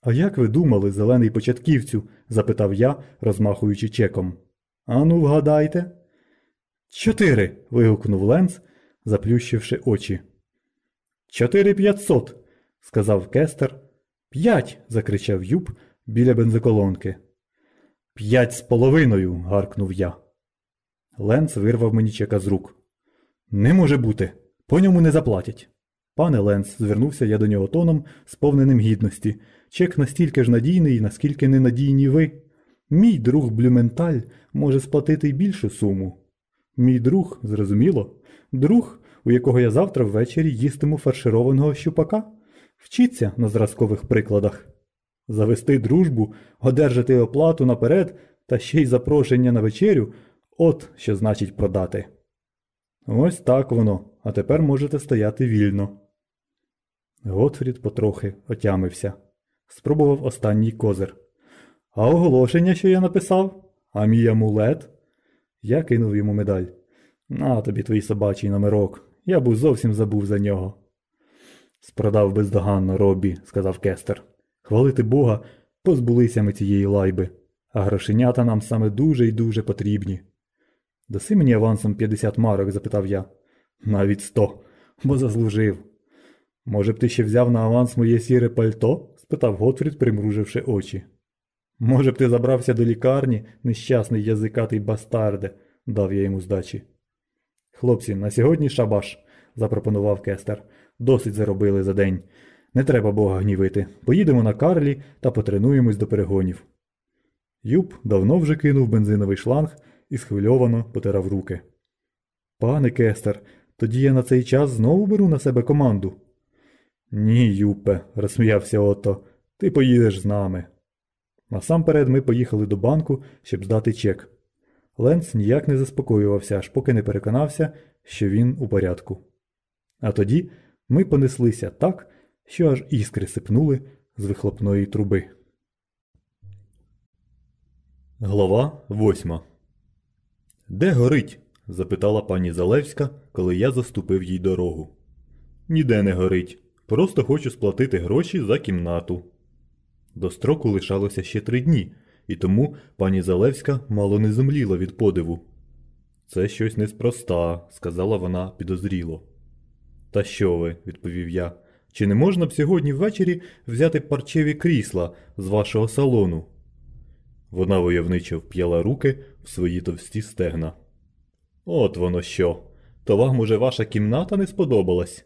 А як ви думали, зелений початківцю? запитав я, розмахуючи чеком. Ану, вгадайте. Чотири. вигукнув Ленц, заплющивши очі. Чотири п'ятсот, сказав кестер. П'ять. закричав Юб біля бензоколонки. П'ять з половиною. гаркнув я. Ленц вирвав мені чека з рук. Не може бути. По ньому не заплатять. Пане Ленц, звернувся я до нього тоном, сповненим гідності. Чек настільки ж надійний, наскільки ненадійні ви. Мій друг Блюменталь може сплатити й більшу суму. Мій друг, зрозуміло, друг, у якого я завтра ввечері їстиму фаршированого щупака, вчиться на зразкових прикладах. Завести дружбу, одержати оплату наперед та ще й запрошення на вечерю от що значить продати. Ось так воно, а тепер можете стояти вільно. Готфрід потрохи отямився. Спробував останній козир. А оголошення, що я написав? А мій амулет? Я кинув йому медаль. На тобі твій собачий номерок. Я був зовсім забув за нього. Спродав бездоганно Робі, сказав Кестер. Хвалити Бога, позбулися ми цієї лайби, а грошенята нам саме дуже і дуже потрібні. Даси мені авансом 50 марок? запитав я. Навіть сто, бо заслужив. Може б ти ще взяв на аванс моє сіре пальто? спитав Готфрід, примруживши очі. Може б ти забрався до лікарні, нещасний язикатий бастарде, дав я йому здачі. Хлопці, на сьогодні шабаш, запропонував Кестер. Досить заробили за день. Не треба бога гнівити. Поїдемо на Карлі та потренуємось до перегонів. Юб давно вже кинув бензиновий шланг і схвильовано потирав руки. Пане Кестер, тоді я на цей час знову беру на себе команду. Ні, Юпе, розсміявся Отто, ти поїдеш з нами. Насамперед ми поїхали до банку, щоб здати чек. Ленц ніяк не заспокоювався, аж поки не переконався, що він у порядку. А тоді ми понеслися так, що аж іскри сипнули з вихлопної труби. Глава восьма Де горить? запитала пані Залевська, коли я заступив їй дорогу. Ніде не горить. Просто хочу сплатити гроші за кімнату. До строку лишалося ще три дні, і тому пані Залевська мало не зумліла від подиву. Це щось неспроста, сказала вона підозріло. Та що ви, відповів я, чи не можна б сьогодні ввечері взяти парчеві крісла з вашого салону? Вона войовничо вп'яла руки в свої товсті стегна. От воно що. То вам уже ваша кімната не сподобалась?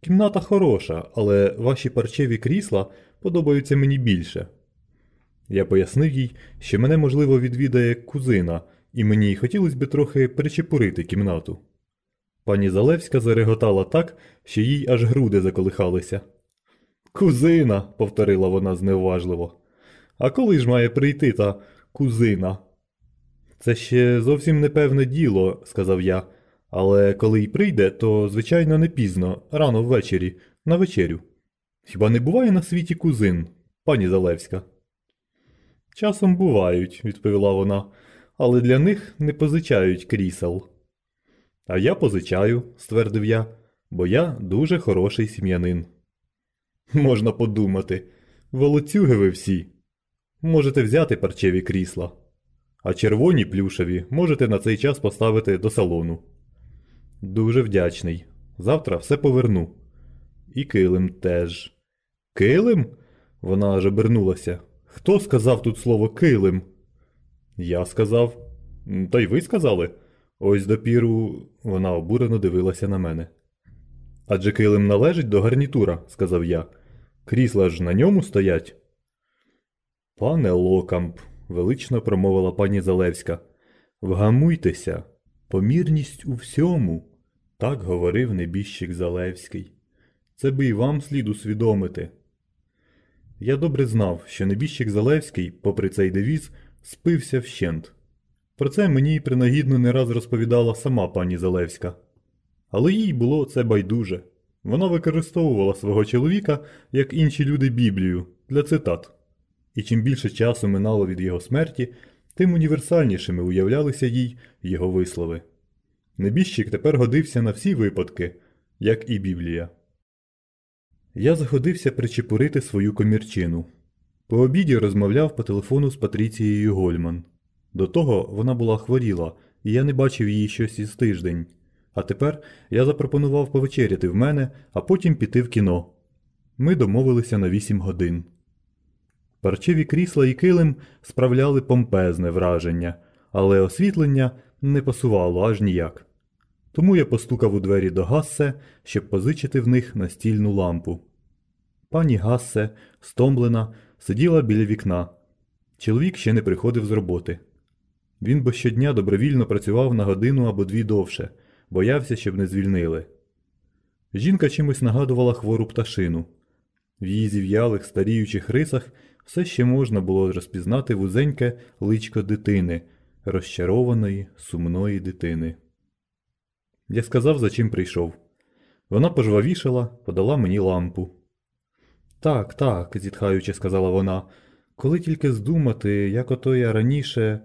Кімната хороша, але ваші парчеві крісла подобаються мені більше. Я пояснив їй, що мене, можливо, відвідає кузина, і мені хотілося б трохи перечепурити кімнату. Пані Залевська зареготала так, що їй аж груди заколихалися. Кузина, повторила вона зневажливо. А коли ж має прийти та кузина? Це ще зовсім непевне діло, сказав я, але коли й прийде, то, звичайно, не пізно, рано ввечері, на вечерю. Хіба не буває на світі кузин, пані Залевська? Часом бувають, відповіла вона, але для них не позичають крісел. А я позичаю, ствердив я, бо я дуже хороший сім'янин. Можна подумати, волоцюги ви всі. Можете взяти парчеві крісла, а червоні плюшеві можете на цей час поставити до салону. Дуже вдячний. Завтра все поверну. І килим теж. Килим? Вона аж обернулася. Хто сказав тут слово килим? Я сказав. Та й ви сказали. Ось допіру вона обурено дивилася на мене. Адже килим належить до гарнітура, сказав я. Крісла ж на ньому стоять. Пане Локамп, велично промовила пані Залевська, вгамуйтеся, помірність у всьому, так говорив небіжчик Залевський. Це би і вам слід усвідомити. Я добре знав, що небіжчик Залевський, попри цей девіз, спився вщент. Про це мені принагідно не раз розповідала сама пані Залевська. Але їй було це байдуже. Вона використовувала свого чоловіка, як інші люди Біблію, для цитат. І чим більше часу минало від його смерті, тим універсальнішими уявлялися їй його вислови. Небіжчик тепер годився на всі випадки, як і Біблія. Я заходився причепурити свою комірчину. По обіді розмовляв по телефону з Патріцією Гольман. До того вона була хворіла, і я не бачив її щось із тиждень. А тепер я запропонував повечеряти в мене, а потім піти в кіно. Ми домовилися на вісім годин. Парчеві крісла і килим справляли помпезне враження, але освітлення не пасувало аж ніяк. Тому я постукав у двері до Гассе, щоб позичити в них настільну лампу. Пані Гассе, стомлена, сиділа біля вікна. Чоловік ще не приходив з роботи. Він бо щодня добровільно працював на годину або дві довше, боявся, щоб не звільнили. Жінка чимось нагадувала хвору пташину. В її зів'ялих старіючих рисах все ще можна було розпізнати вузеньке личко дитини, розчарованої, сумної дитини. Я сказав, за чим прийшов. Вона пожвавішала, подала мені лампу. Так, так, зітхаючи, сказала вона. Коли тільки здумати, як ото я раніше.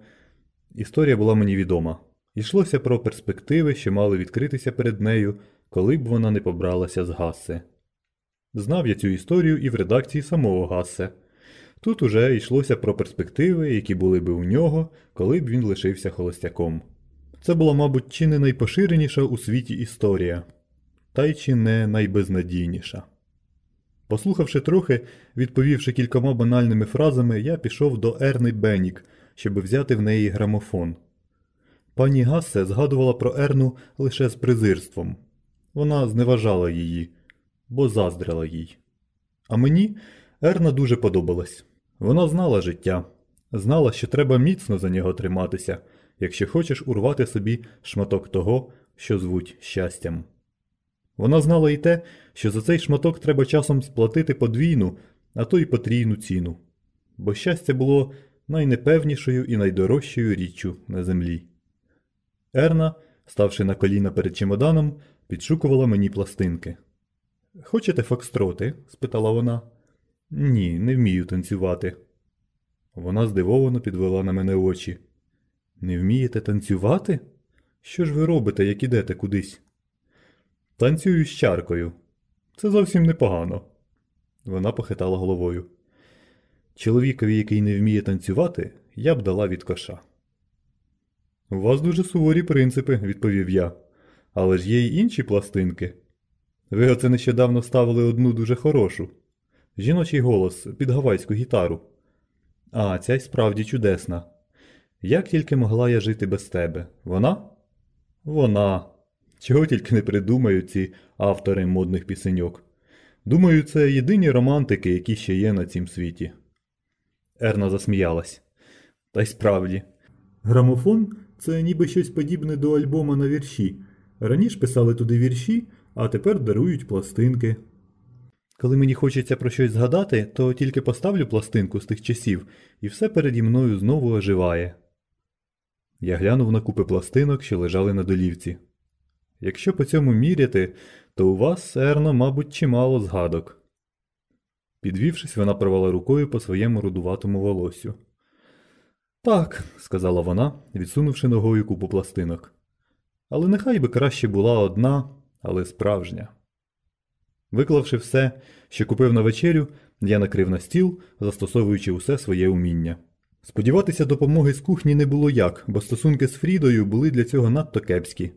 Історія була мені відома. Йшлося про перспективи, що мали відкритися перед нею, коли б вона не побралася з Гассе. Знав я цю історію і в редакції самого Гассе. Тут уже йшлося про перспективи, які були б у нього, коли б він лишився холостяком. Це була, мабуть, чи не найпоширеніша у світі історія, та й чи не найбезнадійніша. Послухавши трохи, відповівши кількома банальними фразами, я пішов до Ерни Бенік, щоб взяти в неї грамофон. Пані Гассе згадувала про Ерну лише з презирством. Вона зневажала її, бо заздрила їй. А мені Ерна дуже подобалась. Вона знала життя, знала, що треба міцно за нього триматися, якщо хочеш урвати собі шматок того, що звуть щастям. Вона знала і те, що за цей шматок треба часом сплатити подвійну, а то й потрійну ціну, бо щастя було найнепевнішою і найдорожчою річчю на землі. Ерна, ставши на коліна перед чемоданом, підшукувала мені пластинки. Хочете фокстроти? спитала вона. Ні, не вмію танцювати. Вона здивовано підвела на мене очі. Не вмієте танцювати? Що ж ви робите, як ідете кудись? Танцюю з чаркою. Це зовсім непогано. Вона похитала головою. Чоловікові, який не вміє танцювати, я б дала від коша. У вас дуже суворі принципи, відповів я. Але ж є й інші пластинки. Ви оце нещодавно ставили одну дуже хорошу. Жіночий голос під гавайську гітару. А, ця й справді чудесна. Як тільки могла я жити без тебе? Вона? Вона. Чого тільки не придумають ці автори модних пісеньок. Думаю, це єдині романтики, які ще є на цім світі. Ерна засміялась. Та й справді. Грамофон це ніби щось подібне до альбома на вірші. Раніше писали туди вірші, а тепер дарують пластинки. Коли мені хочеться про щось згадати, то тільки поставлю пластинку з тих часів, і все переді мною знову оживає. Я глянув на купи пластинок, що лежали на долівці. Якщо по цьому міряти, то у вас, Ерно, мабуть, чимало згадок. Підвівшись, вона провела рукою по своєму рудуватому волосю. Так, сказала вона, відсунувши ногою купу пластинок. Але нехай би краще була одна, але справжня. Виклавши все, що купив на вечерю, я накрив на стіл, застосовуючи усе своє уміння. Сподіватися допомоги з кухні не було як, бо стосунки з Фрідою були для цього надто кепські.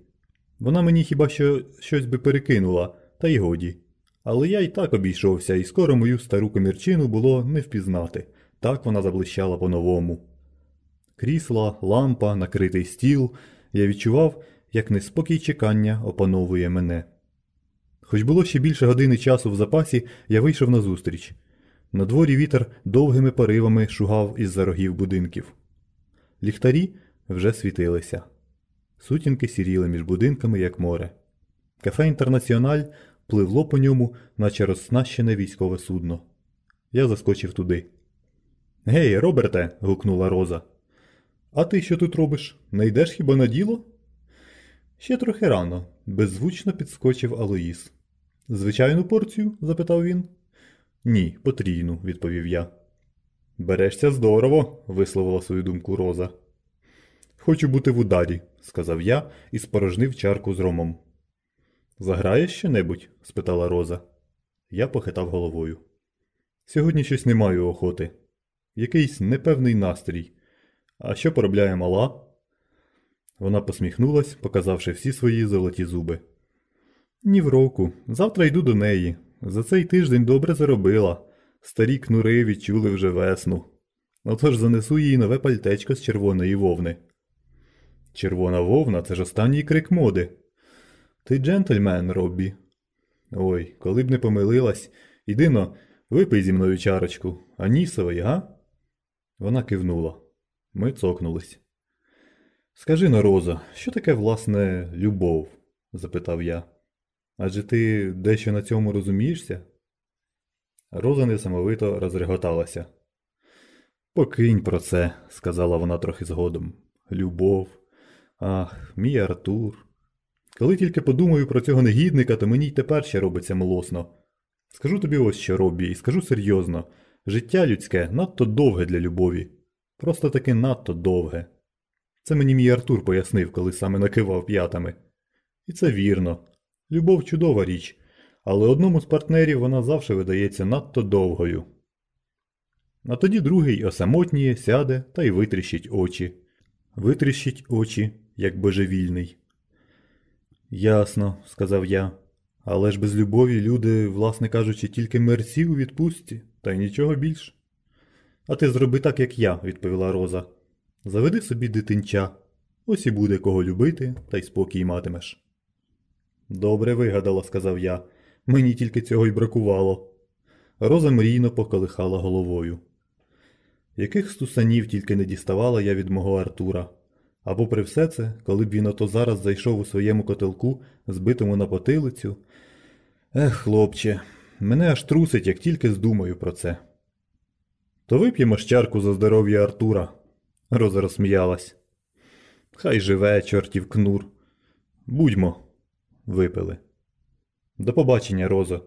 Вона мені хіба що щось би перекинула, та й годі. Але я й так обійшовся, і скоро мою стару комірчину було не впізнати. Так вона заблищала по-новому. Крісла, лампа, накритий стіл, я відчував, як неспокій чекання опановує мене. Хоч було ще більше години часу в запасі, я вийшов назустріч. На дворі вітер довгими поривами шугав із за рогів будинків. Ліхтарі вже світилися. Сутінки сіріли між будинками, як море. Кафе Інтернаціональ пливло по ньому, наче розснащене військове судно. Я заскочив туди. Гей, Роберте. гукнула Роза. А ти що тут робиш? Не йдеш хіба на діло? Ще трохи рано, беззвучно підскочив Алоїс. Звичайну порцію? запитав він. Ні, потрійну, відповів я. Берешся здорово, висловила свою думку Роза. Хочу бути в ударі, сказав я і спорожнив чарку з ромом. Заграєш що-небудь? спитала Роза. Я похитав головою. Сьогодні щось не маю охоти. Якийсь непевний настрій. А що поробляє мала? Вона посміхнулась, показавши всі свої золоті зуби. Ні в року. Завтра йду до неї. За цей тиждень добре заробила. Старі кнури відчули вже весну. Отож занесу їй нове пальтечко з червоної вовни. Червона вовна це ж останній крик моди. Ти джентльмен, Роббі. Ой, коли б не помилилась, іди но, випий зі мною чарочку, анісовий, га? Вона кивнула. Ми цокнулись. Скажи но, Роза, що таке, власне, любов? запитав я. Адже ти дещо на цьому розумієшся? Роза несамовито розреготалася. Покинь про це, сказала вона трохи згодом. Любов. Ах, мій Артур. Коли тільки подумаю про цього негідника, то мені й тепер ще робиться милосно. Скажу тобі ось що, Роббі, і скажу серйозно. Життя людське надто довге для любові. Просто таки надто довге. Це мені мій Артур пояснив, коли саме накивав п'ятами. І це вірно. Любов чудова річ, але одному з партнерів вона завжди видається надто довгою. А тоді другий осамотніє, сяде та й витріщить очі. Витріщить очі, як божевільний. Ясно, сказав я. Але ж без любові люди, власне кажучи, тільки мерці у відпустці, та й нічого більш. А ти зроби так, як я, відповіла Роза. Заведи собі дитинча, ось і буде кого любити, та й спокій матимеш. Добре вигадала, сказав я. Мені тільки цього й бракувало. Роза мрійно поколихала головою. Яких стусанів тільки не діставала я від мого Артура. А попри все це, коли б він ото зараз зайшов у своєму котелку, збитому на потилицю. Ех, хлопче, мене аж трусить, як тільки здумаю про це. То вип'ємо ж за здоров'я Артура, Роза розсміялась. Хай живе, чортів кнур. Будьмо, випили. До побачення, Розо.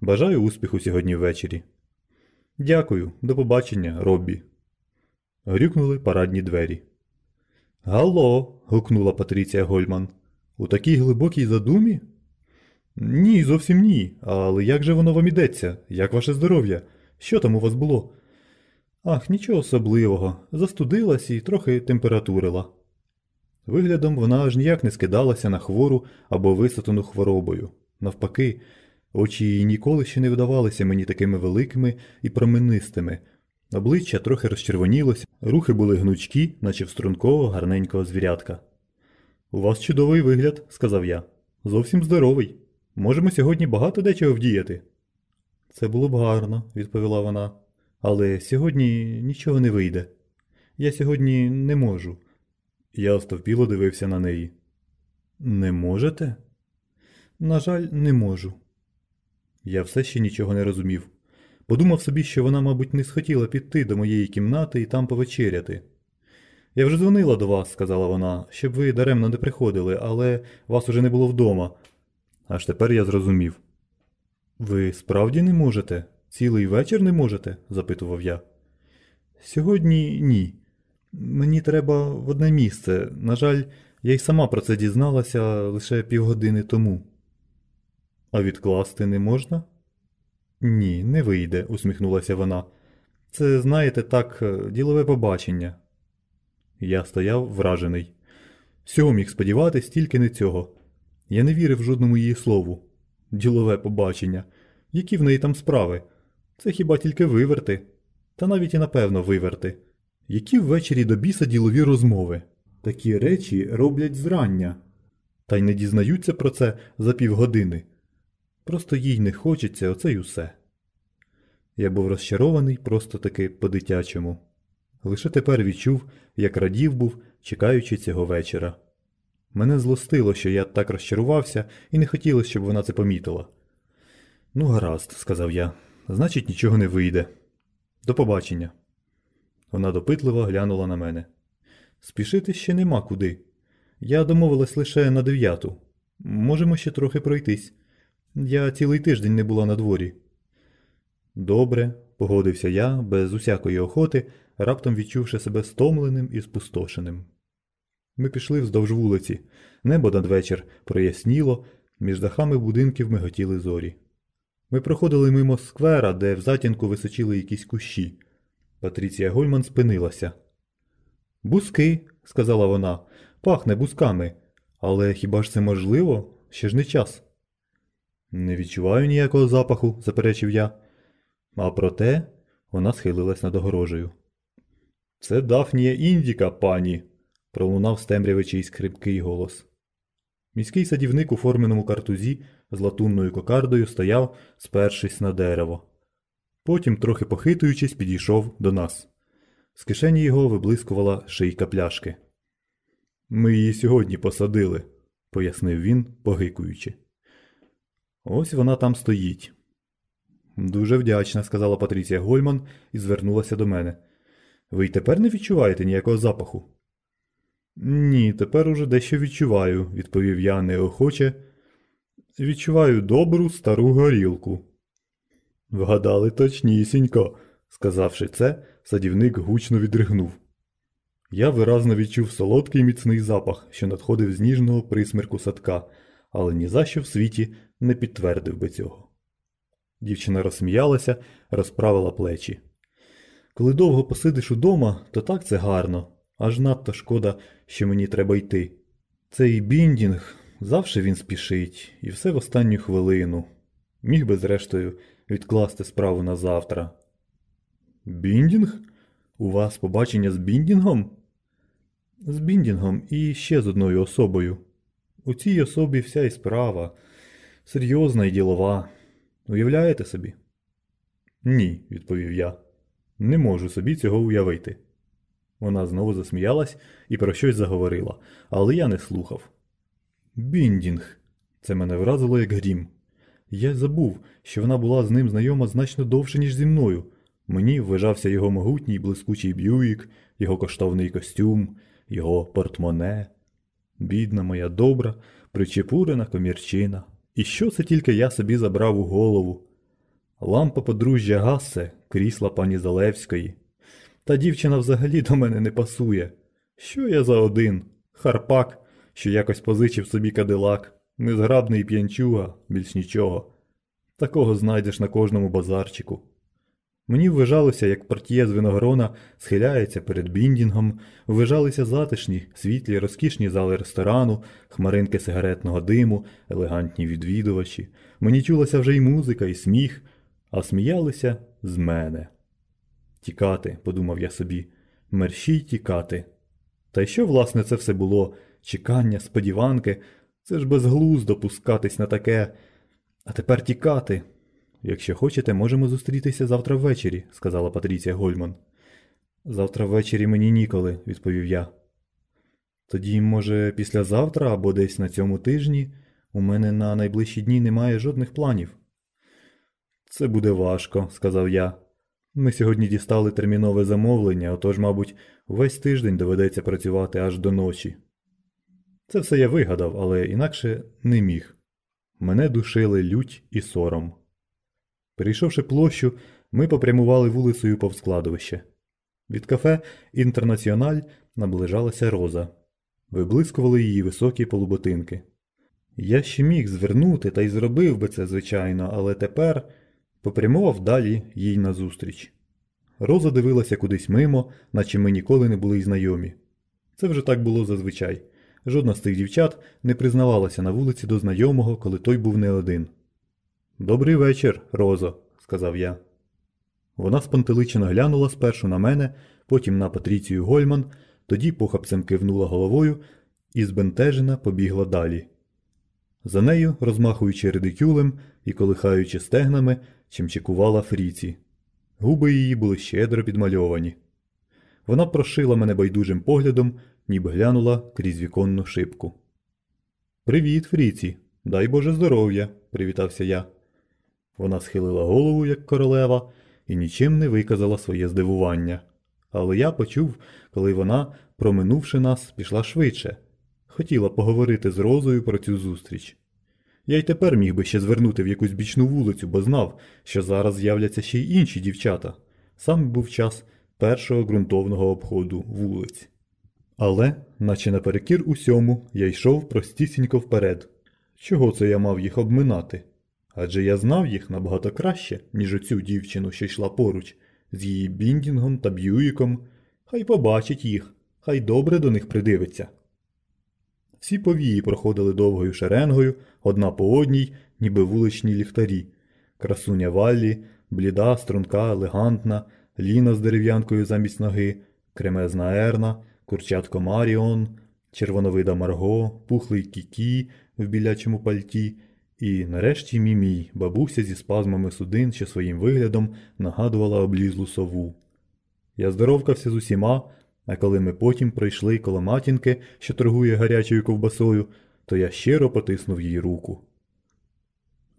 Бажаю успіху сьогодні ввечері. Дякую, до побачення, Роббі. Грюкнули парадні двері. Гало. гукнула Патріція Гольман. У такій глибокій задумі? Ні, зовсім ні. Але як же воно вам ідеться? Як ваше здоров'я? Що там у вас було? Ах, нічого особливого. Застудилась і трохи температурила. Виглядом вона аж ніяк не скидалася на хвору або висотану хворобою. Навпаки, очі її ніколи ще не видавалися мені такими великими і променистими. Обличчя трохи розчервонілося, рухи були гнучкі, наче в стрункого гарненького звірятка. У вас чудовий вигляд, сказав я. Зовсім здоровий. Можемо сьогодні багато дечого вдіяти. Це було б гарно, відповіла вона. Але сьогодні нічого не вийде. Я сьогодні не можу. Я остовпіло дивився на неї. Не можете? На жаль, не можу. Я все ще нічого не розумів. Подумав собі, що вона, мабуть, не схотіла піти до моєї кімнати і там повечеряти. Я вже дзвонила до вас, сказала вона, щоб ви даремно не приходили, але вас уже не було вдома. Аж тепер я зрозумів. Ви справді не можете? Цілий вечір не можете? запитував я. Сьогодні ні. Мені треба в одне місце. На жаль, я й сама про це дізналася лише півгодини тому. А відкласти не можна? Ні, не вийде, усміхнулася вона. Це, знаєте, так, ділове побачення. Я стояв вражений. Всього міг сподіватись, тільки не цього. Я не вірив жодному її слову. Ділове побачення. Які в неї там справи? Це хіба тільки виверти? Та навіть і напевно виверти. Які ввечері до біса ділові розмови? Такі речі роблять зрання. Та й не дізнаються про це за півгодини. Просто їй не хочеться оце й усе. Я був розчарований просто таки по-дитячому. Лише тепер відчув, як радів був, чекаючи цього вечора. Мене злостило, що я так розчарувався, і не хотілося, щоб вона це помітила. Ну, гаразд, сказав я, значить, нічого не вийде. До побачення. Вона допитливо глянула на мене. Спішити ще нема куди. Я домовилась лише на дев'яту. Можемо ще трохи пройтись. Я цілий тиждень не була на дворі. Добре, погодився я, без усякої охоти, раптом відчувши себе стомленим і спустошеним. Ми пішли вздовж вулиці. Небо надвечір проясніло, між дахами будинків миготіли зорі. Ми проходили мимо сквера, де в затінку височили якісь кущі. Патріція Гольман спинилася. Бузки, сказала вона, пахне бузками. Але хіба ж це можливо? Ще ж не час. Не відчуваю ніякого запаху, заперечив я. А проте вона схилилась над огорожею. Це Дафнія Індіка, пані, пролунав з темряви хрипкий голос. Міський садівник у форменому картузі з латунною кокардою стояв, спершись на дерево. Потім, трохи похитуючись, підійшов до нас. З кишені його виблискувала шийка пляшки. Ми її сьогодні посадили, пояснив він, погикуючи. Ось вона там стоїть. Дуже вдячна, сказала Патріція Гольман і звернулася до мене. Ви й тепер не відчуваєте ніякого запаху? Ні, тепер уже дещо відчуваю, відповів я неохоче. Відчуваю добру стару горілку. Вгадали точнісінько. Сказавши це, садівник гучно відригнув. Я виразно відчув солодкий міцний запах, що надходив з ніжного присмерку садка, але ні за що в світі не підтвердив би цього. Дівчина розсміялася, розправила плечі. Коли довго посидиш удома, то так це гарно, аж надто шкода, що мені треба йти. Цей біндінг, завжди він спішить, і все в останню хвилину. Міг би, зрештою, відкласти справу на завтра. Біндінг? У вас побачення з біндінгом? З біндінгом і ще з одною особою. У цій особі вся і справа. Серйозна і ділова. Уявляєте собі? Ні, відповів я. Не можу собі цього уявити. Вона знову засміялась і про щось заговорила, але я не слухав. Біндінг. Це мене вразило як грім. Я забув, що вона була з ним знайома значно довше, ніж зі мною. Мені вважався його могутній блискучий б'юїк, його коштовний костюм, його портмоне. Бідна моя добра, причепурена комірчина. І що це тільки я собі забрав у голову? Лампа подружжя Гассе, крісла пані Залевської. Та дівчина взагалі до мене не пасує. Що я за один? Харпак, що якось позичив собі кадилак, незграбний п'янчуга, більш нічого. Такого знайдеш на кожному базарчику. Мені вважалося, як портє з виногрона схиляється перед біндінгом, вважалися затишні, світлі, розкішні зали ресторану, хмаринки сигаретного диму, елегантні відвідувачі. Мені чулася вже й музика, і сміх, а сміялися з мене. Тікати, подумав я собі, мерщій тікати. Та й що, власне, це все було? Чекання, сподіванки, це ж безглуздо пускатись на таке. А тепер тікати. Якщо хочете, можемо зустрітися завтра ввечері, сказала Патріція Гольман. Завтра ввечері мені ніколи, відповів я. Тоді, може, післязавтра або десь на цьому тижні у мене на найближчі дні немає жодних планів. Це буде важко, сказав я. Ми сьогодні дістали термінове замовлення, отож, мабуть, весь тиждень доведеться працювати аж до ночі. Це все я вигадав, але інакше не міг. Мене душили лють і сором. Перейшовши площу, ми попрямували вулицею повз складовище. Від кафе Інтернаціональ наближалася роза. Виблискували її високі полуботинки. Я ще міг звернути та й зробив би це, звичайно, але тепер попрямував далі їй назустріч. Роза дивилася кудись мимо, наче ми ніколи не були й знайомі. Це вже так було зазвичай. Жодна з тих дівчат не признавалася на вулиці до знайомого, коли той був не один. Добрий вечір, Розо, сказав я. Вона спантеличено глянула спершу на мене, потім на Патріцію Гольман, тоді похапцем кивнула головою і збентежена побігла далі. За нею, розмахуючи редикюлем і колихаючи стегнами, чимчикувала Фріці. Губи її були щедро підмальовані. Вона прошила мене байдужим поглядом, ніби глянула крізь віконну шибку. Привіт, Фріці, дай Боже здоров'я, привітався я. Вона схилила голову, як королева, і нічим не виказала своє здивування. Але я почув, коли вона, проминувши нас, пішла швидше. Хотіла поговорити з Розою про цю зустріч. Я й тепер міг би ще звернути в якусь бічну вулицю, бо знав, що зараз з'являться ще й інші дівчата. Саме був час першого ґрунтовного обходу вулиць. Але, наче наперекір усьому, я йшов простісінько вперед. Чого це я мав їх обминати? Адже я знав їх набагато краще, ніж оцю дівчину, що йшла поруч, з її біндінгом та б'юїком. Хай побачить їх, хай добре до них придивиться. Всі повії проходили довгою шеренгою, одна по одній, ніби вуличні ліхтарі. Красуня Валлі, бліда, струнка, елегантна, Ліна з дерев'янкою замість ноги, кремезна Ерна, курчатко Маріон, червоновида Марго, пухлий Кікі в білячому пальті і, нарешті, Мімій, бабуся зі спазмами судин, що своїм виглядом нагадувала облізлу сову. Я здоровкався з усіма, а коли ми потім пройшли коло матінки, що торгує гарячою ковбасою, то я щиро потиснув їй руку.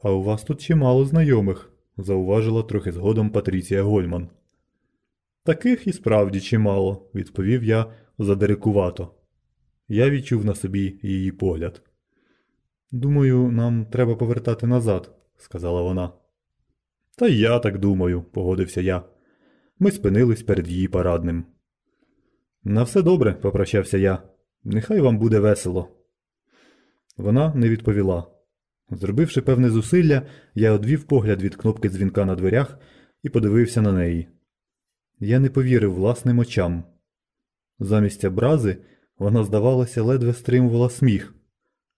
А у вас тут чимало знайомих, зауважила трохи згодом Патріція Гольман. Таких і справді чимало, відповів я задерикувато. Я відчув на собі її погляд. Думаю, нам треба повертати назад, сказала вона. Та й я так думаю, погодився я. Ми спинились перед її парадним. На все добре, попрощався я. Нехай вам буде весело. Вона не відповіла. Зробивши певне зусилля, я одвів погляд від кнопки дзвінка на дверях і подивився на неї. Я не повірив власним очам. Замість образи вона, здавалося, ледве стримувала сміх.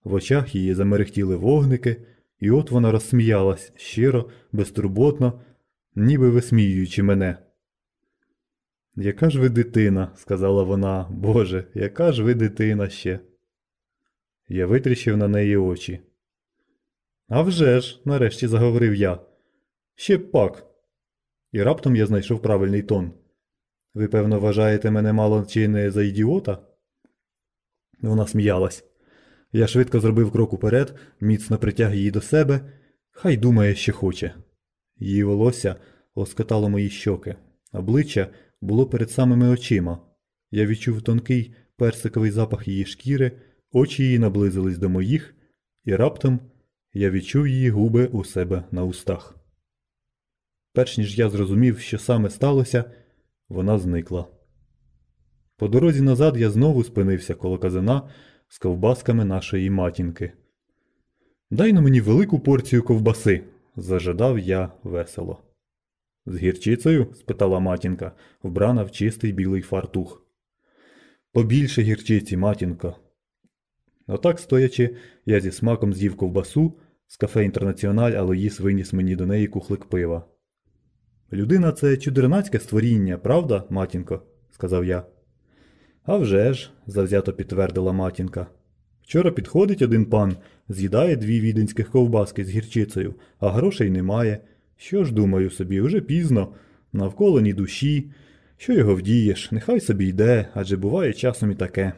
В очах її замерехтіли вогники, і от вона розсміялась щиро, безтурботно, ніби висміюючи мене. Яка ж ви дитина, сказала вона, Боже, яка ж ви дитина ще. Я витріщив на неї очі. «А вже ж», – нарешті заговорив я. Ще пак. І раптом я знайшов правильний тон. Ви, певно, вважаєте мене мало чи не за ідіота? Вона сміялась. Я швидко зробив крок уперед, міцно притяг її до себе, хай думає, що хоче. Її волосся лоскотало мої щоки, обличчя було перед самими очима. Я відчув тонкий персиковий запах її шкіри, очі її наблизились до моїх, і раптом я відчув її губи у себе на устах. Перш ніж я зрозумів, що саме сталося, вона зникла. По дорозі назад я знову спинився коло казана з ковбасками нашої матінки. Дай на мені велику порцію ковбаси, зажадав я весело. З гірчицею? спитала матінка, вбрана в чистий білий фартух. Побільше гірчиці, матінко. Отак стоячи, я зі смаком з'їв ковбасу, з кафе Інтернаціональ Алоїс виніс мені до неї кухлик пива. Людина це чудернацьке створіння, правда, матінко? сказав я. «А вже ж», – завзято підтвердила матінка. Вчора підходить один пан, з'їдає дві віденських ковбаски з гірчицею, а грошей немає. Що ж, думаю собі, уже пізно, навколо ні душі. Що його вдієш, нехай собі йде, адже буває часом і таке.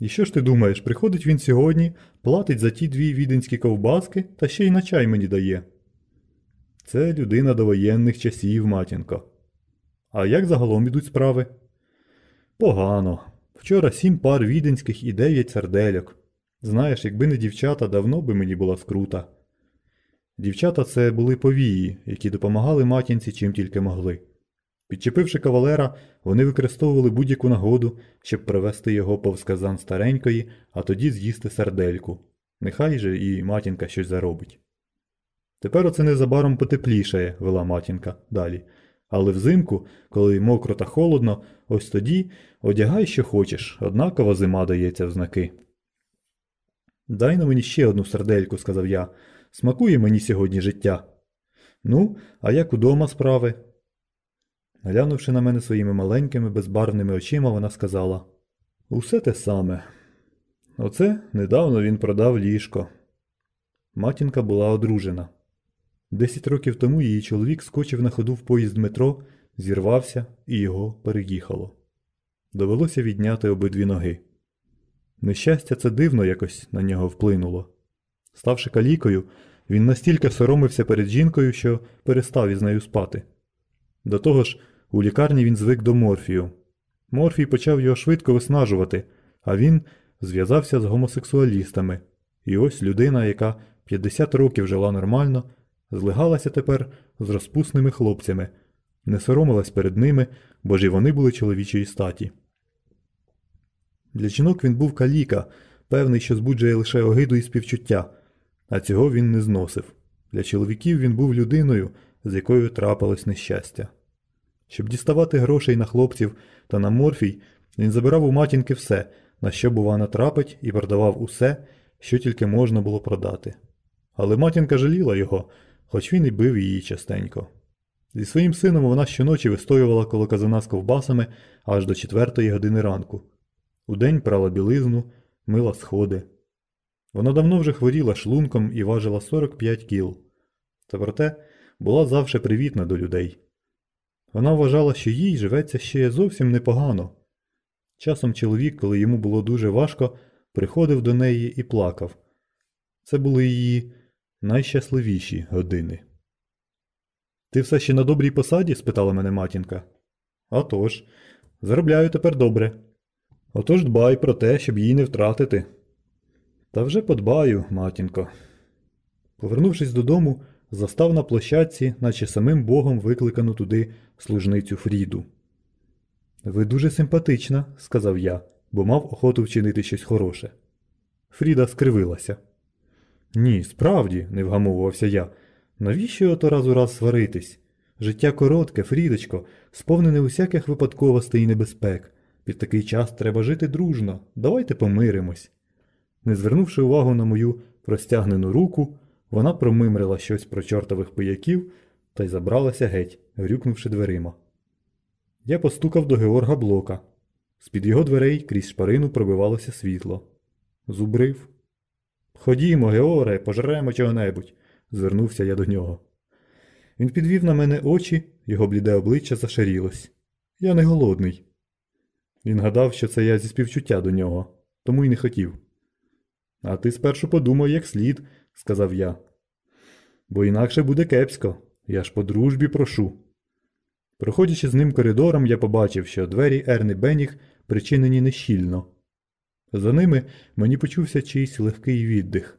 І що ж ти думаєш, приходить він сьогодні, платить за ті дві віденські ковбаски та ще й на чай мені дає. Це людина до воєнних часів, матінко. А як загалом ідуть справи? Погано. Вчора сім пар віденських і дев'ять сардельок. Знаєш, якби не дівчата, давно би мені була скрута. Дівчата це були повії, які допомагали матінці чим тільки могли. Підчепивши кавалера, вони використовували будь-яку нагоду, щоб привести його повз казан старенької, а тоді з'їсти сардельку. Нехай же і матінка щось заробить. Тепер оце незабаром потеплішає, вела матінка далі. Але взимку, коли мокро та холодно, ось тоді одягай, що хочеш, однакова зима дається в знаки. Дай на мені ще одну сардельку, сказав я. Смакує мені сьогодні життя. Ну, а як удома справи? Глянувши на мене своїми маленькими, безбарвними очима, вона сказала Усе те саме. Оце недавно він продав ліжко. Матінка була одружена. Десять років тому її чоловік скочив на ходу в поїзд метро, зірвався і його переїхало. Довелося відняти обидві ноги. Нещастя, це дивно якось на нього вплинуло. Ставши калікою, він настільки соромився перед жінкою, що перестав із нею спати. До того ж, у лікарні він звик до морфію. Морфій почав його швидко виснажувати, а він зв'язався з гомосексуалістами. І ось людина, яка 50 років жила нормально, злигалася тепер з розпусними хлопцями, не соромилась перед ними, бо ж і вони були чоловічої статі. Для жінок він був каліка, певний, що збуджує лише огиду і співчуття, а цього він не зносив. Для чоловіків він був людиною, з якою трапилось нещастя. Щоб діставати грошей на хлопців та на морфій, він забирав у матінки все, на що, бува, натрапить, і продавав усе, що тільки можна було продати. Але матінка жаліла його, хоч він і бив її частенько. Зі своїм сином вона щоночі вистоювала коло казана з ковбасами аж до четвертої години ранку. Удень прала білизну, мила сходи. Вона давно вже хворіла шлунком і важила 45 кіл. Та проте була завше привітна до людей. Вона вважала, що їй живеться ще зовсім непогано. Часом чоловік, коли йому було дуже важко, приходив до неї і плакав. Це були її найщасливіші години. Ти все ще на добрій посаді? спитала мене матінка. «А тож, заробляю тепер добре. Отож дбай про те, щоб її не втратити. Та вже подбаю, матінко. Повернувшись додому, застав на площадці, наче самим богом викликану туди служницю Фріду. Ви дуже симпатична, сказав я, бо мав охоту вчинити щось хороше. Фріда скривилася. Ні, справді, не вгамовувався я. Навіщо ото раз у раз сваритись? Життя коротке, Фрідочко, сповнене усяких випадковостей і небезпек. Під такий час треба жити дружно. Давайте помиримось. Не звернувши увагу на мою простягнену руку, вона промимрила щось про чортових пияків та й забралася геть, грюкнувши дверима. Я постукав до Георга Блока. З-під його дверей крізь шпарину пробивалося світло. Зубрив. Ходімо, Георе, пожремо чого-небудь, звернувся я до нього. Він підвів на мене очі, його бліде обличчя зашарілось. Я не голодний. Він гадав, що це я зі співчуття до нього, тому й не хотів. А ти спершу подумай, як слід, сказав я. Бо інакше буде кепсько, я ж по дружбі прошу. Проходячи з ним коридором, я побачив, що двері Ерни Беніг причинені нещільно. За ними мені почувся чийсь легкий віддих.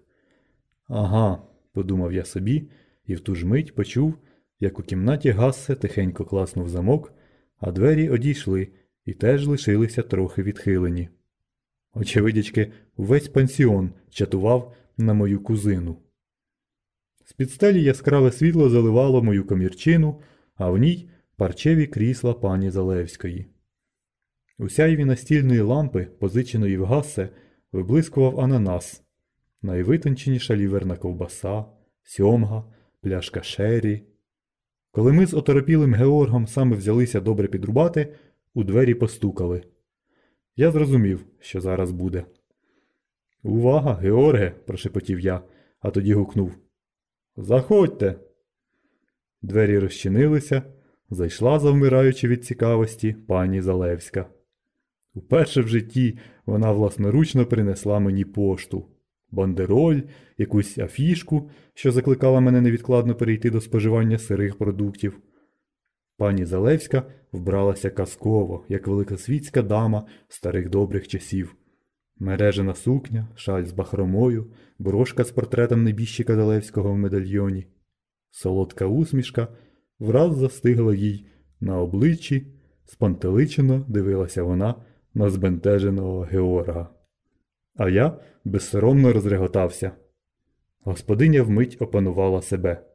Ага, подумав я собі, і в ту ж мить почув, як у кімнаті Гассе тихенько класнув замок, а двері одійшли і теж лишилися трохи відхилені. Очевидячки, увесь пансіон чатував на мою кузину. З під стелі яскраве світло заливало мою комірчину, а в ній парчеві крісла пані Залевської. У сяйві настільної лампи, позиченої в Гассе, виблискував ананас, найвитонченіша ліверна ковбаса, сьомга, пляшка шері. Коли ми з оторопілим Георгом саме взялися добре підрубати, у двері постукали. Я зрозумів, що зараз буде. Увага, Георге, прошепотів я, а тоді гукнув. Заходьте. Двері розчинилися, зайшла, завмираючи від цікавості, пані Залевська. Уперше в житті вона власноручно принесла мені пошту, бандероль, якусь афішку, що закликала мене невідкладно перейти до споживання сирих продуктів. Пані Залевська вбралася казково, як великосвітська дама старих добрих часів. Мережена сукня, шаль з бахромою, брошка з портретом небіжчика Залевського в медальйоні. Солодка усмішка враз застигла їй на обличчі, спантеличено дивилася вона на збентеженого Георга. А я безсоромно розреготався. Господиня вмить опанувала себе.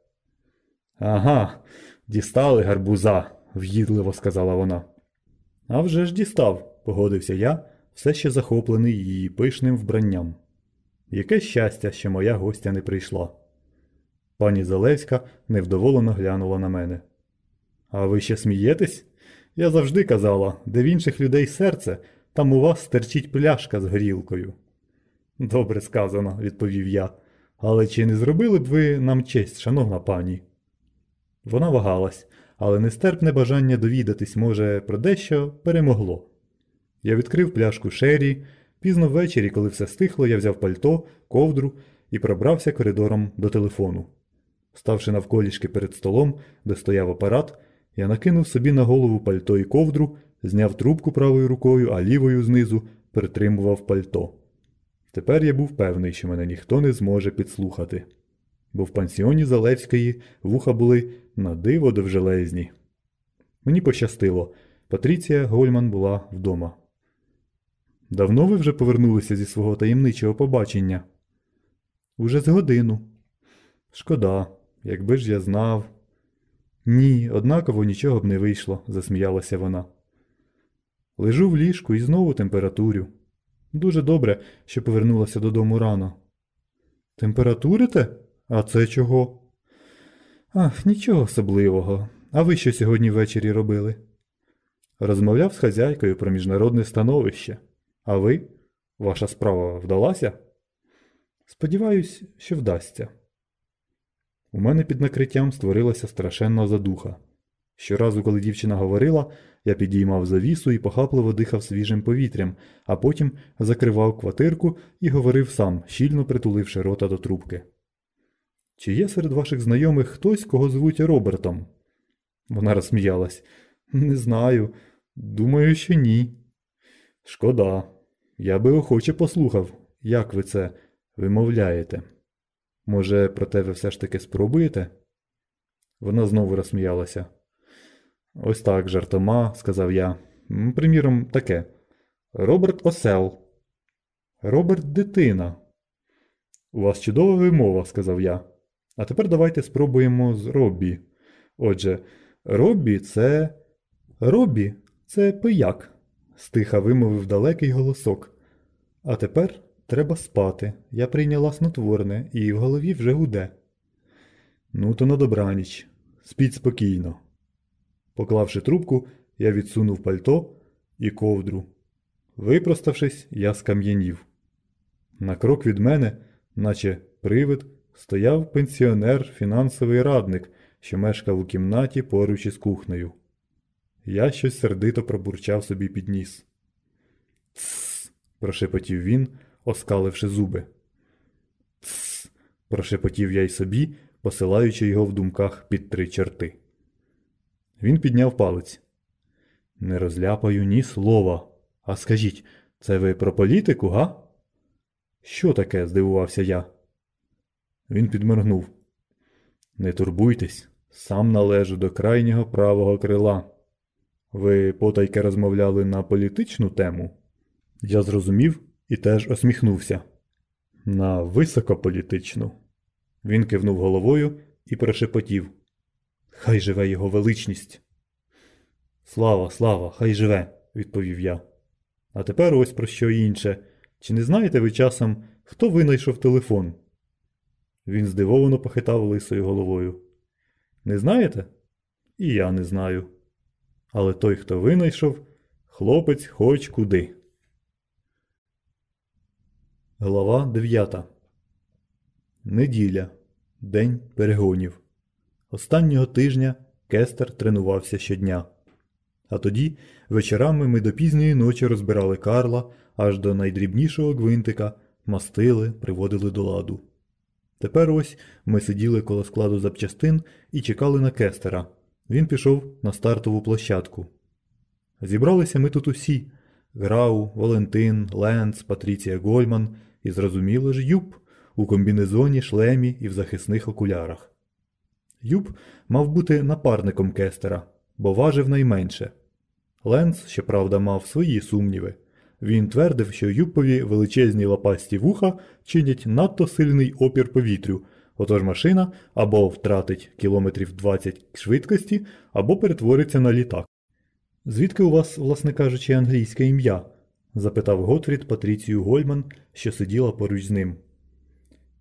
Ага, дістали гарбуза, в'їдливо сказала вона. «А вже ж дістав, погодився я, все ще захоплений її пишним вбранням. Яке щастя, що моя гостя не прийшла. Пані Залевська невдоволено глянула на мене. А ви ще смієтесь? Я завжди казала, де в інших людей серце, там у вас стерчить пляшка з горілкою. Добре сказано, відповів я. Але чи не зробили б ви нам честь, шановна пані? Вона вагалась, але нестерпне бажання довідатись, може, про дещо перемогло. Я відкрив пляшку шері, пізно ввечері, коли все стихло, я взяв пальто, ковдру і пробрався коридором до телефону. Ставши навколішки перед столом, де стояв апарат, я накинув собі на голову пальто і ковдру, зняв трубку правою рукою, а лівою знизу притримував пальто. Тепер я був певний, що мене ніхто не зможе підслухати, бо в пансіоні Залевської вуха були на диво довжелезні. Мені пощастило, Патріція Гольман була вдома. Давно ви вже повернулися зі свого таємничого побачення? Уже з годину. Шкода, якби ж я знав. Ні, однаково нічого б не вийшло, засміялася вона. Лежу в ліжку і знову температурю. Дуже добре, що повернулася додому рано. Температурите? А це чого? Ах, нічого особливого. А ви що сьогодні ввечері робили? Розмовляв з хазяйкою про міжнародне становище. А ви? Ваша справа вдалася? Сподіваюсь, що вдасться. У мене під накриттям створилася страшенна задуха. Щоразу, коли дівчина говорила, я підіймав завісу і похапливо дихав свіжим повітрям, а потім закривав квартирку і говорив сам, щільно притуливши рота до трубки. Чи є серед ваших знайомих хтось, кого звуть Робертом? Вона розсміялась. Не знаю. Думаю, що ні. Шкода. Я би охоче послухав, як ви це вимовляєте. Може, проте ви все ж таки спробуєте? Вона знову розсміялася. Ось так, жартома, сказав я. Приміром, таке. Роберт Осел. Роберт дитина. У вас чудова вимова, сказав я. А тепер давайте спробуємо з Роббі. Отже, Роббі це. Роббі це пияк, стиха вимовив далекий голосок. А тепер треба спати. Я прийняла снотворне і в голові вже гуде. Ну, то на добраніч. Спіть спокійно. Поклавши трубку, я відсунув пальто і ковдру. Випроставшись, я скам'янів. На крок від мене, наче привид, стояв пенсіонер, фінансовий радник, що мешкав у кімнаті поруч із кухнею. Я щось сердито пробурчав собі під ніс. Тсс. прошепотів він, оскаливши зуби. Тсс. прошепотів я й собі, посилаючи його в думках під три чорти. Він підняв палець. Не розляпаю ні слова. А скажіть, це ви про політику, га? Що таке? здивувався я. Він підморгнув. Не турбуйтесь, сам належу до крайнього правого крила. Ви потайки розмовляли на політичну тему? Я зрозумів і теж осміхнувся. На високополітичну. Він кивнув головою і прошепотів. Хай живе його величність. Слава, слава, хай живе, відповів я. А тепер ось про що інше. Чи не знаєте ви часом, хто винайшов телефон? Він здивовано похитав лисою головою. Не знаєте? І я не знаю. Але той, хто винайшов, хлопець хоч куди. Глава 9. Неділя. День перегонів. Останнього тижня Кестер тренувався щодня. А тоді вечорами ми до пізньої ночі розбирали Карла аж до найдрібнішого гвинтика, мастили, приводили до ладу. Тепер ось ми сиділи коло складу запчастин і чекали на Кестера. Він пішов на стартову площадку. Зібралися ми тут усі Грау, Валентин, Ленц, Патріція Гольман і, зрозуміло ж, Юб у комбінезоні, шлемі і в захисних окулярах. Юб мав бути напарником Кестера, бо важив найменше. Ленц, щоправда, мав свої сумніви. Він твердив, що Юбпові величезні лопасті вуха чинять надто сильний опір повітрю, отож машина або втратить кілометрів 20 швидкості, або перетвориться на літак. Звідки у вас, власне кажучи, англійське ім'я? запитав Готфрід Патріцію Гольман, що сиділа поруч з ним.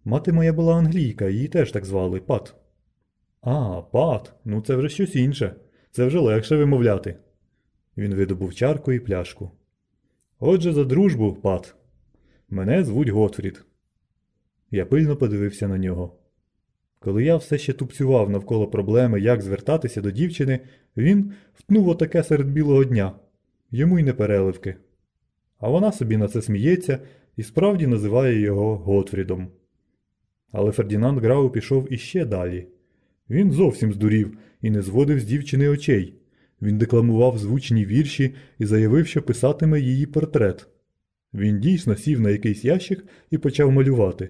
Мати моя була англійка, її теж так звали Пат. А, Пат, ну це вже щось інше. Це вже легше вимовляти. Він видобув чарку і пляшку. Отже, за дружбу, Пат. Мене звуть Готфрід. Я пильно подивився на нього. Коли я все ще тупцював навколо проблеми, як звертатися до дівчини, він втнув отаке серед білого дня. Йому й не переливки. А вона собі на це сміється і справді називає його Готфрідом. Але Фердінанд Грау пішов іще далі. Він зовсім здурів і не зводив з дівчини очей. Він декламував звучні вірші і заявив, що писатиме її портрет. Він дійсно сів на якийсь ящик і почав малювати.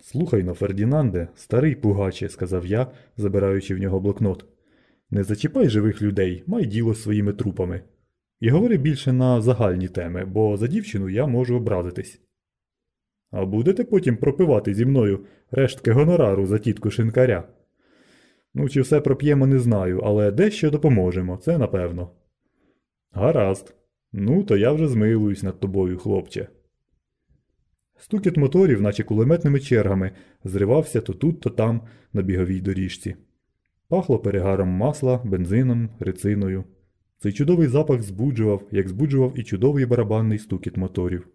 Слухай-но, Фердінанде, старий пугаче, сказав я, забираючи в нього блокнот. Не зачіпай живих людей, май діло з своїми трупами. І говори більше на загальні теми, бо за дівчину я можу образитись. А будете потім пропивати зі мною рештки гонорару за тітку шинкаря? Ну, чи все проп'ємо, не знаю, але дещо допоможемо, це напевно. Гаразд. Ну, то я вже змилуюсь над тобою, хлопче. Стукіт моторів, наче кулеметними чергами, зривався то тут, то там на біговій доріжці. Пахло перегаром масла, бензином, рециною. Цей чудовий запах збуджував, як збуджував і чудовий барабанний стукіт моторів.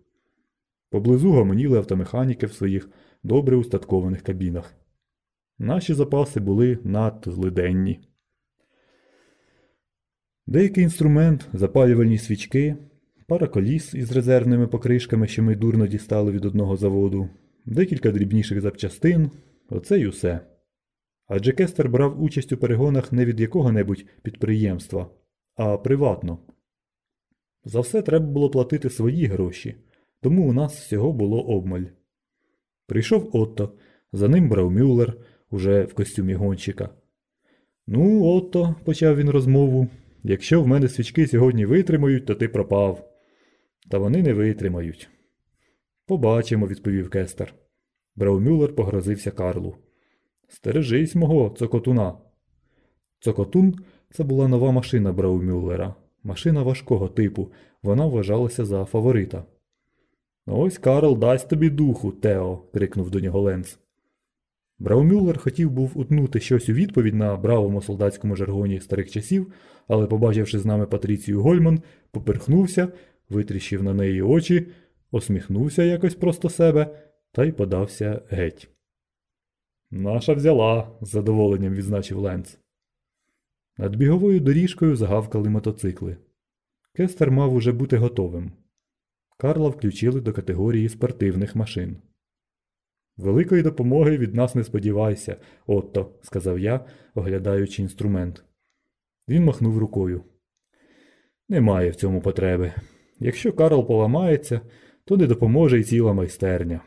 Поблизу гомоніли автомеханіки в своїх добре устаткованих кабінах. Наші запаси були надто злиденні. Деякий інструмент, запалювальні свічки, пара коліс із резервними покришками, що ми дурно дістали від одного заводу, декілька дрібніших запчастин оце й усе. Адже Кестер брав участь у перегонах не від якого-небудь підприємства, а приватно. За все треба було платити свої гроші, тому у нас всього було обмаль. Прийшов Отто, за ним брав Мюллер, уже в костюмі гонщика. Ну, ото, почав він розмову. Якщо в мене свічки сьогодні витримають, то ти пропав. Та вони не витримають. Побачимо, відповів Кестер. Браумюллер погрозився Карлу. Стережись мого цокотуна. Цокотун це була нова машина Браумюллера. Машина важкого типу, вона вважалася за фаворита. Ось Карл дасть тобі духу, Тео, крикнув до нього Ленц. Браумюллер хотів був утнути щось у відповідь на бравому солдатському жаргоні старих часів, але, побачивши з нами Патріцію Гольман, поперхнувся, витріщив на неї очі, осміхнувся якось просто себе та й подався геть. Наша взяла, з задоволенням відзначив Ленц. Над біговою доріжкою загавкали мотоцикли. Кестер мав уже бути готовим. Карла включили до категорії спортивних машин. Великої допомоги від нас не сподівайся, Отто, сказав я, оглядаючи інструмент. Він махнув рукою. Немає в цьому потреби. Якщо Карл поламається, то не допоможе й ціла майстерня.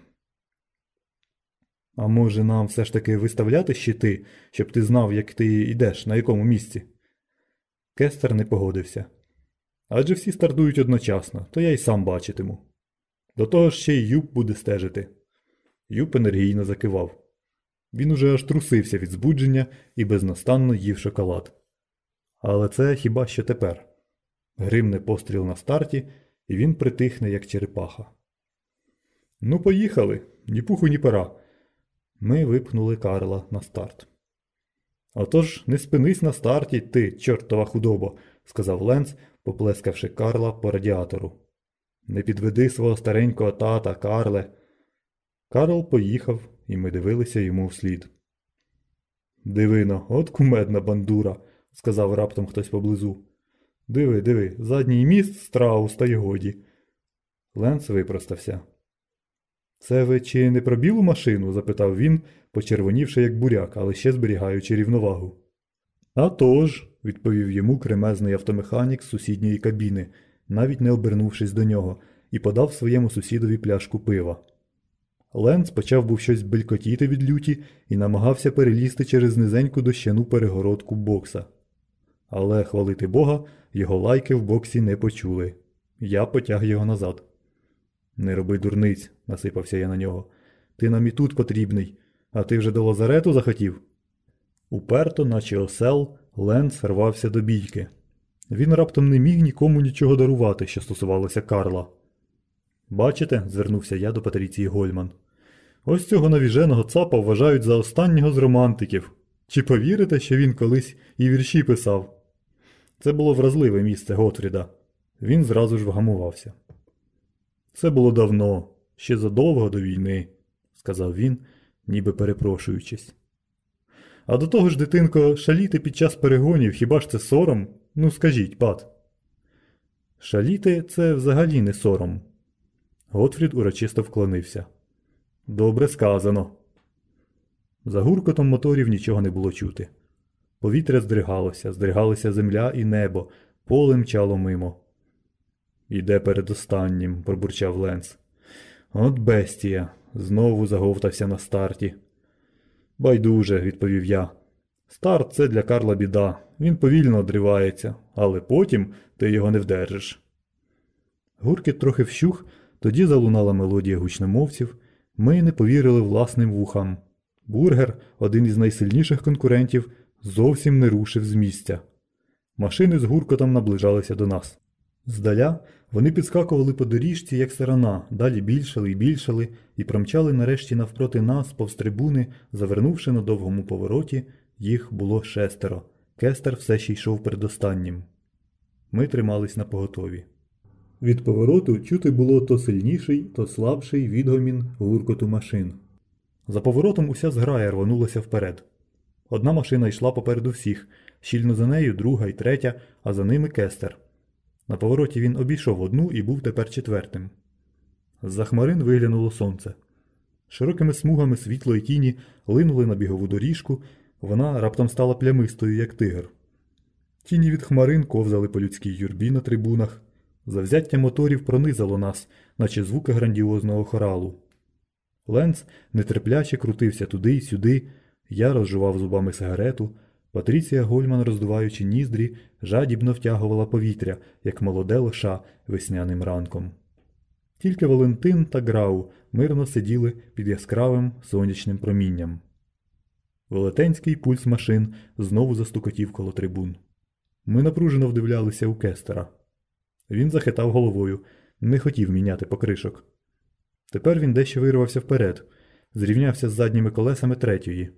А може нам все ж таки виставляти щити, щоб ти знав, як ти йдеш, на якому місці? Кестер не погодився. Адже всі стартують одночасно, то я й сам бачитиму. До того ж ще й Юб буде стежити. Юб енергійно закивав. Він уже аж трусився від збудження і безнастанно їв шоколад. Але це хіба що тепер. Гримне постріл на старті, і він притихне, як черепаха. Ну, поїхали, ні пуху, ні пера. Ми випхнули Карла на старт. Отож, не спинись на старті, ти, чортова худоба, сказав Ленц, поплескавши Карла по радіатору. Не підведи свого старенького тата, Карле. Карл поїхав, і ми дивилися йому вслід. Дивино, от кумедна бандура, сказав раптом хтось поблизу. Диви, диви, задній міст страус та й годі. Ленц випростався. Це ви чи не про білу машину? запитав він, почервонівши як буряк, але ще зберігаючи рівновагу. «А тож», – відповів йому кремезний автомеханік з сусідньої кабіни, навіть не обернувшись до нього, і подав своєму сусідові пляшку пива. Ленц почав був щось белькотіти від люті і намагався перелізти через низеньку дощану перегородку бокса. Але, хвалити Бога, його лайки в боксі не почули. Я потяг його назад. Не роби дурниць, насипався я на нього. Ти нам і тут потрібний, а ти вже до лазарету захотів. Уперто, наче осел, Ленц рвався до бійки. Він раптом не міг нікому нічого дарувати, що стосувалося Карла. Бачите, звернувся я до Патріції Гольман. Ось цього навіженого цапа вважають за останнього з романтиків. Чи повірите, що він колись і вірші писав? Це було вразливе місце Готфріда. Він зразу ж вгамувався. Це було давно, ще задовго до війни, сказав він, ніби перепрошуючись. А до того ж, дитинко, шаліти під час перегонів, хіба ж це сором? Ну скажіть, пат. Шаліти це взагалі не сором. Готфрід урочисто вклонився. Добре сказано. За гуркотом моторів нічого не було чути. Повітря здригалося, здригалися земля і небо, поле мчало мимо. Іде передостаннім, пробурчав Ленс. От бестія, знову заговтався на старті. Байдуже, відповів я. Старт це для Карла біда. Він повільно одривається, але потім ти його не вдержиш. Гуркіт трохи вщух, тоді залунала мелодія гучномовців. Ми не повірили власним вухам. Бургер, один із найсильніших конкурентів, зовсім не рушив з місця. Машини з гуркотом наближалися до нас. Здаля вони підскакували по доріжці, як сарана, далі більшали і більшали, і промчали нарешті навпроти нас, повз трибуни, завернувши на довгому повороті, їх було шестеро. Кестер все ще йшов передостаннім. Ми тримались на поготові. Від повороту чути було то сильніший, то слабший відгомін гуркоту машин. За поворотом уся зграя рванулася вперед. Одна машина йшла попереду всіх, щільно за нею друга і третя, а за ними кестер. На повороті він обійшов одну і був тепер четвертим. З-за хмарин виглянуло сонце. Широкими смугами світло і тіні линули на бігову доріжку, вона раптом стала плямистою, як тигр. Тіні від хмарин ковзали по людській юрбі на трибунах. Завзяття моторів пронизало нас, наче звуки грандіозного хоралу. Ленц нетерпляче крутився туди й сюди, я розжував зубами сигарету, Патріція Гольман, роздуваючи ніздрі, жадібно втягувала повітря, як молоде лоша весняним ранком. Тільки Валентин та Грау мирно сиділи під яскравим сонячним промінням. Велетенський пульс машин знову застукотів коло трибун. Ми напружено вдивлялися у кестера. Він захитав головою, не хотів міняти покришок. Тепер він дещо вирвався вперед, зрівнявся з задніми колесами третьої.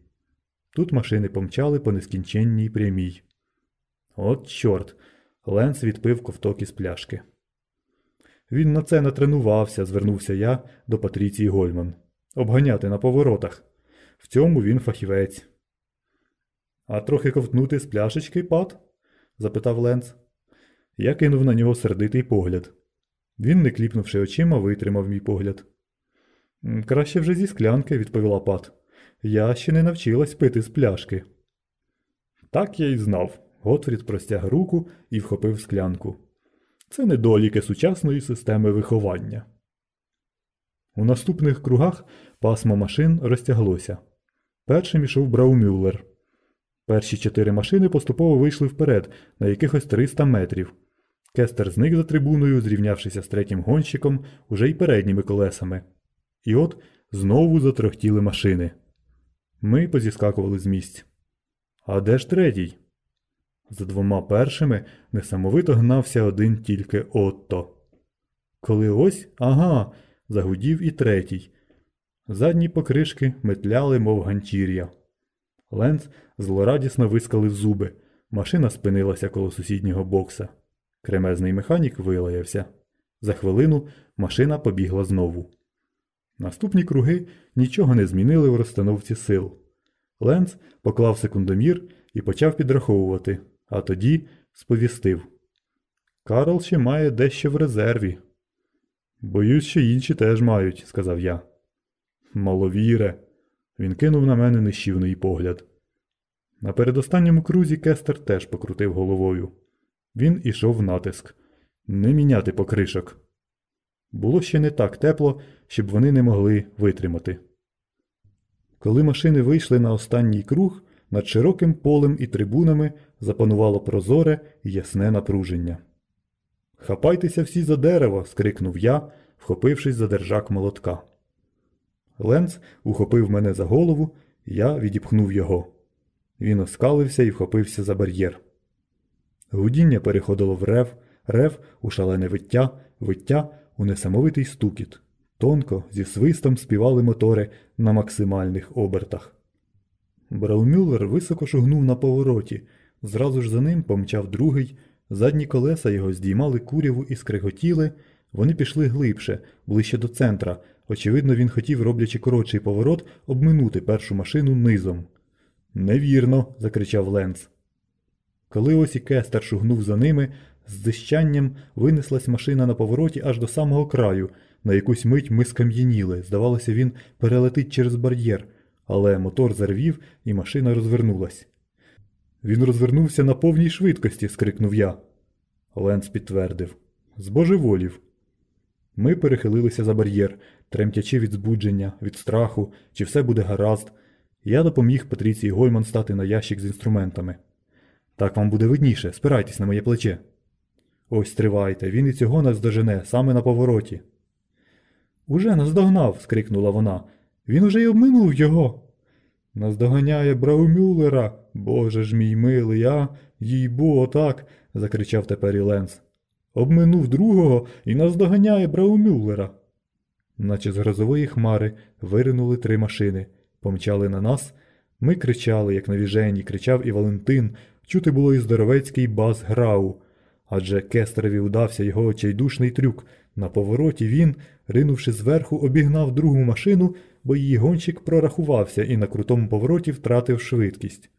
Тут машини помчали по нескінченній прямій. От чорт! Ленс відпив ковток із пляшки. Він на це натренувався, звернувся я до Патріції Гольман. Обганяти на поворотах. В цьому він фахівець. А трохи ковтнути з пляшечки, пат? запитав Ленц. Я кинув на нього сердитий погляд. Він, не кліпнувши очима, витримав мій погляд. Краще вже зі склянки, відповіла Пат. Я ще не навчилась пити з пляшки. Так я й знав. Готфрід простяг руку і вхопив склянку. Це недоліки сучасної системи виховання. У наступних кругах пасмо машин розтяглося. Першим ішов Браумюллер. Перші чотири машини поступово вийшли вперед на якихось 300 метрів. Кестер зник за трибуною, зрівнявшися з третім гонщиком уже й передніми колесами. І от знову затрохтіли машини. Ми позіскакували з місць. А де ж третій? За двома першими несамовито гнався один тільки Отто. Коли ось ага, загудів і третій. Задні покришки метляли, мов ганчір'я. Ленц злорадісно вискалив зуби. Машина спинилася коло сусіднього бокса. Кремезний механік вилаявся. За хвилину машина побігла знову. Наступні круги нічого не змінили в розстановці сил. Ленц поклав секундомір і почав підраховувати, а тоді сповістив. Карл ще має дещо в резерві. Боюсь, що інші теж мають, сказав я. Маловіре. Він кинув на мене нищівний погляд. На передостанньому крузі Кестер теж покрутив головою. Він ішов в натиск. Не міняти покришок. Було ще не так тепло, щоб вони не могли витримати. Коли машини вийшли на останній круг, над широким полем і трибунами запанувало прозоре ясне напруження. Хапайтеся всі за дерево. скрикнув я, вхопившись за держак молотка. Ленц ухопив мене за голову, я відіпхнув його. Він оскалився і вхопився за бар'єр. Гудіння переходило в рев, рев у шалене виття, виття у несамовитий стукіт. Тонко, зі свистом співали мотори на максимальних обертах. Браумюллер високо шугнув на повороті, зразу ж за ним помчав другий, задні колеса його здіймали куряву і скриготіли, вони пішли глибше, ближче до центра. Очевидно, він хотів, роблячи коротший поворот, обминути першу машину низом. Невірно. закричав Ленц. Коли ось і кестер шугнув за ними, з зищанням винеслась машина на повороті аж до самого краю. На якусь мить ми скам'яніли. Здавалося, він перелетить через бар'єр, але мотор зарвів і машина розвернулась. Він розвернувся на повній швидкості, скрикнув я. Ленц підтвердив. Збожеволів. Ми перехилилися за бар'єр, тремтячи від збудження, від страху, чи все буде гаразд. Я допоміг Патріції Гольман стати на ящик з інструментами. Так вам буде видніше, спирайтесь на моє плече. Ось тривайте, він і цього нас дожене, саме на повороті. Уже наздогнав, скрикнула вона. Він уже й обминув його. Наздоганяє Браумюллера. Боже ж мій милий, а, їй бо, отак, закричав тепер і Ленс. Обминув другого і наздоганяє Браумюллера. Наче з грозової хмари виринули три машини, помчали на нас. Ми кричали, як навіжені, кричав і Валентин. Чути було і здоровецький бас грау. Адже кестереві удався його очайдушний трюк. На повороті він, ринувши зверху, обігнав другу машину, бо її гонщик прорахувався і на крутому повороті втратив швидкість.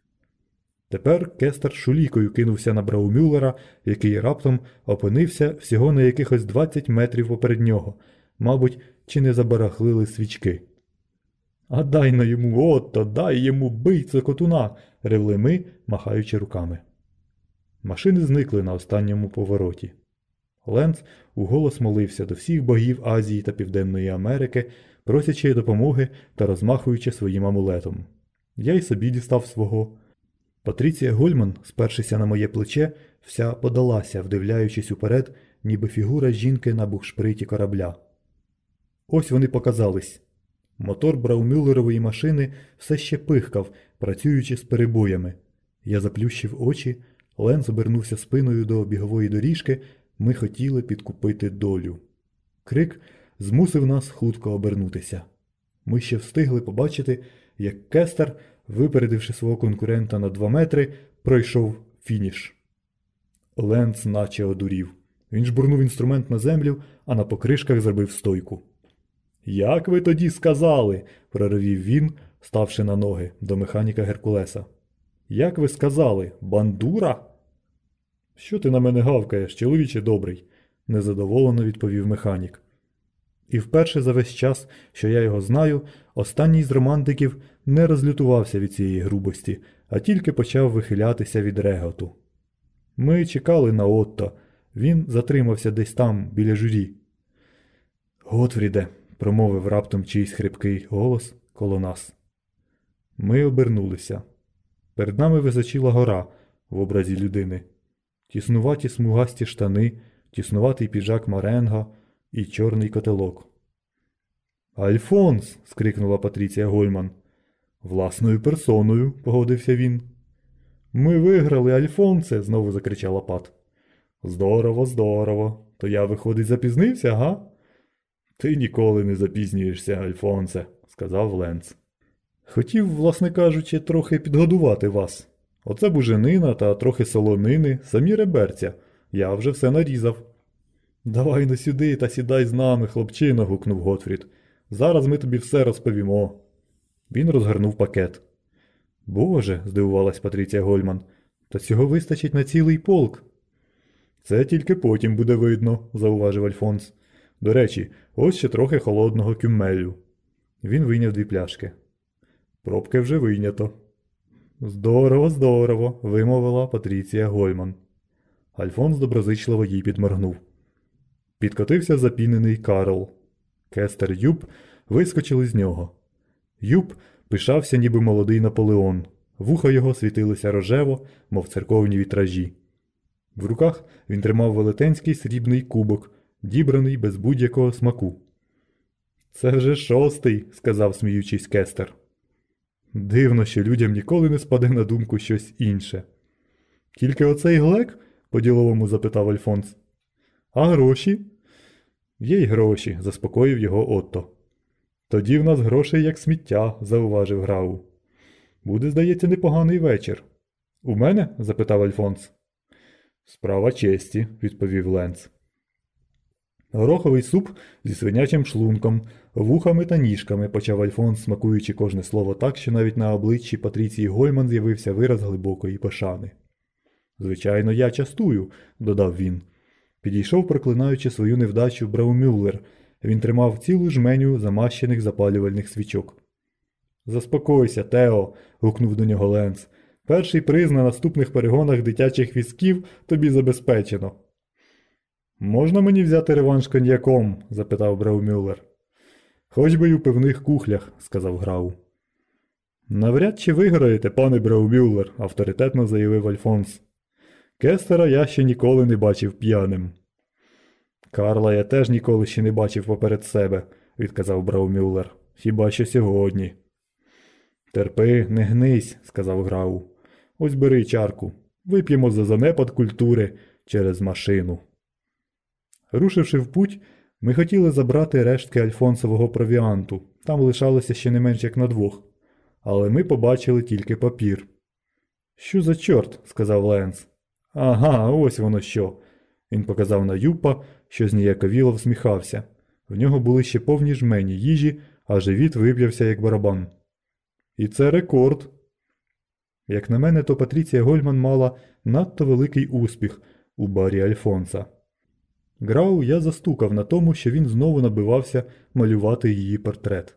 Тепер кестер шулікою кинувся на Браумюллера, який раптом опинився всього на якихось 20 метрів поперед нього, мабуть, чи не забарахлили свічки. А дай на йому отто, дай йому бийця котуна, ревли ми, махаючи руками. Машини зникли на останньому повороті. Ленц уголос молився до всіх богів Азії та Південної Америки, просячи допомоги та розмахуючи своїм амулетом. Я й собі дістав свого. Патріція Гольман, спершися на моє плече, вся подалася, вдивляючись уперед, ніби фігура жінки на бухшприті корабля. Ось вони показались. Мотор Браумюллерової машини все ще пихкав, працюючи з перебоями. Я заплющив очі, Ленс обернувся спиною до бігової доріжки, ми хотіли підкупити долю. Крик змусив нас хутко обернутися. Ми ще встигли побачити, як Кестер, випередивши свого конкурента на два метри, пройшов фініш. Ленц наче одурів. Він жбурнув інструмент на землю, а на покришках зробив стойку. Як ви тоді сказали? проривів він, ставши на ноги до механіка Геркулеса. Як ви сказали, бандура? Що ти на мене гавкаєш, чоловіче добрий? незадоволено відповів механік. І вперше за весь час, що я його знаю, останній з романтиків не розлютувався від цієї грубості, а тільки почав вихилятися від реготу. Ми чекали на Отто, він затримався десь там, біля журі. Готфріде, промовив раптом чийсь хрипкий голос коло нас. Ми обернулися. Перед нами височила гора в образі людини, тіснуваті смугасті штани, тіснуватий піджак маренга і чорний котелок. Альфонс. скрикнула Патріція Гольман. Власною персоною, погодився він. Ми виграли, Альфонсе, знову закричала Пат. Здорово, здорово. То я, виходить, запізнився, га? Ти ніколи не запізнюєшся, Альфонсе, сказав Ленц. Хотів, власне кажучи, трохи підгодувати вас. Оце буженина та трохи солонини, самі реберця. Я вже все нарізав. Давай на сюди та сідай з нами, хлопчино, гукнув Готфрід. Зараз ми тобі все розповімо. Він розгорнув пакет. Боже, здивувалась Патріція Гольман, та цього вистачить на цілий полк. Це тільки потім буде видно, зауважив Альфонс. До речі, ось ще трохи холодного кюммелю. Він вийняв дві пляшки. Пробки вже вийнято. Здорово, здорово, вимовила Патріція Гольман. Альфонс доброзичливо їй підморгнув. Підкотився запінений Карл. Кестер Юб вискочили з нього. Юб пишався, ніби молодий Наполеон. Вуха його світилися рожево, мов церковні вітражі. В руках він тримав велетенський срібний кубок, дібраний без будь-якого смаку. Це вже шостий, сказав, сміючись Кестер. Дивно, що людям ніколи не спаде на думку щось інше. Тільки оцей глек? по-діловому запитав Альфонс. А гроші? Є й гроші, заспокоїв його Отто. Тоді в нас грошей як сміття, зауважив Грау. Буде, здається, непоганий вечір. У мене? запитав Альфонс. Справа честі, відповів Ленц. Гороховий суп зі свинячим шлунком, вухами та ніжками, почав Альфонс, смакуючи кожне слово так, що навіть на обличчі Патріції Гольман з'явився вираз глибокої пошани. Звичайно, я частую, додав він. Підійшов, проклинаючи свою невдачу Браумюллер. Він тримав цілу жменю замащених запалювальних свічок. Заспокойся, Тео. гукнув до нього Ленц. Перший приз на наступних перегонах дитячих візків тобі забезпечено. Можна мені взяти реванш коньяком? запитав Браумюллер. Хоч би й у певних кухлях, сказав Грау. Навряд чи виграєте, пане Браумюллер, авторитетно заявив Альфонс. Кестера я ще ніколи не бачив п'яним. Карла я теж ніколи ще не бачив поперед себе, відказав Браумюллер. Хіба що сьогодні. Терпи, не гнись, сказав Грау. Ось бери чарку. Вип'ємо за занепад культури через машину. Рушивши в путь, ми хотіли забрати рештки Альфонсового провіанту. Там лишалося ще не менш як на двох. Але ми побачили тільки папір. Що за чорт? сказав Ленс. Ага, ось воно що. Він показав на Юпа, що зніяковіло всміхався. В нього були ще повні жмені їжі, а живіт вип'явся як барабан. І це рекорд. Як на мене, то Патріція Гольман мала надто великий успіх у барі Альфонса. Грау я застукав на тому, що він знову набивався малювати її портрет.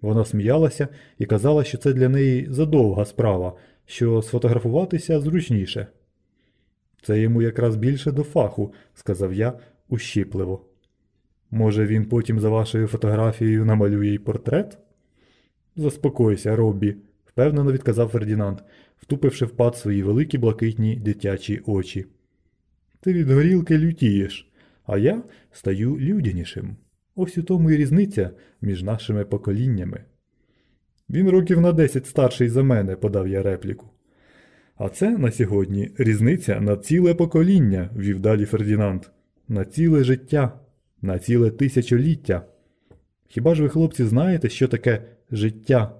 Вона сміялася і казала, що це для неї задовга справа, що сфотографуватися зручніше. Це йому якраз більше до фаху, сказав я ущіпливо. Може, він потім за вашою фотографією намалює й портрет? Заспокойся, Роббі, впевнено відказав Фердінанд, втупивши впад свої великі блакитні дитячі очі. Ти від горілки лютієш, а я стаю людянішим. Ось у тому і різниця між нашими поколіннями. Він років на десять старший за мене, подав я репліку. А це на сьогодні різниця на ціле покоління, вів далі Фердінанд, на ціле життя, на ціле тисячоліття. Хіба ж ви, хлопці, знаєте, що таке життя?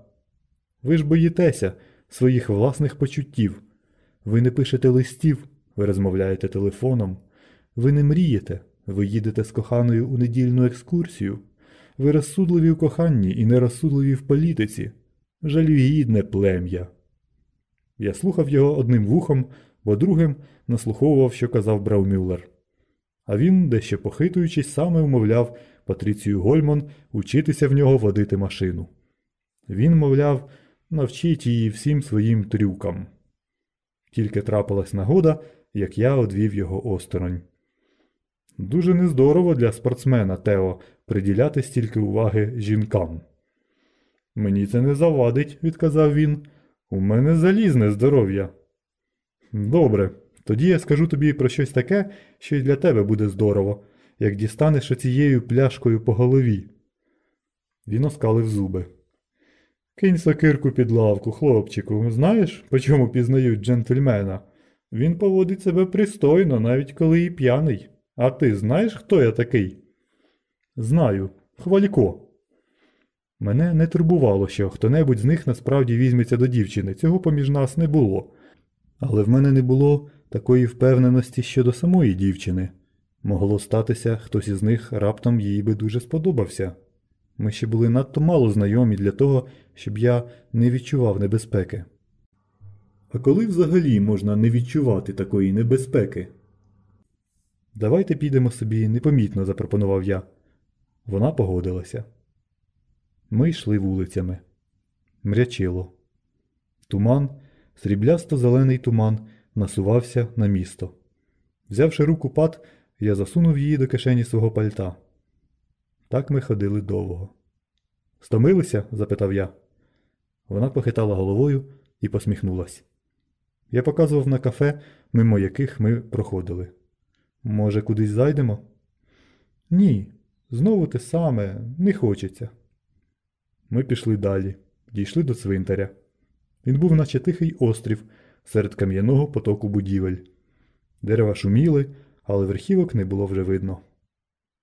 Ви ж боїтеся своїх власних почуттів. Ви не пишете листів, ви розмовляєте телефоном, ви не мрієте, ви їдете з коханою у недільну екскурсію. Ви розсудливі в коханні і нерозсудливі в політиці. Жалюгідне плем'я. Я слухав його одним вухом, бо другим наслуховував, що казав Браумюллер. А він, дещо похитуючись, саме умовляв Патріцію Гольман учитися в нього водити машину. Він, мовляв, навчить її всім своїм трюкам. Тільки трапилась нагода, як я одвів його осторонь. Дуже нездорово для спортсмена Тео приділяти стільки уваги жінкам. Мені це не завадить, відказав він. У мене залізне здоров'я. Добре, тоді я скажу тобі про щось таке, що й для тебе буде здорово, як дістанеш оцією пляшкою по голові. Він оскалив зуби. Кинь сокирку під лавку, хлопчику. Знаєш, по чому пізнають джентльмена? Він поводить себе пристойно, навіть коли і п'яний. А ти знаєш, хто я такий? Знаю, хвалько. Мене не турбувало, що хто-небудь з них насправді візьметься до дівчини, цього поміж нас не було. Але в мене не було такої впевненості щодо самої дівчини. Могло статися, хтось із них раптом їй би дуже сподобався. Ми ще були надто мало знайомі для того, щоб я не відчував небезпеки. А коли взагалі можна не відчувати такої небезпеки? Давайте підемо собі непомітно, запропонував я. Вона погодилася. Ми йшли вулицями. Мрячило. Туман, сріблясто зелений туман, насувався на місто. Взявши руку пад, я засунув її до кишені свого пальта. Так ми ходили довго. Стомилися? запитав я. Вона похитала головою і посміхнулась. Я показував на кафе, мимо яких ми проходили. Може, кудись зайдемо? Ні, знову те саме, не хочеться. Ми пішли далі, дійшли до цвинтаря. Він був наче тихий острів серед кам'яного потоку будівель. Дерева шуміли, але верхівок не було вже видно.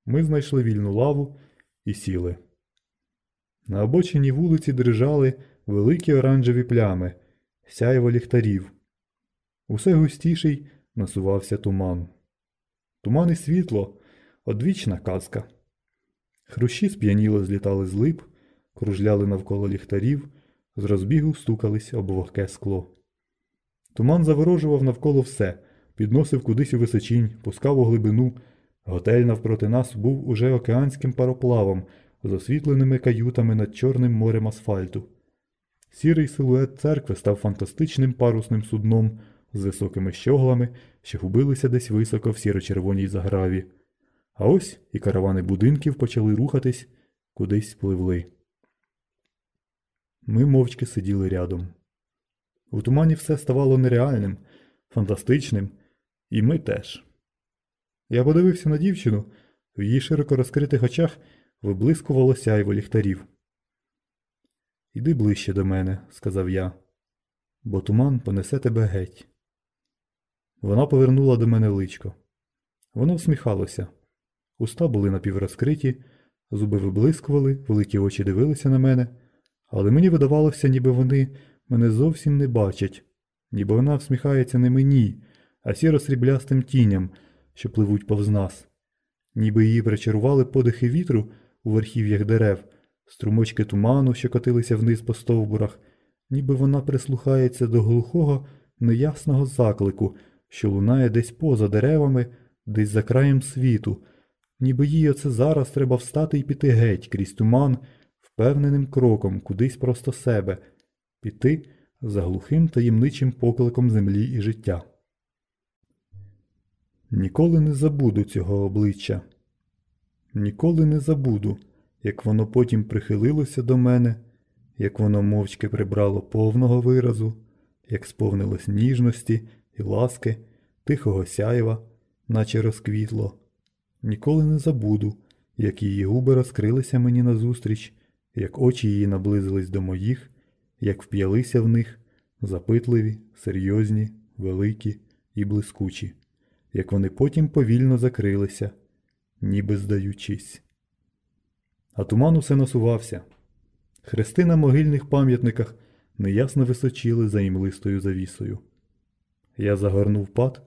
Ми знайшли вільну лаву і сіли. На обочині вулиці дрижали великі оранжеві плями, сяйво ліхтарів. Усе густіший насувався туман. Туман і світло одвічна казка. Хрущі сп'яніло злітали з лип, кружляли навколо ліхтарів, з розбігу стукались об вогке скло. Туман заворожував навколо все, підносив кудись у височінь, пускав у глибину. Готель навпроти нас був уже океанським пароплавом з освітленими каютами над Чорним морем асфальту. Сірий силует церкви став фантастичним парусним судном з високими щоглами, що губилися десь високо в сіро-червоній заграві. А ось і каравани будинків почали рухатись, кудись пливли. Ми мовчки сиділи рядом. У тумані все ставало нереальним, фантастичним, і ми теж. Я подивився на дівчину, в її широко розкритих очах виблискувало сяйво ліхтарів. Іди ближче до мене, сказав я, бо туман понесе тебе геть. Вона повернула до мене личко. Воно всміхалося. Уста були напіврозкриті, зуби виблискували, великі очі дивилися на мене, але мені видавалося, ніби вони мене зовсім не бачать, ніби вона всміхається не мені, а сіро сріблястим тіням, що пливуть повз нас. Ніби її причарували подихи вітру у верхів'ях дерев, струмочки туману, що котилися вниз по стовбурах, ніби вона прислухається до глухого, неясного заклику, що лунає десь поза деревами, десь за краєм світу, ніби їй оце зараз треба встати і піти геть крізь туман, впевненим кроком, кудись просто себе, піти за глухим таємничим покликом землі і життя. Ніколи не забуду цього обличчя. Ніколи не забуду, як воно потім прихилилося до мене, як воно мовчки прибрало повного виразу, як сповнилось ніжності і ласки, тихого сяєва, наче розквітло. Ніколи не забуду, як її губи розкрилися мені назустріч, як очі її наблизились до моїх, як вп'ялися в них, запитливі, серйозні, великі і блискучі, як вони потім повільно закрилися, ніби здаючись. А туман усе насувався. Хрести на могильних пам'ятниках неясно височили за імлистою завісою. Я загорнув пад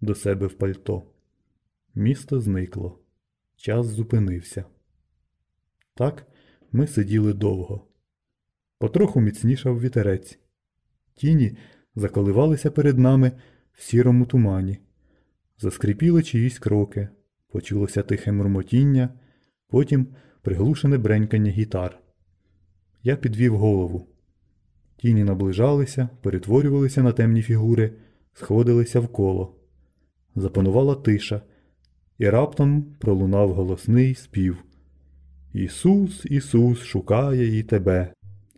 до себе в пальто. Місто зникло. Час зупинився. Так ми сиділи довго. Потроху міцнішав вітерець. Тіні заколивалися перед нами в сірому тумані. Заскрипіли чиїсь кроки, почулося тихе мурмотіння, потім приглушене бренькання гітар. Я підвів голову. Тіні наближалися, перетворювалися на темні фігури, сходилися в коло. Запанувала тиша, і раптом пролунав голосний спів. Ісус, Ісус, шукає і тебе.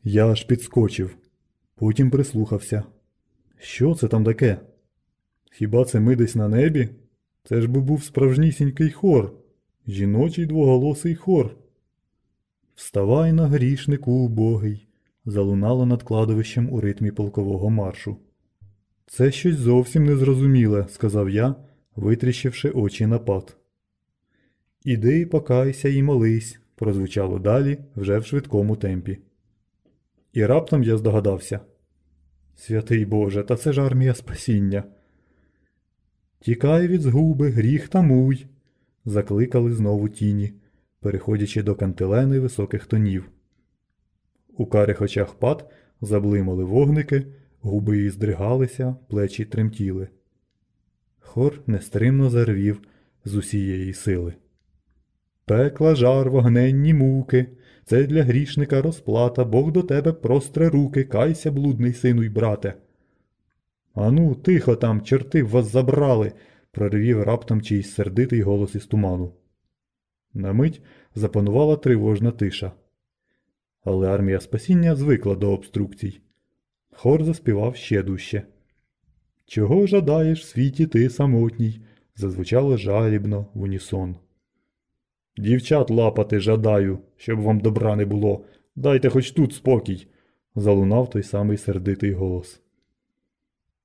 Я аж підскочив, потім прислухався. Що це там таке? Хіба це ми десь на небі? Це ж би був справжнісінький хор, жіночий двоголосий хор. Вставай на грішнику убогий, залунало над кладовищем у ритмі полкового маршу. Це щось зовсім незрозуміле, сказав я, витріщивши очі на пад. Іди, покайся і молись, прозвучало далі вже в швидкому темпі. І раптом я здогадався. Святий Боже, та це ж армія спасіння. Тікай від згуби, гріх тамуй, закликали знову тіні, переходячи до кантилени високих тонів. У карих очах пад заблимали вогники, губи її здригалися, плечі тремтіли. Хор нестримно зарвів з усієї сили. Пекла жар, вогненні муки, це для грішника розплата, Бог до тебе простре руки, кайся, блудний сину й брате. Ану, тихо там, чорти вас забрали, прорвів раптом чийсь сердитий голос із туману. На мить запанувала тривожна тиша. Але армія спасіння звикла до обструкцій. Хор заспівав ще дужче. Чого жадаєш в світі ти самотній? зазвучало жалібно в унісон. Дівчат лапати жадаю, щоб вам добра не було. Дайте хоч тут спокій, залунав той самий сердитий голос.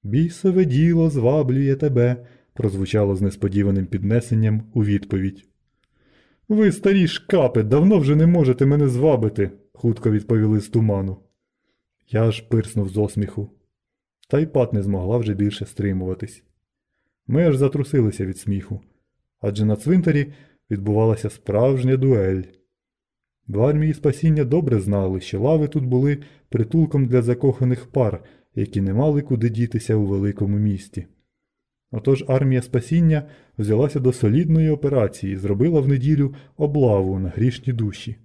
Бісове діло зваблює тебе, прозвучало з несподіваним піднесенням у відповідь. Ви, старі шкапи, давно вже не можете мене звабити, хутко відповіли з туману. Я аж пирснув з осміху. Та й пат не змогла вже більше стримуватись. Ми аж затрусилися від сміху, адже на цвинтарі відбувалася справжня дуель. В армії спасіння добре знали, що лави тут були притулком для закоханих пар, які не мали куди дітися у великому місті. Отож армія спасіння взялася до солідної операції і зробила в неділю облаву на грішні душі.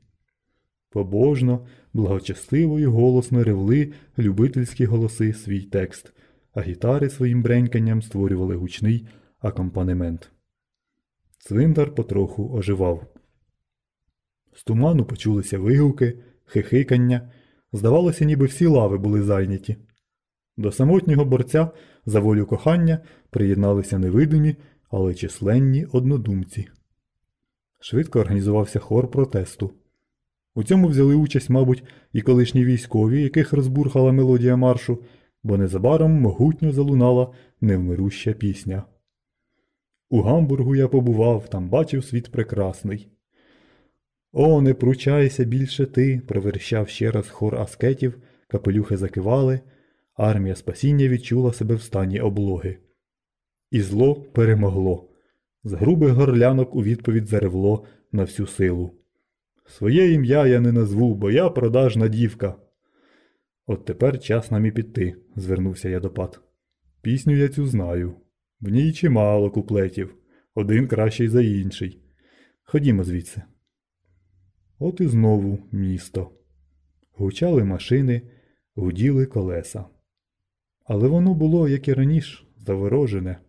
Побожно, благочестиво і голосно ревли любительські голоси свій текст, а гітари своїм бреньканням створювали гучний акомпанемент. Цвинтар потроху оживав. З туману почулися вигуки, хихикання. Здавалося, ніби всі лави були зайняті. До самотнього борця за волю кохання приєдналися невидимі, але численні однодумці. Швидко організувався хор протесту. У цьому взяли участь, мабуть, і колишні військові, яких розбурхала мелодія маршу, бо незабаром могутньо залунала невмируща пісня. У Гамбургу я побував, там бачив світ прекрасний. О, не пручайся більше ти, проверщав ще раз хор аскетів, капелюхи закивали, армія спасіння відчула себе в стані облоги. І зло перемогло. З грубих горлянок у відповідь заревло на всю силу. Своє ім'я я не назву, бо я продажна дівка. От тепер час нам і піти, звернувся я до пат. Пісню я цю знаю. В ній чимало куплетів, один кращий за інший. Ходімо звідси. От і знову місто. Гучали машини, гуділи колеса. Але воно було, як і раніше, заворожене.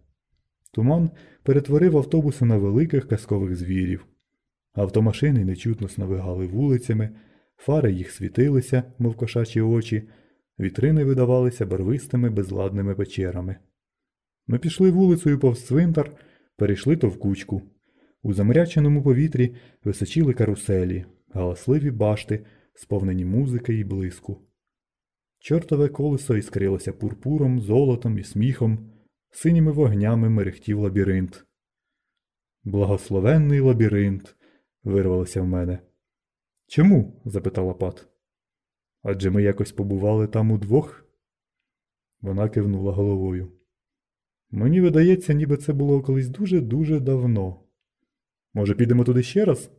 Туман перетворив автобуси на великих казкових звірів. Автомашини нечутно сновигали вулицями, фари їх світилися, мов кошачі очі, вітрини видавалися барвистими безладними печерами. Ми пішли вулицею повз цвинтар, перейшли товкучку. У замряченому повітрі височили каруселі, галасливі башти, сповнені музики і блиску. Чортове колесо іскрилося пурпуром, золотом і сміхом, синіми вогнями мерехтів лабіринт. Благословенний лабіринт, вирвалося в мене. Чому? запитала Пат. Адже ми якось побували там удвох. Вона кивнула головою. Мені видається, ніби це було колись дуже-дуже давно. Може, підемо туди ще раз?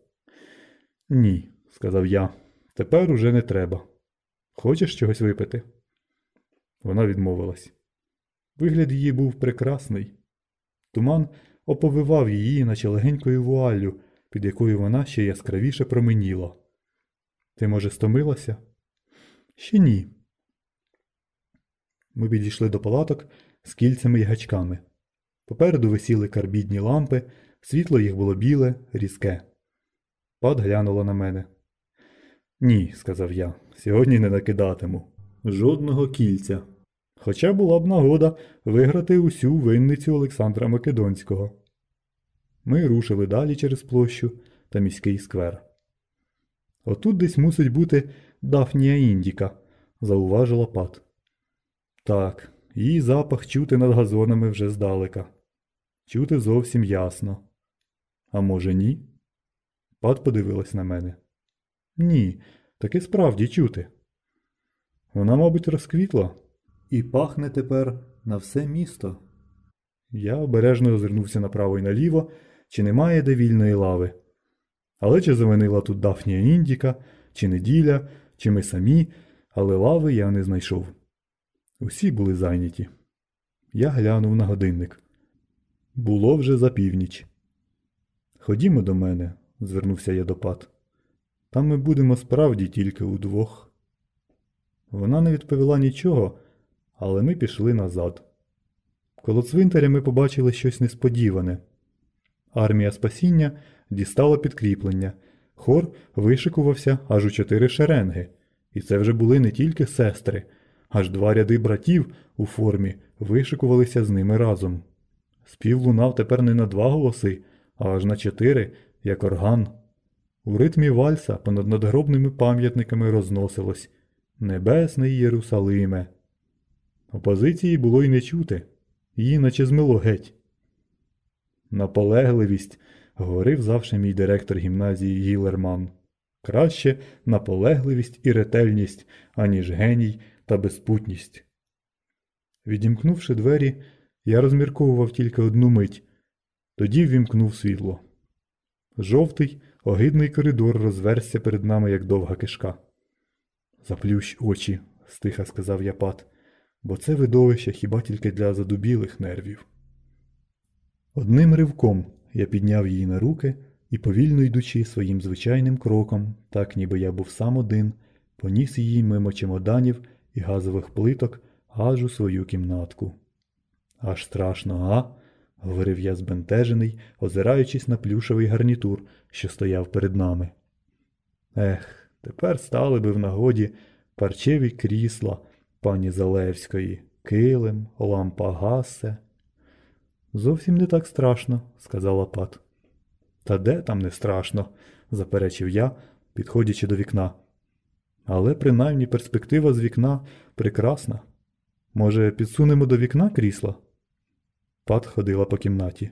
Ні, сказав я. Тепер уже не треба. Хочеш чогось випити? Вона відмовилась. Вигляд її був прекрасний. Туман оповивав її, наче легенькою вуаллю, під якою вона ще яскравіше променіла. Ти, може, стомилася? Ще ні. Ми підійшли до палаток з кільцями й гачками. Попереду висіли карбідні лампи, світло їх було біле, різке. Пат глянула на мене. Ні, сказав я, сьогодні не накидатиму. Жодного кільця. Хоча була б нагода виграти усю винницю Олександра Македонського. Ми рушили далі через площу та міський сквер. Отут десь мусить бути Дафнія Індіка, зауважила Пат. Так, її запах чути над газонами вже здалека. Чути зовсім ясно. А може, ні? Пат подивилась на мене. Ні, таки справді чути. Вона, мабуть, розквітла і пахне тепер на все місто. Я обережно озирнувся направо і наліво, чи немає де вільної лави. Але чи завинила тут Дафнія Індіка, чи неділя, чи ми самі, але лави я не знайшов. Усі були зайняті. Я глянув на годинник. Було вже за північ. Ходімо до мене, звернувся я до Пат. Там ми будемо справді тільки удвох. Вона не відповіла нічого, але ми пішли назад. Коло цвинтаря ми побачили щось несподіване. Армія спасіння дістала підкріплення, хор вишикувався аж у чотири шеренги, і це вже були не тільки сестри, аж два ряди братів у формі вишикувалися з ними разом. Спів лунав тепер не на два голоси, а аж на чотири, як орган. У ритмі вальса понад надгробними пам'ятниками розносилось Небесний Єрусалиме. Опозиції було й не чути, її наче змило геть. Наполегливість, говорив завше мій директор гімназії Гілерман. Краще наполегливість і ретельність, аніж геній та безпутність. Відімкнувши двері, я розмірковував тільки одну мить, тоді ввімкнув світло. Жовтий, огидний коридор розверся перед нами, як довга кишка. Заплющ очі, стиха сказав я пат, бо це видовище хіба тільки для задубілих нервів. Одним ривком я підняв її на руки і, повільно йдучи своїм звичайним кроком, так ніби я був сам один, поніс її мимо чемоданів і газових плиток аж у свою кімнатку. Аж страшно, а? говорив я збентежений, озираючись на плюшевий гарнітур, що стояв перед нами. Ех, тепер стали би в нагоді парчеві крісла пані Залевської, килим, лампа гасе. Зовсім не так страшно, сказала Пат. Та де там не страшно, заперечив я, підходячи до вікна. Але принаймні перспектива з вікна прекрасна. Може, підсунемо до вікна крісла? Пат ходила по кімнаті.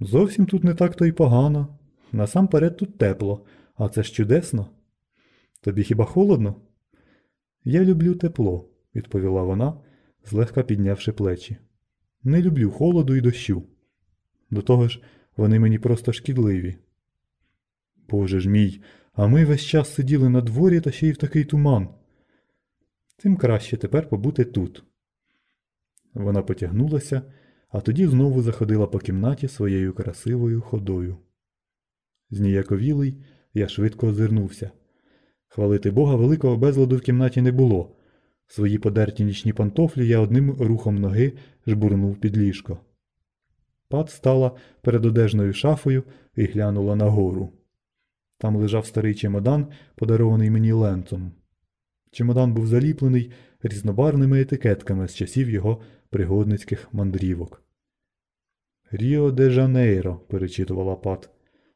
Зовсім тут не так то й погано. Насамперед тут тепло, а це ж чудесно. Тобі хіба холодно? Я люблю тепло, відповіла вона, злегка піднявши плечі. Не люблю холоду і дощу. До того ж, вони мені просто шкідливі. Боже ж мій, а ми весь час сиділи на дворі та ще й в такий туман. Тим краще тепер побути тут. Вона потягнулася, а тоді знову заходила по кімнаті своєю красивою ходою. Зніяковілий, я швидко озирнувся. Хвалити Бога великого безладу в кімнаті не було. Свої подерті нічні пантофлі я одним рухом ноги жбурнув під ліжко. Пат стала перед одежною шафою і глянула нагору. Там лежав старий чемодан, подарований мені ленцом. Чемодан був заліплений різнобарвними етикетками з часів його пригодницьких мандрівок. Ріо де Жанейро, перечитувала Пат,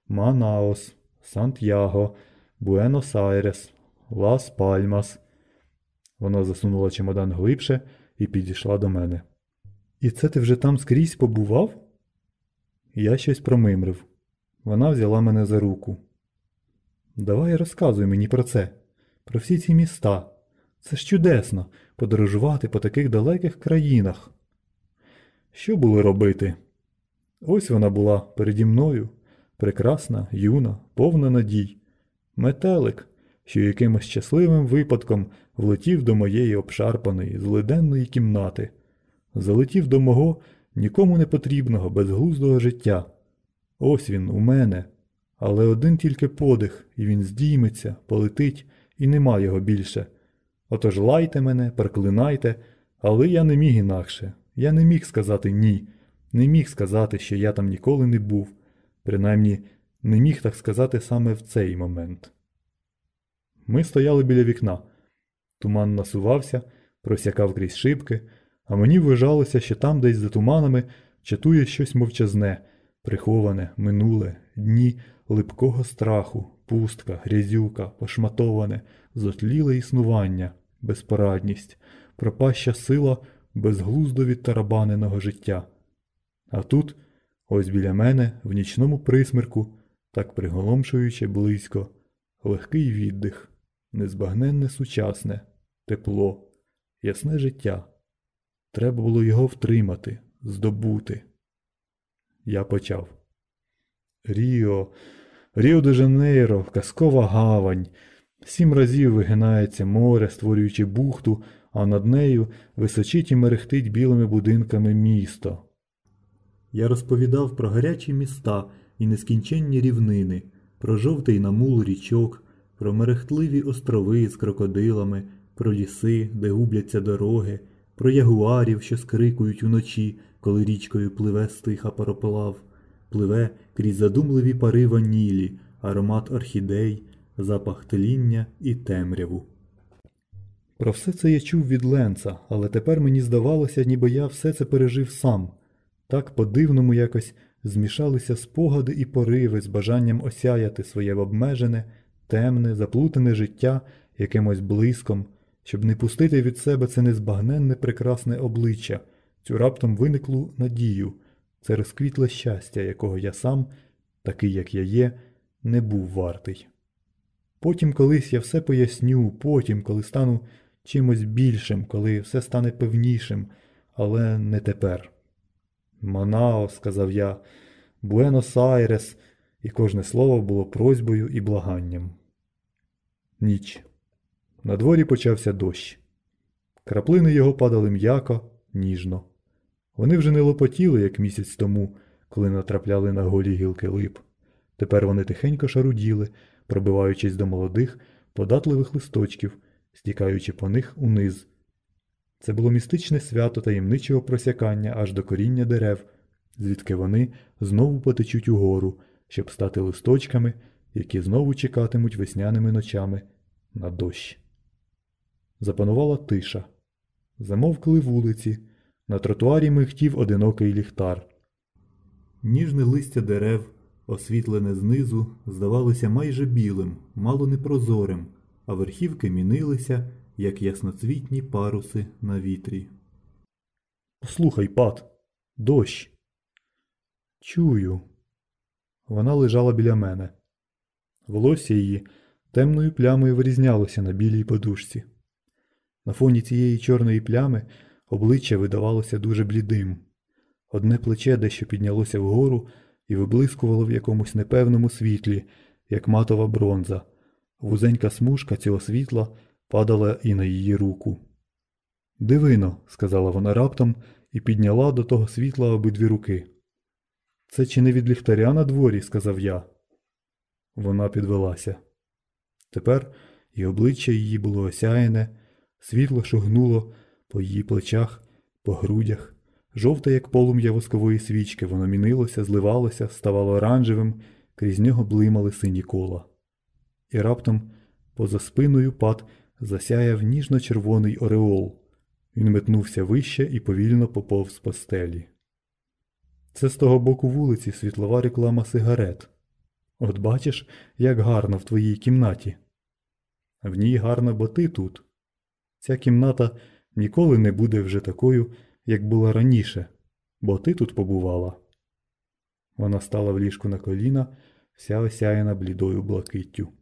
Манаос, Сантьяго, Буенос-Айрес, Лас Пальмас. Вона засунула чемодан глибше і підійшла до мене. І це ти вже там скрізь побував? Я щось промимрив. Вона взяла мене за руку. Давай розказуй мені про це, про всі ці міста. Це ж чудесно подорожувати по таких далеких країнах. Що було робити? Ось вона була переді мною, прекрасна, юна, повна надій, метелик, що якимось щасливим випадком влетів до моєї обшарпаної, злиденної кімнати, залетів до мого нікому не потрібного, безглуздого життя. Ось він у мене, але один тільки подих, і він здійметься, полетить, і нема його більше. Отож лайте мене, проклинайте, але я не міг інакше. Я не міг сказати ні, не міг сказати, що я там ніколи не був, принаймні не міг так сказати саме в цей момент. Ми стояли біля вікна. Туман насувався, просякав крізь шибки, а мені вважалося, що там десь за туманами чатує щось мовчазне, приховане, минуле, дні липкого страху, пустка, грязюка, пошматоване, зотліле існування, безпорадність, пропаща сила безглуздо відтарабаненого життя. А тут, ось біля мене, в нічному присмірку, так приголомшуючи близько, легкий віддих, незбагненне сучасне, тепло, ясне життя. Треба було його втримати, здобути. Я почав. Ріо, Ріо де Жанейро, казкова гавань. Сім разів вигинається море, створюючи бухту, а над нею височить і мерехтить білими будинками місто. Я розповідав про гарячі міста і нескінченні рівнини, про жовтий намул річок, про мерехтливі острови з крокодилами, про ліси, де губляться дороги, про ягуарів, що скрикують уночі, коли річкою пливе стиха пароплав, пливе крізь задумливі пари ванілі, аромат орхідей, запах тління і темряву. Про все це я чув від Ленца, але тепер мені здавалося, ніби я все це пережив сам. Так по-дивному якось змішалися спогади і пориви з бажанням осяяти своє обмежене, темне, заплутане життя якимось блиском, щоб не пустити від себе це незбагненне прекрасне обличчя, цю раптом виниклу надію, це розквітле щастя, якого я сам, такий як я є, не був вартий. Потім колись я все поясню, потім, коли стану чимось більшим, коли все стане певнішим, але не тепер. Манао, сказав я, Буенос-Айрес, і кожне слово було просьбою і благанням. Ніч. На дворі почався дощ. Краплини його падали м'яко, ніжно. Вони вже не лопотіли, як місяць тому, коли натрапляли на голі гілки лип. Тепер вони тихенько шаруділи, пробиваючись до молодих, податливих листочків, стікаючи по них униз. Це було містичне свято таємничого просякання аж до коріння дерев, звідки вони знову потечуть угору, щоб стати листочками, які знову чекатимуть весняними ночами на дощ. Запанувала тиша. Замовкли вулиці, на тротуарі михтів одинокий ліхтар. Ніжне листя дерев, освітлене знизу, здавалося майже білим, мало непрозорим, а верхівки мінилися, як ясноцвітні паруси на вітрі. Послухай, пат, дощ. Чую. Вона лежала біля мене. Волосся її темною плямою вирізнялося на білій подушці. На фоні цієї чорної плями обличчя видавалося дуже блідим. Одне плече дещо піднялося вгору і виблискувало в якомусь непевному світлі, як матова бронза. Вузенька смужка цього світла падала і на її руку. Дивино, сказала вона раптом і підняла до того світла обидві руки. Це чи не від ліхтаря на дворі, сказав я. Вона підвелася. Тепер і обличчя її було осяяне, світло шугнуло по її плечах, по грудях. Жовте, як полум'я воскової свічки, воно мінилося, зливалося, ставало оранжевим, крізь нього блимали сині кола. і раптом поза спиною пат засяяв ніжно-червоний ореол. Він метнувся вище і повільно поповз по стелі. Це з того боку вулиці світлова реклама сигарет. От бачиш, як гарно в твоїй кімнаті. В ній гарно, бо ти тут. Ця кімната ніколи не буде вже такою, як була раніше, бо ти тут побувала. Вона стала в ліжку на коліна, вся осяяна блідою блакиттю.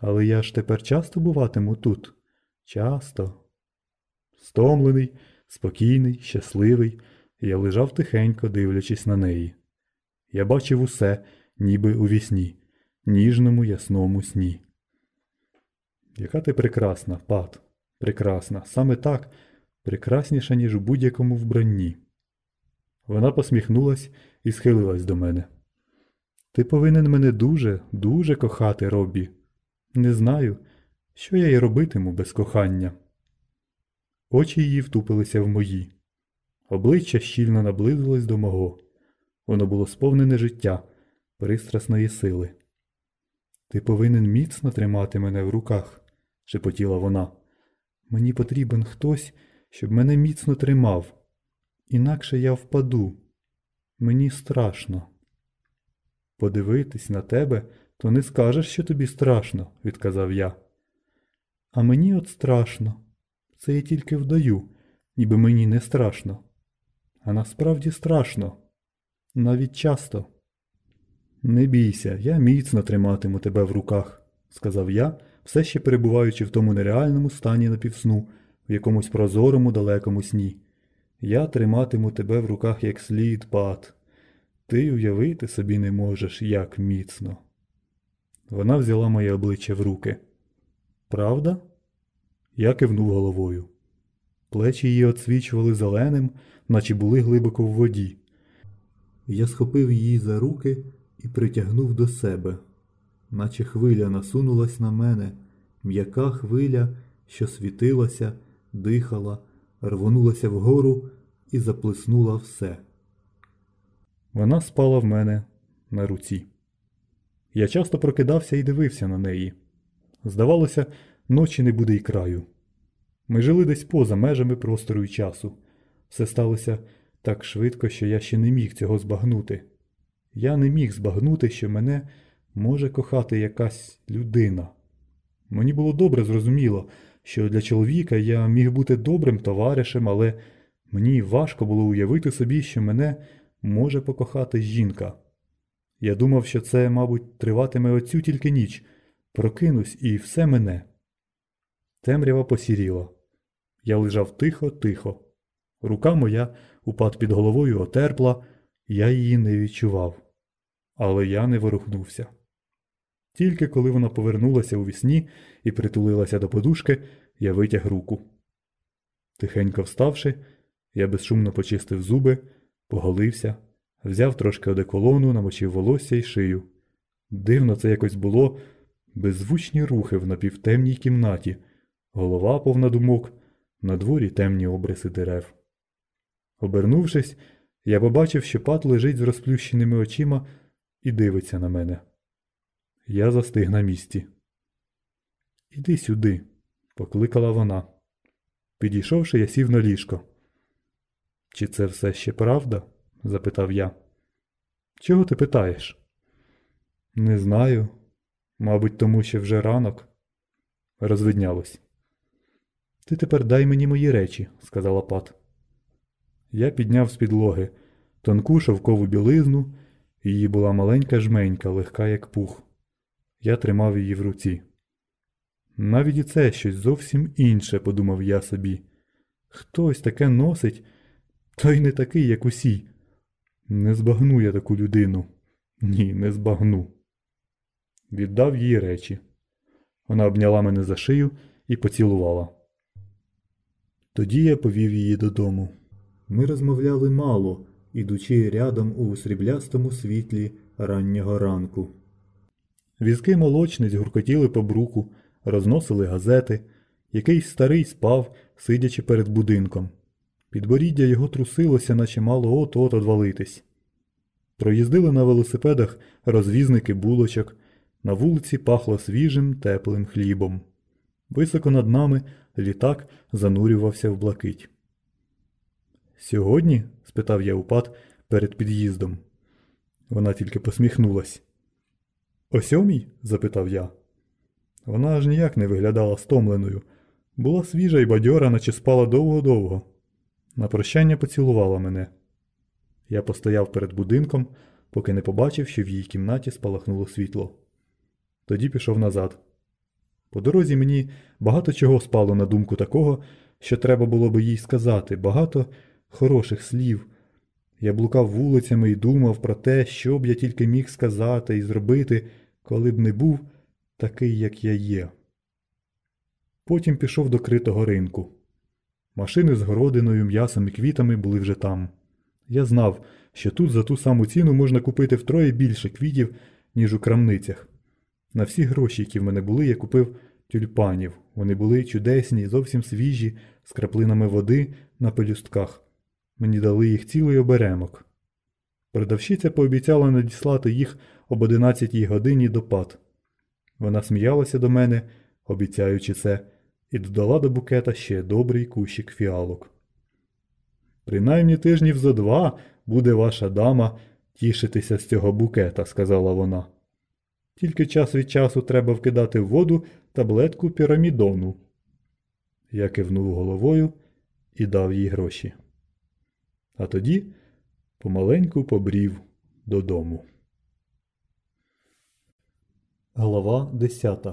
Але я ж тепер часто буватиму тут. Часто. Стомлений, спокійний, щасливий, я лежав тихенько, дивлячись на неї. Я бачив усе, ніби у вісні, ніжному ясному сні. Яка ти прекрасна, пат, прекрасна, саме так, прекрасніша, ніж у будь-якому вбранні. Вона посміхнулась і схилилась до мене. Ти повинен мене дуже, дуже кохати, Робі. Не знаю, що я й робитиму без кохання. Очі її втупилися в мої. Обличчя щільно наблизилось до мого. Воно було сповнене життя, пристрасної сили. Ти повинен міцно тримати мене в руках, шепотіла вона. Мені потрібен хтось, щоб мене міцно тримав. Інакше я впаду. Мені страшно. Подивитись на тебе, то не скажеш, що тобі страшно, відказав я. А мені от страшно. Це я тільки вдаю, ніби мені не страшно. А насправді страшно. Навіть часто. Не бійся, я міцно триматиму тебе в руках, сказав я, все ще перебуваючи в тому нереальному стані напівсну, в якомусь прозорому далекому сні. Я триматиму тебе в руках як слід, пат. Ти уявити собі не можеш, як міцно. Вона взяла моє обличчя в руки. Правда? Я кивнув головою. Плечі її отсвічували зеленим, наче були глибоко в воді. Я схопив її за руки і притягнув до себе, наче хвиля насунулась на мене, м'яка хвиля, що світилася, дихала, рвонулася вгору і заплеснула все. Вона спала в мене на руці. Я часто прокидався і дивився на неї. Здавалося, ночі не буде й краю. Ми жили десь поза межами простору і часу. Все сталося так швидко, що я ще не міг цього збагнути. Я не міг збагнути, що мене може кохати якась людина. Мені було добре зрозуміло, що для чоловіка я міг бути добрим товаришем, але мені важко було уявити собі, що мене може покохати жінка. Я думав, що це, мабуть, триватиме оцю тільки ніч, прокинусь і все мене. Темрява посіріла. Я лежав тихо, тихо. Рука моя упад під головою отерпла, я її не відчував. Але я не ворухнувся. Тільки коли вона повернулася у вісні і притулилася до подушки, я витяг руку. Тихенько вставши, я безшумно почистив зуби, поголився, взяв трошки одеколону, намочив волосся і шию. Дивно це якось було беззвучні рухи в напівтемній кімнаті, голова повна думок, на дворі темні обриси дерев. Обернувшись, я побачив, що пат лежить з розплющеними очима і дивиться на мене. Я застиг на місці. Іди сюди, покликала вона. Підійшовши, я сів на ліжко. Чи це все ще правда? запитав я. Чого ти питаєш? Не знаю. Мабуть, тому що вже ранок. Розвиднялось. Ти тепер дай мені мої речі, сказала Пат. Я підняв з підлоги тонку шовкову білизну, її була маленька жменька, легка, як пух. Я тримав її в руці. Навіть і це щось зовсім інше, подумав я собі. Хтось таке носить, той не такий, як усі. Не збагну я таку людину. Ні, не збагну. Віддав їй речі. Вона обняла мене за шию і поцілувала. Тоді я повів її додому. Ми розмовляли мало, ідучи рядом у сріблястому світлі раннього ранку. Візки молочниць гуркотіли по бруку, розносили газети. Якийсь старий спав, сидячи перед будинком. Підборіддя його трусилося, наче мало от-от одвалитись. Проїздили на велосипедах розвізники булочок, На вулиці пахло свіжим теплим хлібом. Високо над нами літак занурювався в блакить. Сьогодні? спитав я упад перед під'їздом. Вона тільки посміхнулась. О сьомій? запитав я. Вона аж ніяк не виглядала стомленою. Була свіжа і бадьора, наче спала довго-довго. На прощання поцілувала мене. Я постояв перед будинком, поки не побачив, що в її кімнаті спалахнуло світло. Тоді пішов назад. По дорозі мені багато чого спало на думку такого, що треба було би їй сказати, багато хороших слів. Я блукав вулицями і думав про те, що б я тільки міг сказати і зробити, коли б не був такий, як я є. Потім пішов до критого ринку. Машини з городиною, м'ясом і квітами були вже там. Я знав, що тут за ту саму ціну можна купити втроє більше квітів, ніж у крамницях. На всі гроші, які в мене були, я купив тюльпанів. Вони були чудесні, зовсім свіжі, з краплинами води на пелюстках. Мені дали їх цілий оберемок. Продавщиця пообіцяла надіслати їх об 11 годині до пад. Вона сміялася до мене, обіцяючи це, і додала до букета ще добрий кущик фіалок. Принаймні тижнів за два буде ваша дама тішитися з цього букета, сказала вона. Тільки час від часу треба вкидати в воду таблетку пірамідону. Я кивнув головою і дав їй гроші. А тоді помаленьку побрів додому. Глава 10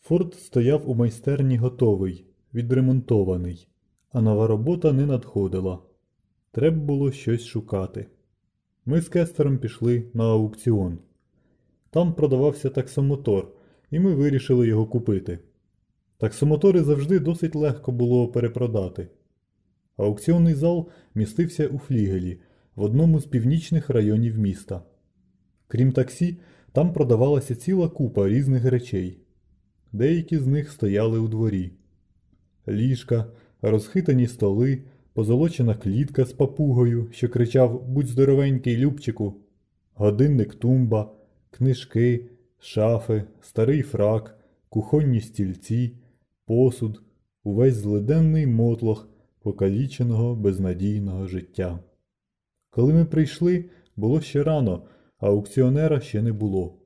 Форд стояв у майстерні готовий, відремонтований, а нова робота не надходила. Треба було щось шукати. Ми з Кестером пішли на аукціон. Там продавався таксомотор, і ми вирішили його купити. Таксомотори завжди досить легко було перепродати. Аукціонний зал містився у флігелі в одному з північних районів міста. Крім таксі, там продавалася ціла купа різних речей. Деякі з них стояли у дворі. Ліжка, розхитані столи, позолочена клітка з папугою, що кричав Будь здоровенький, Любчику, годинник тумба, книжки, шафи, старий фрак, кухонні стільці, посуд, увесь злиденний мотлох покаліченого безнадійного життя. Коли ми прийшли, було ще рано, а аукціонера ще не було.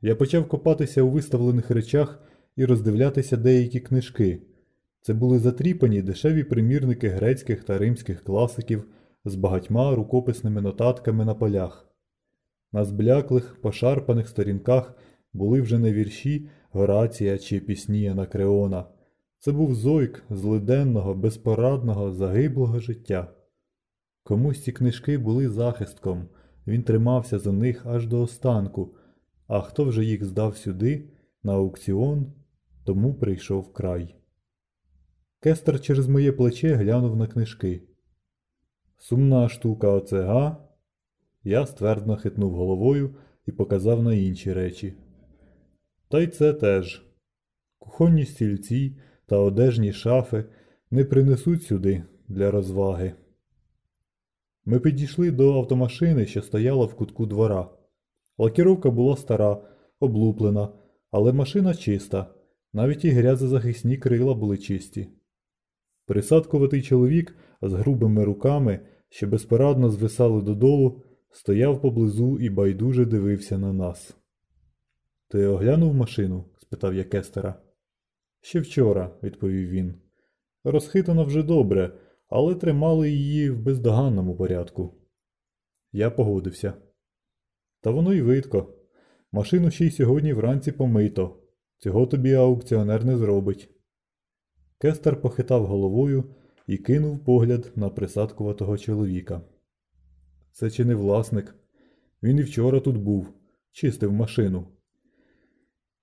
Я почав копатися у виставлених речах і роздивлятися деякі книжки. Це були затріпані дешеві примірники грецьких та римських класиків з багатьма рукописними нотатками на полях. На збляклих, пошарпаних сторінках були вже не вірші Горація чи пісні Анакреона. Це був зойк злиденного, безпорадного, загиблого життя. Комусь ці книжки були захистком, він тримався за них аж до останку, а хто вже їх здав сюди, на аукціон, тому прийшов край. Кестер через моє плече глянув на книжки. Сумна штука оце, га? Я ствердно хитнув головою і показав на інші речі. Та й це теж. Кухонні стільці та одежні шафи не принесуть сюди для розваги. Ми підійшли до автомашини, що стояла в кутку двора. Лакіровка була стара, облуплена, але машина чиста, навіть і грязозахисні крила були чисті. Присадкуватий чоловік з грубими руками, що безпорадно звисали додолу, стояв поблизу і байдуже дивився на нас. Ти оглянув машину? спитав я Кестера. Ще вчора, відповів він. Розхитано вже добре, але тримали її в бездоганному порядку. Я погодився. Та воно й видко. Машину ще й сьогодні вранці помито. Цього тобі аукціонер не зробить. Кестер похитав головою і кинув погляд на присадкуватого чоловіка. Це чи не власник? Він і вчора тут був, чистив машину.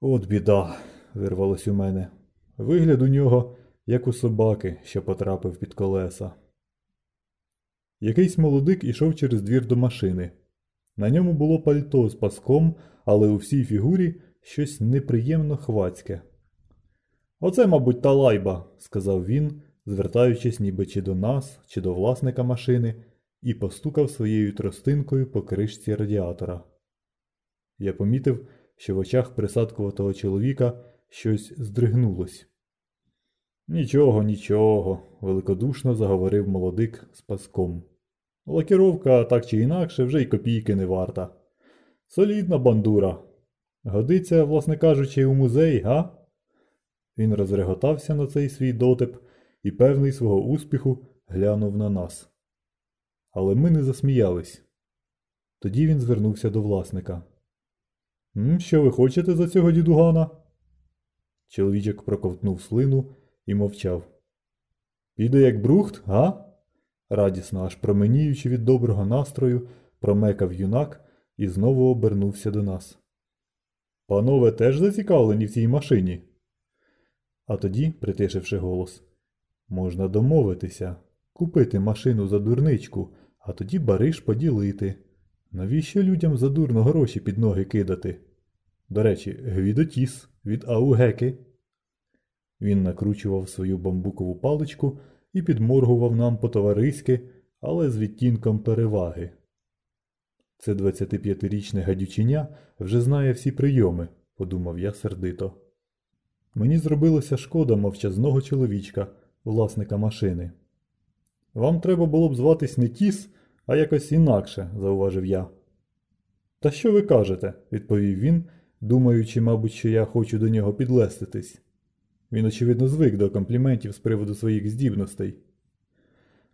От біда, вирвалось у мене. Вигляд у нього, як у собаки, що потрапив під колеса. Якийсь молодик ішов через двір до машини. На ньому було пальто з паском, але у всій фігурі щось неприємно хвацьке. Оце, мабуть, та лайба, сказав він, звертаючись ніби чи до нас, чи до власника машини, і постукав своєю тростинкою по кришці радіатора. Я помітив, що в очах присадкуватого чоловіка щось здригнулось. Нічого, нічого, великодушно заговорив молодик з паском. Лакіровка так чи інакше вже й копійки не варта. Солідна бандура. Годиться, власне кажучи, у музей, га? Він розреготався на цей свій дотип і певний свого успіху глянув на нас. Але ми не засміялись. Тоді він звернувся до власника. Що ви хочете за цього дідугана? Чоловічок проковтнув слину і мовчав. Піде як брухт, га? Радісно, аж променіючи від доброго настрою, промекав юнак і знову обернувся до нас. Панове теж зацікавлені в цій машині. А тоді, притишивши голос, можна домовитися, купити машину за дурничку, а тоді бариш поділити. Навіщо людям за дурно гроші під ноги кидати? До речі, гвідотіс від Аугеки. Він накручував свою бамбукову паличку і підморгував нам по-товариськи, але з відтінком переваги. Це 25-річне гадючиня вже знає всі прийоми, подумав я сердито. Мені зробилося шкода мовчазного чоловічка, власника машини. Вам треба було б зватись не Тіс, а якось інакше, зауважив я. Та що ви кажете? відповів він, думаючи, мабуть, що я хочу до нього підлеститись. Він, очевидно, звик до компліментів з приводу своїх здібностей.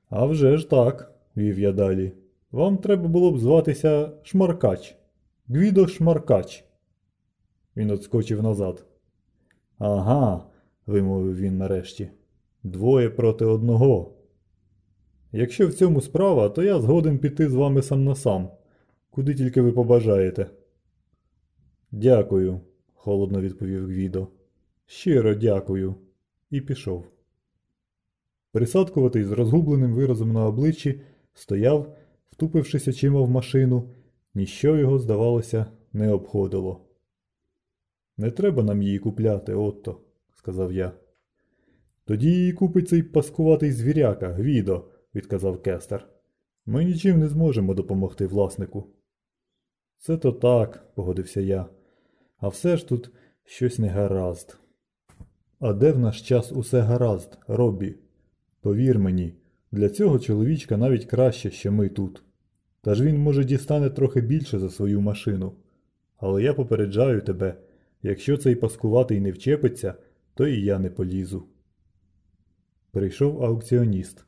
«А вже ж так, вів я далі. Вам треба було б зватися Шмаркач. Гвідо Шмаркач. Він отскочив назад. Ага, вимовив він нарешті. Двоє проти одного. Якщо в цьому справа, то я згоден піти з вами сам на сам. Куди тільки ви побажаєте. Дякую, холодно відповів Гвідо. Щиро дякую. І пішов. Присадкуватий з розгубленим виразом на обличчі стояв, втупившись очима в машину, ніщо його, здавалося, не обходило. Не треба нам її купляти, Отто, сказав я. Тоді її купить цей паскуватий звіряка, Гвідо, відказав Кестер. Ми нічим не зможемо допомогти власнику. Це то так, погодився я. А все ж тут щось не гаразд. А де в наш час усе гаразд, Роббі? Повір мені, для цього чоловічка навіть краще, що ми тут. Та ж він, може, дістане трохи більше за свою машину. Але я попереджаю тебе, якщо цей паскуватий не вчепиться, то і я не полізу. Прийшов аукціоніст.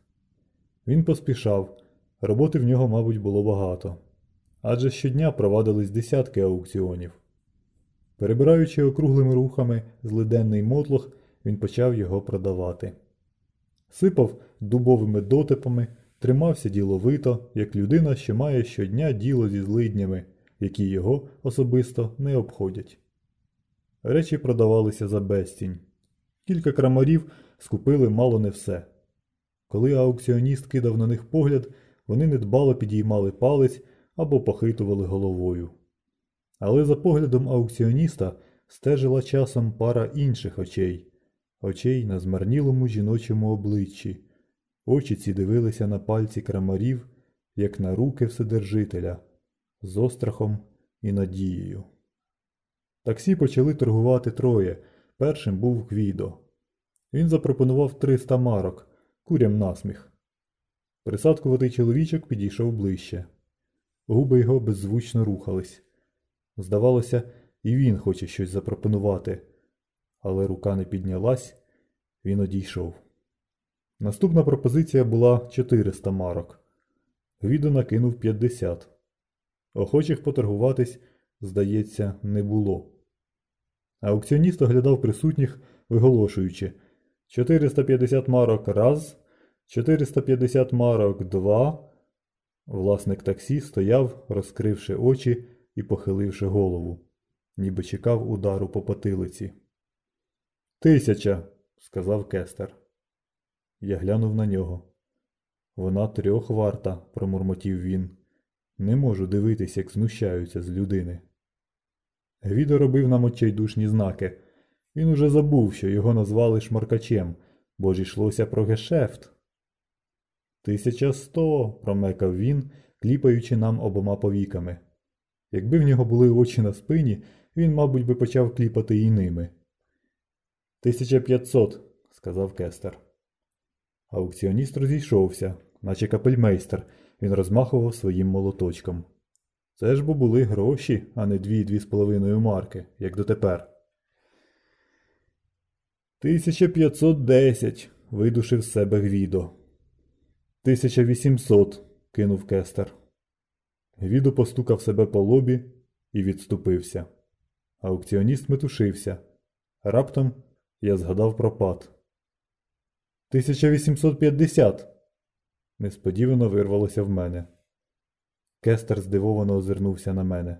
Він поспішав, роботи в нього, мабуть, було багато. Адже щодня провадились десятки аукціонів. Перебираючи округлими рухами злиденний мотлох, він почав його продавати. Сипав дубовими дотипами, тримався діловито, як людина, що має щодня діло зі злиднями, які його особисто не обходять. Речі продавалися за безцінь. Кілька крамарів скупили мало не все. Коли аукціоніст кидав на них погляд, вони недбало підіймали палець або похитували головою. Але за поглядом аукціоніста стежила часом пара інших очей, очей на змарнілому жіночому обличчі. Очі ці дивилися на пальці крамарів, як на руки Вседержителя, з острахом і надією. Таксі почали торгувати троє. Першим був Квідо. Він запропонував 300 марок, курям насміх. Присадкуватий чоловічок підійшов ближче. Губи його беззвучно рухались. Здавалося, і він хоче щось запропонувати, але рука не піднялась, він одійшов. Наступна пропозиція була 400 марок. Гвідо накинув 50. Охочих поторгуватись, здається, не було. Аукціоніст оглядав присутніх, виголошуючи 450 марок раз, 450 марок два. Власник таксі стояв, розкривши очі і похиливши голову, ніби чекав удару по потилиці. Тисяча, сказав кестер. Я глянув на нього. Вона трьох варта, промурмотів він. Не можу дивитись, як знущаються з людини. Гвідо робив нам отчайдушні знаки. Він уже забув, що його назвали шмаркачем, бо ж йшлося про гешефт. Тисяча сто, промекав він, кліпаючи нам обома повіками. Якби в нього були очі на спині, він, мабуть, би почав кліпати і ними. Тисяча п'ятсот, сказав Кестер. Аукціоніст розійшовся, наче капельмейстер, він розмахував своїм молоточком. Це ж бо були гроші, а не дві-дві з половиною марки, як дотепер. Тисяча п'ятсот десять, видушив з себе Гвідо. Тисяча вісімсот, кинув Кестер. Гвідо постукав себе по лобі і відступився. Аукціоніст метушився. Раптом я згадав про пад. 1850. Несподівано вирвалося в мене. Кестер здивовано озирнувся на мене.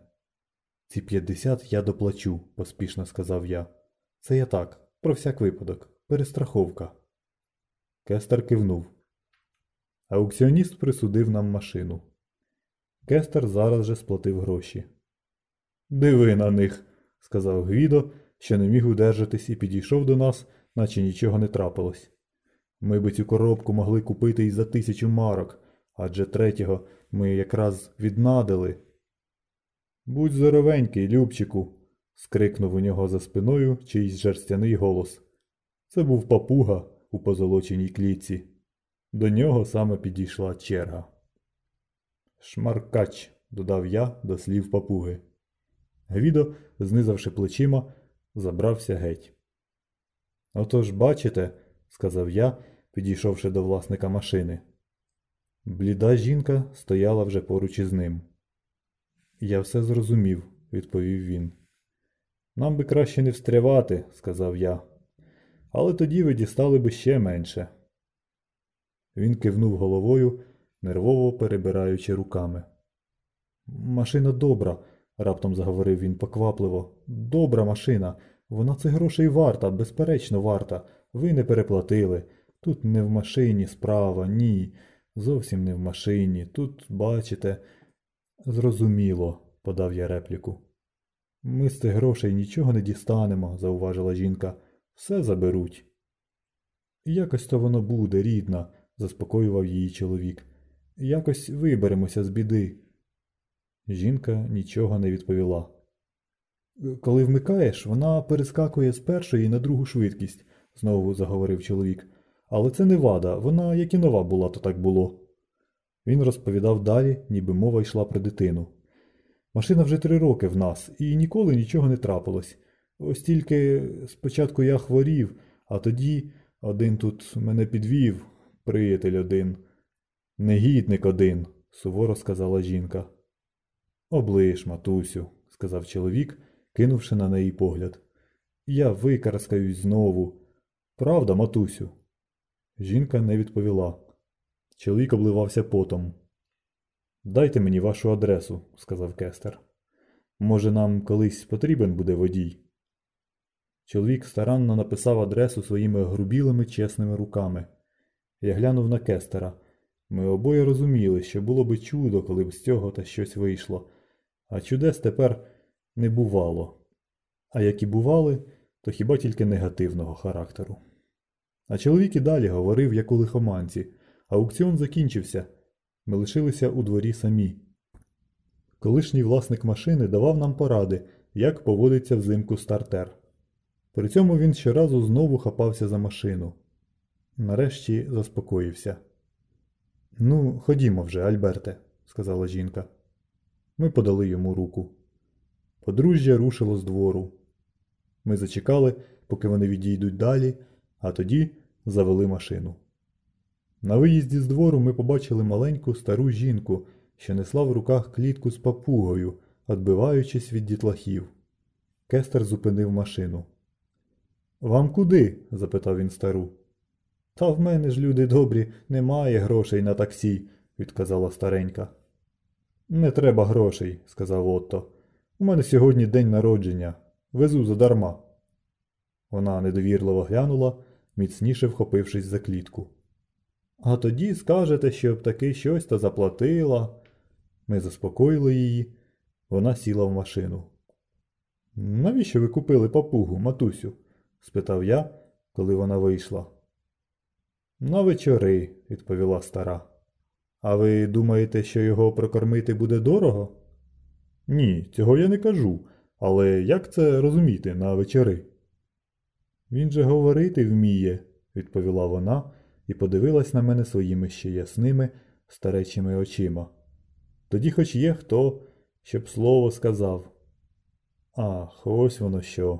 Ці 50 я доплачу, поспішно сказав я. Це я так, про всяк випадок, перестраховка. Кестер кивнув. Аукціоніст присудив нам машину. Кестер зараз же сплатив гроші. Диви на них, сказав Гвідо, що не міг удержатись і підійшов до нас, наче нічого не трапилось. Ми би цю коробку могли купити і за тисячу марок, адже третього ми якраз віднадили. Будь здоровенький, Любчику, скрикнув у нього за спиною чийсь жерстяний голос. Це був папуга у позолоченій клітці. До нього саме підійшла черга. Шмаркач, додав я до слів папуги. Гвідо, знизавши плечима, забрався геть. Отож, бачите, сказав я, підійшовши до власника машини. Бліда жінка стояла вже поруч із ним. Я все зрозумів, відповів він. Нам би краще не встрявати, сказав я. Але тоді ви дістали би ще менше. Він кивнув головою, нервово перебираючи руками. Машина добра, раптом заговорив він поквапливо. Добра машина. Вона цих грошей варта, безперечно варта. Ви не переплатили. Тут не в машині справа, ні. Зовсім не в машині. Тут, бачите, зрозуміло, подав я репліку. Ми з цих грошей нічого не дістанемо, зауважила жінка. Все заберуть. Якось то воно буде, рідна, заспокоював її чоловік. Якось виберемося з біди. Жінка нічого не відповіла. Коли вмикаєш, вона перескакує з першої на другу швидкість, знову заговорив чоловік. Але це не вада, вона як і нова була, то так було. Він розповідав далі, ніби мова йшла про дитину. Машина вже три роки в нас, і ніколи нічого не трапилось. Ось тільки спочатку я хворів, а тоді один тут мене підвів, приятель один. Негідник один, суворо сказала жінка. Облиш, матусю, сказав чоловік, кинувши на неї погляд. Я викарскаюсь знову. Правда, матусю? Жінка не відповіла. Чоловік обливався потом. Дайте мені вашу адресу, сказав Кестер. Може, нам колись потрібен буде водій? Чоловік старанно написав адресу своїми грубілими чесними руками. Я глянув на Кестера. Ми обоє розуміли, що було би чудо, коли б з цього та щось вийшло, а чудес тепер не бувало. А як і бували, то хіба тільки негативного характеру. А чоловік і далі говорив, як у лихоманці. Аукціон закінчився. Ми лишилися у дворі самі. Колишній власник машини давав нам поради, як поводиться взимку стартер. При цьому він щоразу знову хапався за машину. Нарешті заспокоївся. Ну, ходімо вже, Альберте, сказала жінка. Ми подали йому руку. Подружжя рушило з двору. Ми зачекали, поки вони відійдуть далі, а тоді завели машину. На виїзді з двору ми побачили маленьку стару жінку, що несла в руках клітку з папугою, відбиваючись від дітлахів. Кестер зупинив машину. Вам куди? запитав він стару. Та в мене ж, люди добрі, немає грошей на таксі, відказала старенька. Не треба грошей, сказав Отто. У мене сьогодні день народження. Везу задарма. Вона недовірливо глянула, міцніше вхопившись за клітку. А тоді скажете, щоб таки щось та заплатила. Ми заспокоїли її. Вона сіла в машину. Навіщо ви купили папугу, матусю? спитав я, коли вона вийшла. На вечори, відповіла стара. А ви думаєте, що його прокормити буде дорого? Ні, цього я не кажу. Але як це розуміти на вечори? Він же говорити вміє, відповіла вона і подивилась на мене своїми ще ясними, старечими очима. Тоді хоч є хто, щоб слово сказав. Ах, ось воно що.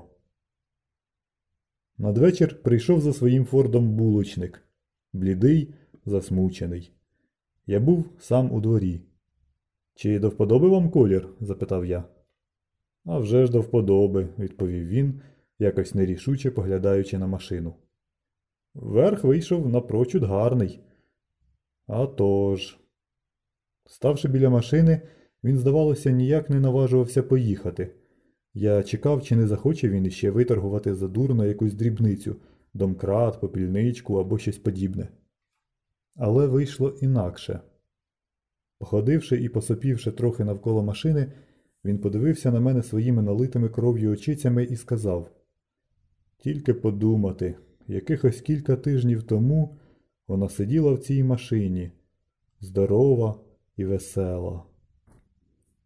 Надвечір прийшов за своїм фордом булочник, блідий, засмучений. Я був сам у дворі. Чи до вподоби вам колір? запитав я. «А вже ж до вподоби, відповів він, якось нерішуче поглядаючи на машину. Верх вийшов напрочуд гарний. «А тож...» Ставши біля машини, він, здавалося, ніяк не наважувався поїхати. Я чекав, чи не захоче він іще виторгувати задурно якусь дрібницю, домкрат, попільничку або щось подібне. Але вийшло інакше. Походивши і посопівши трохи навколо машини, він подивився на мене своїми налитими кров'ю очицями і сказав Тільки подумати, якихось кілька тижнів тому вона сиділа в цій машині, здорова і весела.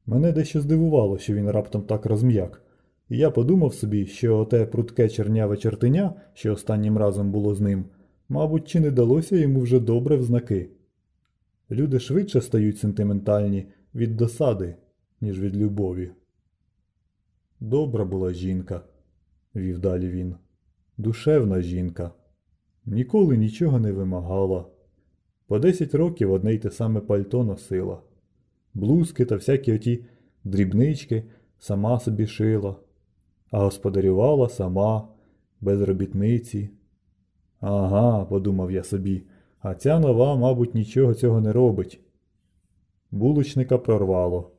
Мене дещо здивувало, що він раптом так розм'як, і я подумав собі, що те прутке черняве чертеня, що останнім разом було з ним, мабуть, чи не далося йому вже добре в знаки. Люди швидше стають сентиментальні від досади, ніж від любові. Добра була жінка, вів далі він, душевна жінка. Ніколи нічого не вимагала. По десять років одне й те саме пальто носила. Блузки та всякі оті дрібнички сама собі шила, а господарювала сама, без робітниці. Ага, подумав я собі, а ця нова, мабуть, нічого цього не робить. Булочника прорвало.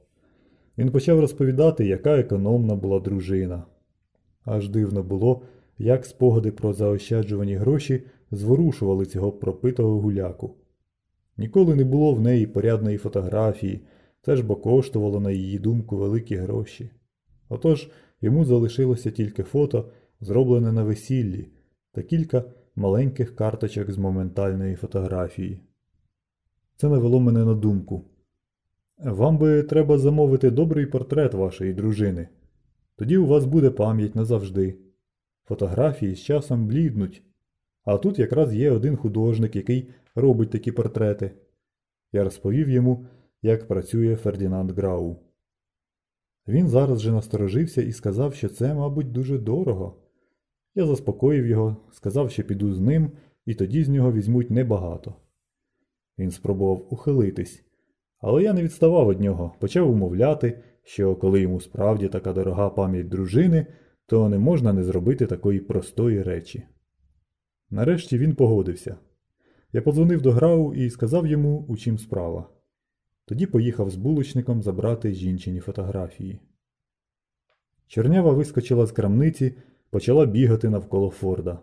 Він почав розповідати, яка економна була дружина. Аж дивно було, як спогади про заощаджувані гроші зворушували цього пропитого гуляку. Ніколи не було в неї порядної фотографії, це ж бо коштувало, на її думку, великі гроші. Отож йому залишилося тільки фото, зроблене на весіллі, та кілька маленьких карточок з моментальної фотографії. Це навело мене на думку. Вам би треба замовити добрий портрет вашої дружини. Тоді у вас буде пам'ять назавжди. Фотографії з часом бліднуть. А тут якраз є один художник, який робить такі портрети. Я розповів йому, як працює Фердінанд Грау. Він зараз же насторожився і сказав, що це, мабуть, дуже дорого. Я заспокоїв його, сказав, що піду з ним, і тоді з нього візьмуть небагато. Він спробував ухилитись, але я не відставав від нього, почав умовляти, що коли йому справді така дорога пам'ять дружини, то не можна не зробити такої простої речі. Нарешті він погодився. Я подзвонив до Грау і сказав йому, у чим справа. Тоді поїхав з булочником забрати жінчині фотографії. Чернява вискочила з крамниці, почала бігати навколо Форда.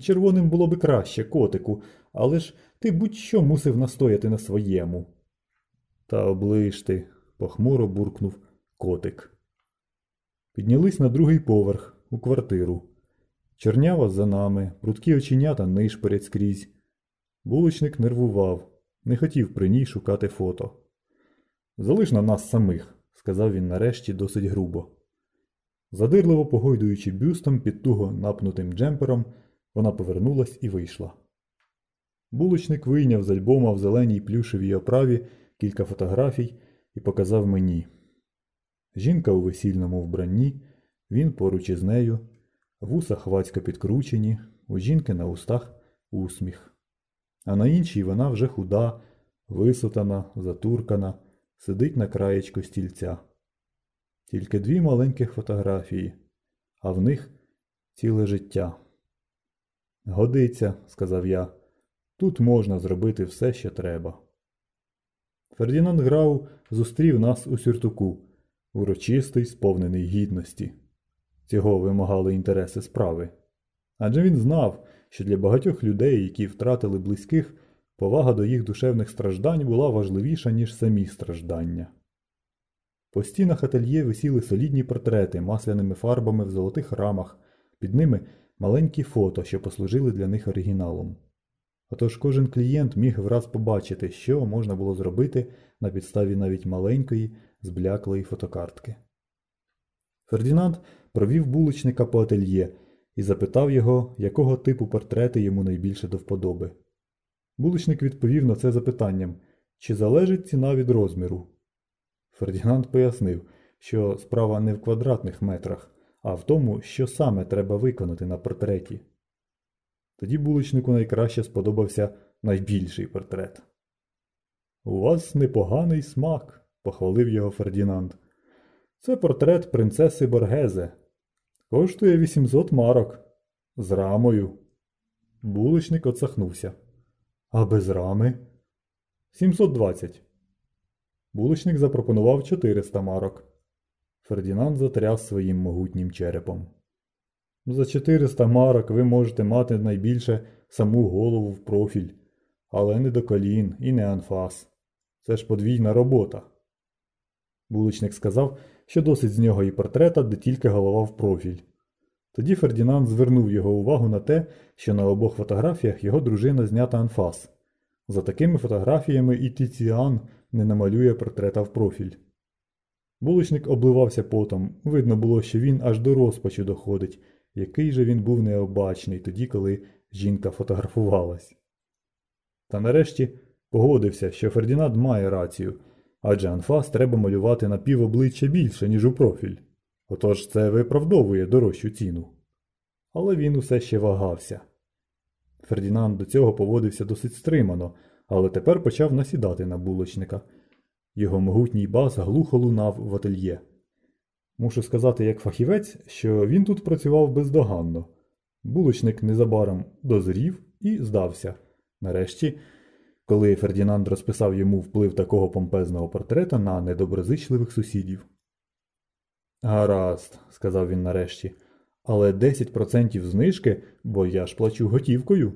Червоним було би краще, котику, але ж ти будь-що мусив настояти на своєму. Та оближ ти, похмуро буркнув котик. Піднялись на другий поверх, у квартиру. Чорнява за нами, прудкі оченята нишпорять скрізь. Булочник нервував, не хотів при ній шукати фото. Залиш на нас самих, сказав він нарешті досить грубо. Задирливо погойдуючи бюстом під туго напнутим джемпером, вона повернулась і вийшла. Булочник вийняв з альбома в зеленій плюшевій оправі кілька фотографій і показав мені. Жінка у весільному вбранні, він поруч із нею, вуса хвацько підкручені, у жінки на устах усміх. А на іншій вона вже худа, висотана, затуркана, сидить на краєчку стільця. Тільки дві маленьких фотографії, а в них ціле життя. Годиться, сказав я, тут можна зробити все, що треба. Фердінанд Грау зустрів нас у сюртуку, урочистий, сповнений гідності. Цього вимагали інтереси справи. Адже він знав, що для багатьох людей, які втратили близьких, повага до їх душевних страждань була важливіша, ніж самі страждання. По стінах ательє висіли солідні портрети масляними фарбами в золотих рамах, під ними маленькі фото, що послужили для них оригіналом. Отож кожен клієнт міг враз побачити, що можна було зробити на підставі навіть маленької, збляклої фотокартки. Фердінанд провів булочника по ательє і запитав його, якого типу портрети йому найбільше до вподоби. Булочник відповів на це запитанням, чи залежить ціна від розміру. Фердінанд пояснив, що справа не в квадратних метрах, а в тому, що саме треба виконати на портреті. Тоді булочнику найкраще сподобався найбільший портрет. У вас непоганий смак, похвалив його Фердінанд. Це портрет принцеси Боргезе. Коштує 800 марок. З рамою. Булочник оцахнувся. А без рами? 720. Булочник запропонував 400 марок. Фердінанд затряс своїм могутнім черепом. За 400 марок ви можете мати найбільше саму голову в профіль, але не до колін і не анфас. Це ж подвійна робота. Булочник сказав, що досить з нього і портрета, де тільки голова в профіль. Тоді Фердінанд звернув його увагу на те, що на обох фотографіях його дружина знята анфас. За такими фотографіями і Тіціан не намалює портрета в профіль. Булочник обливався потом, видно було, що він аж до розпачу доходить, який же він був необачний тоді, коли жінка фотографувалась. Та нарешті погодився, що Фердінанд має рацію, адже анфас треба малювати на пів обличчя більше, ніж у профіль. Отож це виправдовує дорожчу ціну. Але він усе ще вагався. Фердінанд до цього поводився досить стримано, але тепер почав насідати на булочника. Його могутній бас глухо лунав в ательє. Мушу сказати, як фахівець, що він тут працював бездоганно. Булочник незабаром дозрів і здався. Нарешті, коли Фердінанд розписав йому вплив такого помпезного портрета на недоброзичливих сусідів. Гаразд, сказав він нарешті, але 10% знижки, бо я ж плачу готівкою.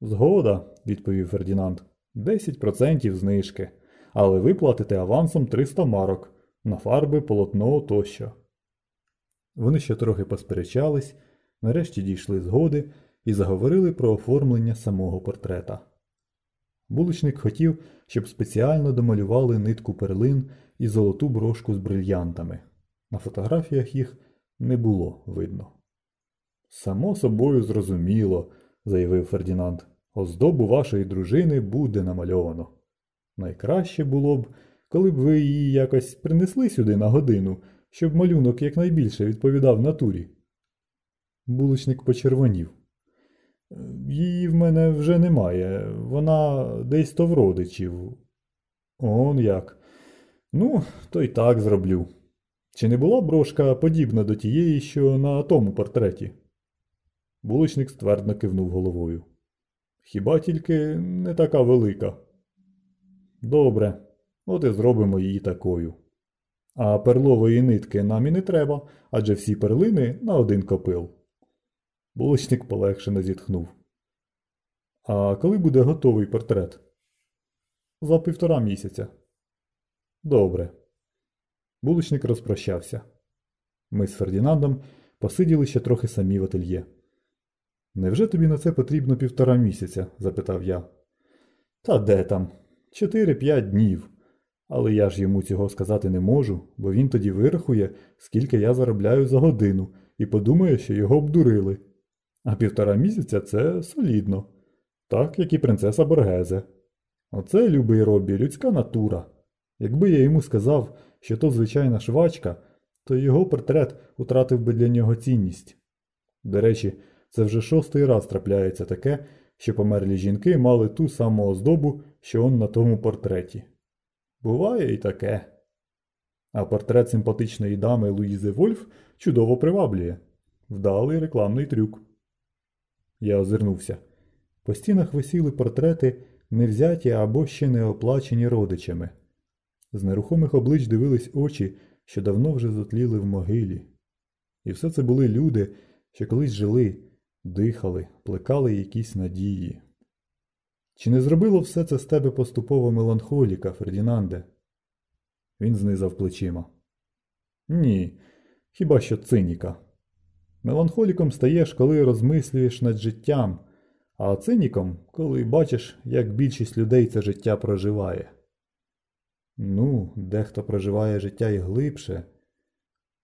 Згода, відповів Фердінанд. 10% знижки, але ви платите авансом 300 марок на фарби, полотно тощо. Вони ще трохи посперечались, нарешті дійшли згоди і заговорили про оформлення самого портрета. Булочник хотів, щоб спеціально домалювали нитку перлин і золоту брошку з брильянтами. На фотографіях їх не було видно. Само собою зрозуміло, заявив Фердінанд, оздобу вашої дружини буде намальовано. Найкраще було б, коли б ви її якось принесли сюди на годину, щоб малюнок якнайбільше відповідав натурі. Булочник почервонів. Її в мене вже немає, вона десь то в родичів. Он як. Ну, то й так зроблю. Чи не була брошка подібна до тієї, що на тому портреті? Булочник ствердно кивнув головою. Хіба тільки не така велика? Добре, от і зробимо її такою. А перлової нитки нам і не треба, адже всі перлини на один копил. Булочник полегшено зітхнув. А коли буде готовий портрет? За півтора місяця. Добре. Булочник розпрощався. Ми з Фердінандом посиділи ще трохи самі в ательє. Невже тобі на це потрібно півтора місяця? запитав я. Та де там? Чотири-п'ять днів. Але я ж йому цього сказати не можу, бо він тоді вирахує, скільки я заробляю за годину, і подумає, що його обдурили. А півтора місяця це солідно, так як і принцеса Боргезе. Оце, любий Робі, людська натура. Якби я йому сказав, що то звичайна швачка, то його портрет утратив би для нього цінність. До речі, це вже шостий раз трапляється таке, що померлі жінки мали ту саму оздобу, що он на тому портреті. Буває і таке. А портрет симпатичної дами Луїзи Вольф чудово приваблює. Вдалий рекламний трюк. Я озирнувся. По стінах висіли портрети, невзяті або ще не оплачені родичами. З нерухомих облич дивились очі, що давно вже затліли в могилі. І все це були люди, що колись жили, дихали, плекали якісь надії. Чи не зробило все це з тебе поступово меланхоліка, Фердінанде? Він знизав плечима. Ні, хіба що циніка. Меланхоліком стаєш, коли розмислюєш над життям, а циніком, коли бачиш, як більшість людей це життя проживає. Ну, дехто проживає життя і глибше.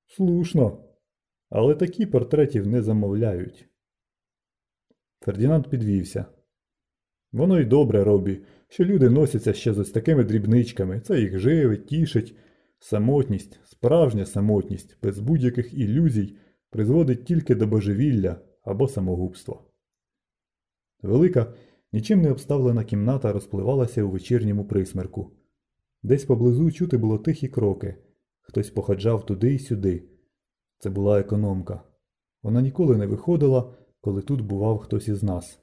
Слушно. Але такі портретів не замовляють. Фердінанд підвівся. Воно й добре, Робі, що люди носяться ще з ось такими дрібничками. Це їх живить, тішить. Самотність, справжня самотність, без будь-яких ілюзій, призводить тільки до божевілля або самогубства. Велика, нічим не обставлена кімната розпливалася у вечірньому присмерку. Десь поблизу чути було тихі кроки. Хтось походжав туди й сюди. Це була економка. Вона ніколи не виходила, коли тут бував хтось із нас.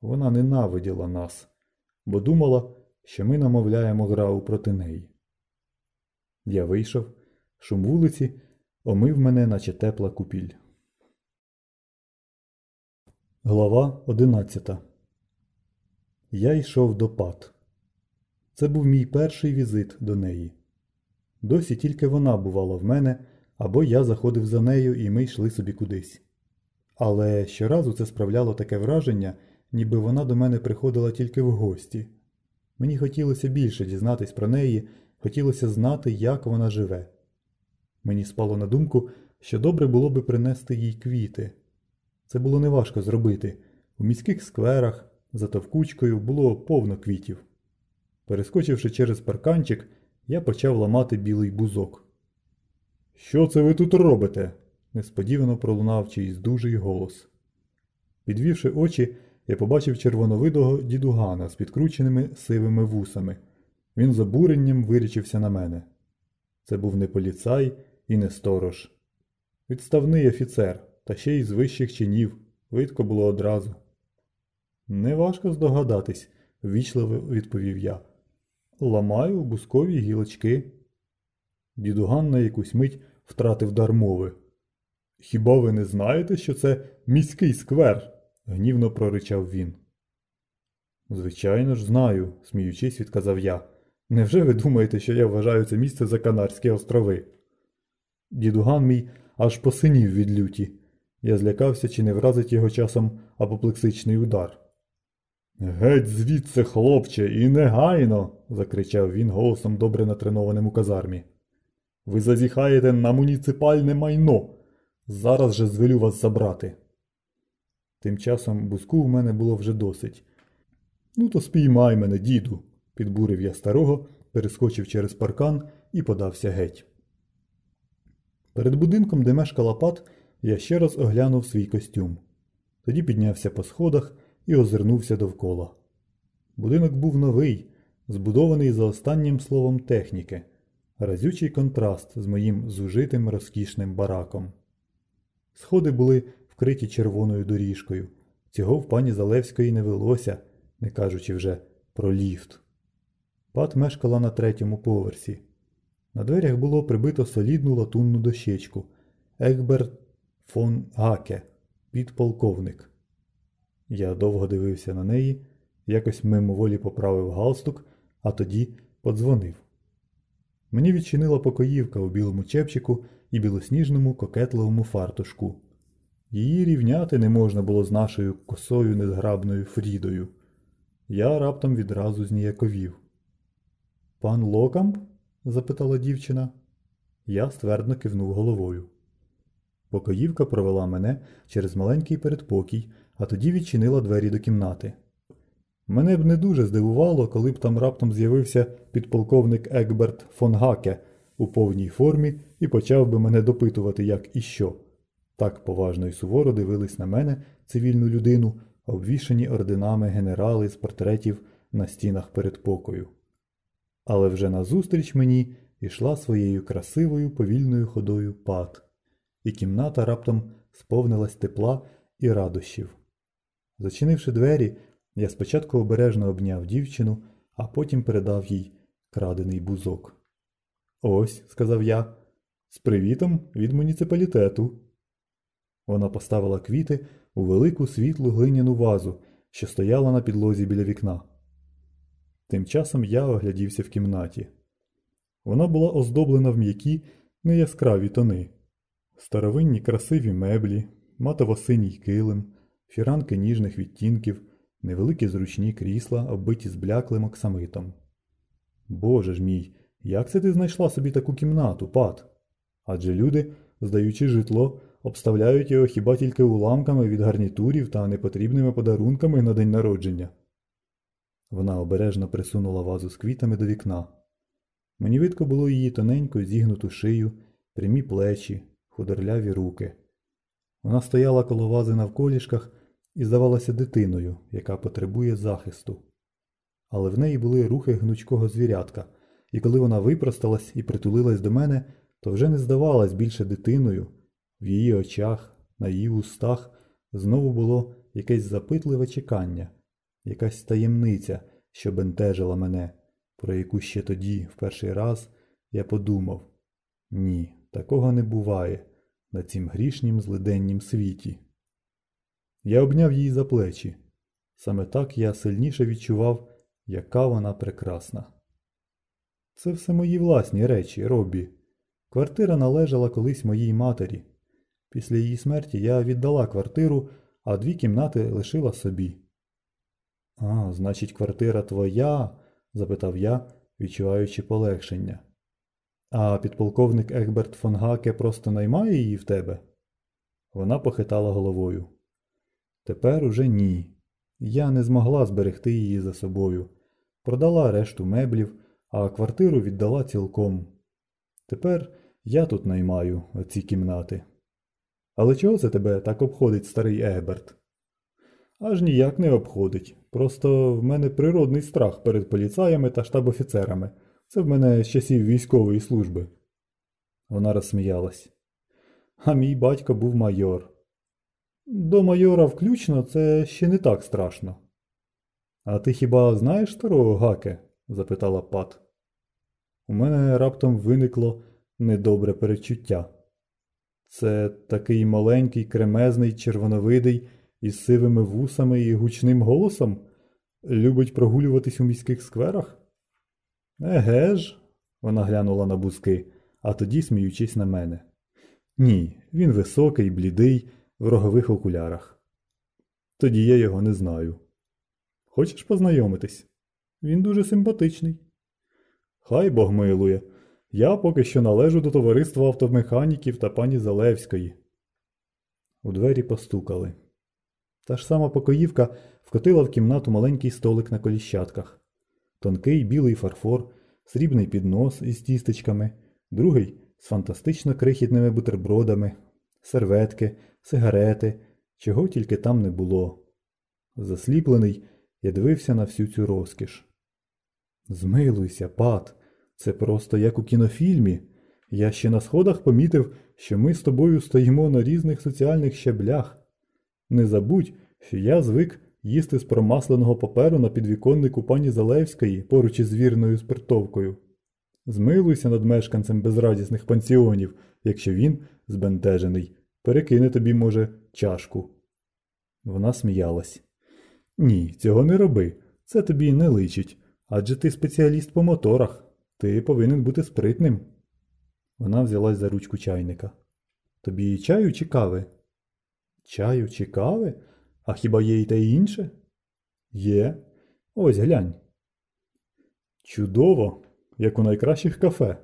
Вона ненавиділа нас, бо думала, що ми намовляємо грау проти неї. Я вийшов, шум вулиці омив мене, наче тепла купіль. Глава 11 Я йшов до пат. Це був мій перший візит до неї. Досі тільки вона бувала в мене, або я заходив за нею і ми йшли собі кудись. Але щоразу це справляло таке враження, ніби вона до мене приходила тільки в гості. Мені хотілося більше дізнатись про неї, хотілося знати, як вона живе. Мені спало на думку, що добре було би принести їй квіти. Це було неважко зробити. У міських скверах, за товкучкою було повно квітів. Перескочивши через парканчик, я почав ламати білий бузок. Що це ви тут робите? несподівано пролунав чийсь дужий голос. Підвівши очі, я побачив червоновидого дідугана з підкрученими сивими вусами. Він з обуренням вирічився на мене. Це був не поліцай і не сторож. Відставний офіцер, та ще й з вищих чинів, видко було одразу. Неважко здогадатись, ввічливо відповів я. Ламаю бускові гілочки. Дідуган на якусь мить втратив дар мови. Хіба ви не знаєте, що це міський сквер? гнівно проричав він. Звичайно ж, знаю, сміючись, відказав я. Невже ви думаєте, що я вважаю це місце за Канарські острови? Дідуган мій аж посинів від люті. Я злякався, чи не вразить його часом апоплексичний удар. Геть звідси, хлопче, і негайно. закричав він голосом добре натренованим у казармі. Ви зазіхаєте на муніципальне майно. Зараз же звелю вас забрати. Тим часом буску в мене було вже досить. Ну, то спіймай мене, діду, підбурив я старого, перескочив через паркан і подався геть. Перед будинком, де мешкала пат, я ще раз оглянув свій костюм. Тоді піднявся по сходах і озирнувся довкола. Будинок був новий, збудований за останнім словом техніки, разючий контраст з моїм зужитим розкішним бараком. Сходи були вкриті червоною доріжкою. Цього в пані Залевської не велося, не кажучи вже про ліфт. Пат мешкала на третьому поверсі. На дверях було прибито солідну латунну дощечку Егберт фон Гаке, підполковник. Я довго дивився на неї, якось мимоволі поправив галстук, а тоді подзвонив. Мені відчинила покоївка у білому чепчику і білосніжному кокетливому фартушку. Її рівняти не можна було з нашою косою незграбною Фрідою. Я раптом відразу зніяковів. Пан Локамп? Запитала дівчина. Я ствердно кивнув головою. Покоївка провела мене через маленький передпокій, а тоді відчинила двері до кімнати. Мене б не дуже здивувало, коли б там раптом з'явився підполковник Екберт фон Гаке у повній формі і почав би мене допитувати, як і що. Так поважно і суворо дивились на мене, цивільну людину, обвішані орденами генерали з портретів на стінах передпокою. Але вже назустріч мені йшла своєю красивою повільною ходою пат, і кімната раптом сповнилась тепла і радощів. Зачинивши двері, я спочатку обережно обняв дівчину, а потім передав їй крадений бузок. Ось, сказав я, з привітом від муніципалітету. Вона поставила квіти у велику світлу глиняну вазу, що стояла на підлозі біля вікна. Тим часом я оглядівся в кімнаті. Вона була оздоблена в м'які, неяскраві тони, старовинні красиві меблі, матово-синій килим, фіранки ніжних відтінків, невеликі зручні крісла, оббиті збляклим оксамитом. Боже ж мій, як це ти знайшла собі таку кімнату, пат? Адже люди, здаючи житло, обставляють його хіба тільки уламками від гарнітурів та непотрібними подарунками на день народження. Вона обережно присунула вазу з квітами до вікна. Мені видко було її тоненьку зігнуту шию, прямі плечі, худорляві руки. Вона стояла коло вази навколішках і здавалася дитиною, яка потребує захисту. Але в неї були рухи гнучкого звірятка, і коли вона випросталась і притулилась до мене, то вже не здавалась більше дитиною, в її очах, на її устах знову було якесь запитливе чекання, якась таємниця, що бентежила мене, про яку ще тоді, в перший раз, я подумав ні, такого не буває на цім грішнім злиденнім світі. Я обняв її за плечі. Саме так я сильніше відчував, яка вона прекрасна. Це все мої власні речі, Робі. Квартира належала колись моїй матері. Після її смерті я віддала квартиру, а дві кімнати лишила собі. А, значить, квартира твоя? запитав я, відчуваючи полегшення. А підполковник Егберт фон Гаке просто наймає її в тебе? Вона похитала головою. Тепер уже ні. Я не змогла зберегти її за собою. Продала решту меблів, а квартиру віддала цілком. Тепер я тут наймаю оці кімнати. Але чого це тебе так обходить старий Егберт? Аж ніяк не обходить. Просто в мене природний страх перед поліцаями та штаб-офіцерами. Це в мене з часів військової служби. Вона розсміялась. А мій батько був майор. До майора включно це ще не так страшно. А ти хіба знаєш старого Гаке? запитала Пат. У мене раптом виникло недобре перечуття. Це такий маленький, кремезний, червоновидий, із сивими вусами і гучним голосом? Любить прогулюватись у міських скверах? Еге ж, вона глянула на бузки, а тоді сміючись на мене. Ні, він високий, блідий, в рогових окулярах. Тоді я його не знаю. Хочеш познайомитись? Він дуже симпатичний. Хай Бог милує. Я поки що належу до товариства автомеханіків та пані Залевської. У двері постукали. Та ж сама покоївка вкотила в кімнату маленький столик на коліщатках. Тонкий білий фарфор, срібний піднос із тістечками, другий з фантастично крихітними бутербродами, серветки, сигарети, чого тільки там не було. Засліплений, я дивився на всю цю розкіш. Змилуйся, пат, це просто як у кінофільмі. Я ще на сходах помітив, що ми з тобою стоїмо на різних соціальних щаблях. Не забудь, що я звик їсти з промасленого паперу на підвіконнику пані Залевської поруч із вірною спиртовкою. Змилуйся над мешканцем безрадісних пансіонів, якщо він, збентежений, перекине тобі, може, чашку. Вона сміялась. Ні, цього не роби. Це тобі не личить. Адже ти спеціаліст по моторах. Ти повинен бути спритним. Вона взялась за ручку чайника. Тобі чаю чи кави? Чаю чи кави? А хіба є і те інше? Є. Ось глянь. Чудово, як у найкращих кафе.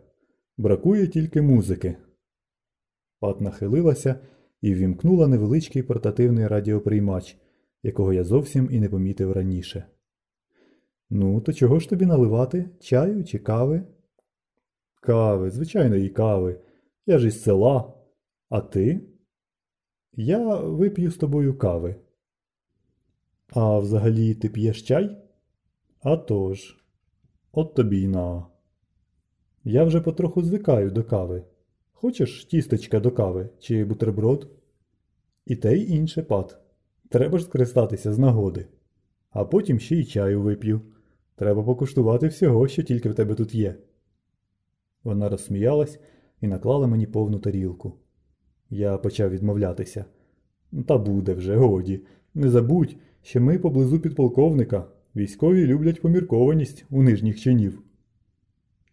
Бракує тільки музики. Пат нахилилася і ввімкнула невеличкий портативний радіоприймач, якого я зовсім і не помітив раніше. Ну, то чого ж тобі наливати? Чаю чи кави? Кави, звичайно, і кави. Я ж із села. А ти? Я вип'ю з тобою кави. А взагалі ти п'єш чай? «А тож. От тобі й на. Я вже потроху звикаю до кави. Хочеш тістечка до кави чи бутерброд? І те й інше пат. Треба ж скористатися з нагоди. А потім ще й чаю вип'ю. Треба покуштувати всього, що тільки в тебе тут є. Вона розсміялась і наклала мені повну тарілку. Я почав відмовлятися. Та буде вже, годі. Не забудь, що ми поблизу підполковника. Військові люблять поміркованість у нижніх чинів.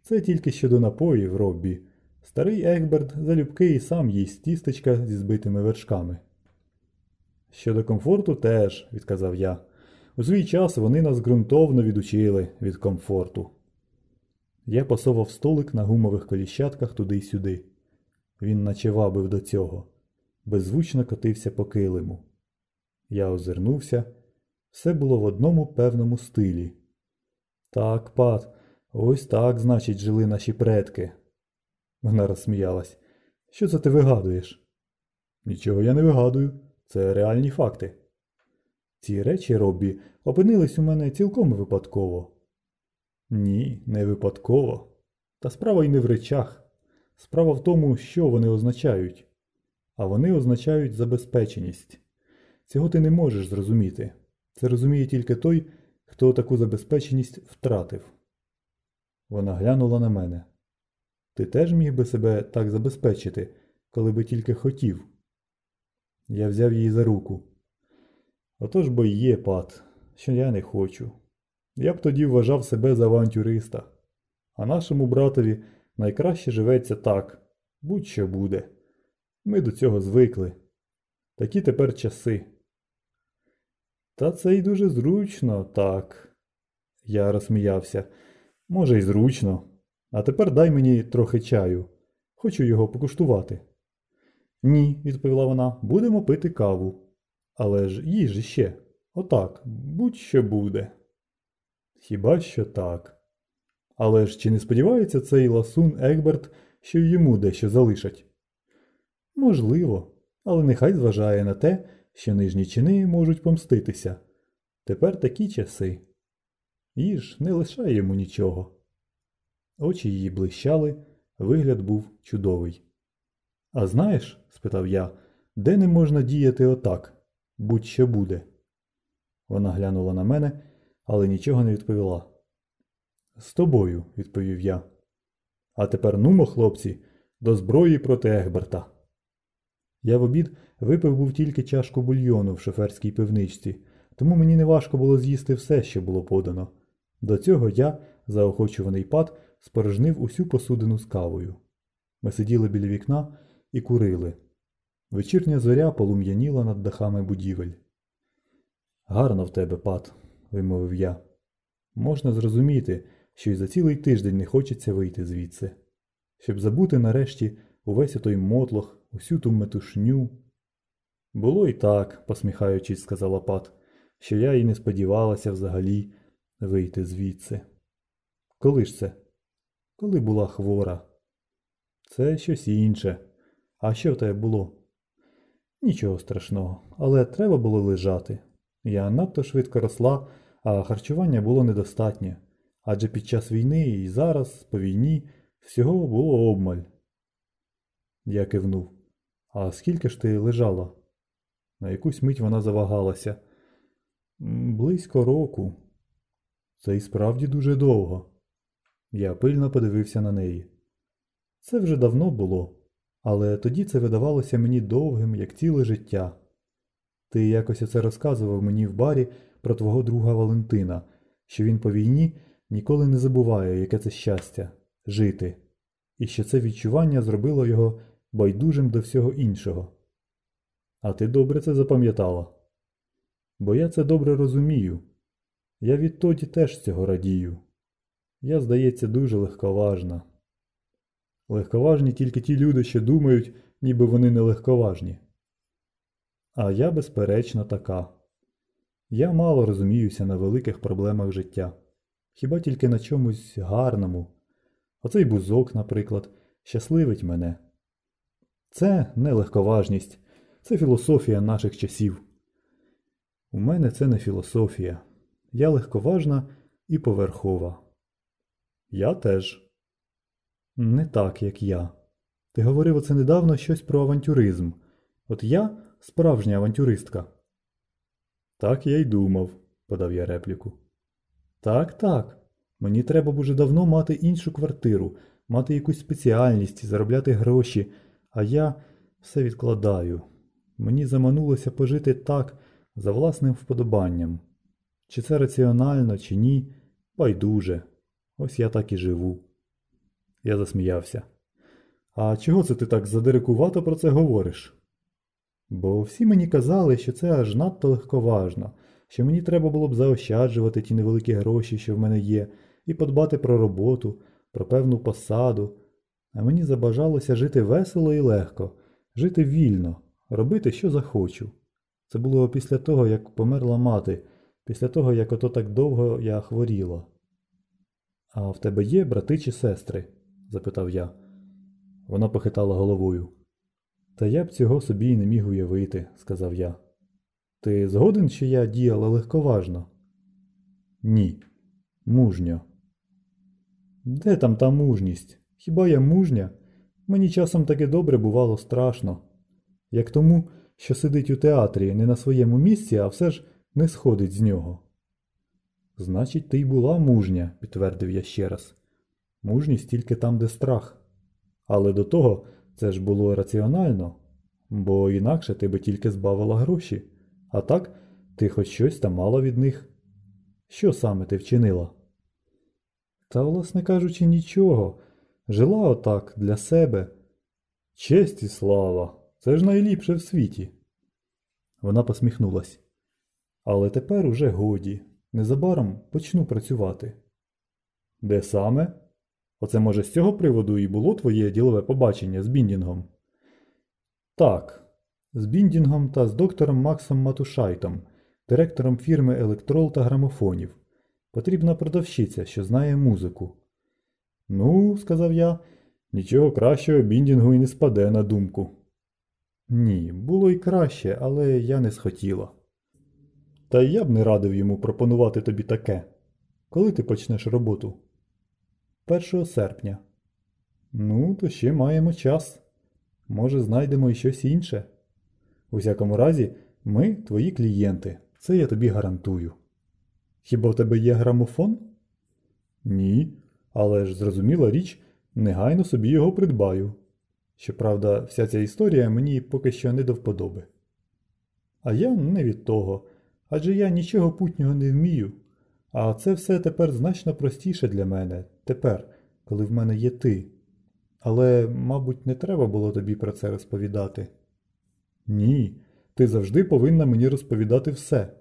Це тільки щодо напоїв, Роббі. Старий Егберт залюбки і сам їсть тістечка зі збитими вершками. Щодо комфорту теж, відказав я. У свій час вони нас ґрунтовно відучили від комфорту. Я посовав столик на гумових коліщатках туди й сюди. Він наче вабив до цього, беззвучно котився по килиму. Я озирнувся, все було в одному певному стилі. Так, пат, ось так, значить, жили наші предки. Вона розсміялась. Що це ти вигадуєш? Нічого я не вигадую, це реальні факти. Ці речі, Роббі, опинились у мене цілком випадково. Ні, не випадково. Та справа й не в речах. Справа в тому, що вони означають. А вони означають забезпеченість. Цього ти не можеш зрозуміти. Це розуміє тільки той, хто таку забезпеченість втратив. Вона глянула на мене. Ти теж міг би себе так забезпечити, коли би тільки хотів. Я взяв її за руку. Отож бо є пат, що я не хочу. Я б тоді вважав себе за авантюриста, а нашому братові найкраще живеться так, будь-що буде. Ми до цього звикли. Такі тепер часи. Та це й дуже зручно, так. Я розсміявся. Може, й зручно. А тепер дай мені трохи чаю. Хочу його покуштувати. Ні, відповіла вона, будемо пити каву. Але ж їж ще. Отак, будь-що буде. Хіба що так. Але ж чи не сподівається цей ласун Егберт, що йому дещо залишать? Можливо, але нехай зважає на те, що нижні чини можуть помститися. Тепер такі часи. Їж не лишає йому нічого. Очі її блищали, вигляд був чудовий. А знаєш, спитав я, де не можна діяти отак, будь-що буде. Вона глянула на мене, але нічого не відповіла. З тобою, відповів я. А тепер нумо, хлопці, до зброї проти Егберта. Я в обід випив був тільки чашку бульйону в шоферській пивничці, тому мені не важко було з'їсти все, що було подано. До цього я, заохочуваний пад, спорожнив усю посудину з кавою. Ми сиділи біля вікна і курили. Вечірня зоря полум'яніла над дахами будівель. Гарно в тебе, пат, вимовив я. Можна зрозуміти, що й за цілий тиждень не хочеться вийти звідси, щоб забути нарешті увесь отой мотлох, усю ту метушню. Було й так, посміхаючись, сказала пат, що я й не сподівалася взагалі вийти звідси. Коли ж це? Коли була хвора? Це щось інше. А що в тебе було? Нічого страшного, але треба було лежати. Я надто швидко росла, а харчування було недостатнє. Адже під час війни і зараз, по війні, всього було обмаль. Я кивнув. А скільки ж ти лежала? На якусь мить вона завагалася. Близько року. Це і справді дуже довго. Я пильно подивився на неї. Це вже давно було, але тоді це видавалося мені довгим, як ціле життя. Ти якось оце розказував мені в барі про твого друга Валентина, що він по війні ніколи не забуває, яке це щастя жити, і що це відчування зробило його байдужим до всього іншого. А ти добре це запам'ятала? Бо я це добре розумію. Я відтоді теж цього радію. Я, здається, дуже легковажна. Легковажні тільки ті люди, що думають, ніби вони не легковажні. А я, безперечно, така. Я мало розуміюся на великих проблемах життя, хіба тільки на чомусь гарному. Оцей бузок, наприклад, щасливить мене. Це не легковажність, це філософія наших часів. У мене це не філософія. Я легковажна і поверхова. Я теж. Не так, як я. Ти говорив оце недавно щось про авантюризм. От я справжня авантюристка. Так я й думав, подав я репліку. Так, так. Мені треба б уже давно мати іншу квартиру, мати якусь спеціальність, заробляти гроші, а я все відкладаю. Мені заманулося пожити так, за власним вподобанням. Чи це раціонально, чи ні, байдуже. Ось я так і живу. Я засміявся. А чого це ти так задирикувато про це говориш? Бо всі мені казали, що це аж надто легковажно, що мені треба було б заощаджувати ті невеликі гроші, що в мене є, і подбати про роботу, про певну посаду. А мені забажалося жити весело і легко, жити вільно, робити, що захочу. Це було після того, як померла мати, після того, як ото так довго я хворіла. А в тебе є брати чи сестри? запитав я. Вона похитала головою. Та я б цього собі й не міг уявити, сказав я. Ти згоден, що я діяла легковажно? Ні. Мужньо. Де там та мужність? Хіба я мужня? Мені часом таки добре бувало страшно. Як тому, що сидить у театрі не на своєму місці, а все ж не сходить з нього. Значить, ти й була мужня, підтвердив я ще раз. Мужність тільки там, де страх. Але до того це ж було раціонально, бо інакше ти би тільки збавила гроші, а так ти хоч щось там мала від них. Що саме ти вчинила? Та, власне кажучи, нічого. Жила отак для себе. Честь і слава, це ж найліпше в світі. Вона посміхнулась. Але тепер уже годі. Незабаром почну працювати. Де саме? Оце, може, з цього приводу і було твоє ділове побачення з Біндінгом? Так, з Біндінгом та з доктором Максом Матушайтом, директором фірми Електрол та грамофонів. Потрібна продавщиця, що знає музику. Ну, сказав я, нічого кращого Біндінгу і не спаде на думку. Ні, було й краще, але я не схотіла. Та я б не радив йому пропонувати тобі таке. Коли ти почнеш роботу? 1 серпня. Ну, то ще маємо час. Може, знайдемо і щось інше. У всякому разі, ми твої клієнти, це я тобі гарантую. Хіба в тебе є грамофон? Ні, але ж зрозуміла річ, негайно собі його придбаю. Щоправда, вся ця історія мені поки що не до вподоби. А я не від того, адже я нічого путнього не вмію. А це все тепер значно простіше для мене, тепер, коли в мене є ти. Але, мабуть, не треба було тобі про це розповідати. Ні, ти завжди повинна мені розповідати все.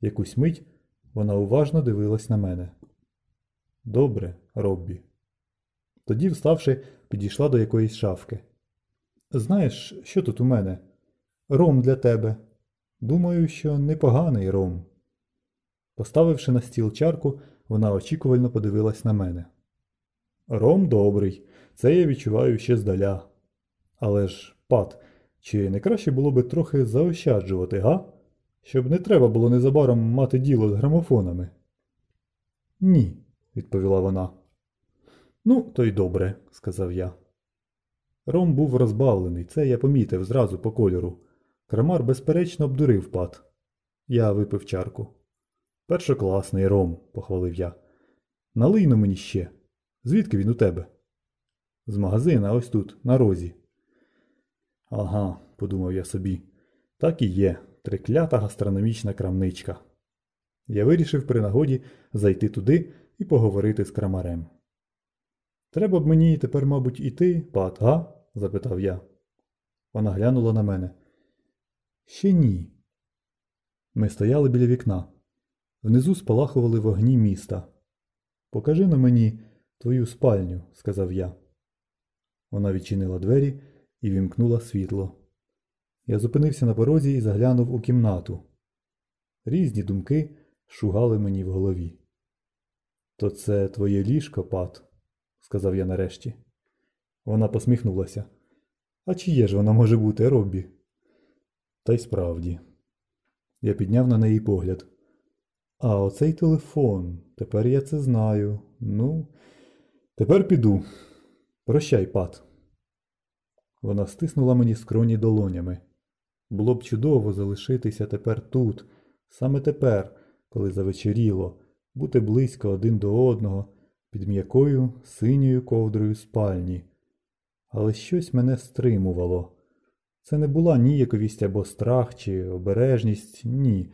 Якусь мить вона уважно дивилась на мене. Добре, Роббі. Тоді, вставши, підійшла до якоїсь шафки. Знаєш, що тут у мене? Ром для тебе. Думаю, що непоганий ром. Поставивши на стіл чарку, вона очікувально подивилась на мене. Ром добрий, це я відчуваю ще здаля. Але ж, пат, чи не краще було би трохи заощаджувати, га? Щоб не треба було незабаром мати діло з грамофонами? Ні, відповіла вона. Ну, то й добре, сказав я. Ром був розбавлений, це я помітив зразу по кольору. Крамар безперечно обдурив пат. Я випив чарку. Першокласний ром, похвалив я. Налий на мені ще. Звідки він у тебе? З магазина ось тут, на розі. Ага, подумав я собі. Так і є, триклята гастрономічна крамничка. Я вирішив при нагоді зайти туди і поговорити з крамарем. Треба б мені тепер, мабуть, іти, пат, га? запитав я. Вона глянула на мене. Ще ні. Ми стояли біля вікна. Внизу спалахували вогні міста. Покажи на мені твою спальню, сказав я. Вона відчинила двері і вімкнула світло. Я зупинився на порозі і заглянув у кімнату. Різні думки шугали мені в голові. То це твоє ліжко, пат, сказав я нарешті. Вона посміхнулася. А чиє ж воно може бути, Роббі? Та й справді. Я підняв на неї погляд. А оцей телефон, тепер я це знаю. Ну, тепер піду. Прощай, пат. Вона стиснула мені скроні долонями. Було б чудово залишитися тепер тут, саме тепер, коли завечеріло, бути близько один до одного, під м'якою синьою ковдрою спальні. Але щось мене стримувало. Це не була ніяковість або страх чи обережність, ні.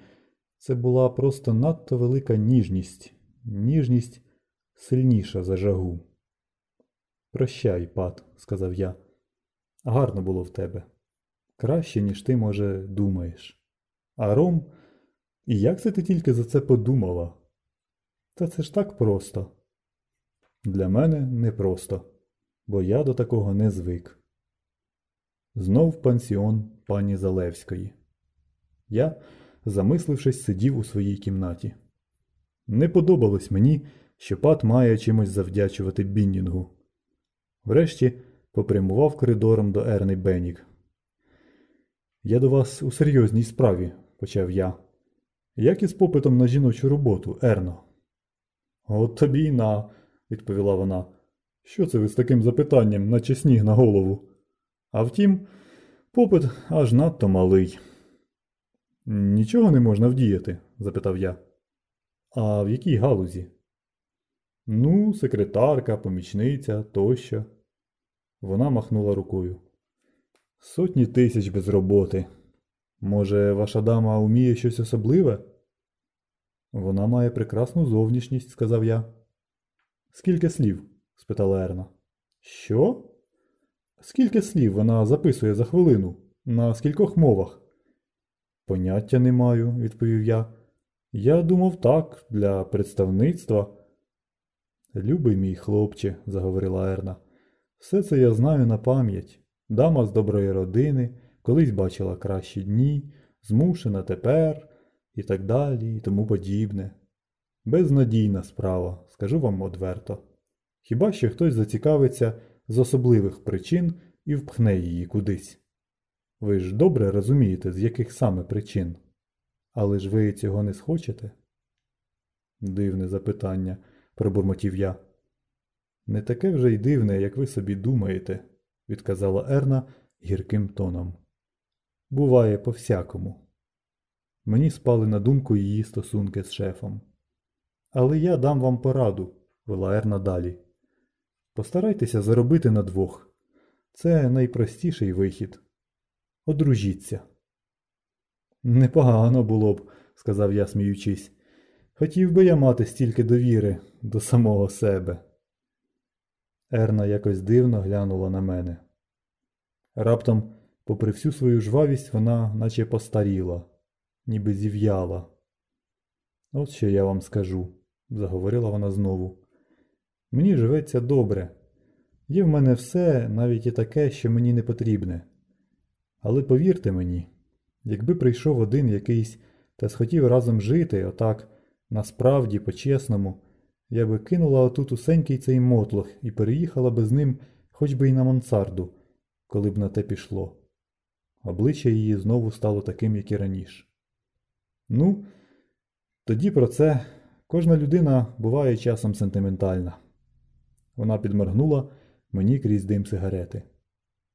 Це була просто надто велика ніжність, ніжність сильніша за жагу. Прощай, пат, сказав я. Гарно було в тебе. Краще, ніж ти, може, думаєш. А ром, І як це ти тільки за це подумала? Та це ж так просто. Для мене непросто, бо я до такого не звик. Знов пансіон пані Залевської. Я, замислившись, сидів у своїй кімнаті. Не подобалось мені, що пат має чимось завдячувати Біннінгу. Врешті попрямував коридором до Ерни Беннік. Я до вас у серйозній справі, почав я. Як із попитом на жіночу роботу, Ерно? От тобі й на, відповіла вона. Що це ви з таким запитанням, наче сніг на голову? А втім, попит аж надто малий. Нічого не можна вдіяти? запитав я. А в якій галузі? Ну, секретарка, помічниця тощо. Вона махнула рукою. Сотні тисяч без роботи. Може, ваша дама уміє щось особливе? Вона має прекрасну зовнішність, сказав я. Скільки слів? спитала Ерна. Що? Скільки слів вона записує за хвилину? На скількох мовах? Поняття не маю, відповів я. Я думав так, для представництва. Любий мій хлопче, заговорила Ерна, все це я знаю на пам'ять. Дама з доброї родини, колись бачила кращі дні, змушена тепер і так далі, і тому подібне. Безнадійна справа, скажу вам одверто. Хіба що хтось зацікавиться з особливих причин і впхне її кудись. Ви ж добре розумієте, з яких саме причин. Але ж ви цього не схочете? Дивне запитання, пробурмотів я. Не таке вже й дивне, як ви собі думаєте, відказала Ерна гірким тоном. Буває по всякому. Мені спали на думку її стосунки з шефом. Але я дам вам пораду, вела Ерна далі. Постарайтеся заробити на двох. Це найпростіший вихід. Одружіться. Непогано було б, сказав я, сміючись. Хотів би я мати стільки довіри до самого себе. Ерна якось дивно глянула на мене. Раптом, попри всю свою жвавість, вона наче постаріла, ніби зів'яла. От що я вам скажу, заговорила вона знову. Мені живеться добре. Є в мене все, навіть і таке, що мені не потрібне. Але повірте мені, якби прийшов один якийсь та схотів разом жити, отак, насправді, по-чесному, я би кинула отут усенький цей мотлох і переїхала би з ним хоч би й на мансарду, коли б на те пішло. Обличчя її знову стало таким, як і раніше. Ну, тоді про це кожна людина буває часом сентиментальна. Вона підморгнула мені крізь дим сигарети.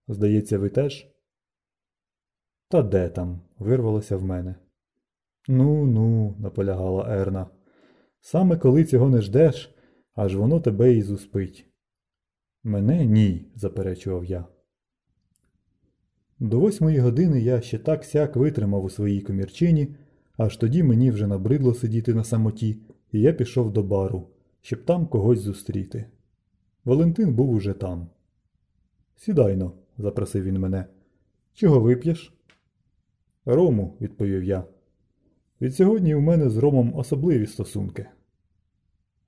Здається, ви теж? Та де там? вирвалося в мене. Ну, ну, наполягала Ерна. Саме коли цього не ждеш, аж воно тебе і зуспить. Мене ні, заперечував я. До восьмої години я ще так сяк витримав у своїй комірчині, аж тоді мені вже набридло сидіти на самоті, і я пішов до бару, щоб там когось зустріти. Валентин був уже там. Сідайно, запросив він мене. Чого вип'єш? Рому, відповів я. Від сьогодні у мене з Ромом особливі стосунки.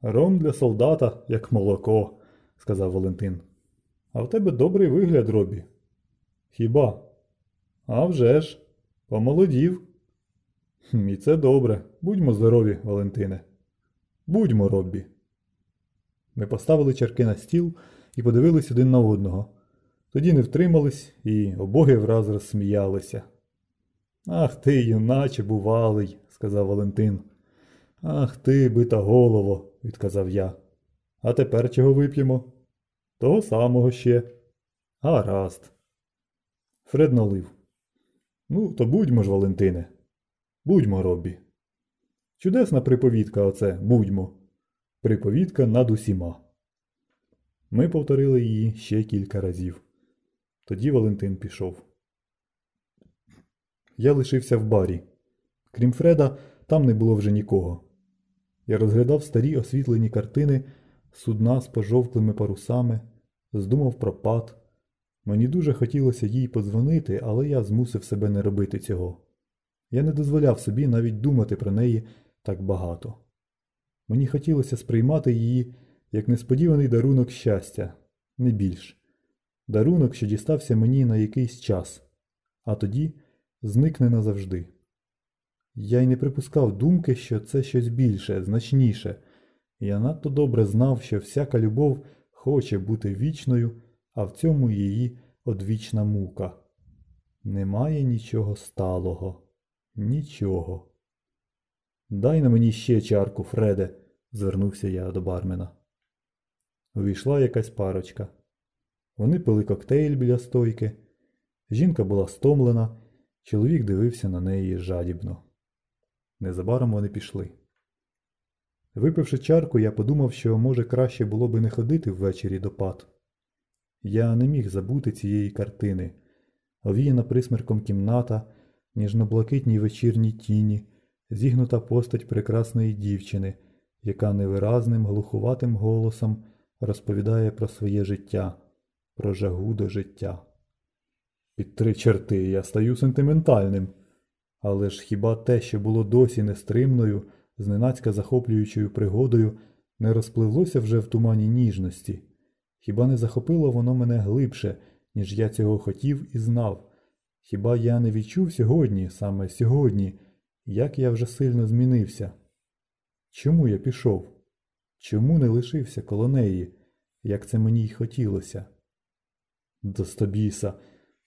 Ром для солдата, як молоко, сказав Валентин. А в тебе добрий вигляд, Робі. Хіба? «А вже ж, помолодів. І це добре. Будьмо здорові, Валентине. Будьмо, Роббі. Ми поставили чарки на стіл і подивились один на одного. Тоді не втримались і обоє враз розсміялися. Ах ти, юначе бувалий, сказав Валентин. Ах ти, бита голово, відказав я. А тепер чого вип'ємо? Того самого ще. Гаразд. Фред налив. Ну, то будьмо ж, Валентине. Будьмо, Роббі. Чудесна приповідка оце, будьмо. Приповідка над усіма. Ми повторили її ще кілька разів. Тоді Валентин пішов. Я лишився в барі. Крім Фреда, там не було вже нікого. Я розглядав старі освітлені картини судна з пожовклими парусами, здумав про пад. Мені дуже хотілося їй подзвонити, але я змусив себе не робити цього. Я не дозволяв собі навіть думати про неї так багато. Мені хотілося сприймати її як несподіваний дарунок щастя, не більш. Дарунок, що дістався мені на якийсь час, а тоді зникне назавжди. Я й не припускав думки, що це щось більше, значніше. Я надто добре знав, що всяка любов хоче бути вічною, а в цьому її одвічна мука. Немає нічого сталого, нічого. Дай на мені ще чарку, Фреде, звернувся я до бармена. Увійшла якась парочка. Вони пили коктейль біля стойки. Жінка була стомлена, чоловік дивився на неї жадібно. Незабаром вони пішли. Випивши чарку, я подумав, що, може, краще було би не ходити ввечері до пад. Я не міг забути цієї картини, овіяна присмерком кімната, ніжно-блакитній вечірній тіні, зігнута постать прекрасної дівчини, яка невиразним, глухуватим голосом розповідає про своє життя, про жагу до життя. Під три черти я стаю сентиментальним. Але ж хіба те, що було досі нестримною, зненацька захоплюючою пригодою, не розпливлося вже в тумані ніжності? Хіба не захопило воно мене глибше, ніж я цього хотів і знав? Хіба я не відчув сьогодні, саме сьогодні, як я вже сильно змінився? Чому я пішов? Чому не лишився коло неї, як це мені й хотілося? Достобіса,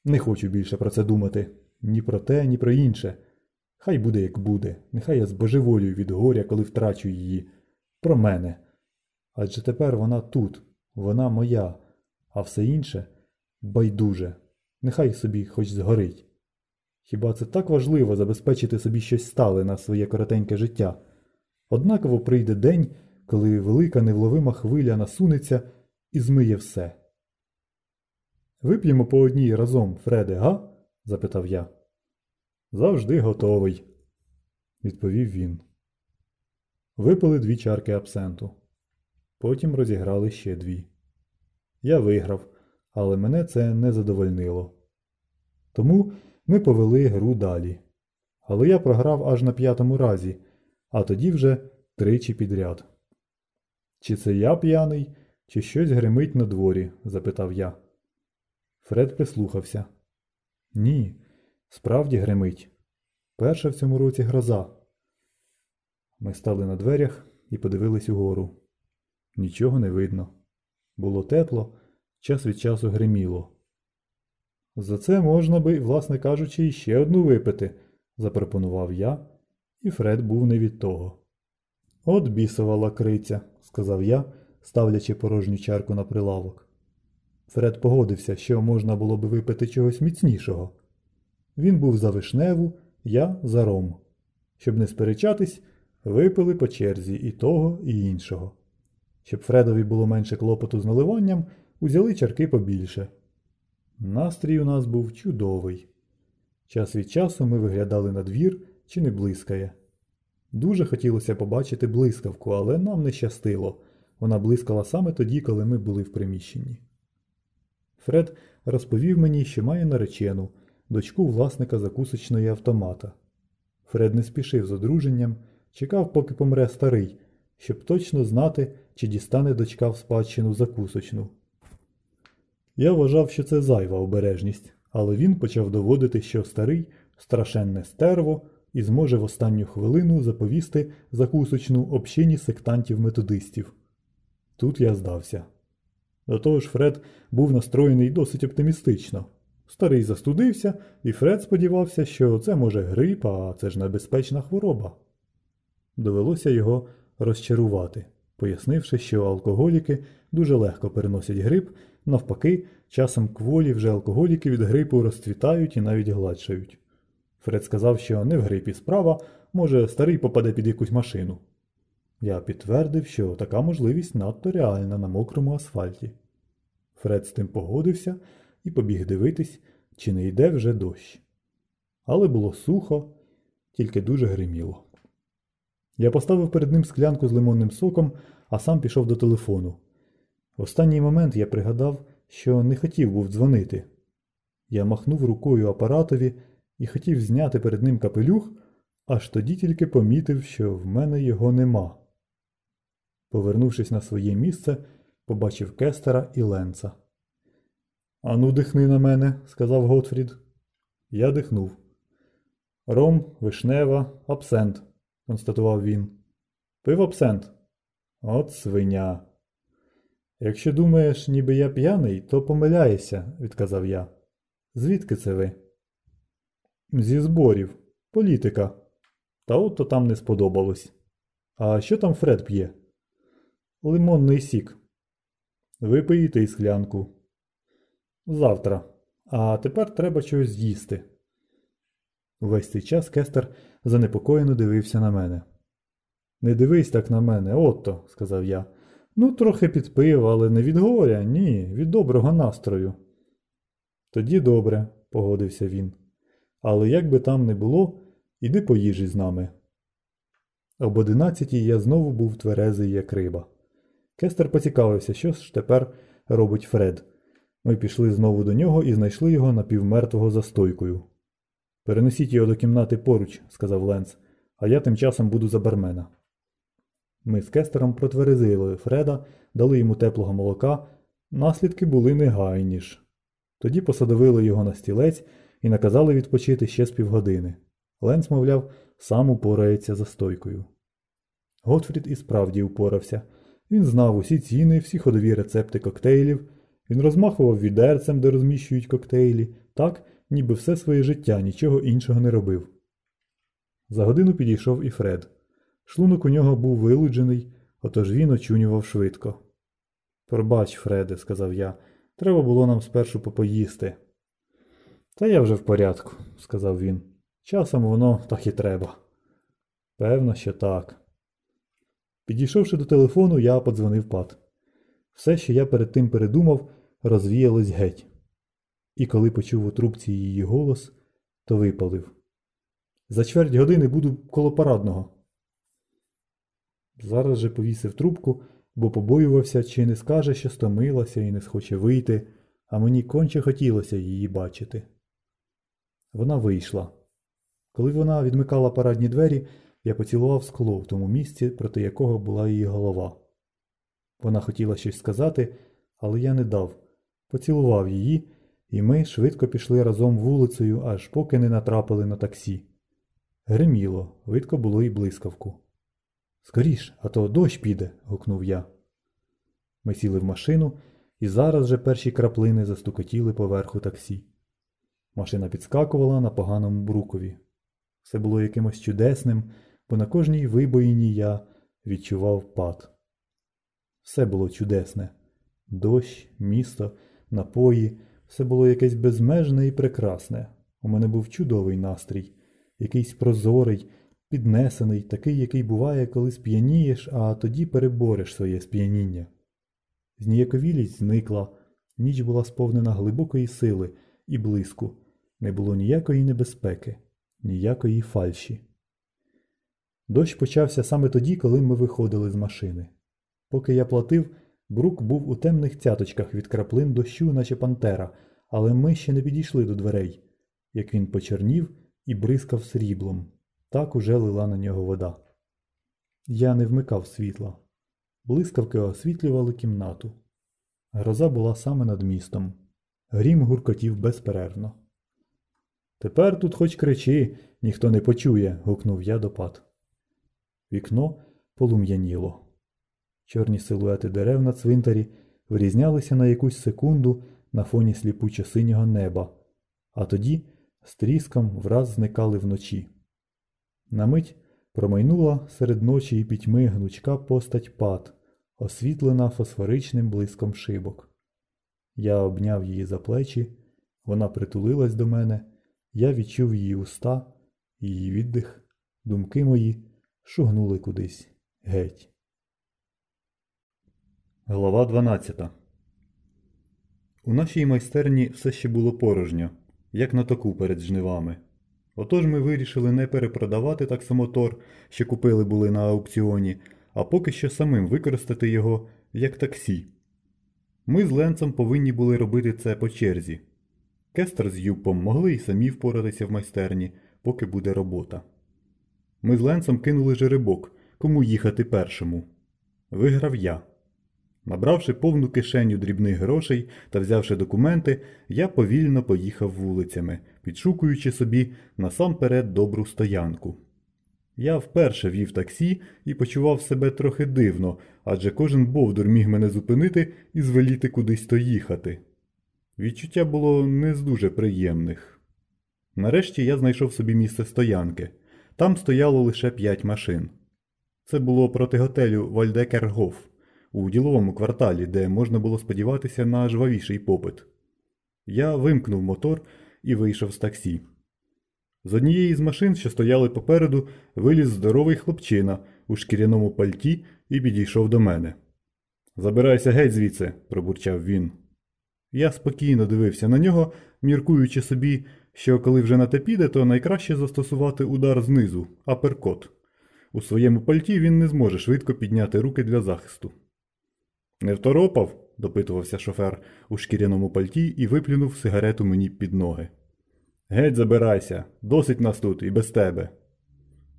не хочу більше про це думати. Ні про те, ні про інше. Хай буде, як буде, нехай я збожеволюю від горя, коли втрачу її. Про мене. Адже тепер вона тут, вона моя, а все інше байдуже. Нехай собі хоч згорить. Хіба це так важливо забезпечити собі щось стале на своє коротеньке життя? Однаково прийде день, коли велика невловима хвиля насунеться і змиє все. Вип'ємо по одній разом, Фреде, га? запитав я. Завжди готовий, відповів він. Випили дві чарки абсенту. Потім розіграли ще дві. Я виграв, але мене це не задовольнило. Тому ми повели гру далі. Але я програв аж на п'ятому разі, а тоді вже тричі підряд. Чи це я п'яний, чи щось гримить на дворі? запитав я. Фред прислухався. Ні, справді гримить. Перша в цьому році гроза. Ми стали на дверях і подивились угору. Нічого не видно. Було тепло, час від часу гриміло. За це можна би, власне кажучи, іще одну випити, запропонував я, і Фред був не від того. От бісова лакриця, сказав я, ставлячи порожню чарку на прилавок. Фред погодився, що можна було би випити чогось міцнішого. Він був за вишневу, я за ром. Щоб не сперечатись, випили по черзі і того, і іншого. Щоб Фредові було менше клопоту з наливанням, узяли чарки побільше. Настрій у нас був чудовий. Час від часу ми виглядали на двір, чи не блискає. Дуже хотілося побачити блискавку, але нам не щастило. Вона блискала саме тоді, коли ми були в приміщенні. Фред розповів мені, що має наречену, дочку власника закусочної автомата. Фред не спішив з одруженням, чекав, поки помре старий, щоб точно знати, чи дістане дочка в спадщину закусочну. Я вважав, що це зайва обережність, але він почав доводити, що старий страшенне стерво і зможе в останню хвилину заповісти закусочну общині сектантів-методистів. Тут я здався. До того ж, Фред був настроєний досить оптимістично. Старий застудився, і Фред сподівався, що це може грип, а це ж небезпечна хвороба. Довелося його розчарувати, пояснивши, що алкоголіки дуже легко переносять грип, навпаки, часом кволі вже алкоголіки від грипу розцвітають і навіть гладшають. Фред сказав, що не в грипі справа, може, старий попаде під якусь машину. Я підтвердив, що така можливість надто реальна на мокрому асфальті. Фред з тим погодився і побіг дивитись, чи не йде вже дощ. Але було сухо, тільки дуже гриміло. Я поставив перед ним склянку з лимонним соком, а сам пішов до телефону. В останній момент я пригадав, що не хотів був дзвонити. Я махнув рукою апаратові і хотів зняти перед ним капелюх, Аж тоді тільки помітив, що в мене його нема. Повернувшись на своє місце, побачив Кестера і Ленца. Ану, дихни на мене, сказав Готфрід. Я дихнув. Ром, вишнева, абсент, констатував він. Пив абсент. От свиня. Якщо думаєш, ніби я п'яний, то помиляєшся, відказав я. Звідки це ви? Зі зборів. Політика. Та от то там не сподобалось. А що там Фред п'є? Лимонний сік. Ви пиєте і склянку. Завтра. А тепер треба щось з'їсти. Увесь цей час Кестер занепокоєно дивився на мене. Не дивись так на мене, отто, сказав я. Ну, трохи підпив, але не від горя, ні, від доброго настрою. Тоді добре, погодився він. Але як би там не було, іди поїжі з нами. Об одинадцятій я знову був тверезий, як риба. Кестер поцікавився, що ж тепер робить Фред. Ми пішли знову до нього і знайшли його напівмертвого за стойкою. Перенесіть його до кімнати поруч, сказав Ленц, а я тим часом буду за бармена. Ми з Кестером протверезили Фреда, дали йому теплого молока, наслідки були негайні ж. Тоді посадовили його на стілець і наказали відпочити ще з півгодини. Ленц, мовляв, сам упорається за стойкою. Готфрід і справді упорався. Він знав усі ціни, всі ходові рецепти коктейлів, він розмахував відерцем, де розміщують коктейлі, так, ніби все своє життя нічого іншого не робив. За годину підійшов і Фред. Шлунок у нього був вилуджений, отож він очунював швидко. Пробач, Фреде, сказав я, треба було нам спершу попоїсти. Та я вже в порядку, сказав він. Часом воно так і треба. Певно, що так. Підійшовши до телефону, я подзвонив пат. Все, що я перед тим передумав, розвіялось геть. І коли почув у трубці її голос, то випалив. За чверть години буду коло парадного. Зараз же повісив трубку, бо побоювався, чи не скаже, що стомилася і не схоче вийти, а мені конче хотілося її бачити. Вона вийшла. Коли вона відмикала парадні двері, я поцілував скло в тому місці, проти якого була її голова. Вона хотіла щось сказати, але я не дав. Поцілував її, і ми швидко пішли разом вулицею, аж поки не натрапили на таксі. Гриміло, видко було і блискавку. Скоріш, а то дощ піде, гукнув я. Ми сіли в машину, і зараз же перші краплини застукотіли поверху таксі. Машина підскакувала на поганому брукові. Все було якимось чудесним, бо на кожній вибоїні я відчував пад. Все було чудесне дощ, місто, напої, все було якесь безмежне і прекрасне. У мене був чудовий настрій, якийсь прозорий, піднесений, такий, який буває, коли сп'янієш, а тоді перебореш своє сп'яніння. Зніяковілість зникла, ніч була сповнена глибокої сили і блиску, не було ніякої небезпеки, ніякої фальші. Дощ почався саме тоді, коли ми виходили з машини. Поки я платив, брук був у темних цяточках від краплин дощу, наче пантера, але ми ще не підійшли до дверей, як він почернів і бризкав сріблом. Так уже лила на нього вода. Я не вмикав світла. Блискавки освітлювали кімнату. Гроза була саме над містом. Грім гуркотів безперервно. Тепер тут хоч кричи, ніхто не почує, гукнув я до пат. Вікно полум'яніло. Чорні силуети дерев на цвинтарі вирізнялися на якусь секунду на фоні сліпучо синього неба, а тоді з тріском враз зникали вночі. На мить промайнула серед ночі і пітьми гнучка постать пат, освітлена фосфоричним блиском шибок. Я обняв її за плечі, вона притулилась до мене, я відчув її уста, її віддих, думки мої шугнули кудись геть. Глава 12 У нашій майстерні все ще було порожньо, як на току перед жнивами. Отож ми вирішили не перепродавати таксомотор, що купили були на аукціоні, а поки що самим використати його як таксі. Ми з Ленцем повинні були робити це по черзі. Кестер з Юпом могли й самі впоратися в майстерні, поки буде робота. Ми з Ленсом кинули жеребок, кому їхати першому. Виграв я. Набравши повну кишеню дрібних грошей та взявши документи, я повільно поїхав вулицями, підшукуючи собі насамперед добру стоянку. Я вперше вів таксі і почував себе трохи дивно, адже кожен бовдур міг мене зупинити і звеліти кудись то їхати. Відчуття було не з дуже приємних. Нарешті я знайшов собі місце стоянки. Там стояло лише п'ять машин. Це було проти готелю Вальдекергоф у діловому кварталі, де можна було сподіватися на жвавіший попит. Я вимкнув мотор і вийшов з таксі. З однієї з машин, що стояли попереду, виліз здоровий хлопчина у шкіряному пальті і підійшов до мене. Забирайся геть звідси, пробурчав він. Я спокійно дивився на нього, міркуючи собі, що коли вже на те піде, то найкраще застосувати удар знизу, аперкот. У своєму пальті він не зможе швидко підняти руки для захисту. Не второпав? допитувався шофер у шкіряному пальті і виплюнув сигарету мені під ноги. Геть забирайся, досить нас тут і без тебе.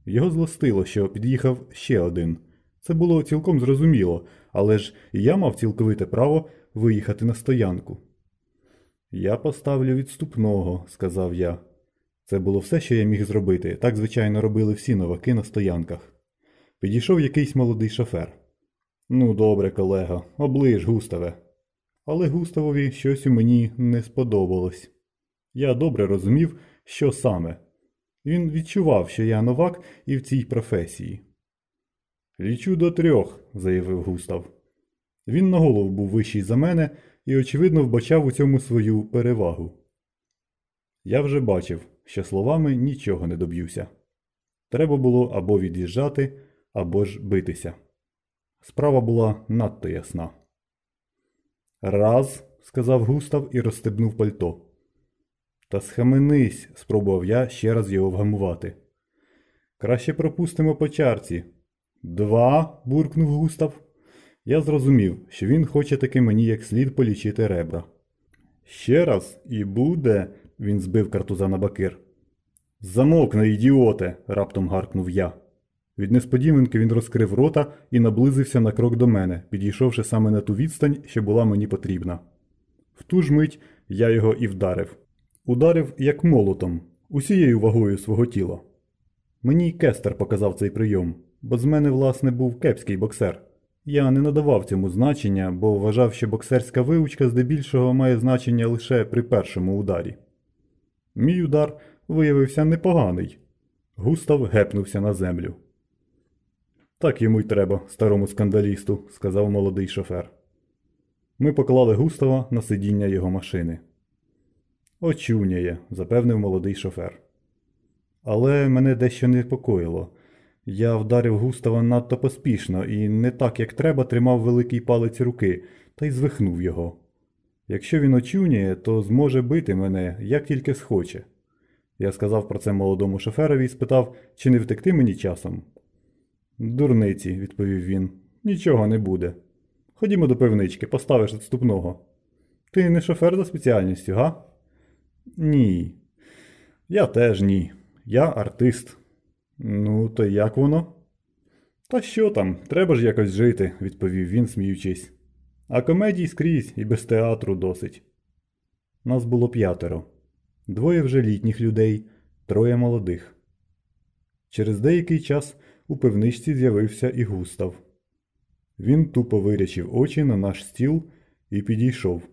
Його злостило, що під'їхав ще один. Це було цілком зрозуміло, але ж я мав цілковите право виїхати на стоянку. Я поставлю відступного, сказав я. Це було все, що я міг зробити. Так, звичайно, робили всі новаки на стоянках. Підійшов якийсь молодий шофер. Ну, добре, колега, оближ, Густаве. Але Густавові щось у мені не сподобалось. Я добре розумів, що саме. Він відчував, що я новак і в цій професії. Лічу до трьох, заявив Густав. Він на голову був вищий за мене і, очевидно, вбачав у цьому свою перевагу. Я вже бачив, що словами нічого не доб'юся. Треба було або від'їжджати, або ж битися. Справа була надто ясна. Раз, сказав Густав і розстебнув пальто. Та схаменись, спробував я ще раз його вгамувати. Краще пропустимо по чарці. Два. буркнув Густав. Я зрозумів, що він хоче таки мені як слід полічити ребра. Ще раз і буде, він збив картуза на бакир. Замовкни, ідіоте, раптом гаркнув я. Від несподіванки він розкрив рота і наблизився на крок до мене, підійшовши саме на ту відстань, що була мені потрібна. В ту ж мить я його і вдарив. Ударив як молотом, усією вагою свого тіла. Мені кестер показав цей прийом, бо з мене, власне, був кепський боксер. Я не надавав цьому значення, бо вважав, що боксерська виучка здебільшого має значення лише при першому ударі. Мій удар виявився непоганий. Густав гепнувся на землю. Так йому й треба, старому скандалісту, сказав молодий шофер. Ми поклали Густава на сидіння його машини. Очуняє, запевнив молодий шофер. Але мене дещо непокоїло. Я вдарив Густава надто поспішно і не так, як треба, тримав великий палець руки та й звихнув його. Якщо він очуняє, то зможе бити мене, як тільки схоче. Я сказав про це молодому шоферові і спитав, чи не втекти мені часом. Дурниці, відповів він, нічого не буде. Ходімо до пивнички, поставиш відступного. Ти не шофер за спеціальністю, га? Ні. Я теж ні. Я артист. Ну, то як воно? Та що там, треба ж якось жити, відповів він, сміючись. А комедій скрізь і без театру досить. Нас було п'ятеро. Двоє вже літніх людей, троє молодих. Через деякий час у пивничці з'явився і густав. Він тупо вирячив очі на наш стіл і підійшов.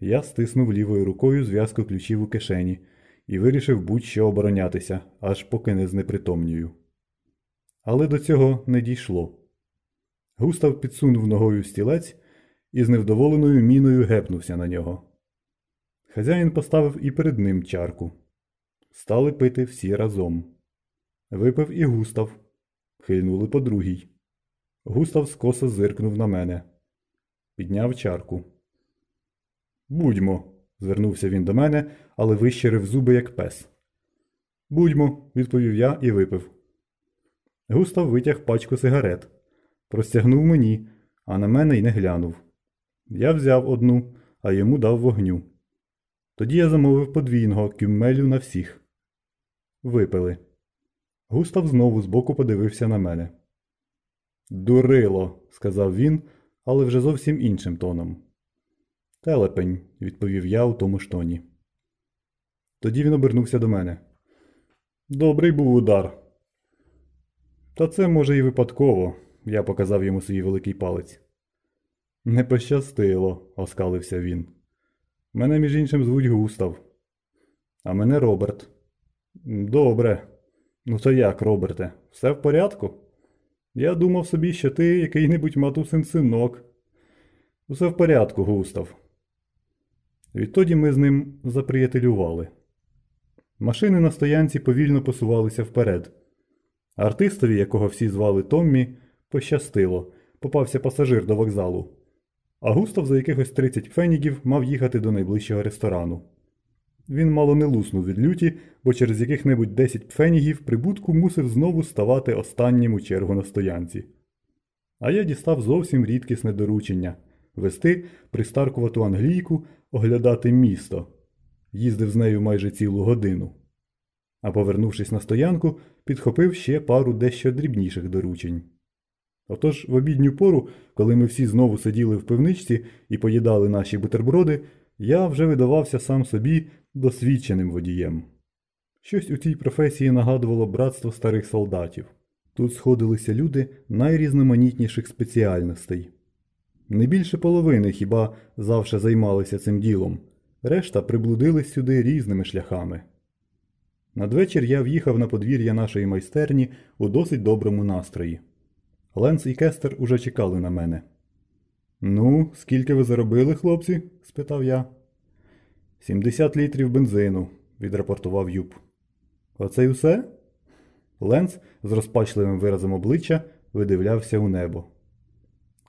Я стиснув лівою рукою зв'язку ключів у кишені і вирішив будь-що оборонятися, аж поки не знепритомнюю. Але до цього не дійшло. Густав підсунув ногою стілець і з невдоволеною міною гепнувся на нього. Хазяїн поставив і перед ним чарку. Стали пити всі разом. Випив і густав. Хильнули по другій. Густав скоса зиркнув на мене. Підняв чарку. Будьмо, звернувся він до мене, але вищерив зуби, як пес. Будьмо, відповів я і випив. Густав витяг пачку сигарет, простягнув мені, а на мене й не глянув. Я взяв одну, а йому дав вогню. Тоді я замовив подвійного кюммелю на всіх. Випили. Густав знову збоку подивився на мене. Дурило, сказав він, але вже зовсім іншим тоном. Телепень, відповів я у тому ж тоні. Тоді він обернувся до мене. Добрий був удар. Та це, може, і випадково, я показав йому свій великий палець. Не пощастило, оскалився він. Мене, між іншим, звуть Густав. А мене Роберт. Добре. Ну то як, Роберте, все в порядку? Я думав собі, що ти який-небудь матусин синок. Усе в порядку, Густав. Відтоді ми з ним заприятелювали. Машини на стоянці повільно посувалися вперед. Артистові, якого всі звали Томмі, пощастило, попався пасажир до вокзалу. А Густав за якихось 30 фенігів мав їхати до найближчого ресторану. Він мало не луснув від люті, бо через яких-небудь 10 пфенігів прибутку мусив знову ставати останнім у чергу на стоянці. А я дістав зовсім рідкісне доручення вести пристаркувату англійку, оглядати місто. Їздив з нею майже цілу годину. А повернувшись на стоянку, підхопив ще пару дещо дрібніших доручень. Отож, в обідню пору, коли ми всі знову сиділи в пивничці і поїдали наші бутерброди, я вже видавався сам собі досвідченим водієм. Щось у цій професії нагадувало братство старих солдатів. Тут сходилися люди найрізноманітніших спеціальностей. Не більше половини хіба завше займалися цим ділом, решта приблудились сюди різними шляхами. Надвечір я в'їхав на подвір'я нашої майстерні у досить доброму настрої. Ленс і Кестер уже чекали на мене. Ну, скільки ви заробили, хлопці? спитав я. Сімдесят літрів бензину, відрапортував Юб. Оце й усе? Ленс з розпачливим виразом обличчя видивлявся у небо.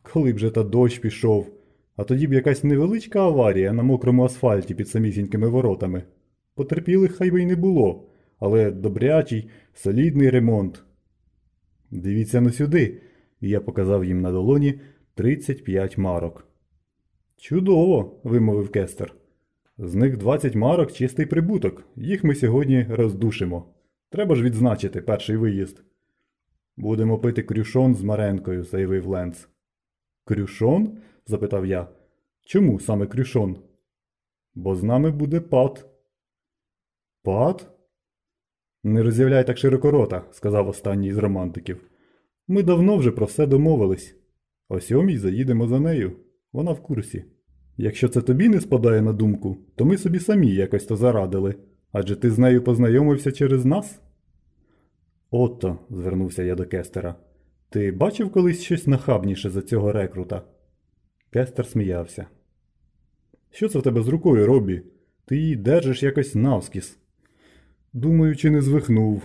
Коли б же та дощ пішов, а тоді б якась невеличка аварія на мокрому асфальті під самісінькими воротами. Потерпілих хай би й не було, але добрячий, солідний ремонт. Дивіться на сюди, і я показав їм на долоні 35 марок. Чудово, вимовив Кестер. З них 20 марок чистий прибуток. Їх ми сьогодні роздушимо. Треба ж відзначити перший виїзд. Будемо пити крюшон з Маренкою, заявив Ленц. Крюшон? Запитав я. Чому саме крюшон? Бо з нами буде пат. Пат? Не роз'являй так широко рота, сказав останній з романтиків. Ми давно вже про все домовились. О сьомій заїдемо за нею. Вона в курсі. Якщо це тобі не спадає на думку, то ми собі самі якось то зарадили. Адже ти з нею познайомився через нас? Отто, звернувся я до Кестера. Ти бачив колись щось нахабніше за цього рекрута? Кестер сміявся. Що це в тебе з рукою, Робі? Ти її держиш якось навскіс. Думаю, чи не звихнув.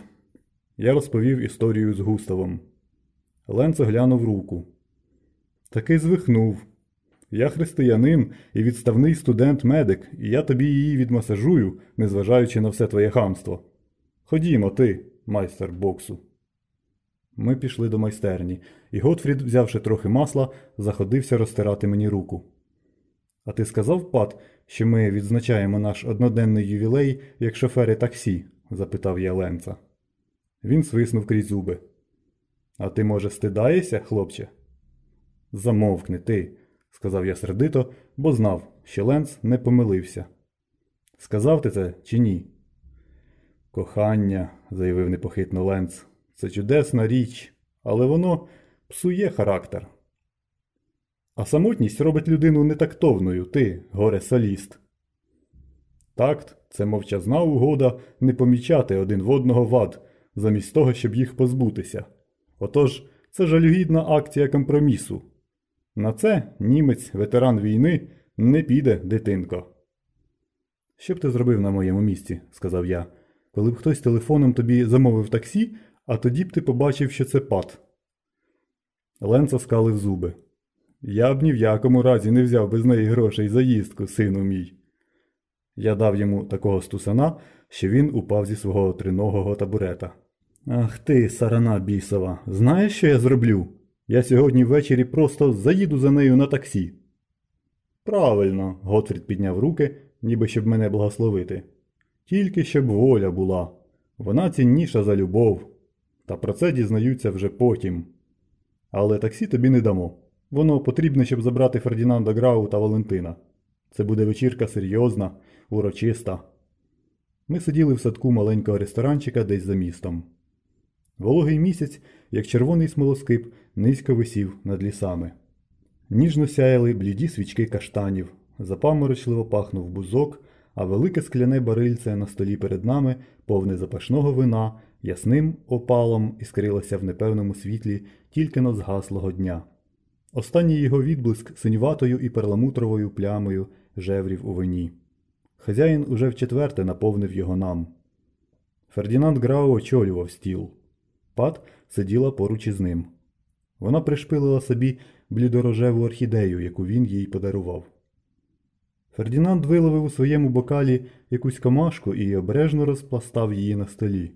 Я розповів історію з Густавом. Ленц оглянув руку. Таки звихнув. Я християнин і відставний студент-медик, і я тобі її відмасажую, незважаючи на все твоє хамство. Ходімо, ти, майстер боксу. Ми пішли до майстерні, і Готфрід, взявши трохи масла, заходився розтирати мені руку. А ти сказав, пат, що ми відзначаємо наш одноденний ювілей як шофери таксі? запитав я Ленца. Він свиснув крізь зуби. А ти, може, стидаєшся, хлопче? Замовкни ти, сказав я сердито, бо знав, що Ленц не помилився. Сказав ти це чи ні? Кохання, заявив непохитно Ленц, це чудесна річ, але воно псує характер. А самотність робить людину нетактовною, ти, горе соліст. Такт це мовчазна угода не помічати один в одного вад, замість того, щоб їх позбутися. Отож, це жалюгідна акція компромісу. На це німець, ветеран війни, не піде, дитинко. Що б ти зробив на моєму місці, сказав я, коли б хтось телефоном тобі замовив таксі, а тоді б ти побачив, що це пат. Ленца скалив зуби. Я б ні в якому разі не взяв без неї грошей за їздку, сину мій. Я дав йому такого стусана, що він упав зі свого триногого табурета. Ах ти, сарана бісова, знаєш, що я зроблю? Я сьогодні ввечері просто заїду за нею на таксі. Правильно, Готфрід підняв руки, ніби щоб мене благословити. Тільки щоб воля була. Вона цінніша за любов. Та про це дізнаються вже потім. Але таксі тобі не дамо. Воно потрібне, щоб забрати Фердінанда Грау та Валентина. Це буде вечірка серйозна, урочиста. Ми сиділи в садку маленького ресторанчика десь за містом. Вологий місяць, як червоний смолоскип, низько висів над лісами. Ніжно сяяли бліді свічки каштанів, запаморочливо пахнув бузок, а велике скляне барильце на столі перед нами, повне запашного вина, ясним опалом іскрилося в непевному світлі тільки но згаслого дня. Останній його відблиск синюватою і перламутровою плямою жеврів у вині. Хазяїн уже вчетверте наповнив його нам. Фердінанд Грау очолював стіл. Пат сиділа поруч із ним. Вона пришпилила собі блідорожеву орхідею, яку він їй подарував. Фердінанд виловив у своєму бокалі якусь камашку і обережно розпластав її на столі.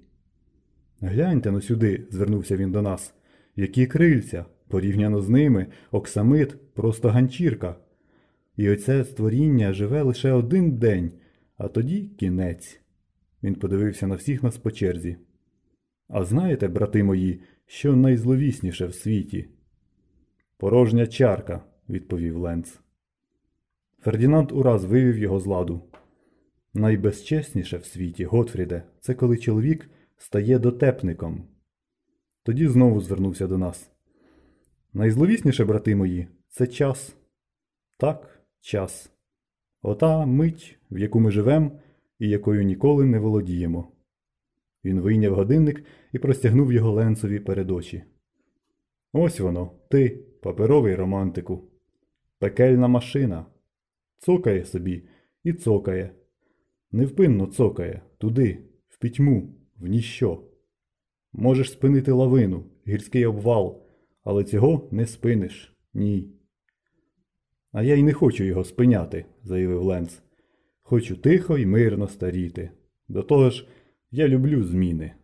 Гляньте но сюди, звернувся він до нас. Які крильця, порівняно з ними, оксамит просто ганчірка. І оце створіння живе лише один день, а тоді кінець. Він подивився на всіх нас по черзі. А знаєте, брати мої, що найзловісніше в світі? Порожня чарка, відповів Ленц. Фердінанд ураз вивів його з ладу. Найбезчесніше в світі, Готфріде, це коли чоловік стає дотепником. Тоді знову звернувся до нас. Найзловісніше, брати мої, це час. Так, час. Ота мить, в яку ми живемо і якою ніколи не володіємо. Він вийняв годинник і простягнув його ленцеві перед очі. Ось воно, ти, паперовий романтику. Пекельна машина. Цокає собі і цокає. Невпинно цокає туди, в пітьму, в ніщо. Можеш спинити лавину, гірський обвал, але цього не спиниш, ні. А я й не хочу його спиняти, заявив Ленц. Хочу тихо й мирно старіти. До того ж, я люблю зміни.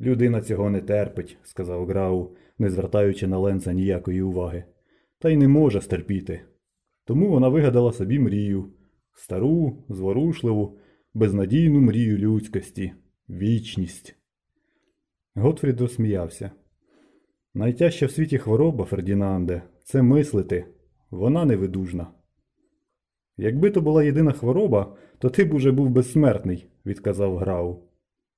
Людина цього не терпить, сказав Грау, не звертаючи на Ленца ніякої уваги, та й не може стерпіти. Тому вона вигадала собі мрію стару, зворушливу, безнадійну мрію людськості, вічність. Готфрід розсміявся. Найтяжча в світі хвороба, Фердінанде, це мислити. Вона невидужна. Якби то була єдина хвороба, то ти б уже був безсмертний, відказав Грау.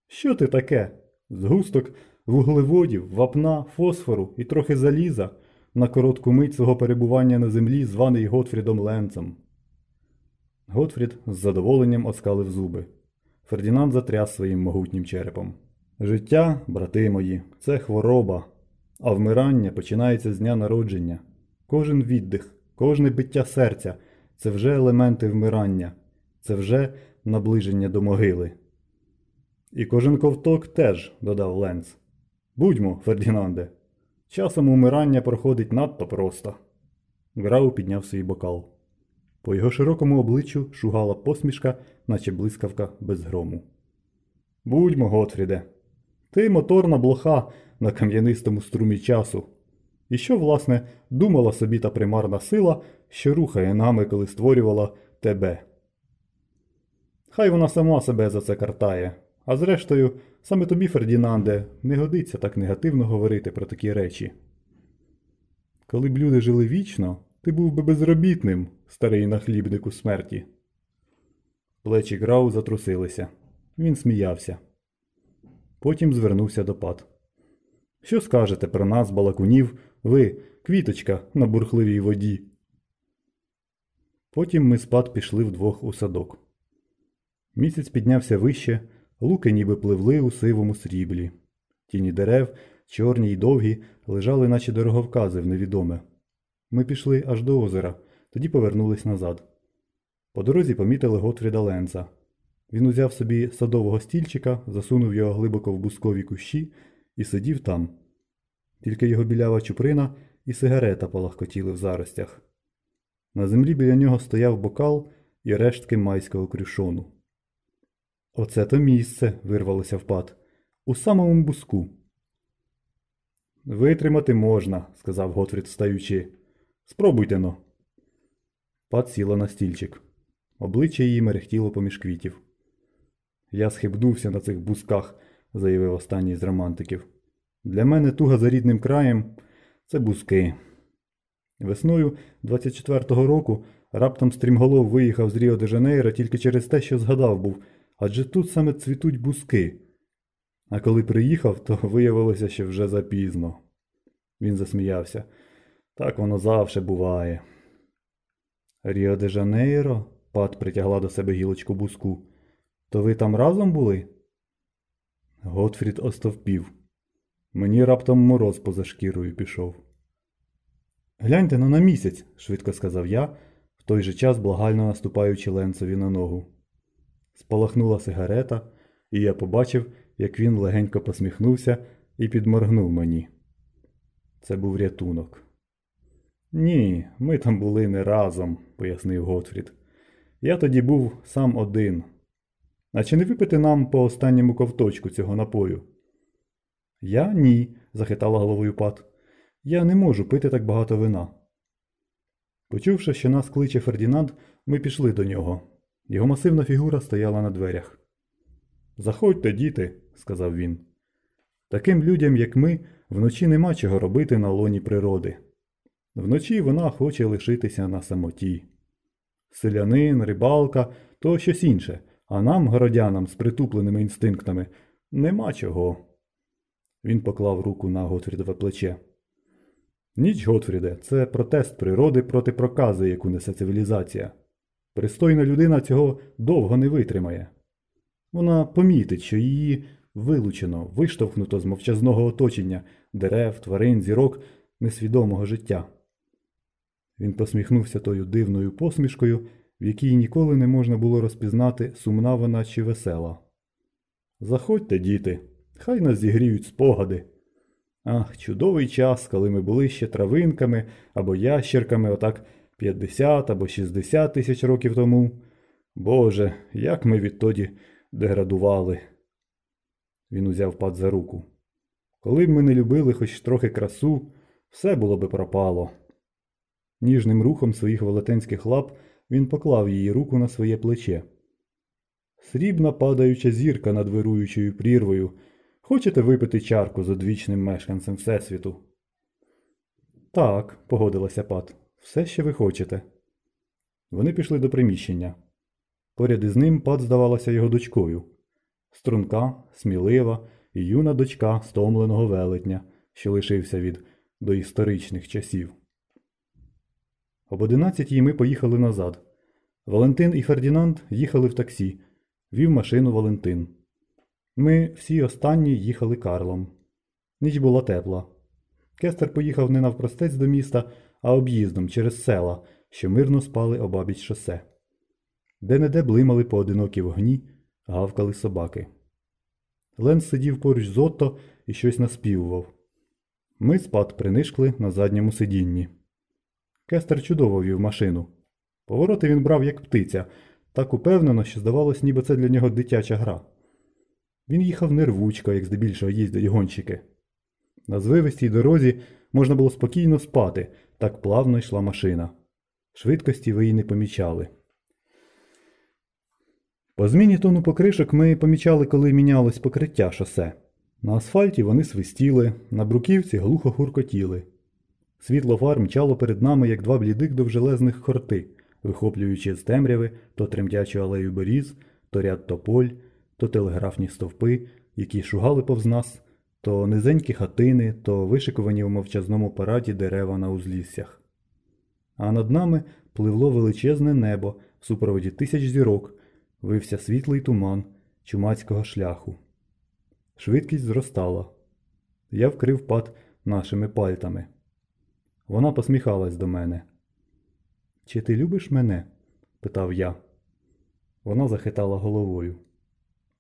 Що ти таке? Згусток вуглеводів, вапна, фосфору і трохи заліза на коротку мить свого перебування на землі, званий Готфрідом Ленцем. Готфрід з задоволенням оскалив зуби. Фердінанд затряс своїм могутнім черепом. Життя, брати мої, це хвороба, а вмирання починається з дня народження. Кожен віддих, кожне биття серця це вже елементи вмирання, це вже наближення до могили. І кожен ковток теж, додав Ленц. Будьмо, Фердінанде. Часом умирання проходить надто просто. Грау підняв свій бокал. По його широкому обличчю шугала посмішка, наче блискавка без грому. Будьмо, Готфріде. Ти моторна блоха на кам'янистому струмі часу. І що, власне, думала собі та примарна сила, що рухає нами, коли створювала тебе? Хай вона сама себе за це картає, а зрештою, саме тобі, Фердінанде, не годиться так негативно говорити про такі речі. Коли б люди жили вічно, ти був би безробітним, старий нахлібнику смерті. Плечі Грау затрусилися. Він сміявся. Потім звернувся до пат. Що скажете про нас, балакунів, ви, квіточка на бурхливій воді? Потім ми з пат пішли вдвох у садок. Місяць піднявся вище, луки ніби пливли у сивому сріблі. Тіні дерев, чорні й довгі, лежали, наче дороговкази в невідоме. Ми пішли аж до озера, тоді повернулись назад. По дорозі помітили Готфріда Ленца. Він узяв собі садового стільчика, засунув його глибоко в бускові кущі і сидів там. Тільки його білява чуприна і сигарета полагкотіли в заростях. На землі біля нього стояв бокал і рештки майського крюшону. Оце то місце, вирвалося впад. У самому буску. Витримати можна, сказав Готфрід, встаючи. Спробуйте но. Пат сіла на стільчик. Обличчя її мерехтіло поміж квітів. Я схибнувся на цих бусках, заявив останній з романтиків. Для мене туга за рідним краєм це бузки. Весною 24-го року раптом стрімголов виїхав з Ріо де Жанейро тільки через те, що згадав був, адже тут саме цвітуть бузки. А коли приїхав, то виявилося, що вже запізно. Він засміявся. Так воно завше буває. Ріо де Жанейро? Пат притягла до себе гілочку буску. То ви там разом були? Готфрід остовпів. Мені раптом мороз поза шкірою пішов. Гляньте но на місяць, швидко сказав я, в той же час благально наступаючи ленцеві на ногу. Спалахнула сигарета, і я побачив, як він легенько посміхнувся і підморгнув мені. Це був рятунок. Ні, ми там були не разом, пояснив Готфрід. Я тоді був сам один. А чи не випити нам по останньому ковточку цього напою? Я ні, захитала головою пат. Я не можу пити так багато вина. Почувши, що нас кличе Фердінанд, ми пішли до нього. Його масивна фігура стояла на дверях. Заходьте, діти, сказав він. Таким людям, як ми, вночі нема чого робити на лоні природи. Вночі вона хоче лишитися на самоті. Селянин, рибалка то щось інше, а нам, городянам з притупленими інстинктами, нема чого. Він поклав руку на Готфрідове плече. Ніч, Готфріде, це протест природи проти прокази, яку несе цивілізація. Пристойна людина цього довго не витримає. Вона помітить, що її вилучено, виштовхнуто з мовчазного оточення дерев, тварин, зірок, несвідомого життя. Він посміхнувся тою дивною посмішкою, в якій ніколи не можна було розпізнати, сумна вона чи весела. Заходьте, діти, хай нас зігріють спогади. Ах, чудовий час, коли ми були ще травинками або ящерками, отак 50 або 60 тисяч років тому. Боже, як ми відтоді деградували. Він узяв пад за руку. Коли б ми не любили хоч трохи красу, все було би пропало. Ніжним рухом своїх велетенських лап він поклав її руку на своє плече. Срібна падаюча зірка над вируючою прірвою. Хочете випити чарку з одвічним мешканцем Всесвіту? Так, погодилася Пат, все що ви хочете. Вони пішли до приміщення. Поряд із ним Пат здавалася його дочкою. Струнка, смілива і юна дочка стомленого велетня, що лишився від доісторичних часів. Об одинадцятій ми поїхали назад. Валентин і Фердінанд їхали в таксі, вів машину Валентин. Ми всі останні їхали Карлом. Ніч була тепла. Кестер поїхав не навпростець до міста, а об'їздом через села, що мирно спали обабіч шосе. Де-не-де блимали поодинокі вогні, гавкали собаки. Ленс сидів поруч з Отто і щось наспівував. Ми спад принишкли на задньому сидінні. Кестер чудово вів машину. Повороти він брав, як птиця, так упевнено, що здавалось, ніби це для нього дитяча гра. Він їхав нервучко, як здебільшого їздять гонщики. На звивистій дорозі можна було спокійно спати, так плавно йшла машина. Швидкості ви її не помічали. По зміні тону покришок ми помічали, коли мінялось покриття шосе. На асфальті вони свистіли, на бруківці глухо хуркотіли. Світло фар мчало перед нами, як два блідих довжелезних хорти, вихоплюючи з темряви то тремтячу алею беріз, то ряд тополь, то телеграфні стовпи, які шугали повз нас, то низенькі хатини, то вишикувані у мовчазному параді дерева на узліссях. А над нами пливло величезне небо в супроводі тисяч зірок, вився світлий туман чумацького шляху. Швидкість зростала. Я вкрив пад нашими пальтами. Вона посміхалась до мене. Чи ти любиш мене? питав я. Вона захитала головою.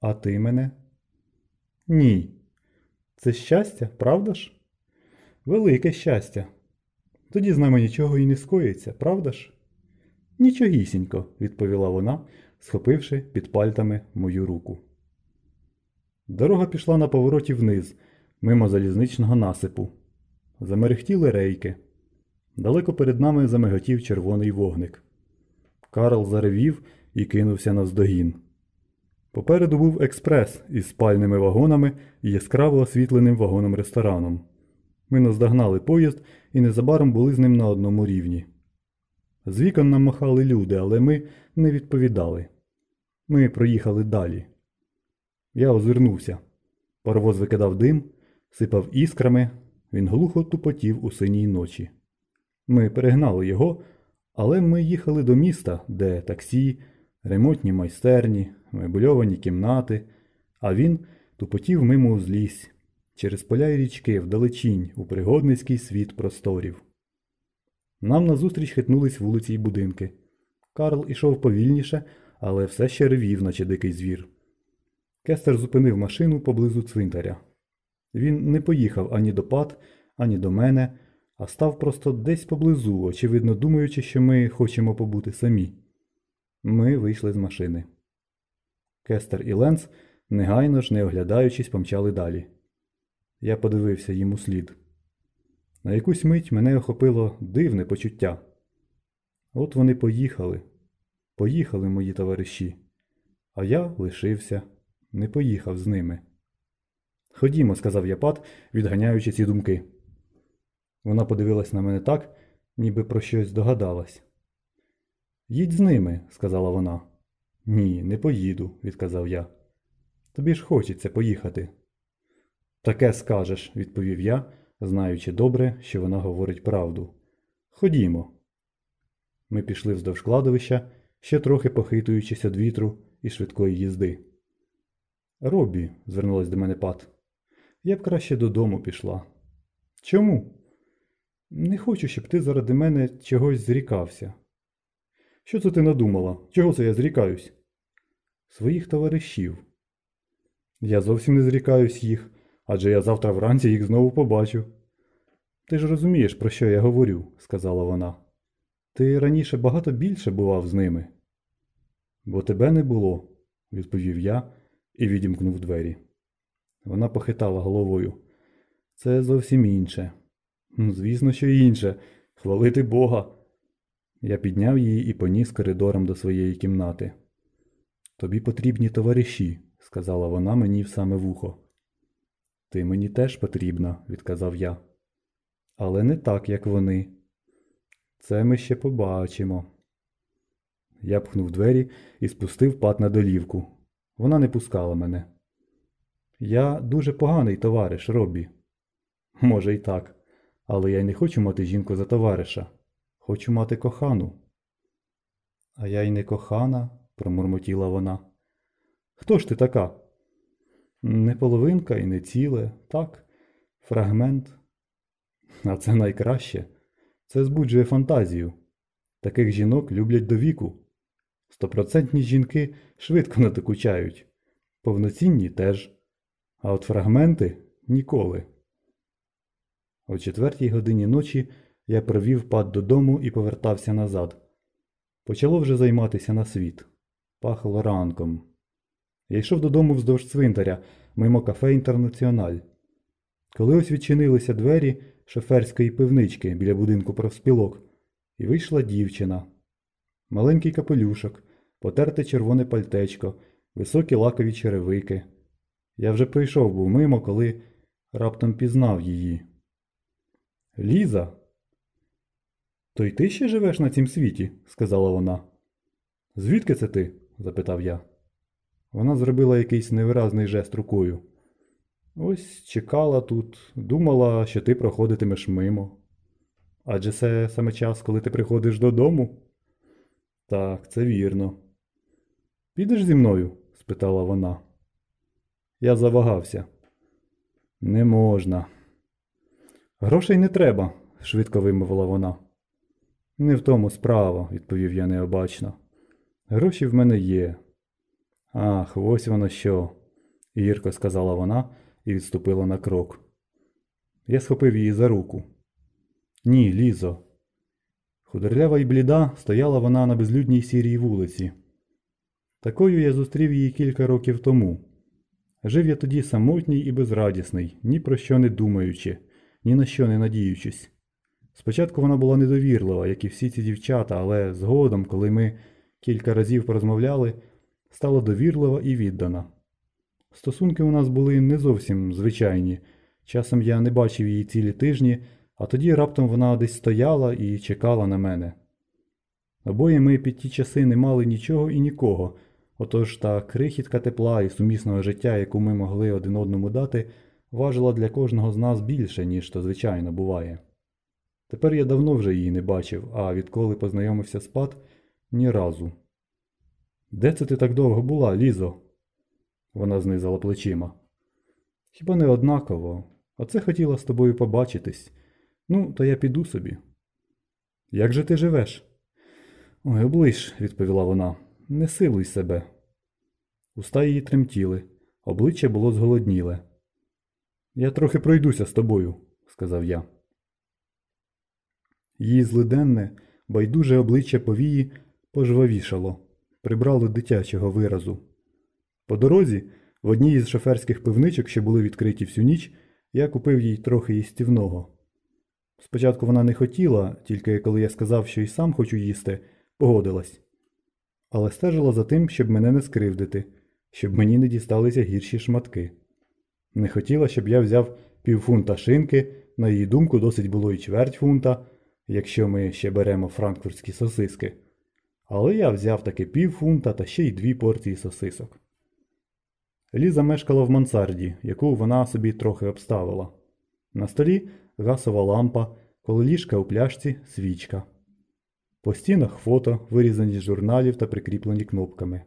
А ти мене? Ні. Це щастя, правда ж? Велике щастя. Тоді з нами нічого і не скоїться, правда ж? Нічогісінько, відповіла вона, схопивши під пальтами мою руку. Дорога пішла на повороті вниз, мимо залізничного насипу. Замерехтіли рейки. Далеко перед нами замиготів червоний вогник. Карл заревів і кинувся навздогін. Попереду був експрес із спальними вагонами і яскраво освітленим вагоном-рестораном. Ми наздогнали поїзд і незабаром були з ним на одному рівні. З вікон нам махали люди, але ми не відповідали. Ми проїхали далі. Я озирнувся. Паровоз викидав дим, сипав іскрами, він глухо тупотів у синій ночі. Ми перегнали його, але ми їхали до міста, де таксі, ремонтні майстерні, мебльовані кімнати, а він тупотів мимо узлісь, через поля й річки вдалечінь у пригодницький світ просторів. Нам назустріч хитнулись вулиці й будинки. Карл ішов повільніше, але все ще ревів, наче дикий звір. Кестер зупинив машину поблизу цвинтаря. Він не поїхав ані до пат, ані до мене, а став просто десь поблизу, очевидно думаючи, що ми хочемо побути самі. Ми вийшли з машини. Кестер і Ленс, негайно ж, не оглядаючись, помчали далі. Я подивився їм у слід. На якусь мить мене охопило дивне почуття. От вони поїхали. Поїхали мої товариші. А я лишився, не поїхав з ними. Ходімо, сказав я пат, відганяючи ці думки. Вона подивилась на мене так, ніби про щось догадалась. Їдь з ними, сказала вона. Ні, не поїду, відказав я. Тобі ж хочеться поїхати. Таке скажеш, відповів я, знаючи добре, що вона говорить правду. Ходімо. Ми пішли вздовж кладовища, ще трохи похитуючись від вітру і швидкої їзди. Робі, звернулась до мене пат, я б краще додому пішла. Чому? Не хочу, щоб ти заради мене чогось зрікався. Що це ти надумала? Чого це я зрікаюсь? Своїх товаришів. Я зовсім не зрікаюсь їх, адже я завтра вранці їх знову побачу. Ти ж розумієш, про що я говорю, сказала вона. Ти раніше багато більше бував з ними. Бо тебе не було, відповів я і відімкнув двері. Вона похитала головою. Це зовсім інше. «Ну, Звісно, що інше. Хвалити Бога. Я підняв її і поніс коридором до своєї кімнати. Тобі потрібні товариші, сказала вона мені в саме вухо. Ти мені теж потрібна, відказав я. Але не так, як вони. Це ми ще побачимо. Я пхнув двері і спустив пат на долівку. Вона не пускала мене. Я дуже поганий товариш, Робі. Може, й так, але я й не хочу мати жінку за товариша. Хочу мати кохану. А я й не кохана, промурмотіла вона. Хто ж ти така? Не половинка і не ціле, так, фрагмент. А це найкраще. Це збуджує фантазію. Таких жінок люблять до віку. Стопроцентні жінки швидко надокучають, повноцінні теж, а от фрагменти ніколи. О четвертій годині ночі я провів пад додому і повертався назад. Почало вже займатися на світ. Пахло ранком. Я йшов додому вздовж цвинтаря, мимо кафе Інтернаціональ. Коли ось відчинилися двері шоферської пивнички біля будинку профспілок, і вийшла дівчина. Маленький капелюшок, потерте червоне пальтечко, високі лакові черевики. Я вже прийшов був мимо, коли раптом пізнав її. Ліза. То й ти ще живеш на цім світі? сказала вона. Звідки це ти? запитав я. Вона зробила якийсь невиразний жест рукою. Ось чекала тут, думала, що ти проходитимеш мимо. Адже це саме час, коли ти приходиш додому? Так, це вірно. Підеш зі мною? спитала вона. Я завагався. Не можна. Грошей не треба, швидко вимовила вона. Не в тому справа, відповів я необачно. Гроші в мене є. Ах, ось воно що, гірко сказала вона і відступила на крок. Я схопив її за руку. Ні, Лізо. Худорлява й бліда стояла вона на безлюдній сірій вулиці. Такою я зустрів її кілька років тому. Жив я тоді самотній і безрадісний, ні про що не думаючи, ні на що не надіючись. Спочатку вона була недовірлива, як і всі ці дівчата, але згодом, коли ми кілька разів порозмовляли, стала довірлива і віддана. Стосунки у нас були не зовсім звичайні. Часом я не бачив її цілі тижні, а тоді раптом вона десь стояла і чекала на мене. Обоє ми під ті часи не мали нічого і нікого, отож та крихітка тепла і сумісного життя, яку ми могли один одному дати, важила для кожного з нас більше, ніж то звичайно буває. Тепер я давно вже її не бачив, а відколи познайомився з Пат – ні разу. Де це ти так довго була, Лізо? Вона знизала плечима. Хіба не однаково? Оце хотіла з тобою побачитись. Ну, то я піду собі. Як же ти живеш? Ой, оближ, відповіла вона, не силуй себе. Уста її тремтіли, обличчя було зголодніле. Я трохи пройдуся з тобою, сказав я. Її злиденне, байдуже обличчя повії пожвавішало, прибрало дитячого виразу. По дорозі, в одній із шоферських пивничок, що були відкриті всю ніч, я купив їй трохи їстівного. Спочатку вона не хотіла, тільки коли я сказав, що й сам хочу їсти, погодилась. Але стежила за тим, щоб мене не скривдити, щоб мені не дісталися гірші шматки. Не хотіла, щоб я взяв півфунта шинки, на її думку, досить було і чверть фунта, якщо ми ще беремо франкфуртські сосиски. Але я взяв таки півфунта та ще й дві порції сосисок. Ліза мешкала в мансарді, яку вона собі трохи обставила. На столі гасова лампа, коло ліжка у пляшці свічка. По стінах фото, вирізані з журналів та прикріплені кнопками.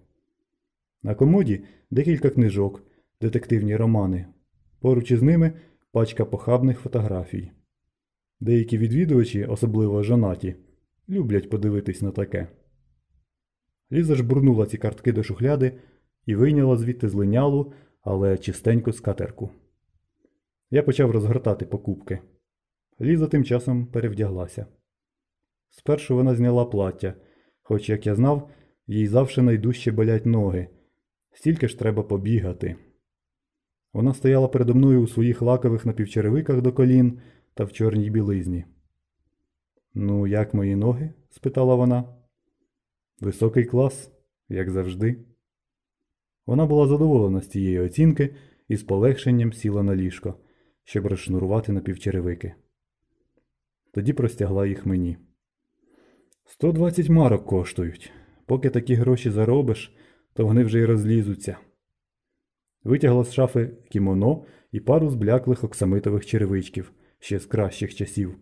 На комоді декілька книжок, детективні романи. Поруч із ними пачка похабних фотографій. Деякі відвідувачі, особливо жонаті, люблять подивитись на таке. Ліза ж бурнула ці картки до шухляди і вийняла звідти злинялу, але чистеньку скатерку. Я почав розгортати покупки. Ліза тим часом перевдяглася. Спершу вона зняла плаття, хоч, як я знав, їй завше найдужче болять ноги. Стільки ж треба побігати. Вона стояла передо мною у своїх лакових напівчеревиках до колін та в чорній білизні. Ну, як мої ноги? спитала вона. Високий клас, як завжди. Вона була задоволена з цієї оцінки і з полегшенням сіла на ліжко, щоб розшнурувати напівчеревики. Тоді простягла їх мені. Сто двадцять марок коштують. Поки такі гроші заробиш, то вони вже й розлізуться. Витягла з шафи кімоно і пару збляклих оксамитових черевичків ще з кращих часів.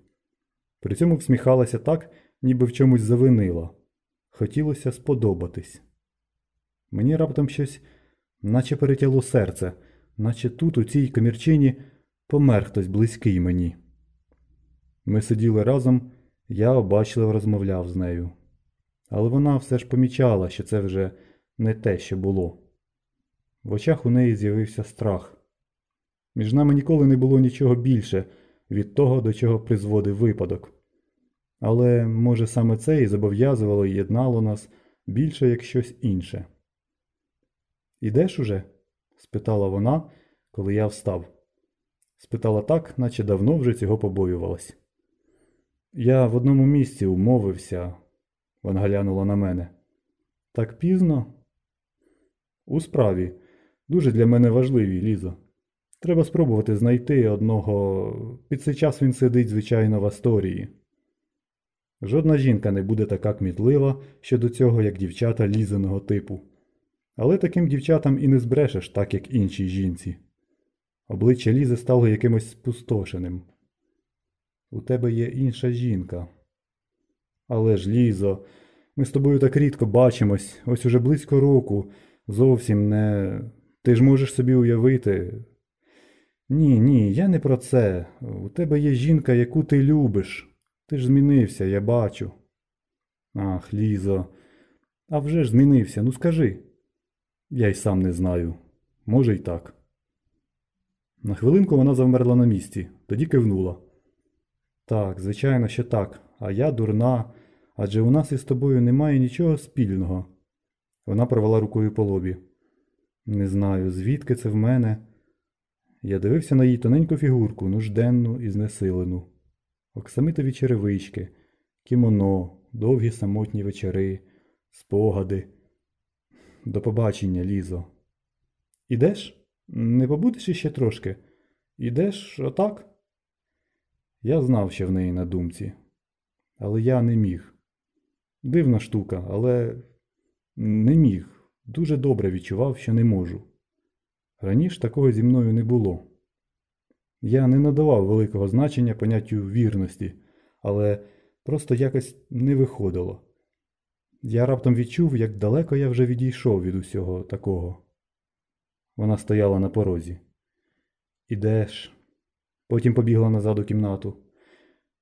При цьому всміхалася так, ніби в чомусь завинила. Хотілося сподобатись. Мені раптом щось, наче перетяло серце, наче тут, у цій комірчині, помер хтось близький мені. Ми сиділи разом, я обачливо розмовляв з нею. Але вона все ж помічала, що це вже не те, що було. В очах у неї з'явився страх. Між нами ніколи не було нічого більше від того, до чого призводив випадок. Але, може, саме це і зобов'язувало і єднало нас більше як щось інше. Ідеш уже? спитала вона, коли я встав. Спитала так, наче давно вже цього побоювалась. Я в одному місці умовився, вона глянула на мене. Так пізно? У справі. Дуже для мене важливі, Лізо. Треба спробувати знайти одного. Під цей час він сидить, звичайно, в Асторії. Жодна жінка не буде така кмітлива щодо цього, як дівчата лізаного типу. Але таким дівчатам і не збрешеш, так як іншій жінці. Обличчя Лізи стало якимось спустошеним. У тебе є інша жінка. Але ж, Лізо, ми з тобою так рідко бачимось, ось уже близько року. Зовсім не. Ти ж можеш собі уявити. Ні, ні, я не про це. У тебе є жінка, яку ти любиш. Ти ж змінився, я бачу. Ах, Лізо, а вже ж змінився, ну скажи. Я й сам не знаю. Може й так. На хвилинку вона завмерла на місці, тоді кивнула. Так, звичайно, що так, а я дурна, адже у нас із тобою немає нічого спільного. Вона провела рукою по лобі. Не знаю, звідки це в мене. Я дивився на її тоненьку фігурку, нужденну і знесилену. Оксамитові черевички, кімоно, довгі самотні вечори, спогади. До побачення, Лізо. Ідеш? Не побудеш іще трошки? Ідеш отак? Я знав, що в неї на думці. Але я не міг. Дивна штука, але не міг. Дуже добре відчував, що не можу. Раніше такого зі мною не було. Я не надавав великого значення поняттю вірності, але просто якось не виходило. Я раптом відчув, як далеко я вже відійшов від усього такого. Вона стояла на порозі. Ідеш. Потім побігла назад у кімнату.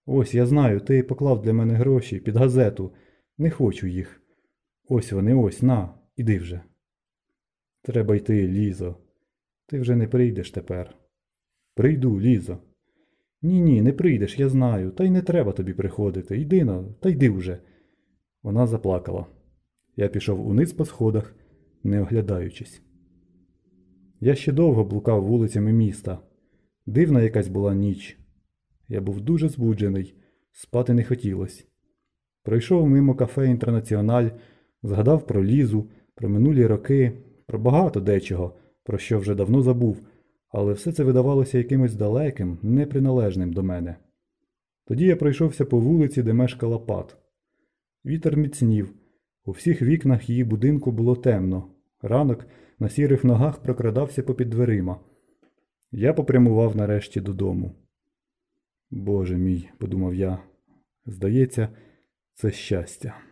Ось я знаю, ти поклав для мене гроші під газету. Не хочу їх. Ось вони, ось, на, іди вже. Треба йти, Лізо. Ти вже не прийдеш тепер. Прийду, Лізо. Ні, ні, не прийдеш, я знаю, та й не треба тобі приходити. Йди но, та йди вже. Вона заплакала. Я пішов униз по сходах, не оглядаючись. Я ще довго блукав вулицями міста. Дивна якась була ніч. Я був дуже збуджений, спати не хотілось. Пройшов мимо кафе Інтернаціональ, згадав про Лізу, про минулі роки, про багато дечого, про що вже давно забув, але все це видавалося якимось далеким, неприналежним до мене. Тоді я пройшовся по вулиці, де мешкала пат. Вітер міцнів. У всіх вікнах її будинку було темно. Ранок на сірих ногах прокрадався попід дверима. Я попрямував нарешті додому. Боже мій, подумав я, здається, це щастя.